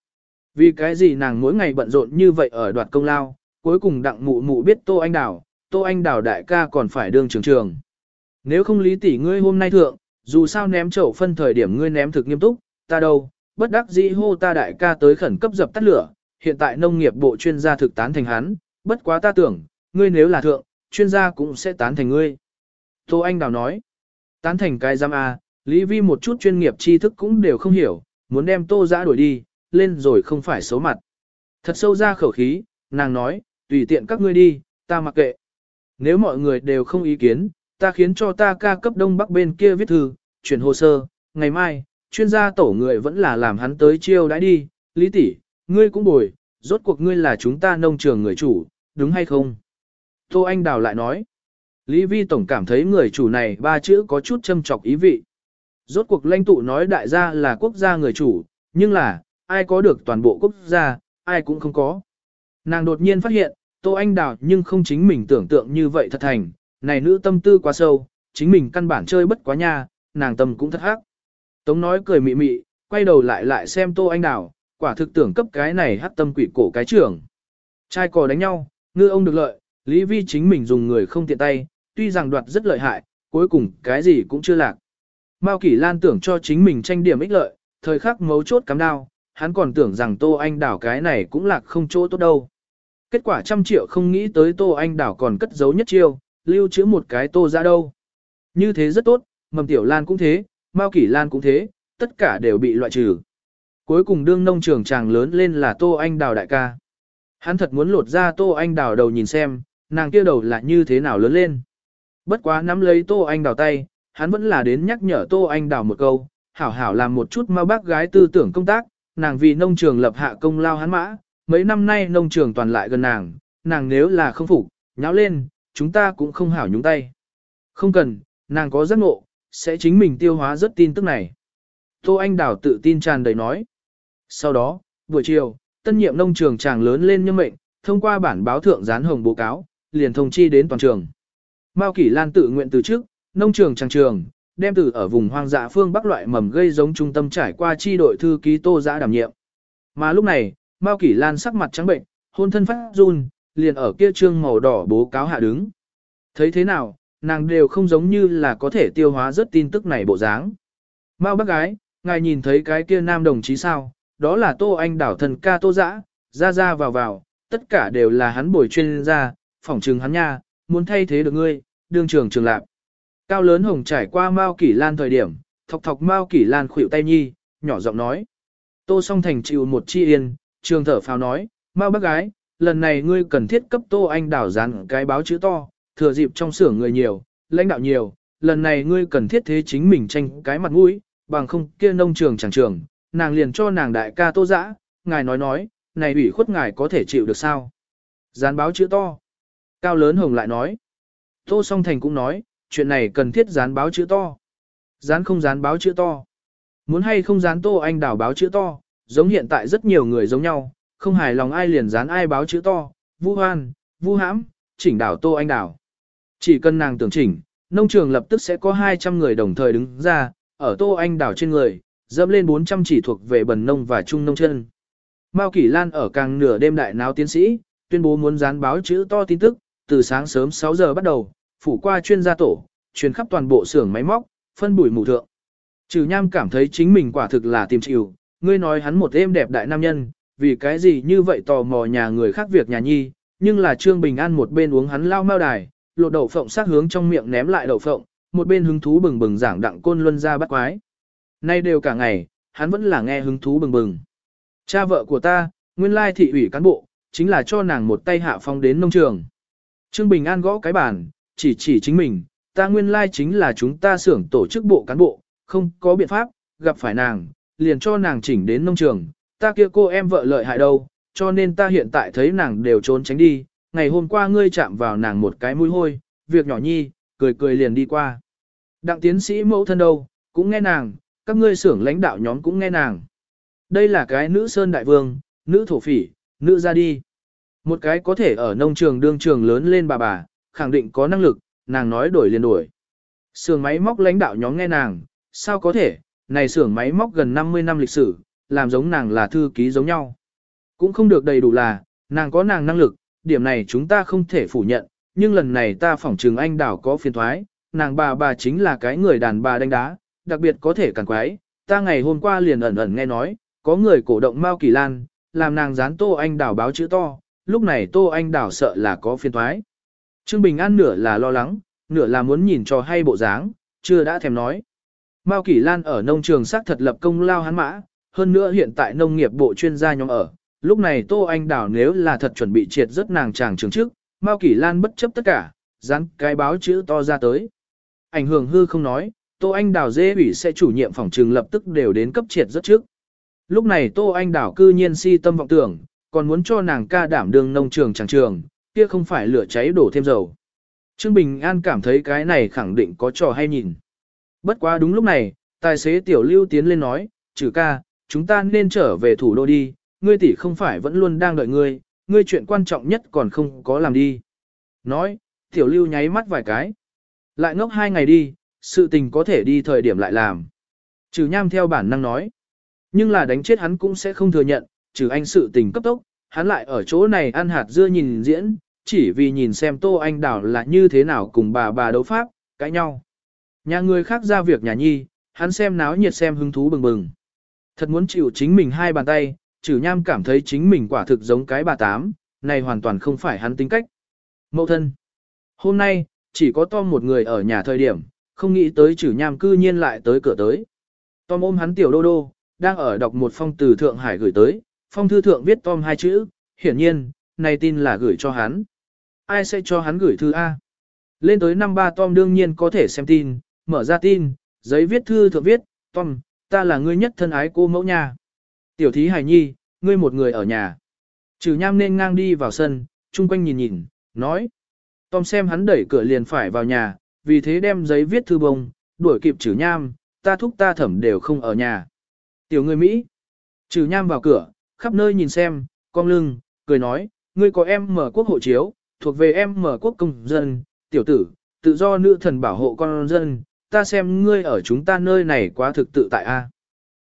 Vì cái gì nàng mỗi ngày bận rộn như vậy ở đoạt công lao, cuối cùng đặng mụ mụ biết Tô Anh Đào, Tô Anh Đào đại ca còn phải đương trường trường. Nếu không lý tỷ ngươi hôm nay thượng, dù sao ném chậu phân thời điểm ngươi ném thực nghiêm túc, ta đâu, bất đắc dĩ hô ta đại ca tới khẩn cấp dập tắt lửa, hiện tại nông nghiệp bộ chuyên gia thực tán thành hắn, bất quá ta tưởng, ngươi nếu là thượng, chuyên gia cũng sẽ tán thành ngươi. Tô Anh Đào nói, tán thành cái giam A, Lý Vi một chút chuyên nghiệp tri thức cũng đều không hiểu, muốn đem tô giã đuổi đi, lên rồi không phải xấu mặt. Thật sâu ra khẩu khí, nàng nói, tùy tiện các ngươi đi, ta mặc kệ. Nếu mọi người đều không ý kiến, ta khiến cho ta ca cấp đông bắc bên kia viết thư, chuyển hồ sơ, ngày mai, chuyên gia tổ người vẫn là làm hắn tới chiêu đãi đi, lý tỷ, ngươi cũng bồi, rốt cuộc ngươi là chúng ta nông trường người chủ, đúng hay không? Tô Anh Đào lại nói, Lý Vi Tổng cảm thấy người chủ này ba chữ có chút châm chọc ý vị. Rốt cuộc lãnh tụ nói đại gia là quốc gia người chủ, nhưng là, ai có được toàn bộ quốc gia, ai cũng không có. Nàng đột nhiên phát hiện, Tô Anh Đào nhưng không chính mình tưởng tượng như vậy thật thành, này nữ tâm tư quá sâu, chính mình căn bản chơi bất quá nha, nàng tâm cũng thất hắc. Tống nói cười mị mị, quay đầu lại lại xem Tô Anh Đào, quả thực tưởng cấp cái này hắc tâm quỷ cổ cái trưởng. Trai cò đánh nhau, ngư ông được lợi, Lý Vi chính mình dùng người không tiện tay, tuy rằng đoạt rất lợi hại, cuối cùng cái gì cũng chưa lạc. Mao Kỷ Lan tưởng cho chính mình tranh điểm ích lợi, thời khắc mấu chốt cắm đao, hắn còn tưởng rằng Tô Anh Đảo cái này cũng lạc không chỗ tốt đâu. Kết quả trăm triệu không nghĩ tới Tô Anh Đảo còn cất giấu nhất chiêu, lưu trữ một cái Tô ra đâu. Như thế rất tốt, mầm tiểu lan cũng thế, mao kỷ lan cũng thế, tất cả đều bị loại trừ. Cuối cùng đương nông trường chàng lớn lên là Tô Anh Đào đại ca. Hắn thật muốn lột ra Tô Anh Đào đầu nhìn xem, nàng kia đầu là như thế nào lớn lên. Bất quá nắm lấy Tô Anh Đào tay, hắn vẫn là đến nhắc nhở Tô Anh Đào một câu, hảo hảo làm một chút mau bác gái tư tưởng công tác, nàng vì nông trường lập hạ công lao hắn mã, mấy năm nay nông trường toàn lại gần nàng, nàng nếu là không phục, nháo lên, chúng ta cũng không hảo nhúng tay. Không cần, nàng có giác ngộ, sẽ chính mình tiêu hóa rất tin tức này. Tô Anh Đào tự tin tràn đầy nói. Sau đó, buổi chiều, tân nhiệm nông trường chàng lớn lên nhân mệnh, thông qua bản báo thượng gián hồng báo cáo, liền thông chi đến toàn trường. Mao Kỷ Lan tự nguyện từ trước, nông trường chàng trường, đem từ ở vùng hoang dã phương Bắc loại mầm gây giống trung tâm trải qua chi đội thư ký Tô Giã đảm nhiệm. Mà lúc này, Mao Kỷ Lan sắc mặt trắng bệnh, hôn thân phát run, liền ở kia trương màu đỏ bố cáo hạ đứng. Thấy thế nào, nàng đều không giống như là có thể tiêu hóa rất tin tức này bộ dáng. Mao bác gái, ngài nhìn thấy cái kia nam đồng chí sao, đó là Tô Anh đảo thần ca Tô Giã, ra ra vào vào, tất cả đều là hắn bồi chuyên gia, phỏng trừng hắn nha, muốn thay thế được ngươi, đương trường trường lạc. Cao lớn hồng trải qua Mao Kỷ Lan thời điểm, thọc thọc Mao Kỷ Lan khuỷu tay nhi, nhỏ giọng nói. Tô song thành chịu một chi yên, trường thở phào nói, Mao bác gái, lần này ngươi cần thiết cấp Tô Anh đảo dán cái báo chữ to, thừa dịp trong xưởng người nhiều, lãnh đạo nhiều, lần này ngươi cần thiết thế chính mình tranh cái mặt mũi, bằng không kia nông trường chẳng trường, nàng liền cho nàng đại ca tô dã, ngài nói nói, này ủy khuất ngài có thể chịu được sao? Dán báo chữ to. Cao lớn hồng lại nói. Tô song thành cũng nói, chuyện này cần thiết dán báo chữ to. Dán không dán báo chữ to. Muốn hay không dán tô anh đảo báo chữ to, giống hiện tại rất nhiều người giống nhau, không hài lòng ai liền dán ai báo chữ to, vu hoan, vu hãm, chỉnh đảo tô anh đảo. Chỉ cần nàng tưởng chỉnh, nông trường lập tức sẽ có 200 người đồng thời đứng ra, ở tô anh đảo trên người, dẫm lên 400 chỉ thuộc về bần nông và trung nông chân. Mao Kỷ Lan ở càng nửa đêm đại náo tiến sĩ, tuyên bố muốn dán báo chữ to tin tức, từ sáng sớm 6 giờ bắt đầu, phủ qua chuyên gia tổ, truyền khắp toàn bộ xưởng máy móc, phân bùi mù thượng. Trừ nham cảm thấy chính mình quả thực là tìm chịu, ngươi nói hắn một êm đẹp đại nam nhân, vì cái gì như vậy tò mò nhà người khác việc nhà nhi, nhưng là Trương Bình An một bên uống hắn lao mao đài, lột đậu phộng sát hướng trong miệng ném lại đậu phộng, một bên hứng thú bừng bừng giảng đặng côn luân ra bắt quái. Nay đều cả ngày, hắn vẫn là nghe hứng thú bừng bừng. Cha vợ của ta, nguyên lai thị ủy cán bộ, chính là cho nàng một tay hạ phong đến nông trường. Trương Bình An gõ cái bàn, chỉ chỉ chính mình, ta nguyên lai chính là chúng ta xưởng tổ chức bộ cán bộ, không có biện pháp, gặp phải nàng, liền cho nàng chỉnh đến nông trường, ta kia cô em vợ lợi hại đâu, cho nên ta hiện tại thấy nàng đều trốn tránh đi, ngày hôm qua ngươi chạm vào nàng một cái mũi hôi, việc nhỏ nhi, cười cười liền đi qua. Đặng tiến sĩ mẫu thân đâu, cũng nghe nàng, các ngươi xưởng lãnh đạo nhóm cũng nghe nàng. Đây là cái nữ sơn đại vương, nữ thổ phỉ, nữ ra đi. Một cái có thể ở nông trường đương trường lớn lên bà bà, khẳng định có năng lực, nàng nói đổi liền đổi. Sưởng máy móc lãnh đạo nhóm nghe nàng, sao có thể, này sưởng máy móc gần 50 năm lịch sử, làm giống nàng là thư ký giống nhau. Cũng không được đầy đủ là, nàng có nàng năng lực, điểm này chúng ta không thể phủ nhận, nhưng lần này ta phỏng trừng anh đảo có phiền thoái, nàng bà bà chính là cái người đàn bà đánh đá, đặc biệt có thể càng quái, ta ngày hôm qua liền ẩn ẩn nghe nói, có người cổ động Mao Kỳ Lan, làm nàng dán Tô Anh Đảo báo chữ to, lúc này Tô Anh Đảo sợ là có phiền thoái. Trương Bình An nửa là lo lắng, nửa là muốn nhìn cho hay bộ dáng, chưa đã thèm nói. Mao Kỷ Lan ở nông trường xác thật lập công lao hắn mã, hơn nữa hiện tại nông nghiệp bộ chuyên gia nhóm ở, lúc này Tô Anh Đảo nếu là thật chuẩn bị triệt rất nàng chàng trường trước, Mao Kỷ Lan bất chấp tất cả, dán cái báo chữ to ra tới. Ảnh hưởng hư không nói, Tô Anh Đào dễ ủy sẽ chủ nhiệm phòng trường lập tức đều đến cấp triệt rất trước. Lúc này Tô Anh Đào cư nhiên si tâm vọng tưởng, còn muốn cho nàng ca đảm đường nông trường chẳng trường, kia không phải lửa cháy đổ thêm dầu. Trương Bình An cảm thấy cái này khẳng định có trò hay nhìn. Bất quá đúng lúc này, tài xế tiểu lưu tiến lên nói, trừ ca, chúng ta nên trở về thủ đô đi, ngươi tỷ không phải vẫn luôn đang đợi ngươi, ngươi chuyện quan trọng nhất còn không có làm đi. Nói, tiểu lưu nháy mắt vài cái. Lại ngốc hai ngày đi, sự tình có thể đi thời điểm lại làm. Trừ nham theo bản năng nói. Nhưng là đánh chết hắn cũng sẽ không thừa nhận, trừ anh sự tình cấp tốc, hắn lại ở chỗ này ăn hạt dưa nhìn diễn, chỉ vì nhìn xem Tô Anh Đảo là như thế nào cùng bà bà đấu pháp, cãi nhau. Nhà người khác ra việc nhà nhi, hắn xem náo nhiệt xem hứng thú bừng bừng. Thật muốn chịu chính mình hai bàn tay, trừ nham cảm thấy chính mình quả thực giống cái bà tám, này hoàn toàn không phải hắn tính cách. Mậu thân. Hôm nay, chỉ có to một người ở nhà thời điểm, không nghĩ tới chử nham cư nhiên lại tới cửa tới. Tom ôm hắn tiểu đô đô, đang ở đọc một phong từ Thượng Hải gửi tới, phong thư thượng viết Tom hai chữ, hiển nhiên, này tin là gửi cho hắn. Ai sẽ cho hắn gửi thư A? Lên tới năm ba Tom đương nhiên có thể xem tin, mở ra tin, giấy viết thư thượng viết, Tom, ta là ngươi nhất thân ái cô mẫu nhà. Tiểu thí hài nhi, ngươi một người ở nhà. Trừ nham nên ngang đi vào sân, chung quanh nhìn nhìn, nói. Tom xem hắn đẩy cửa liền phải vào nhà, vì thế đem giấy viết thư bông, đuổi kịp trừ nham, ta thúc ta thẩm đều không ở nhà. Tiểu người Mỹ. Trừ nham vào cửa, khắp nơi nhìn xem, cong lưng, cười nói, ngươi có em mở quốc hộ chiếu, thuộc về em mở quốc công dân, tiểu tử, tự do nữ thần bảo hộ con dân, ta xem ngươi ở chúng ta nơi này quá thực tự tại a.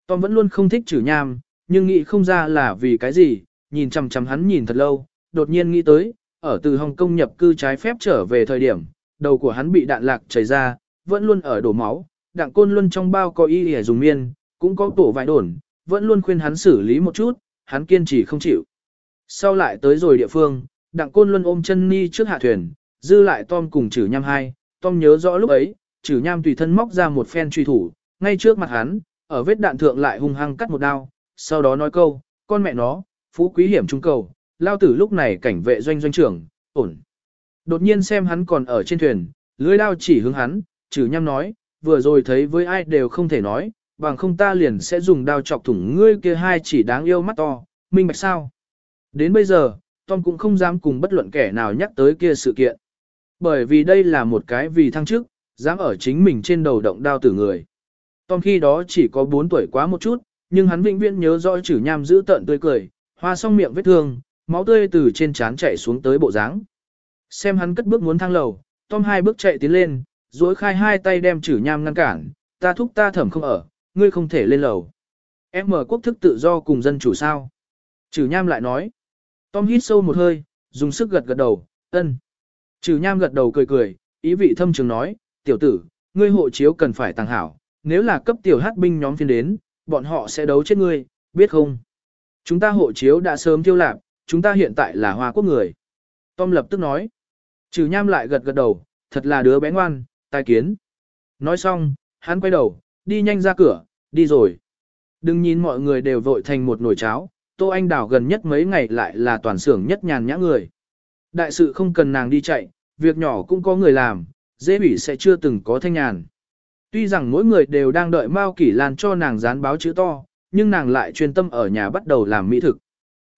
Tom vẫn luôn không thích trừ nham, nhưng nghĩ không ra là vì cái gì, nhìn chằm chằm hắn nhìn thật lâu, đột nhiên nghĩ tới, ở từ Hồng Kông nhập cư trái phép trở về thời điểm, đầu của hắn bị đạn lạc chảy ra, vẫn luôn ở đổ máu, đạn côn luôn trong bao có y để dùng miên, cũng có tổ vải đồn, vẫn luôn khuyên hắn xử lý một chút, hắn kiên trì không chịu. Sau lại tới rồi địa phương, đặng côn luân ôm chân ni trước hạ thuyền, dư lại Tom cùng chử nham hai, Tom nhớ rõ lúc ấy, chử nham tùy thân móc ra một phen truy thủ, ngay trước mặt hắn, ở vết đạn thượng lại hung hăng cắt một đao, sau đó nói câu, con mẹ nó, phú quý hiểm trung cầu, lao tử lúc này cảnh vệ doanh doanh trưởng, ổn. Đột nhiên xem hắn còn ở trên thuyền, lưới đao chỉ hướng hắn, chử nham nói, vừa rồi thấy với ai đều không thể nói, bằng không ta liền sẽ dùng đao chọc thủng ngươi kia hai chỉ đáng yêu mắt to, minh bạch sao. Đến bây giờ, Tom cũng không dám cùng bất luận kẻ nào nhắc tới kia sự kiện. Bởi vì đây là một cái vì thăng chức, dám ở chính mình trên đầu động đao tử người. Tom khi đó chỉ có 4 tuổi quá một chút, nhưng hắn vĩnh viễn nhớ rõ chữ nham giữ tận tươi cười, hoa song miệng vết thương, máu tươi từ trên trán chảy xuống tới bộ dáng. Xem hắn cất bước muốn thang lầu, Tom hai bước chạy tiến lên, duỗi khai hai tay đem chữ nham ngăn cản, ta thúc ta thẩm không ở, ngươi không thể lên lầu. Em mở quốc thức tự do cùng dân chủ sao? Trừ nham lại nói. Tom hít sâu một hơi, dùng sức gật gật đầu, ân. Trừ nham gật đầu cười cười, ý vị thâm trường nói, tiểu tử, ngươi hộ chiếu cần phải tăng hảo, nếu là cấp tiểu hát binh nhóm phiên đến, bọn họ sẽ đấu chết ngươi, biết không? Chúng ta hộ chiếu đã sớm tiêu lạc, chúng ta hiện tại là hoa quốc người. Tom lập tức nói. Trừ nham lại gật gật đầu, thật là đứa bé ngoan, tai kiến. Nói xong, hắn quay đầu, đi nhanh ra cửa, đi rồi. Đừng nhìn mọi người đều vội thành một nồi cháo, Tô Anh Đào gần nhất mấy ngày lại là toàn xưởng nhất nhàn nhã người. Đại sự không cần nàng đi chạy, việc nhỏ cũng có người làm, dễ bị sẽ chưa từng có thanh nhàn. Tuy rằng mỗi người đều đang đợi Mao Kỷ Lan cho nàng dán báo chữ to, nhưng nàng lại chuyên tâm ở nhà bắt đầu làm mỹ thực.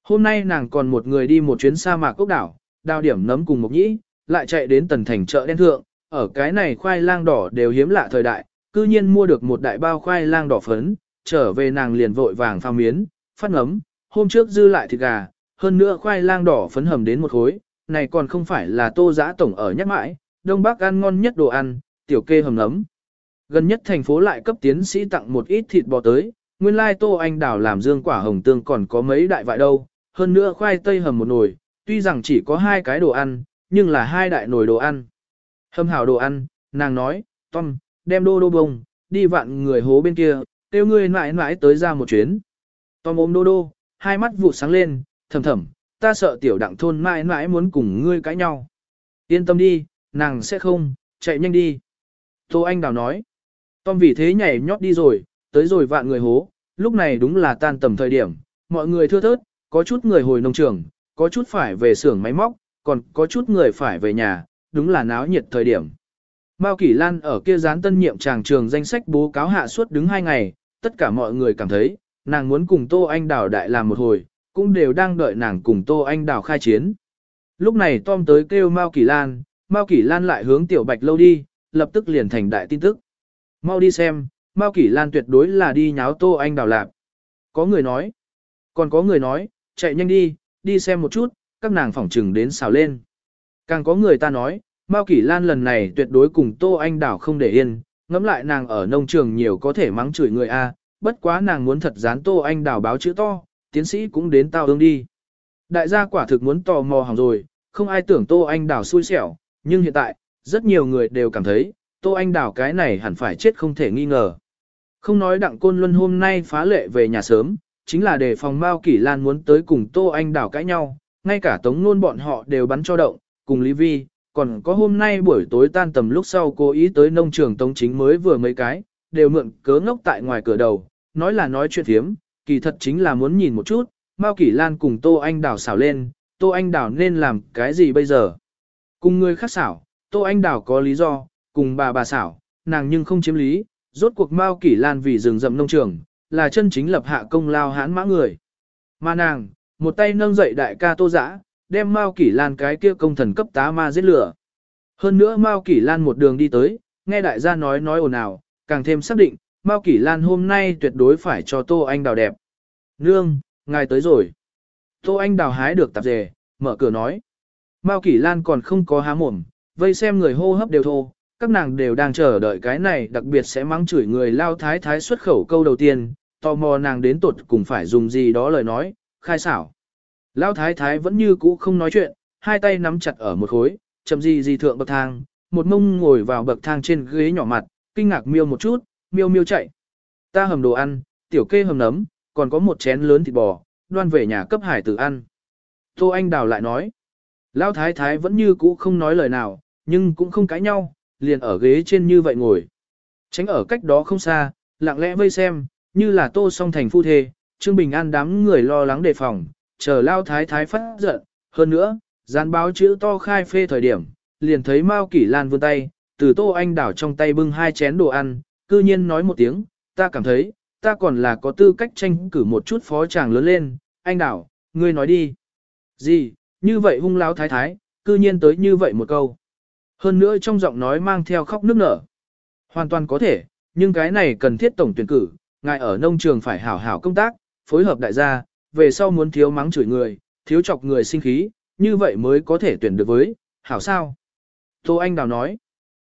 Hôm nay nàng còn một người đi một chuyến sa mạc ốc đảo, đào điểm nấm cùng một nhĩ, lại chạy đến tần thành chợ đen thượng, ở cái này khoai lang đỏ đều hiếm lạ thời đại, cư nhiên mua được một đại bao khoai lang đỏ phấn, trở về nàng liền vội vàng pha miến, phát ngấm, hôm trước dư lại thịt gà, hơn nữa khoai lang đỏ phấn hầm đến một khối, này còn không phải là tô giã tổng ở nhắc mãi, Đông Bắc ăn ngon nhất đồ ăn, tiểu kê hầm nấm. Gần nhất thành phố lại cấp tiến sĩ tặng một ít thịt bò tới, nguyên lai tô anh đào làm dương quả hồng tương còn có mấy đại vại đâu, hơn nữa khoai tây hầm một nồi, tuy rằng chỉ có hai cái đồ ăn, nhưng là hai đại nồi đồ ăn. Hâm hảo đồ ăn, nàng nói, Tom, đem đô đô bông, đi vạn người hố bên kia, tiêu ngươi mãi mãi tới ra một chuyến. Tom ôm đô đô, hai mắt vụ sáng lên, thầm thầm, ta sợ tiểu đặng thôn mãi mãi muốn cùng ngươi cãi nhau. Yên tâm đi, nàng sẽ không, chạy nhanh đi. Tô Anh Đào nói. Tom vì thế nhảy nhót đi rồi, tới rồi vạn người hố, lúc này đúng là tan tầm thời điểm, mọi người thưa thớt, có chút người hồi nông trường, có chút phải về xưởng máy móc, còn có chút người phải về nhà, đúng là náo nhiệt thời điểm. Mao Kỷ Lan ở kia dán tân nhiệm tràng trường danh sách bố cáo hạ suốt đứng hai ngày, tất cả mọi người cảm thấy, nàng muốn cùng Tô Anh Đào đại làm một hồi, cũng đều đang đợi nàng cùng Tô Anh Đào khai chiến. Lúc này Tom tới kêu Mao Kỳ Lan, Mao Kỳ Lan lại hướng Tiểu Bạch Lâu đi, lập tức liền thành đại tin tức. Mau đi xem, Mao Kỳ Lan tuyệt đối là đi nháo Tô Anh Đào lạc. Có người nói, còn có người nói, chạy nhanh đi, đi xem một chút, các nàng phỏng trừng đến xào lên. Càng có người ta nói, Mao Kỳ Lan lần này tuyệt đối cùng Tô Anh Đảo không để yên, ngẫm lại nàng ở nông trường nhiều có thể mắng chửi người A, bất quá nàng muốn thật dán Tô Anh Đảo báo chữ to, tiến sĩ cũng đến tao ương đi. Đại gia quả thực muốn tò mò hỏng rồi, không ai tưởng Tô Anh Đảo xui xẻo, nhưng hiện tại, rất nhiều người đều cảm thấy, Tô Anh Đảo cái này hẳn phải chết không thể nghi ngờ. Không nói đặng côn luân hôm nay phá lệ về nhà sớm, chính là để phòng Mao Kỷ Lan muốn tới cùng Tô Anh Đảo cãi nhau, ngay cả tống nôn bọn họ đều bắn cho động, cùng Lý Vi, còn có hôm nay buổi tối tan tầm lúc sau cố ý tới nông trường tống chính mới vừa mấy cái, đều mượn cớ ngốc tại ngoài cửa đầu, nói là nói chuyện thiếm, kỳ thật chính là muốn nhìn một chút, Mao Kỷ Lan cùng Tô Anh Đào xảo lên, Tô Anh Đào nên làm cái gì bây giờ? Cùng người khác xảo, Tô Anh Đào có lý do, cùng bà bà xảo, nàng nhưng không chiếm lý, rốt cuộc Mao Kỷ Lan vì rừng rậm nông trường, là chân chính lập hạ công lao hãn mã người. Mà nàng, một tay nâng dậy đại ca Tô Dã, đem Mao Kỷ Lan cái kia công thần cấp tá ma giết lửa. Hơn nữa Mao Kỷ Lan một đường đi tới, nghe đại gia nói nói ồn ào, càng thêm xác định, Mao Kỷ Lan hôm nay tuyệt đối phải cho Tô Anh Đào đẹp. Nương, ngài tới rồi. Tô Anh Đào hái được tạp dề, mở cửa nói. Mao Kỷ Lan còn không có há mồm, vây xem người hô hấp đều thô, các nàng đều đang chờ đợi cái này đặc biệt sẽ mắng chửi người lao thái thái xuất khẩu câu đầu tiên, tò mò nàng đến tuột cùng phải dùng gì đó lời nói, khai xảo. Lão thái thái vẫn như cũ không nói chuyện, hai tay nắm chặt ở một khối, chậm gì gì thượng bậc thang, một mông ngồi vào bậc thang trên ghế nhỏ mặt, kinh ngạc miêu một chút, miêu miêu chạy. Ta hầm đồ ăn, tiểu kê hầm nấm, còn có một chén lớn thịt bò, đoan về nhà cấp hải tử ăn. Tô Anh Đào lại nói, Lão Thái Thái vẫn như cũ không nói lời nào, nhưng cũng không cãi nhau, liền ở ghế trên như vậy ngồi. Tránh ở cách đó không xa, lặng lẽ vây xem, như là Tô song thành phu thê, Trương Bình An đám người lo lắng đề phòng, chờ lao Thái Thái phát giận. Hơn nữa, dán báo chữ to khai phê thời điểm, liền thấy Mao Kỷ Lan vươn tay, từ Tô Anh Đảo trong tay bưng hai chén đồ ăn, cư nhiên nói một tiếng, ta cảm thấy, ta còn là có tư cách tranh cử một chút phó chàng lớn lên, anh Đảo, ngươi nói đi. Gì, như vậy hung lao thái thái, cư nhiên tới như vậy một câu. Hơn nữa trong giọng nói mang theo khóc nức nở. Hoàn toàn có thể, nhưng cái này cần thiết tổng tuyển cử, ngài ở nông trường phải hảo hảo công tác, phối hợp đại gia, về sau muốn thiếu mắng chửi người, thiếu chọc người sinh khí, như vậy mới có thể tuyển được với, hảo sao. Tô Anh Đào nói.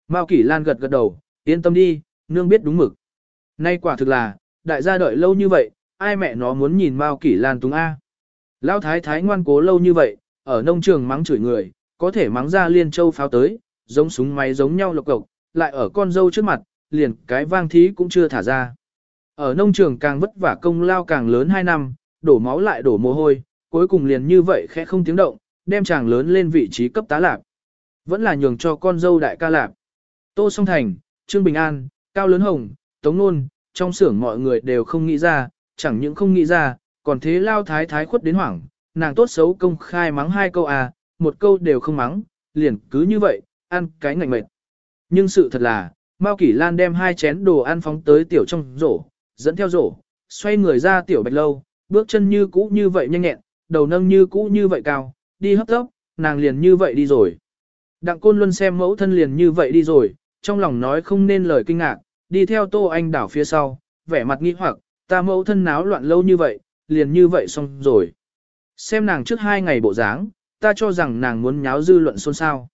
Mao Kỷ Lan gật gật đầu, yên tâm đi, nương biết đúng mực. Nay quả thực là, đại gia đợi lâu như vậy, ai mẹ nó muốn nhìn Mao Kỷ Lan túng A. Lão thái thái ngoan cố lâu như vậy, ở nông trường mắng chửi người, có thể mắng ra liên châu pháo tới, giống súng máy giống nhau lộc cộc, lại ở con dâu trước mặt, liền cái vang thí cũng chưa thả ra. Ở nông trường càng vất vả công lao càng lớn 2 năm, đổ máu lại đổ mồ hôi, cuối cùng liền như vậy khẽ không tiếng động, đem chàng lớn lên vị trí cấp tá lạp. Vẫn là nhường cho con dâu đại ca lạp. Tô Song Thành, Trương Bình An, Cao Lớn Hồng, Tống Nôn, trong xưởng mọi người đều không nghĩ ra, chẳng những không nghĩ ra, còn thế lao thái thái khuất đến hoảng, nàng tốt xấu công khai mắng hai câu à, một câu đều không mắng, liền cứ như vậy, ăn cái ngạnh mệt. Nhưng sự thật là, Mao Kỷ Lan đem hai chén đồ ăn phóng tới tiểu trong rổ, dẫn theo rổ, xoay người ra tiểu bạch lâu, bước chân như cũ như vậy nhanh nhẹn, đầu nâng như cũ như vậy cao, đi hấp tốc, nàng liền như vậy đi rồi. Đặng Côn Luân xem mẫu thân liền như vậy đi rồi, trong lòng nói không nên lời kinh ngạc, đi theo Tô Anh đảo phía sau, vẻ mặt nghi hoặc, ta mẫu thân náo loạn lâu như vậy, liền như vậy xong rồi. Xem nàng trước hai ngày bộ dáng, ta cho rằng nàng muốn nháo dư luận xôn xao.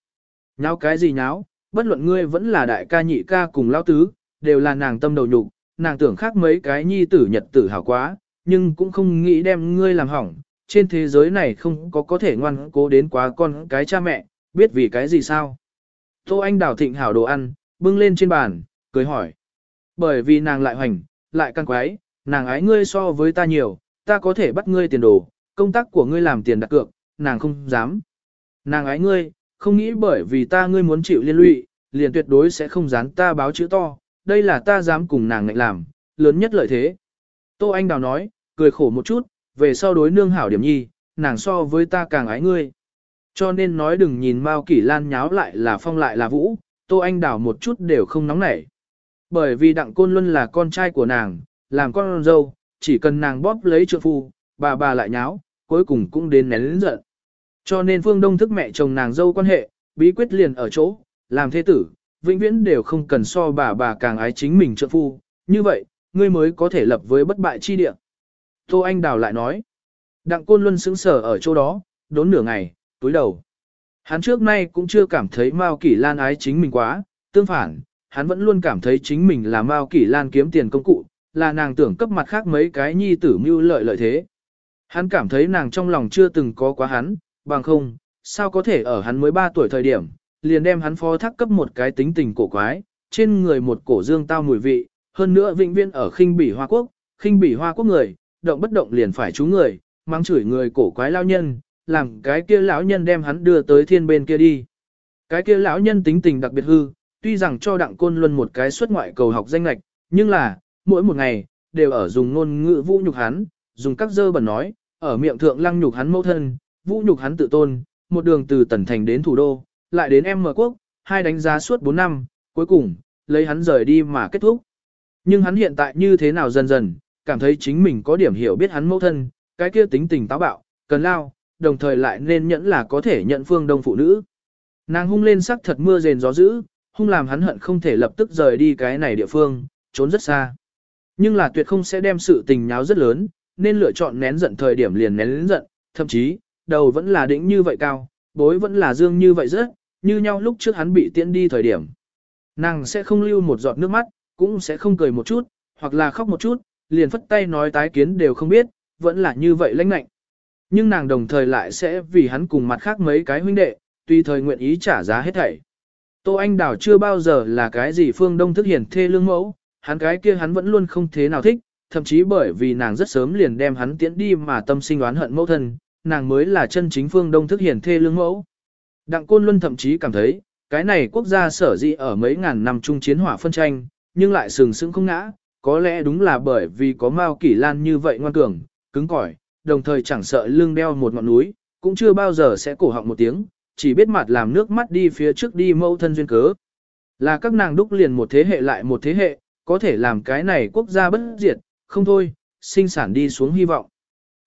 Nháo cái gì nháo, bất luận ngươi vẫn là đại ca nhị ca cùng lao tứ, đều là nàng tâm đầu nhục, nàng tưởng khác mấy cái nhi tử nhật tử hảo quá, nhưng cũng không nghĩ đem ngươi làm hỏng. Trên thế giới này không có có thể ngoan cố đến quá con cái cha mẹ, biết vì cái gì sao. Tô Anh đào thịnh hảo đồ ăn, bưng lên trên bàn, cười hỏi. Bởi vì nàng lại hoành, lại căn quái, nàng ái ngươi so với ta nhiều, ta có thể bắt ngươi tiền đồ, công tác của ngươi làm tiền đặt cược, nàng không dám. Nàng ái ngươi, không nghĩ bởi vì ta ngươi muốn chịu liên lụy, liền tuyệt đối sẽ không dán ta báo chữ to, đây là ta dám cùng nàng ngạnh làm, lớn nhất lợi thế. Tô Anh Đào nói, cười khổ một chút, về sau đối nương hảo điểm nhi, nàng so với ta càng ái ngươi. Cho nên nói đừng nhìn Mao Kỷ Lan nháo lại là phong lại là vũ, Tô Anh Đào một chút đều không nóng nảy. Bởi vì Đặng Côn Luân là con trai của nàng, làm con dâu, chỉ cần nàng bóp lấy trượng phu, bà bà lại nháo, cuối cùng cũng đến nén lĩnh giận. Cho nên Phương Đông thức mẹ chồng nàng dâu quan hệ, bí quyết liền ở chỗ, làm thế tử, vĩnh viễn đều không cần so bà bà càng ái chính mình trượng phu, như vậy, ngươi mới có thể lập với bất bại chi địa. Tô Anh Đào lại nói, Đặng Côn Luân sững sở ở chỗ đó, đốn nửa ngày, túi đầu. Hắn trước nay cũng chưa cảm thấy Mao Kỷ Lan ái chính mình quá, tương phản, hắn vẫn luôn cảm thấy chính mình là Mao Kỷ Lan kiếm tiền công cụ, là nàng tưởng cấp mặt khác mấy cái nhi tử mưu lợi lợi thế. Hắn cảm thấy nàng trong lòng chưa từng có quá hắn, bằng không, sao có thể ở hắn mới 3 tuổi thời điểm, liền đem hắn phó thác cấp một cái tính tình cổ quái, trên người một cổ dương tao mùi vị, hơn nữa vĩnh viên ở khinh bỉ Hoa Quốc, khinh bỉ Hoa Quốc người, động bất động liền phải chú người, mang chửi người cổ quái lao nhân, làm cái kia lão nhân đem hắn đưa tới thiên bên kia đi. Cái kia lão nhân tính tình đặc biệt hư, tuy rằng cho đặng côn luân một cái xuất ngoại cầu học danh lệch, nhưng là, mỗi một ngày, đều ở dùng ngôn ngữ vũ nhục hắn, dùng các dơ bẩn nói, ở miệng thượng lăng nhục hắn mẫu thân, vũ nhục hắn tự tôn, một đường từ tần thành đến thủ đô, lại đến em mở quốc, hai đánh giá suốt 4 năm, cuối cùng, lấy hắn rời đi mà kết thúc. Nhưng hắn hiện tại như thế nào dần dần, cảm thấy chính mình có điểm hiểu biết hắn mẫu thân, cái kia tính tình táo bạo, cần lao, đồng thời lại nên nhẫn là có thể nhận phương đông phụ nữ. Nàng hung lên sắc thật mưa rền gió dữ, hung làm hắn hận không thể lập tức rời đi cái này địa phương, trốn rất xa. Nhưng là tuyệt không sẽ đem sự tình nháo rất lớn, nên lựa chọn nén giận thời điểm liền nén giận, thậm chí, đầu vẫn là đỉnh như vậy cao, bối vẫn là dương như vậy rất, như nhau lúc trước hắn bị tiễn đi thời điểm. Nàng sẽ không lưu một giọt nước mắt, cũng sẽ không cười một chút, hoặc là khóc một chút, liền phất tay nói tái kiến đều không biết, vẫn là như vậy lãnh lạnh. Nhưng nàng đồng thời lại sẽ vì hắn cùng mặt khác mấy cái huynh đệ, tùy thời nguyện ý trả giá hết thảy. Tô Anh Đào chưa bao giờ là cái gì phương đông thức hiển thê lương mẫu, hắn cái kia hắn vẫn luôn không thế nào thích, thậm chí bởi vì nàng rất sớm liền đem hắn tiễn đi mà tâm sinh oán hận mẫu thân, nàng mới là chân chính phương đông thức hiển thê lương mẫu. Đặng Côn Luân thậm chí cảm thấy, cái này quốc gia sở dĩ ở mấy ngàn năm chung chiến hỏa phân tranh, nhưng lại sừng sững không ngã, có lẽ đúng là bởi vì có Mao Kỷ Lan như vậy ngoan cường, cứng cỏi, đồng thời chẳng sợ lưng đeo một ngọn núi, cũng chưa bao giờ sẽ cổ họng một tiếng, chỉ biết mặt làm nước mắt đi phía trước đi mâu thân duyên cớ. Là các nàng đúc liền một thế hệ lại một thế hệ, có thể làm cái này quốc gia bất diệt, không thôi, sinh sản đi xuống hy vọng.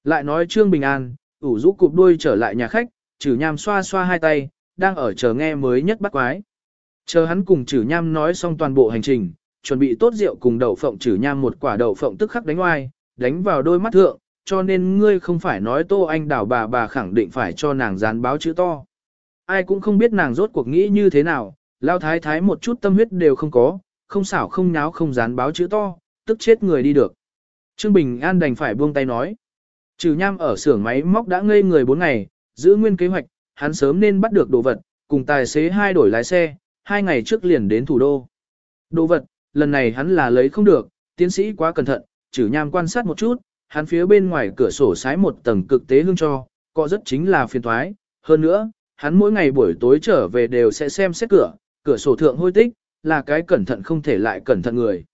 Lại nói Trương Bình An, ủ rũ cụp đuôi trở lại nhà khách, trừ nham xoa xoa hai tay, đang ở chờ nghe mới nhất bắt quái. Chờ hắn cùng trừ nham nói xong toàn bộ hành trình, chuẩn bị tốt rượu cùng đậu phộng trừ nham một quả đậu phộng tức khắc đánh oai, đánh vào đôi mắt thượng, cho nên ngươi không phải nói tô anh đảo bà bà khẳng định phải cho nàng dán báo chữ to. Ai cũng không biết nàng rốt cuộc nghĩ như thế nào, lao thái thái một chút tâm huyết đều không có, không xảo không nháo không dán báo chữ to, tức chết người đi được. Trương Bình An đành phải buông tay nói. Trừ nham ở xưởng máy móc đã ngây người 4 ngày, giữ nguyên kế hoạch, hắn sớm nên bắt được đồ vật, cùng tài xế hai đổi lái xe, hai ngày trước liền đến thủ đô. Đồ vật, lần này hắn là lấy không được, tiến sĩ quá cẩn thận, trừ nham quan sát một chút, hắn phía bên ngoài cửa sổ sái một tầng cực tế hương cho, có rất chính là phiền thoái. Hơn nữa, hắn mỗi ngày buổi tối trở về đều sẽ xem xét cửa, cửa sổ thượng hôi tích, là cái cẩn thận không thể lại cẩn thận người.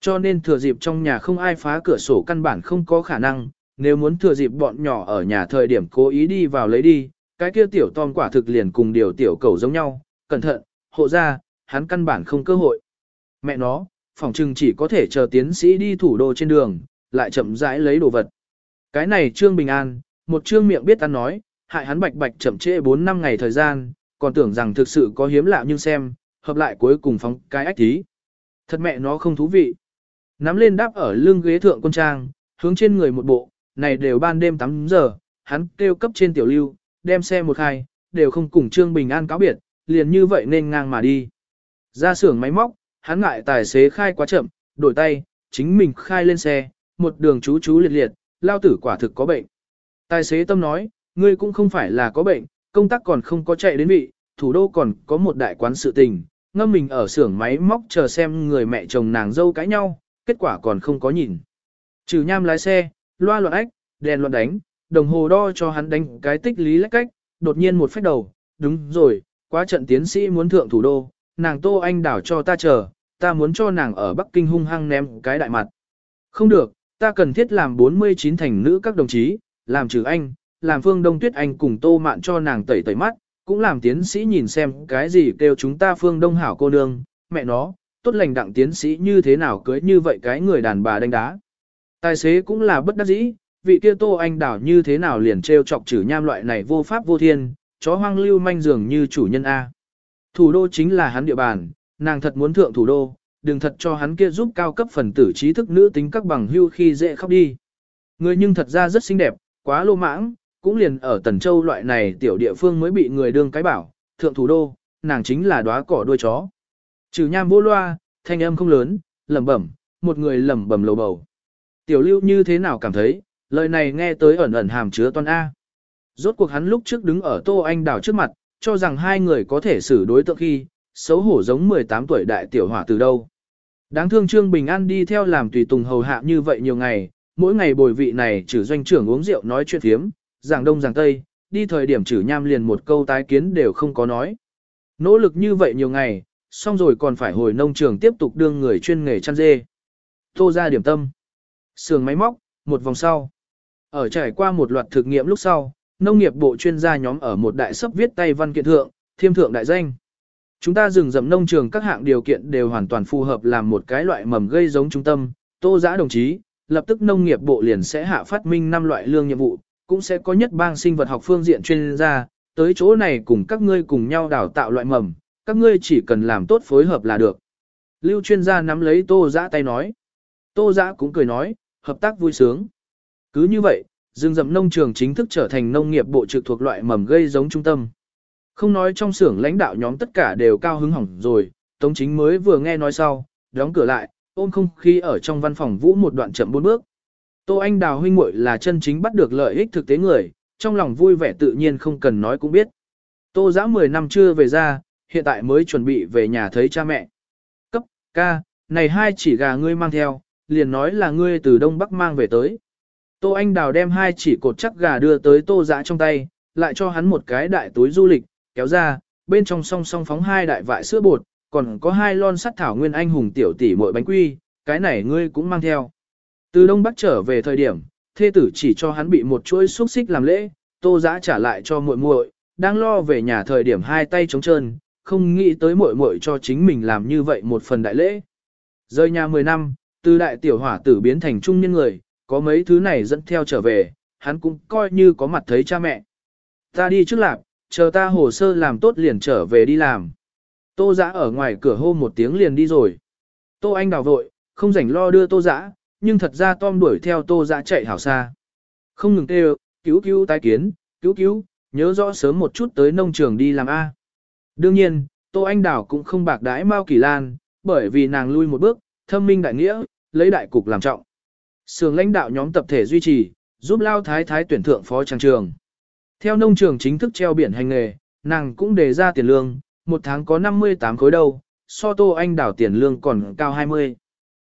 Cho nên thừa dịp trong nhà không ai phá cửa sổ căn bản không có khả năng, nếu muốn thừa dịp bọn nhỏ ở nhà thời điểm cố ý đi vào lấy đi, cái kia tiểu tom quả thực liền cùng điều tiểu cầu giống nhau, cẩn thận, hộ ra, hắn căn bản không cơ hội. Mẹ nó, phòng trừng chỉ có thể chờ tiến sĩ đi thủ đô trên đường, lại chậm rãi lấy đồ vật. Cái này Trương Bình An, một trương miệng biết ăn nói, hại hắn bạch bạch chậm trễ 4 năm ngày thời gian, còn tưởng rằng thực sự có hiếm lạ nhưng xem, hợp lại cuối cùng phóng cái ách thí. Thật mẹ nó không thú vị. Nắm lên đáp ở lưng ghế thượng quân trang, hướng trên người một bộ, này đều ban đêm 8 giờ, hắn kêu cấp trên tiểu lưu, đem xe một hai, đều không cùng Trương Bình An cáo biệt, liền như vậy nên ngang mà đi. Ra xưởng máy móc, hắn ngại tài xế khai quá chậm, đổi tay, chính mình khai lên xe, một đường chú chú liệt liệt, lao tử quả thực có bệnh. Tài xế tâm nói, ngươi cũng không phải là có bệnh, công tác còn không có chạy đến vị, thủ đô còn có một đại quán sự tình, ngâm mình ở xưởng máy móc chờ xem người mẹ chồng nàng dâu cãi nhau, kết quả còn không có nhìn. Trừ nham lái xe, loa loạn ách, đèn loạn đánh, đồng hồ đo cho hắn đánh cái tích lý lách cách, đột nhiên một phách đầu, đúng rồi, quá trận tiến sĩ muốn thượng thủ đô, nàng Tô Anh đảo cho ta chờ, ta muốn cho nàng ở Bắc Kinh hung hăng ném cái đại mặt. Không được, ta cần thiết làm 49 thành nữ các đồng chí, làm trừ anh, làm phương đông tuyết anh cùng Tô Mạn cho nàng tẩy tẩy mắt, cũng làm tiến sĩ nhìn xem cái gì kêu chúng ta phương đông hảo cô nương, mẹ nó, tốt lành đặng tiến sĩ như thế nào cưới như vậy cái người đàn bà đánh đá. Tài xế cũng là bất đắc dĩ, vị kia tô anh đảo như thế nào liền treo chọc trừ nham loại này vô pháp vô thiên, chó hoang lưu manh dường như chủ nhân A. Thủ đô chính là hắn địa bàn, nàng thật muốn thượng thủ đô, đừng thật cho hắn kia giúp cao cấp phần tử trí thức nữ tính các bằng hưu khi dễ khóc đi. Người nhưng thật ra rất xinh đẹp, quá lô mãng, cũng liền ở Tần Châu loại này tiểu địa phương mới bị người đương cái bảo, thượng thủ đô, nàng chính là đóa cỏ đuôi chó. Trừ nham vô loa, thanh âm không lớn, lẩm bẩm, một người lẩm bẩm lầu bầu. Tiểu lưu như thế nào cảm thấy, lời này nghe tới ẩn ẩn hàm chứa toan A. Rốt cuộc hắn lúc trước đứng ở Tô Anh Đào trước mặt, cho rằng hai người có thể xử đối tượng khi, xấu hổ giống 18 tuổi đại tiểu hỏa từ đâu. Đáng thương Trương Bình An đi theo làm tùy tùng hầu hạ như vậy nhiều ngày, mỗi ngày bồi vị này trừ doanh trưởng uống rượu nói chuyện thiếm, giảng đông giảng tây, đi thời điểm trừ nham liền một câu tái kiến đều không có nói. Nỗ lực như vậy nhiều ngày, xong rồi còn phải hồi nông trường tiếp tục đương người chuyên nghề chăn dê. Tô ra điểm tâm. Sườn máy móc, một vòng sau. Ở trải qua một loạt thực nghiệm lúc sau, nông nghiệp bộ chuyên gia nhóm ở một đại sấp viết tay văn kiện thượng, thiêm thượng đại danh. Chúng ta dừng dậm nông trường các hạng điều kiện đều hoàn toàn phù hợp làm một cái loại mầm gây giống trung tâm. Tô giã đồng chí, lập tức nông nghiệp bộ liền sẽ hạ phát minh năm loại lương nhiệm vụ, cũng sẽ có nhất bang sinh vật học phương diện chuyên gia, tới chỗ này cùng các ngươi cùng nhau đào tạo loại mầm, các ngươi chỉ cần làm tốt phối hợp là được. Lưu chuyên gia nắm lấy tô giã tay nói. Tô giã cũng cười nói, hợp tác vui sướng. Cứ như vậy, rừng rậm nông trường chính thức trở thành nông nghiệp bộ trực thuộc loại mầm gây giống trung tâm. Không nói trong xưởng lãnh đạo nhóm tất cả đều cao hứng hỏng rồi, Tống Chính mới vừa nghe nói sau, đóng cửa lại, ôm không khí ở trong văn phòng vũ một đoạn chậm bốn bước. Tô Anh Đào huynh muội là chân chính bắt được lợi ích thực tế người, trong lòng vui vẻ tự nhiên không cần nói cũng biết. Tô giã 10 năm chưa về ra, hiện tại mới chuẩn bị về nhà thấy cha mẹ. Cấp, ca, này hai chỉ gà ngươi mang theo, liền nói là ngươi từ Đông Bắc mang về tới. Tô Anh Đào đem hai chỉ cột chắc gà đưa tới tô giã trong tay, lại cho hắn một cái đại túi du lịch, kéo ra, bên trong song song phóng hai đại vại sữa bột, còn có hai lon sắt thảo nguyên anh hùng tiểu tỷ muội bánh quy, cái này ngươi cũng mang theo. Từ Đông Bắc trở về thời điểm, thê tử chỉ cho hắn bị một chuỗi xúc xích làm lễ, tô giã trả lại cho muội muội, đang lo về nhà thời điểm hai tay trống trơn, không nghĩ tới muội muội cho chính mình làm như vậy một phần đại lễ. Rơi nhà 10 năm, từ đại tiểu hỏa tử biến thành trung nhân người, có mấy thứ này dẫn theo trở về, hắn cũng coi như có mặt thấy cha mẹ. Ta đi trước lạc, chờ ta hồ sơ làm tốt liền trở về đi làm. Tô giã ở ngoài cửa hô một tiếng liền đi rồi. Tô anh đào vội, không rảnh lo đưa tô giã, nhưng thật ra Tom đuổi theo tô giã chạy hảo xa. Không ngừng kêu, cứu cứu tái kiến, cứu cứu, nhớ rõ sớm một chút tới nông trường đi làm A. Đương nhiên, tô anh đào cũng không bạc đái Mao Kỳ Lan, bởi vì nàng lui một bước, thâm minh đại nghĩa, lấy đại cục làm trọng. Sường lãnh đạo nhóm tập thể duy trì, giúp lao thái thái tuyển thượng phó trang trường. Theo nông trường chính thức treo biển hành nghề, nàng cũng đề ra tiền lương, một tháng có 58 khối đâu, so Tô Anh đảo tiền lương còn cao 20.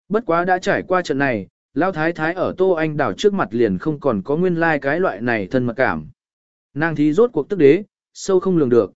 Bất quá đã trải qua trận này, lao Thái Thái ở Tô Anh đảo trước mặt liền không còn có nguyên lai like cái loại này thân mật cảm. Nàng thí rốt cuộc tức đế, sâu không lường được.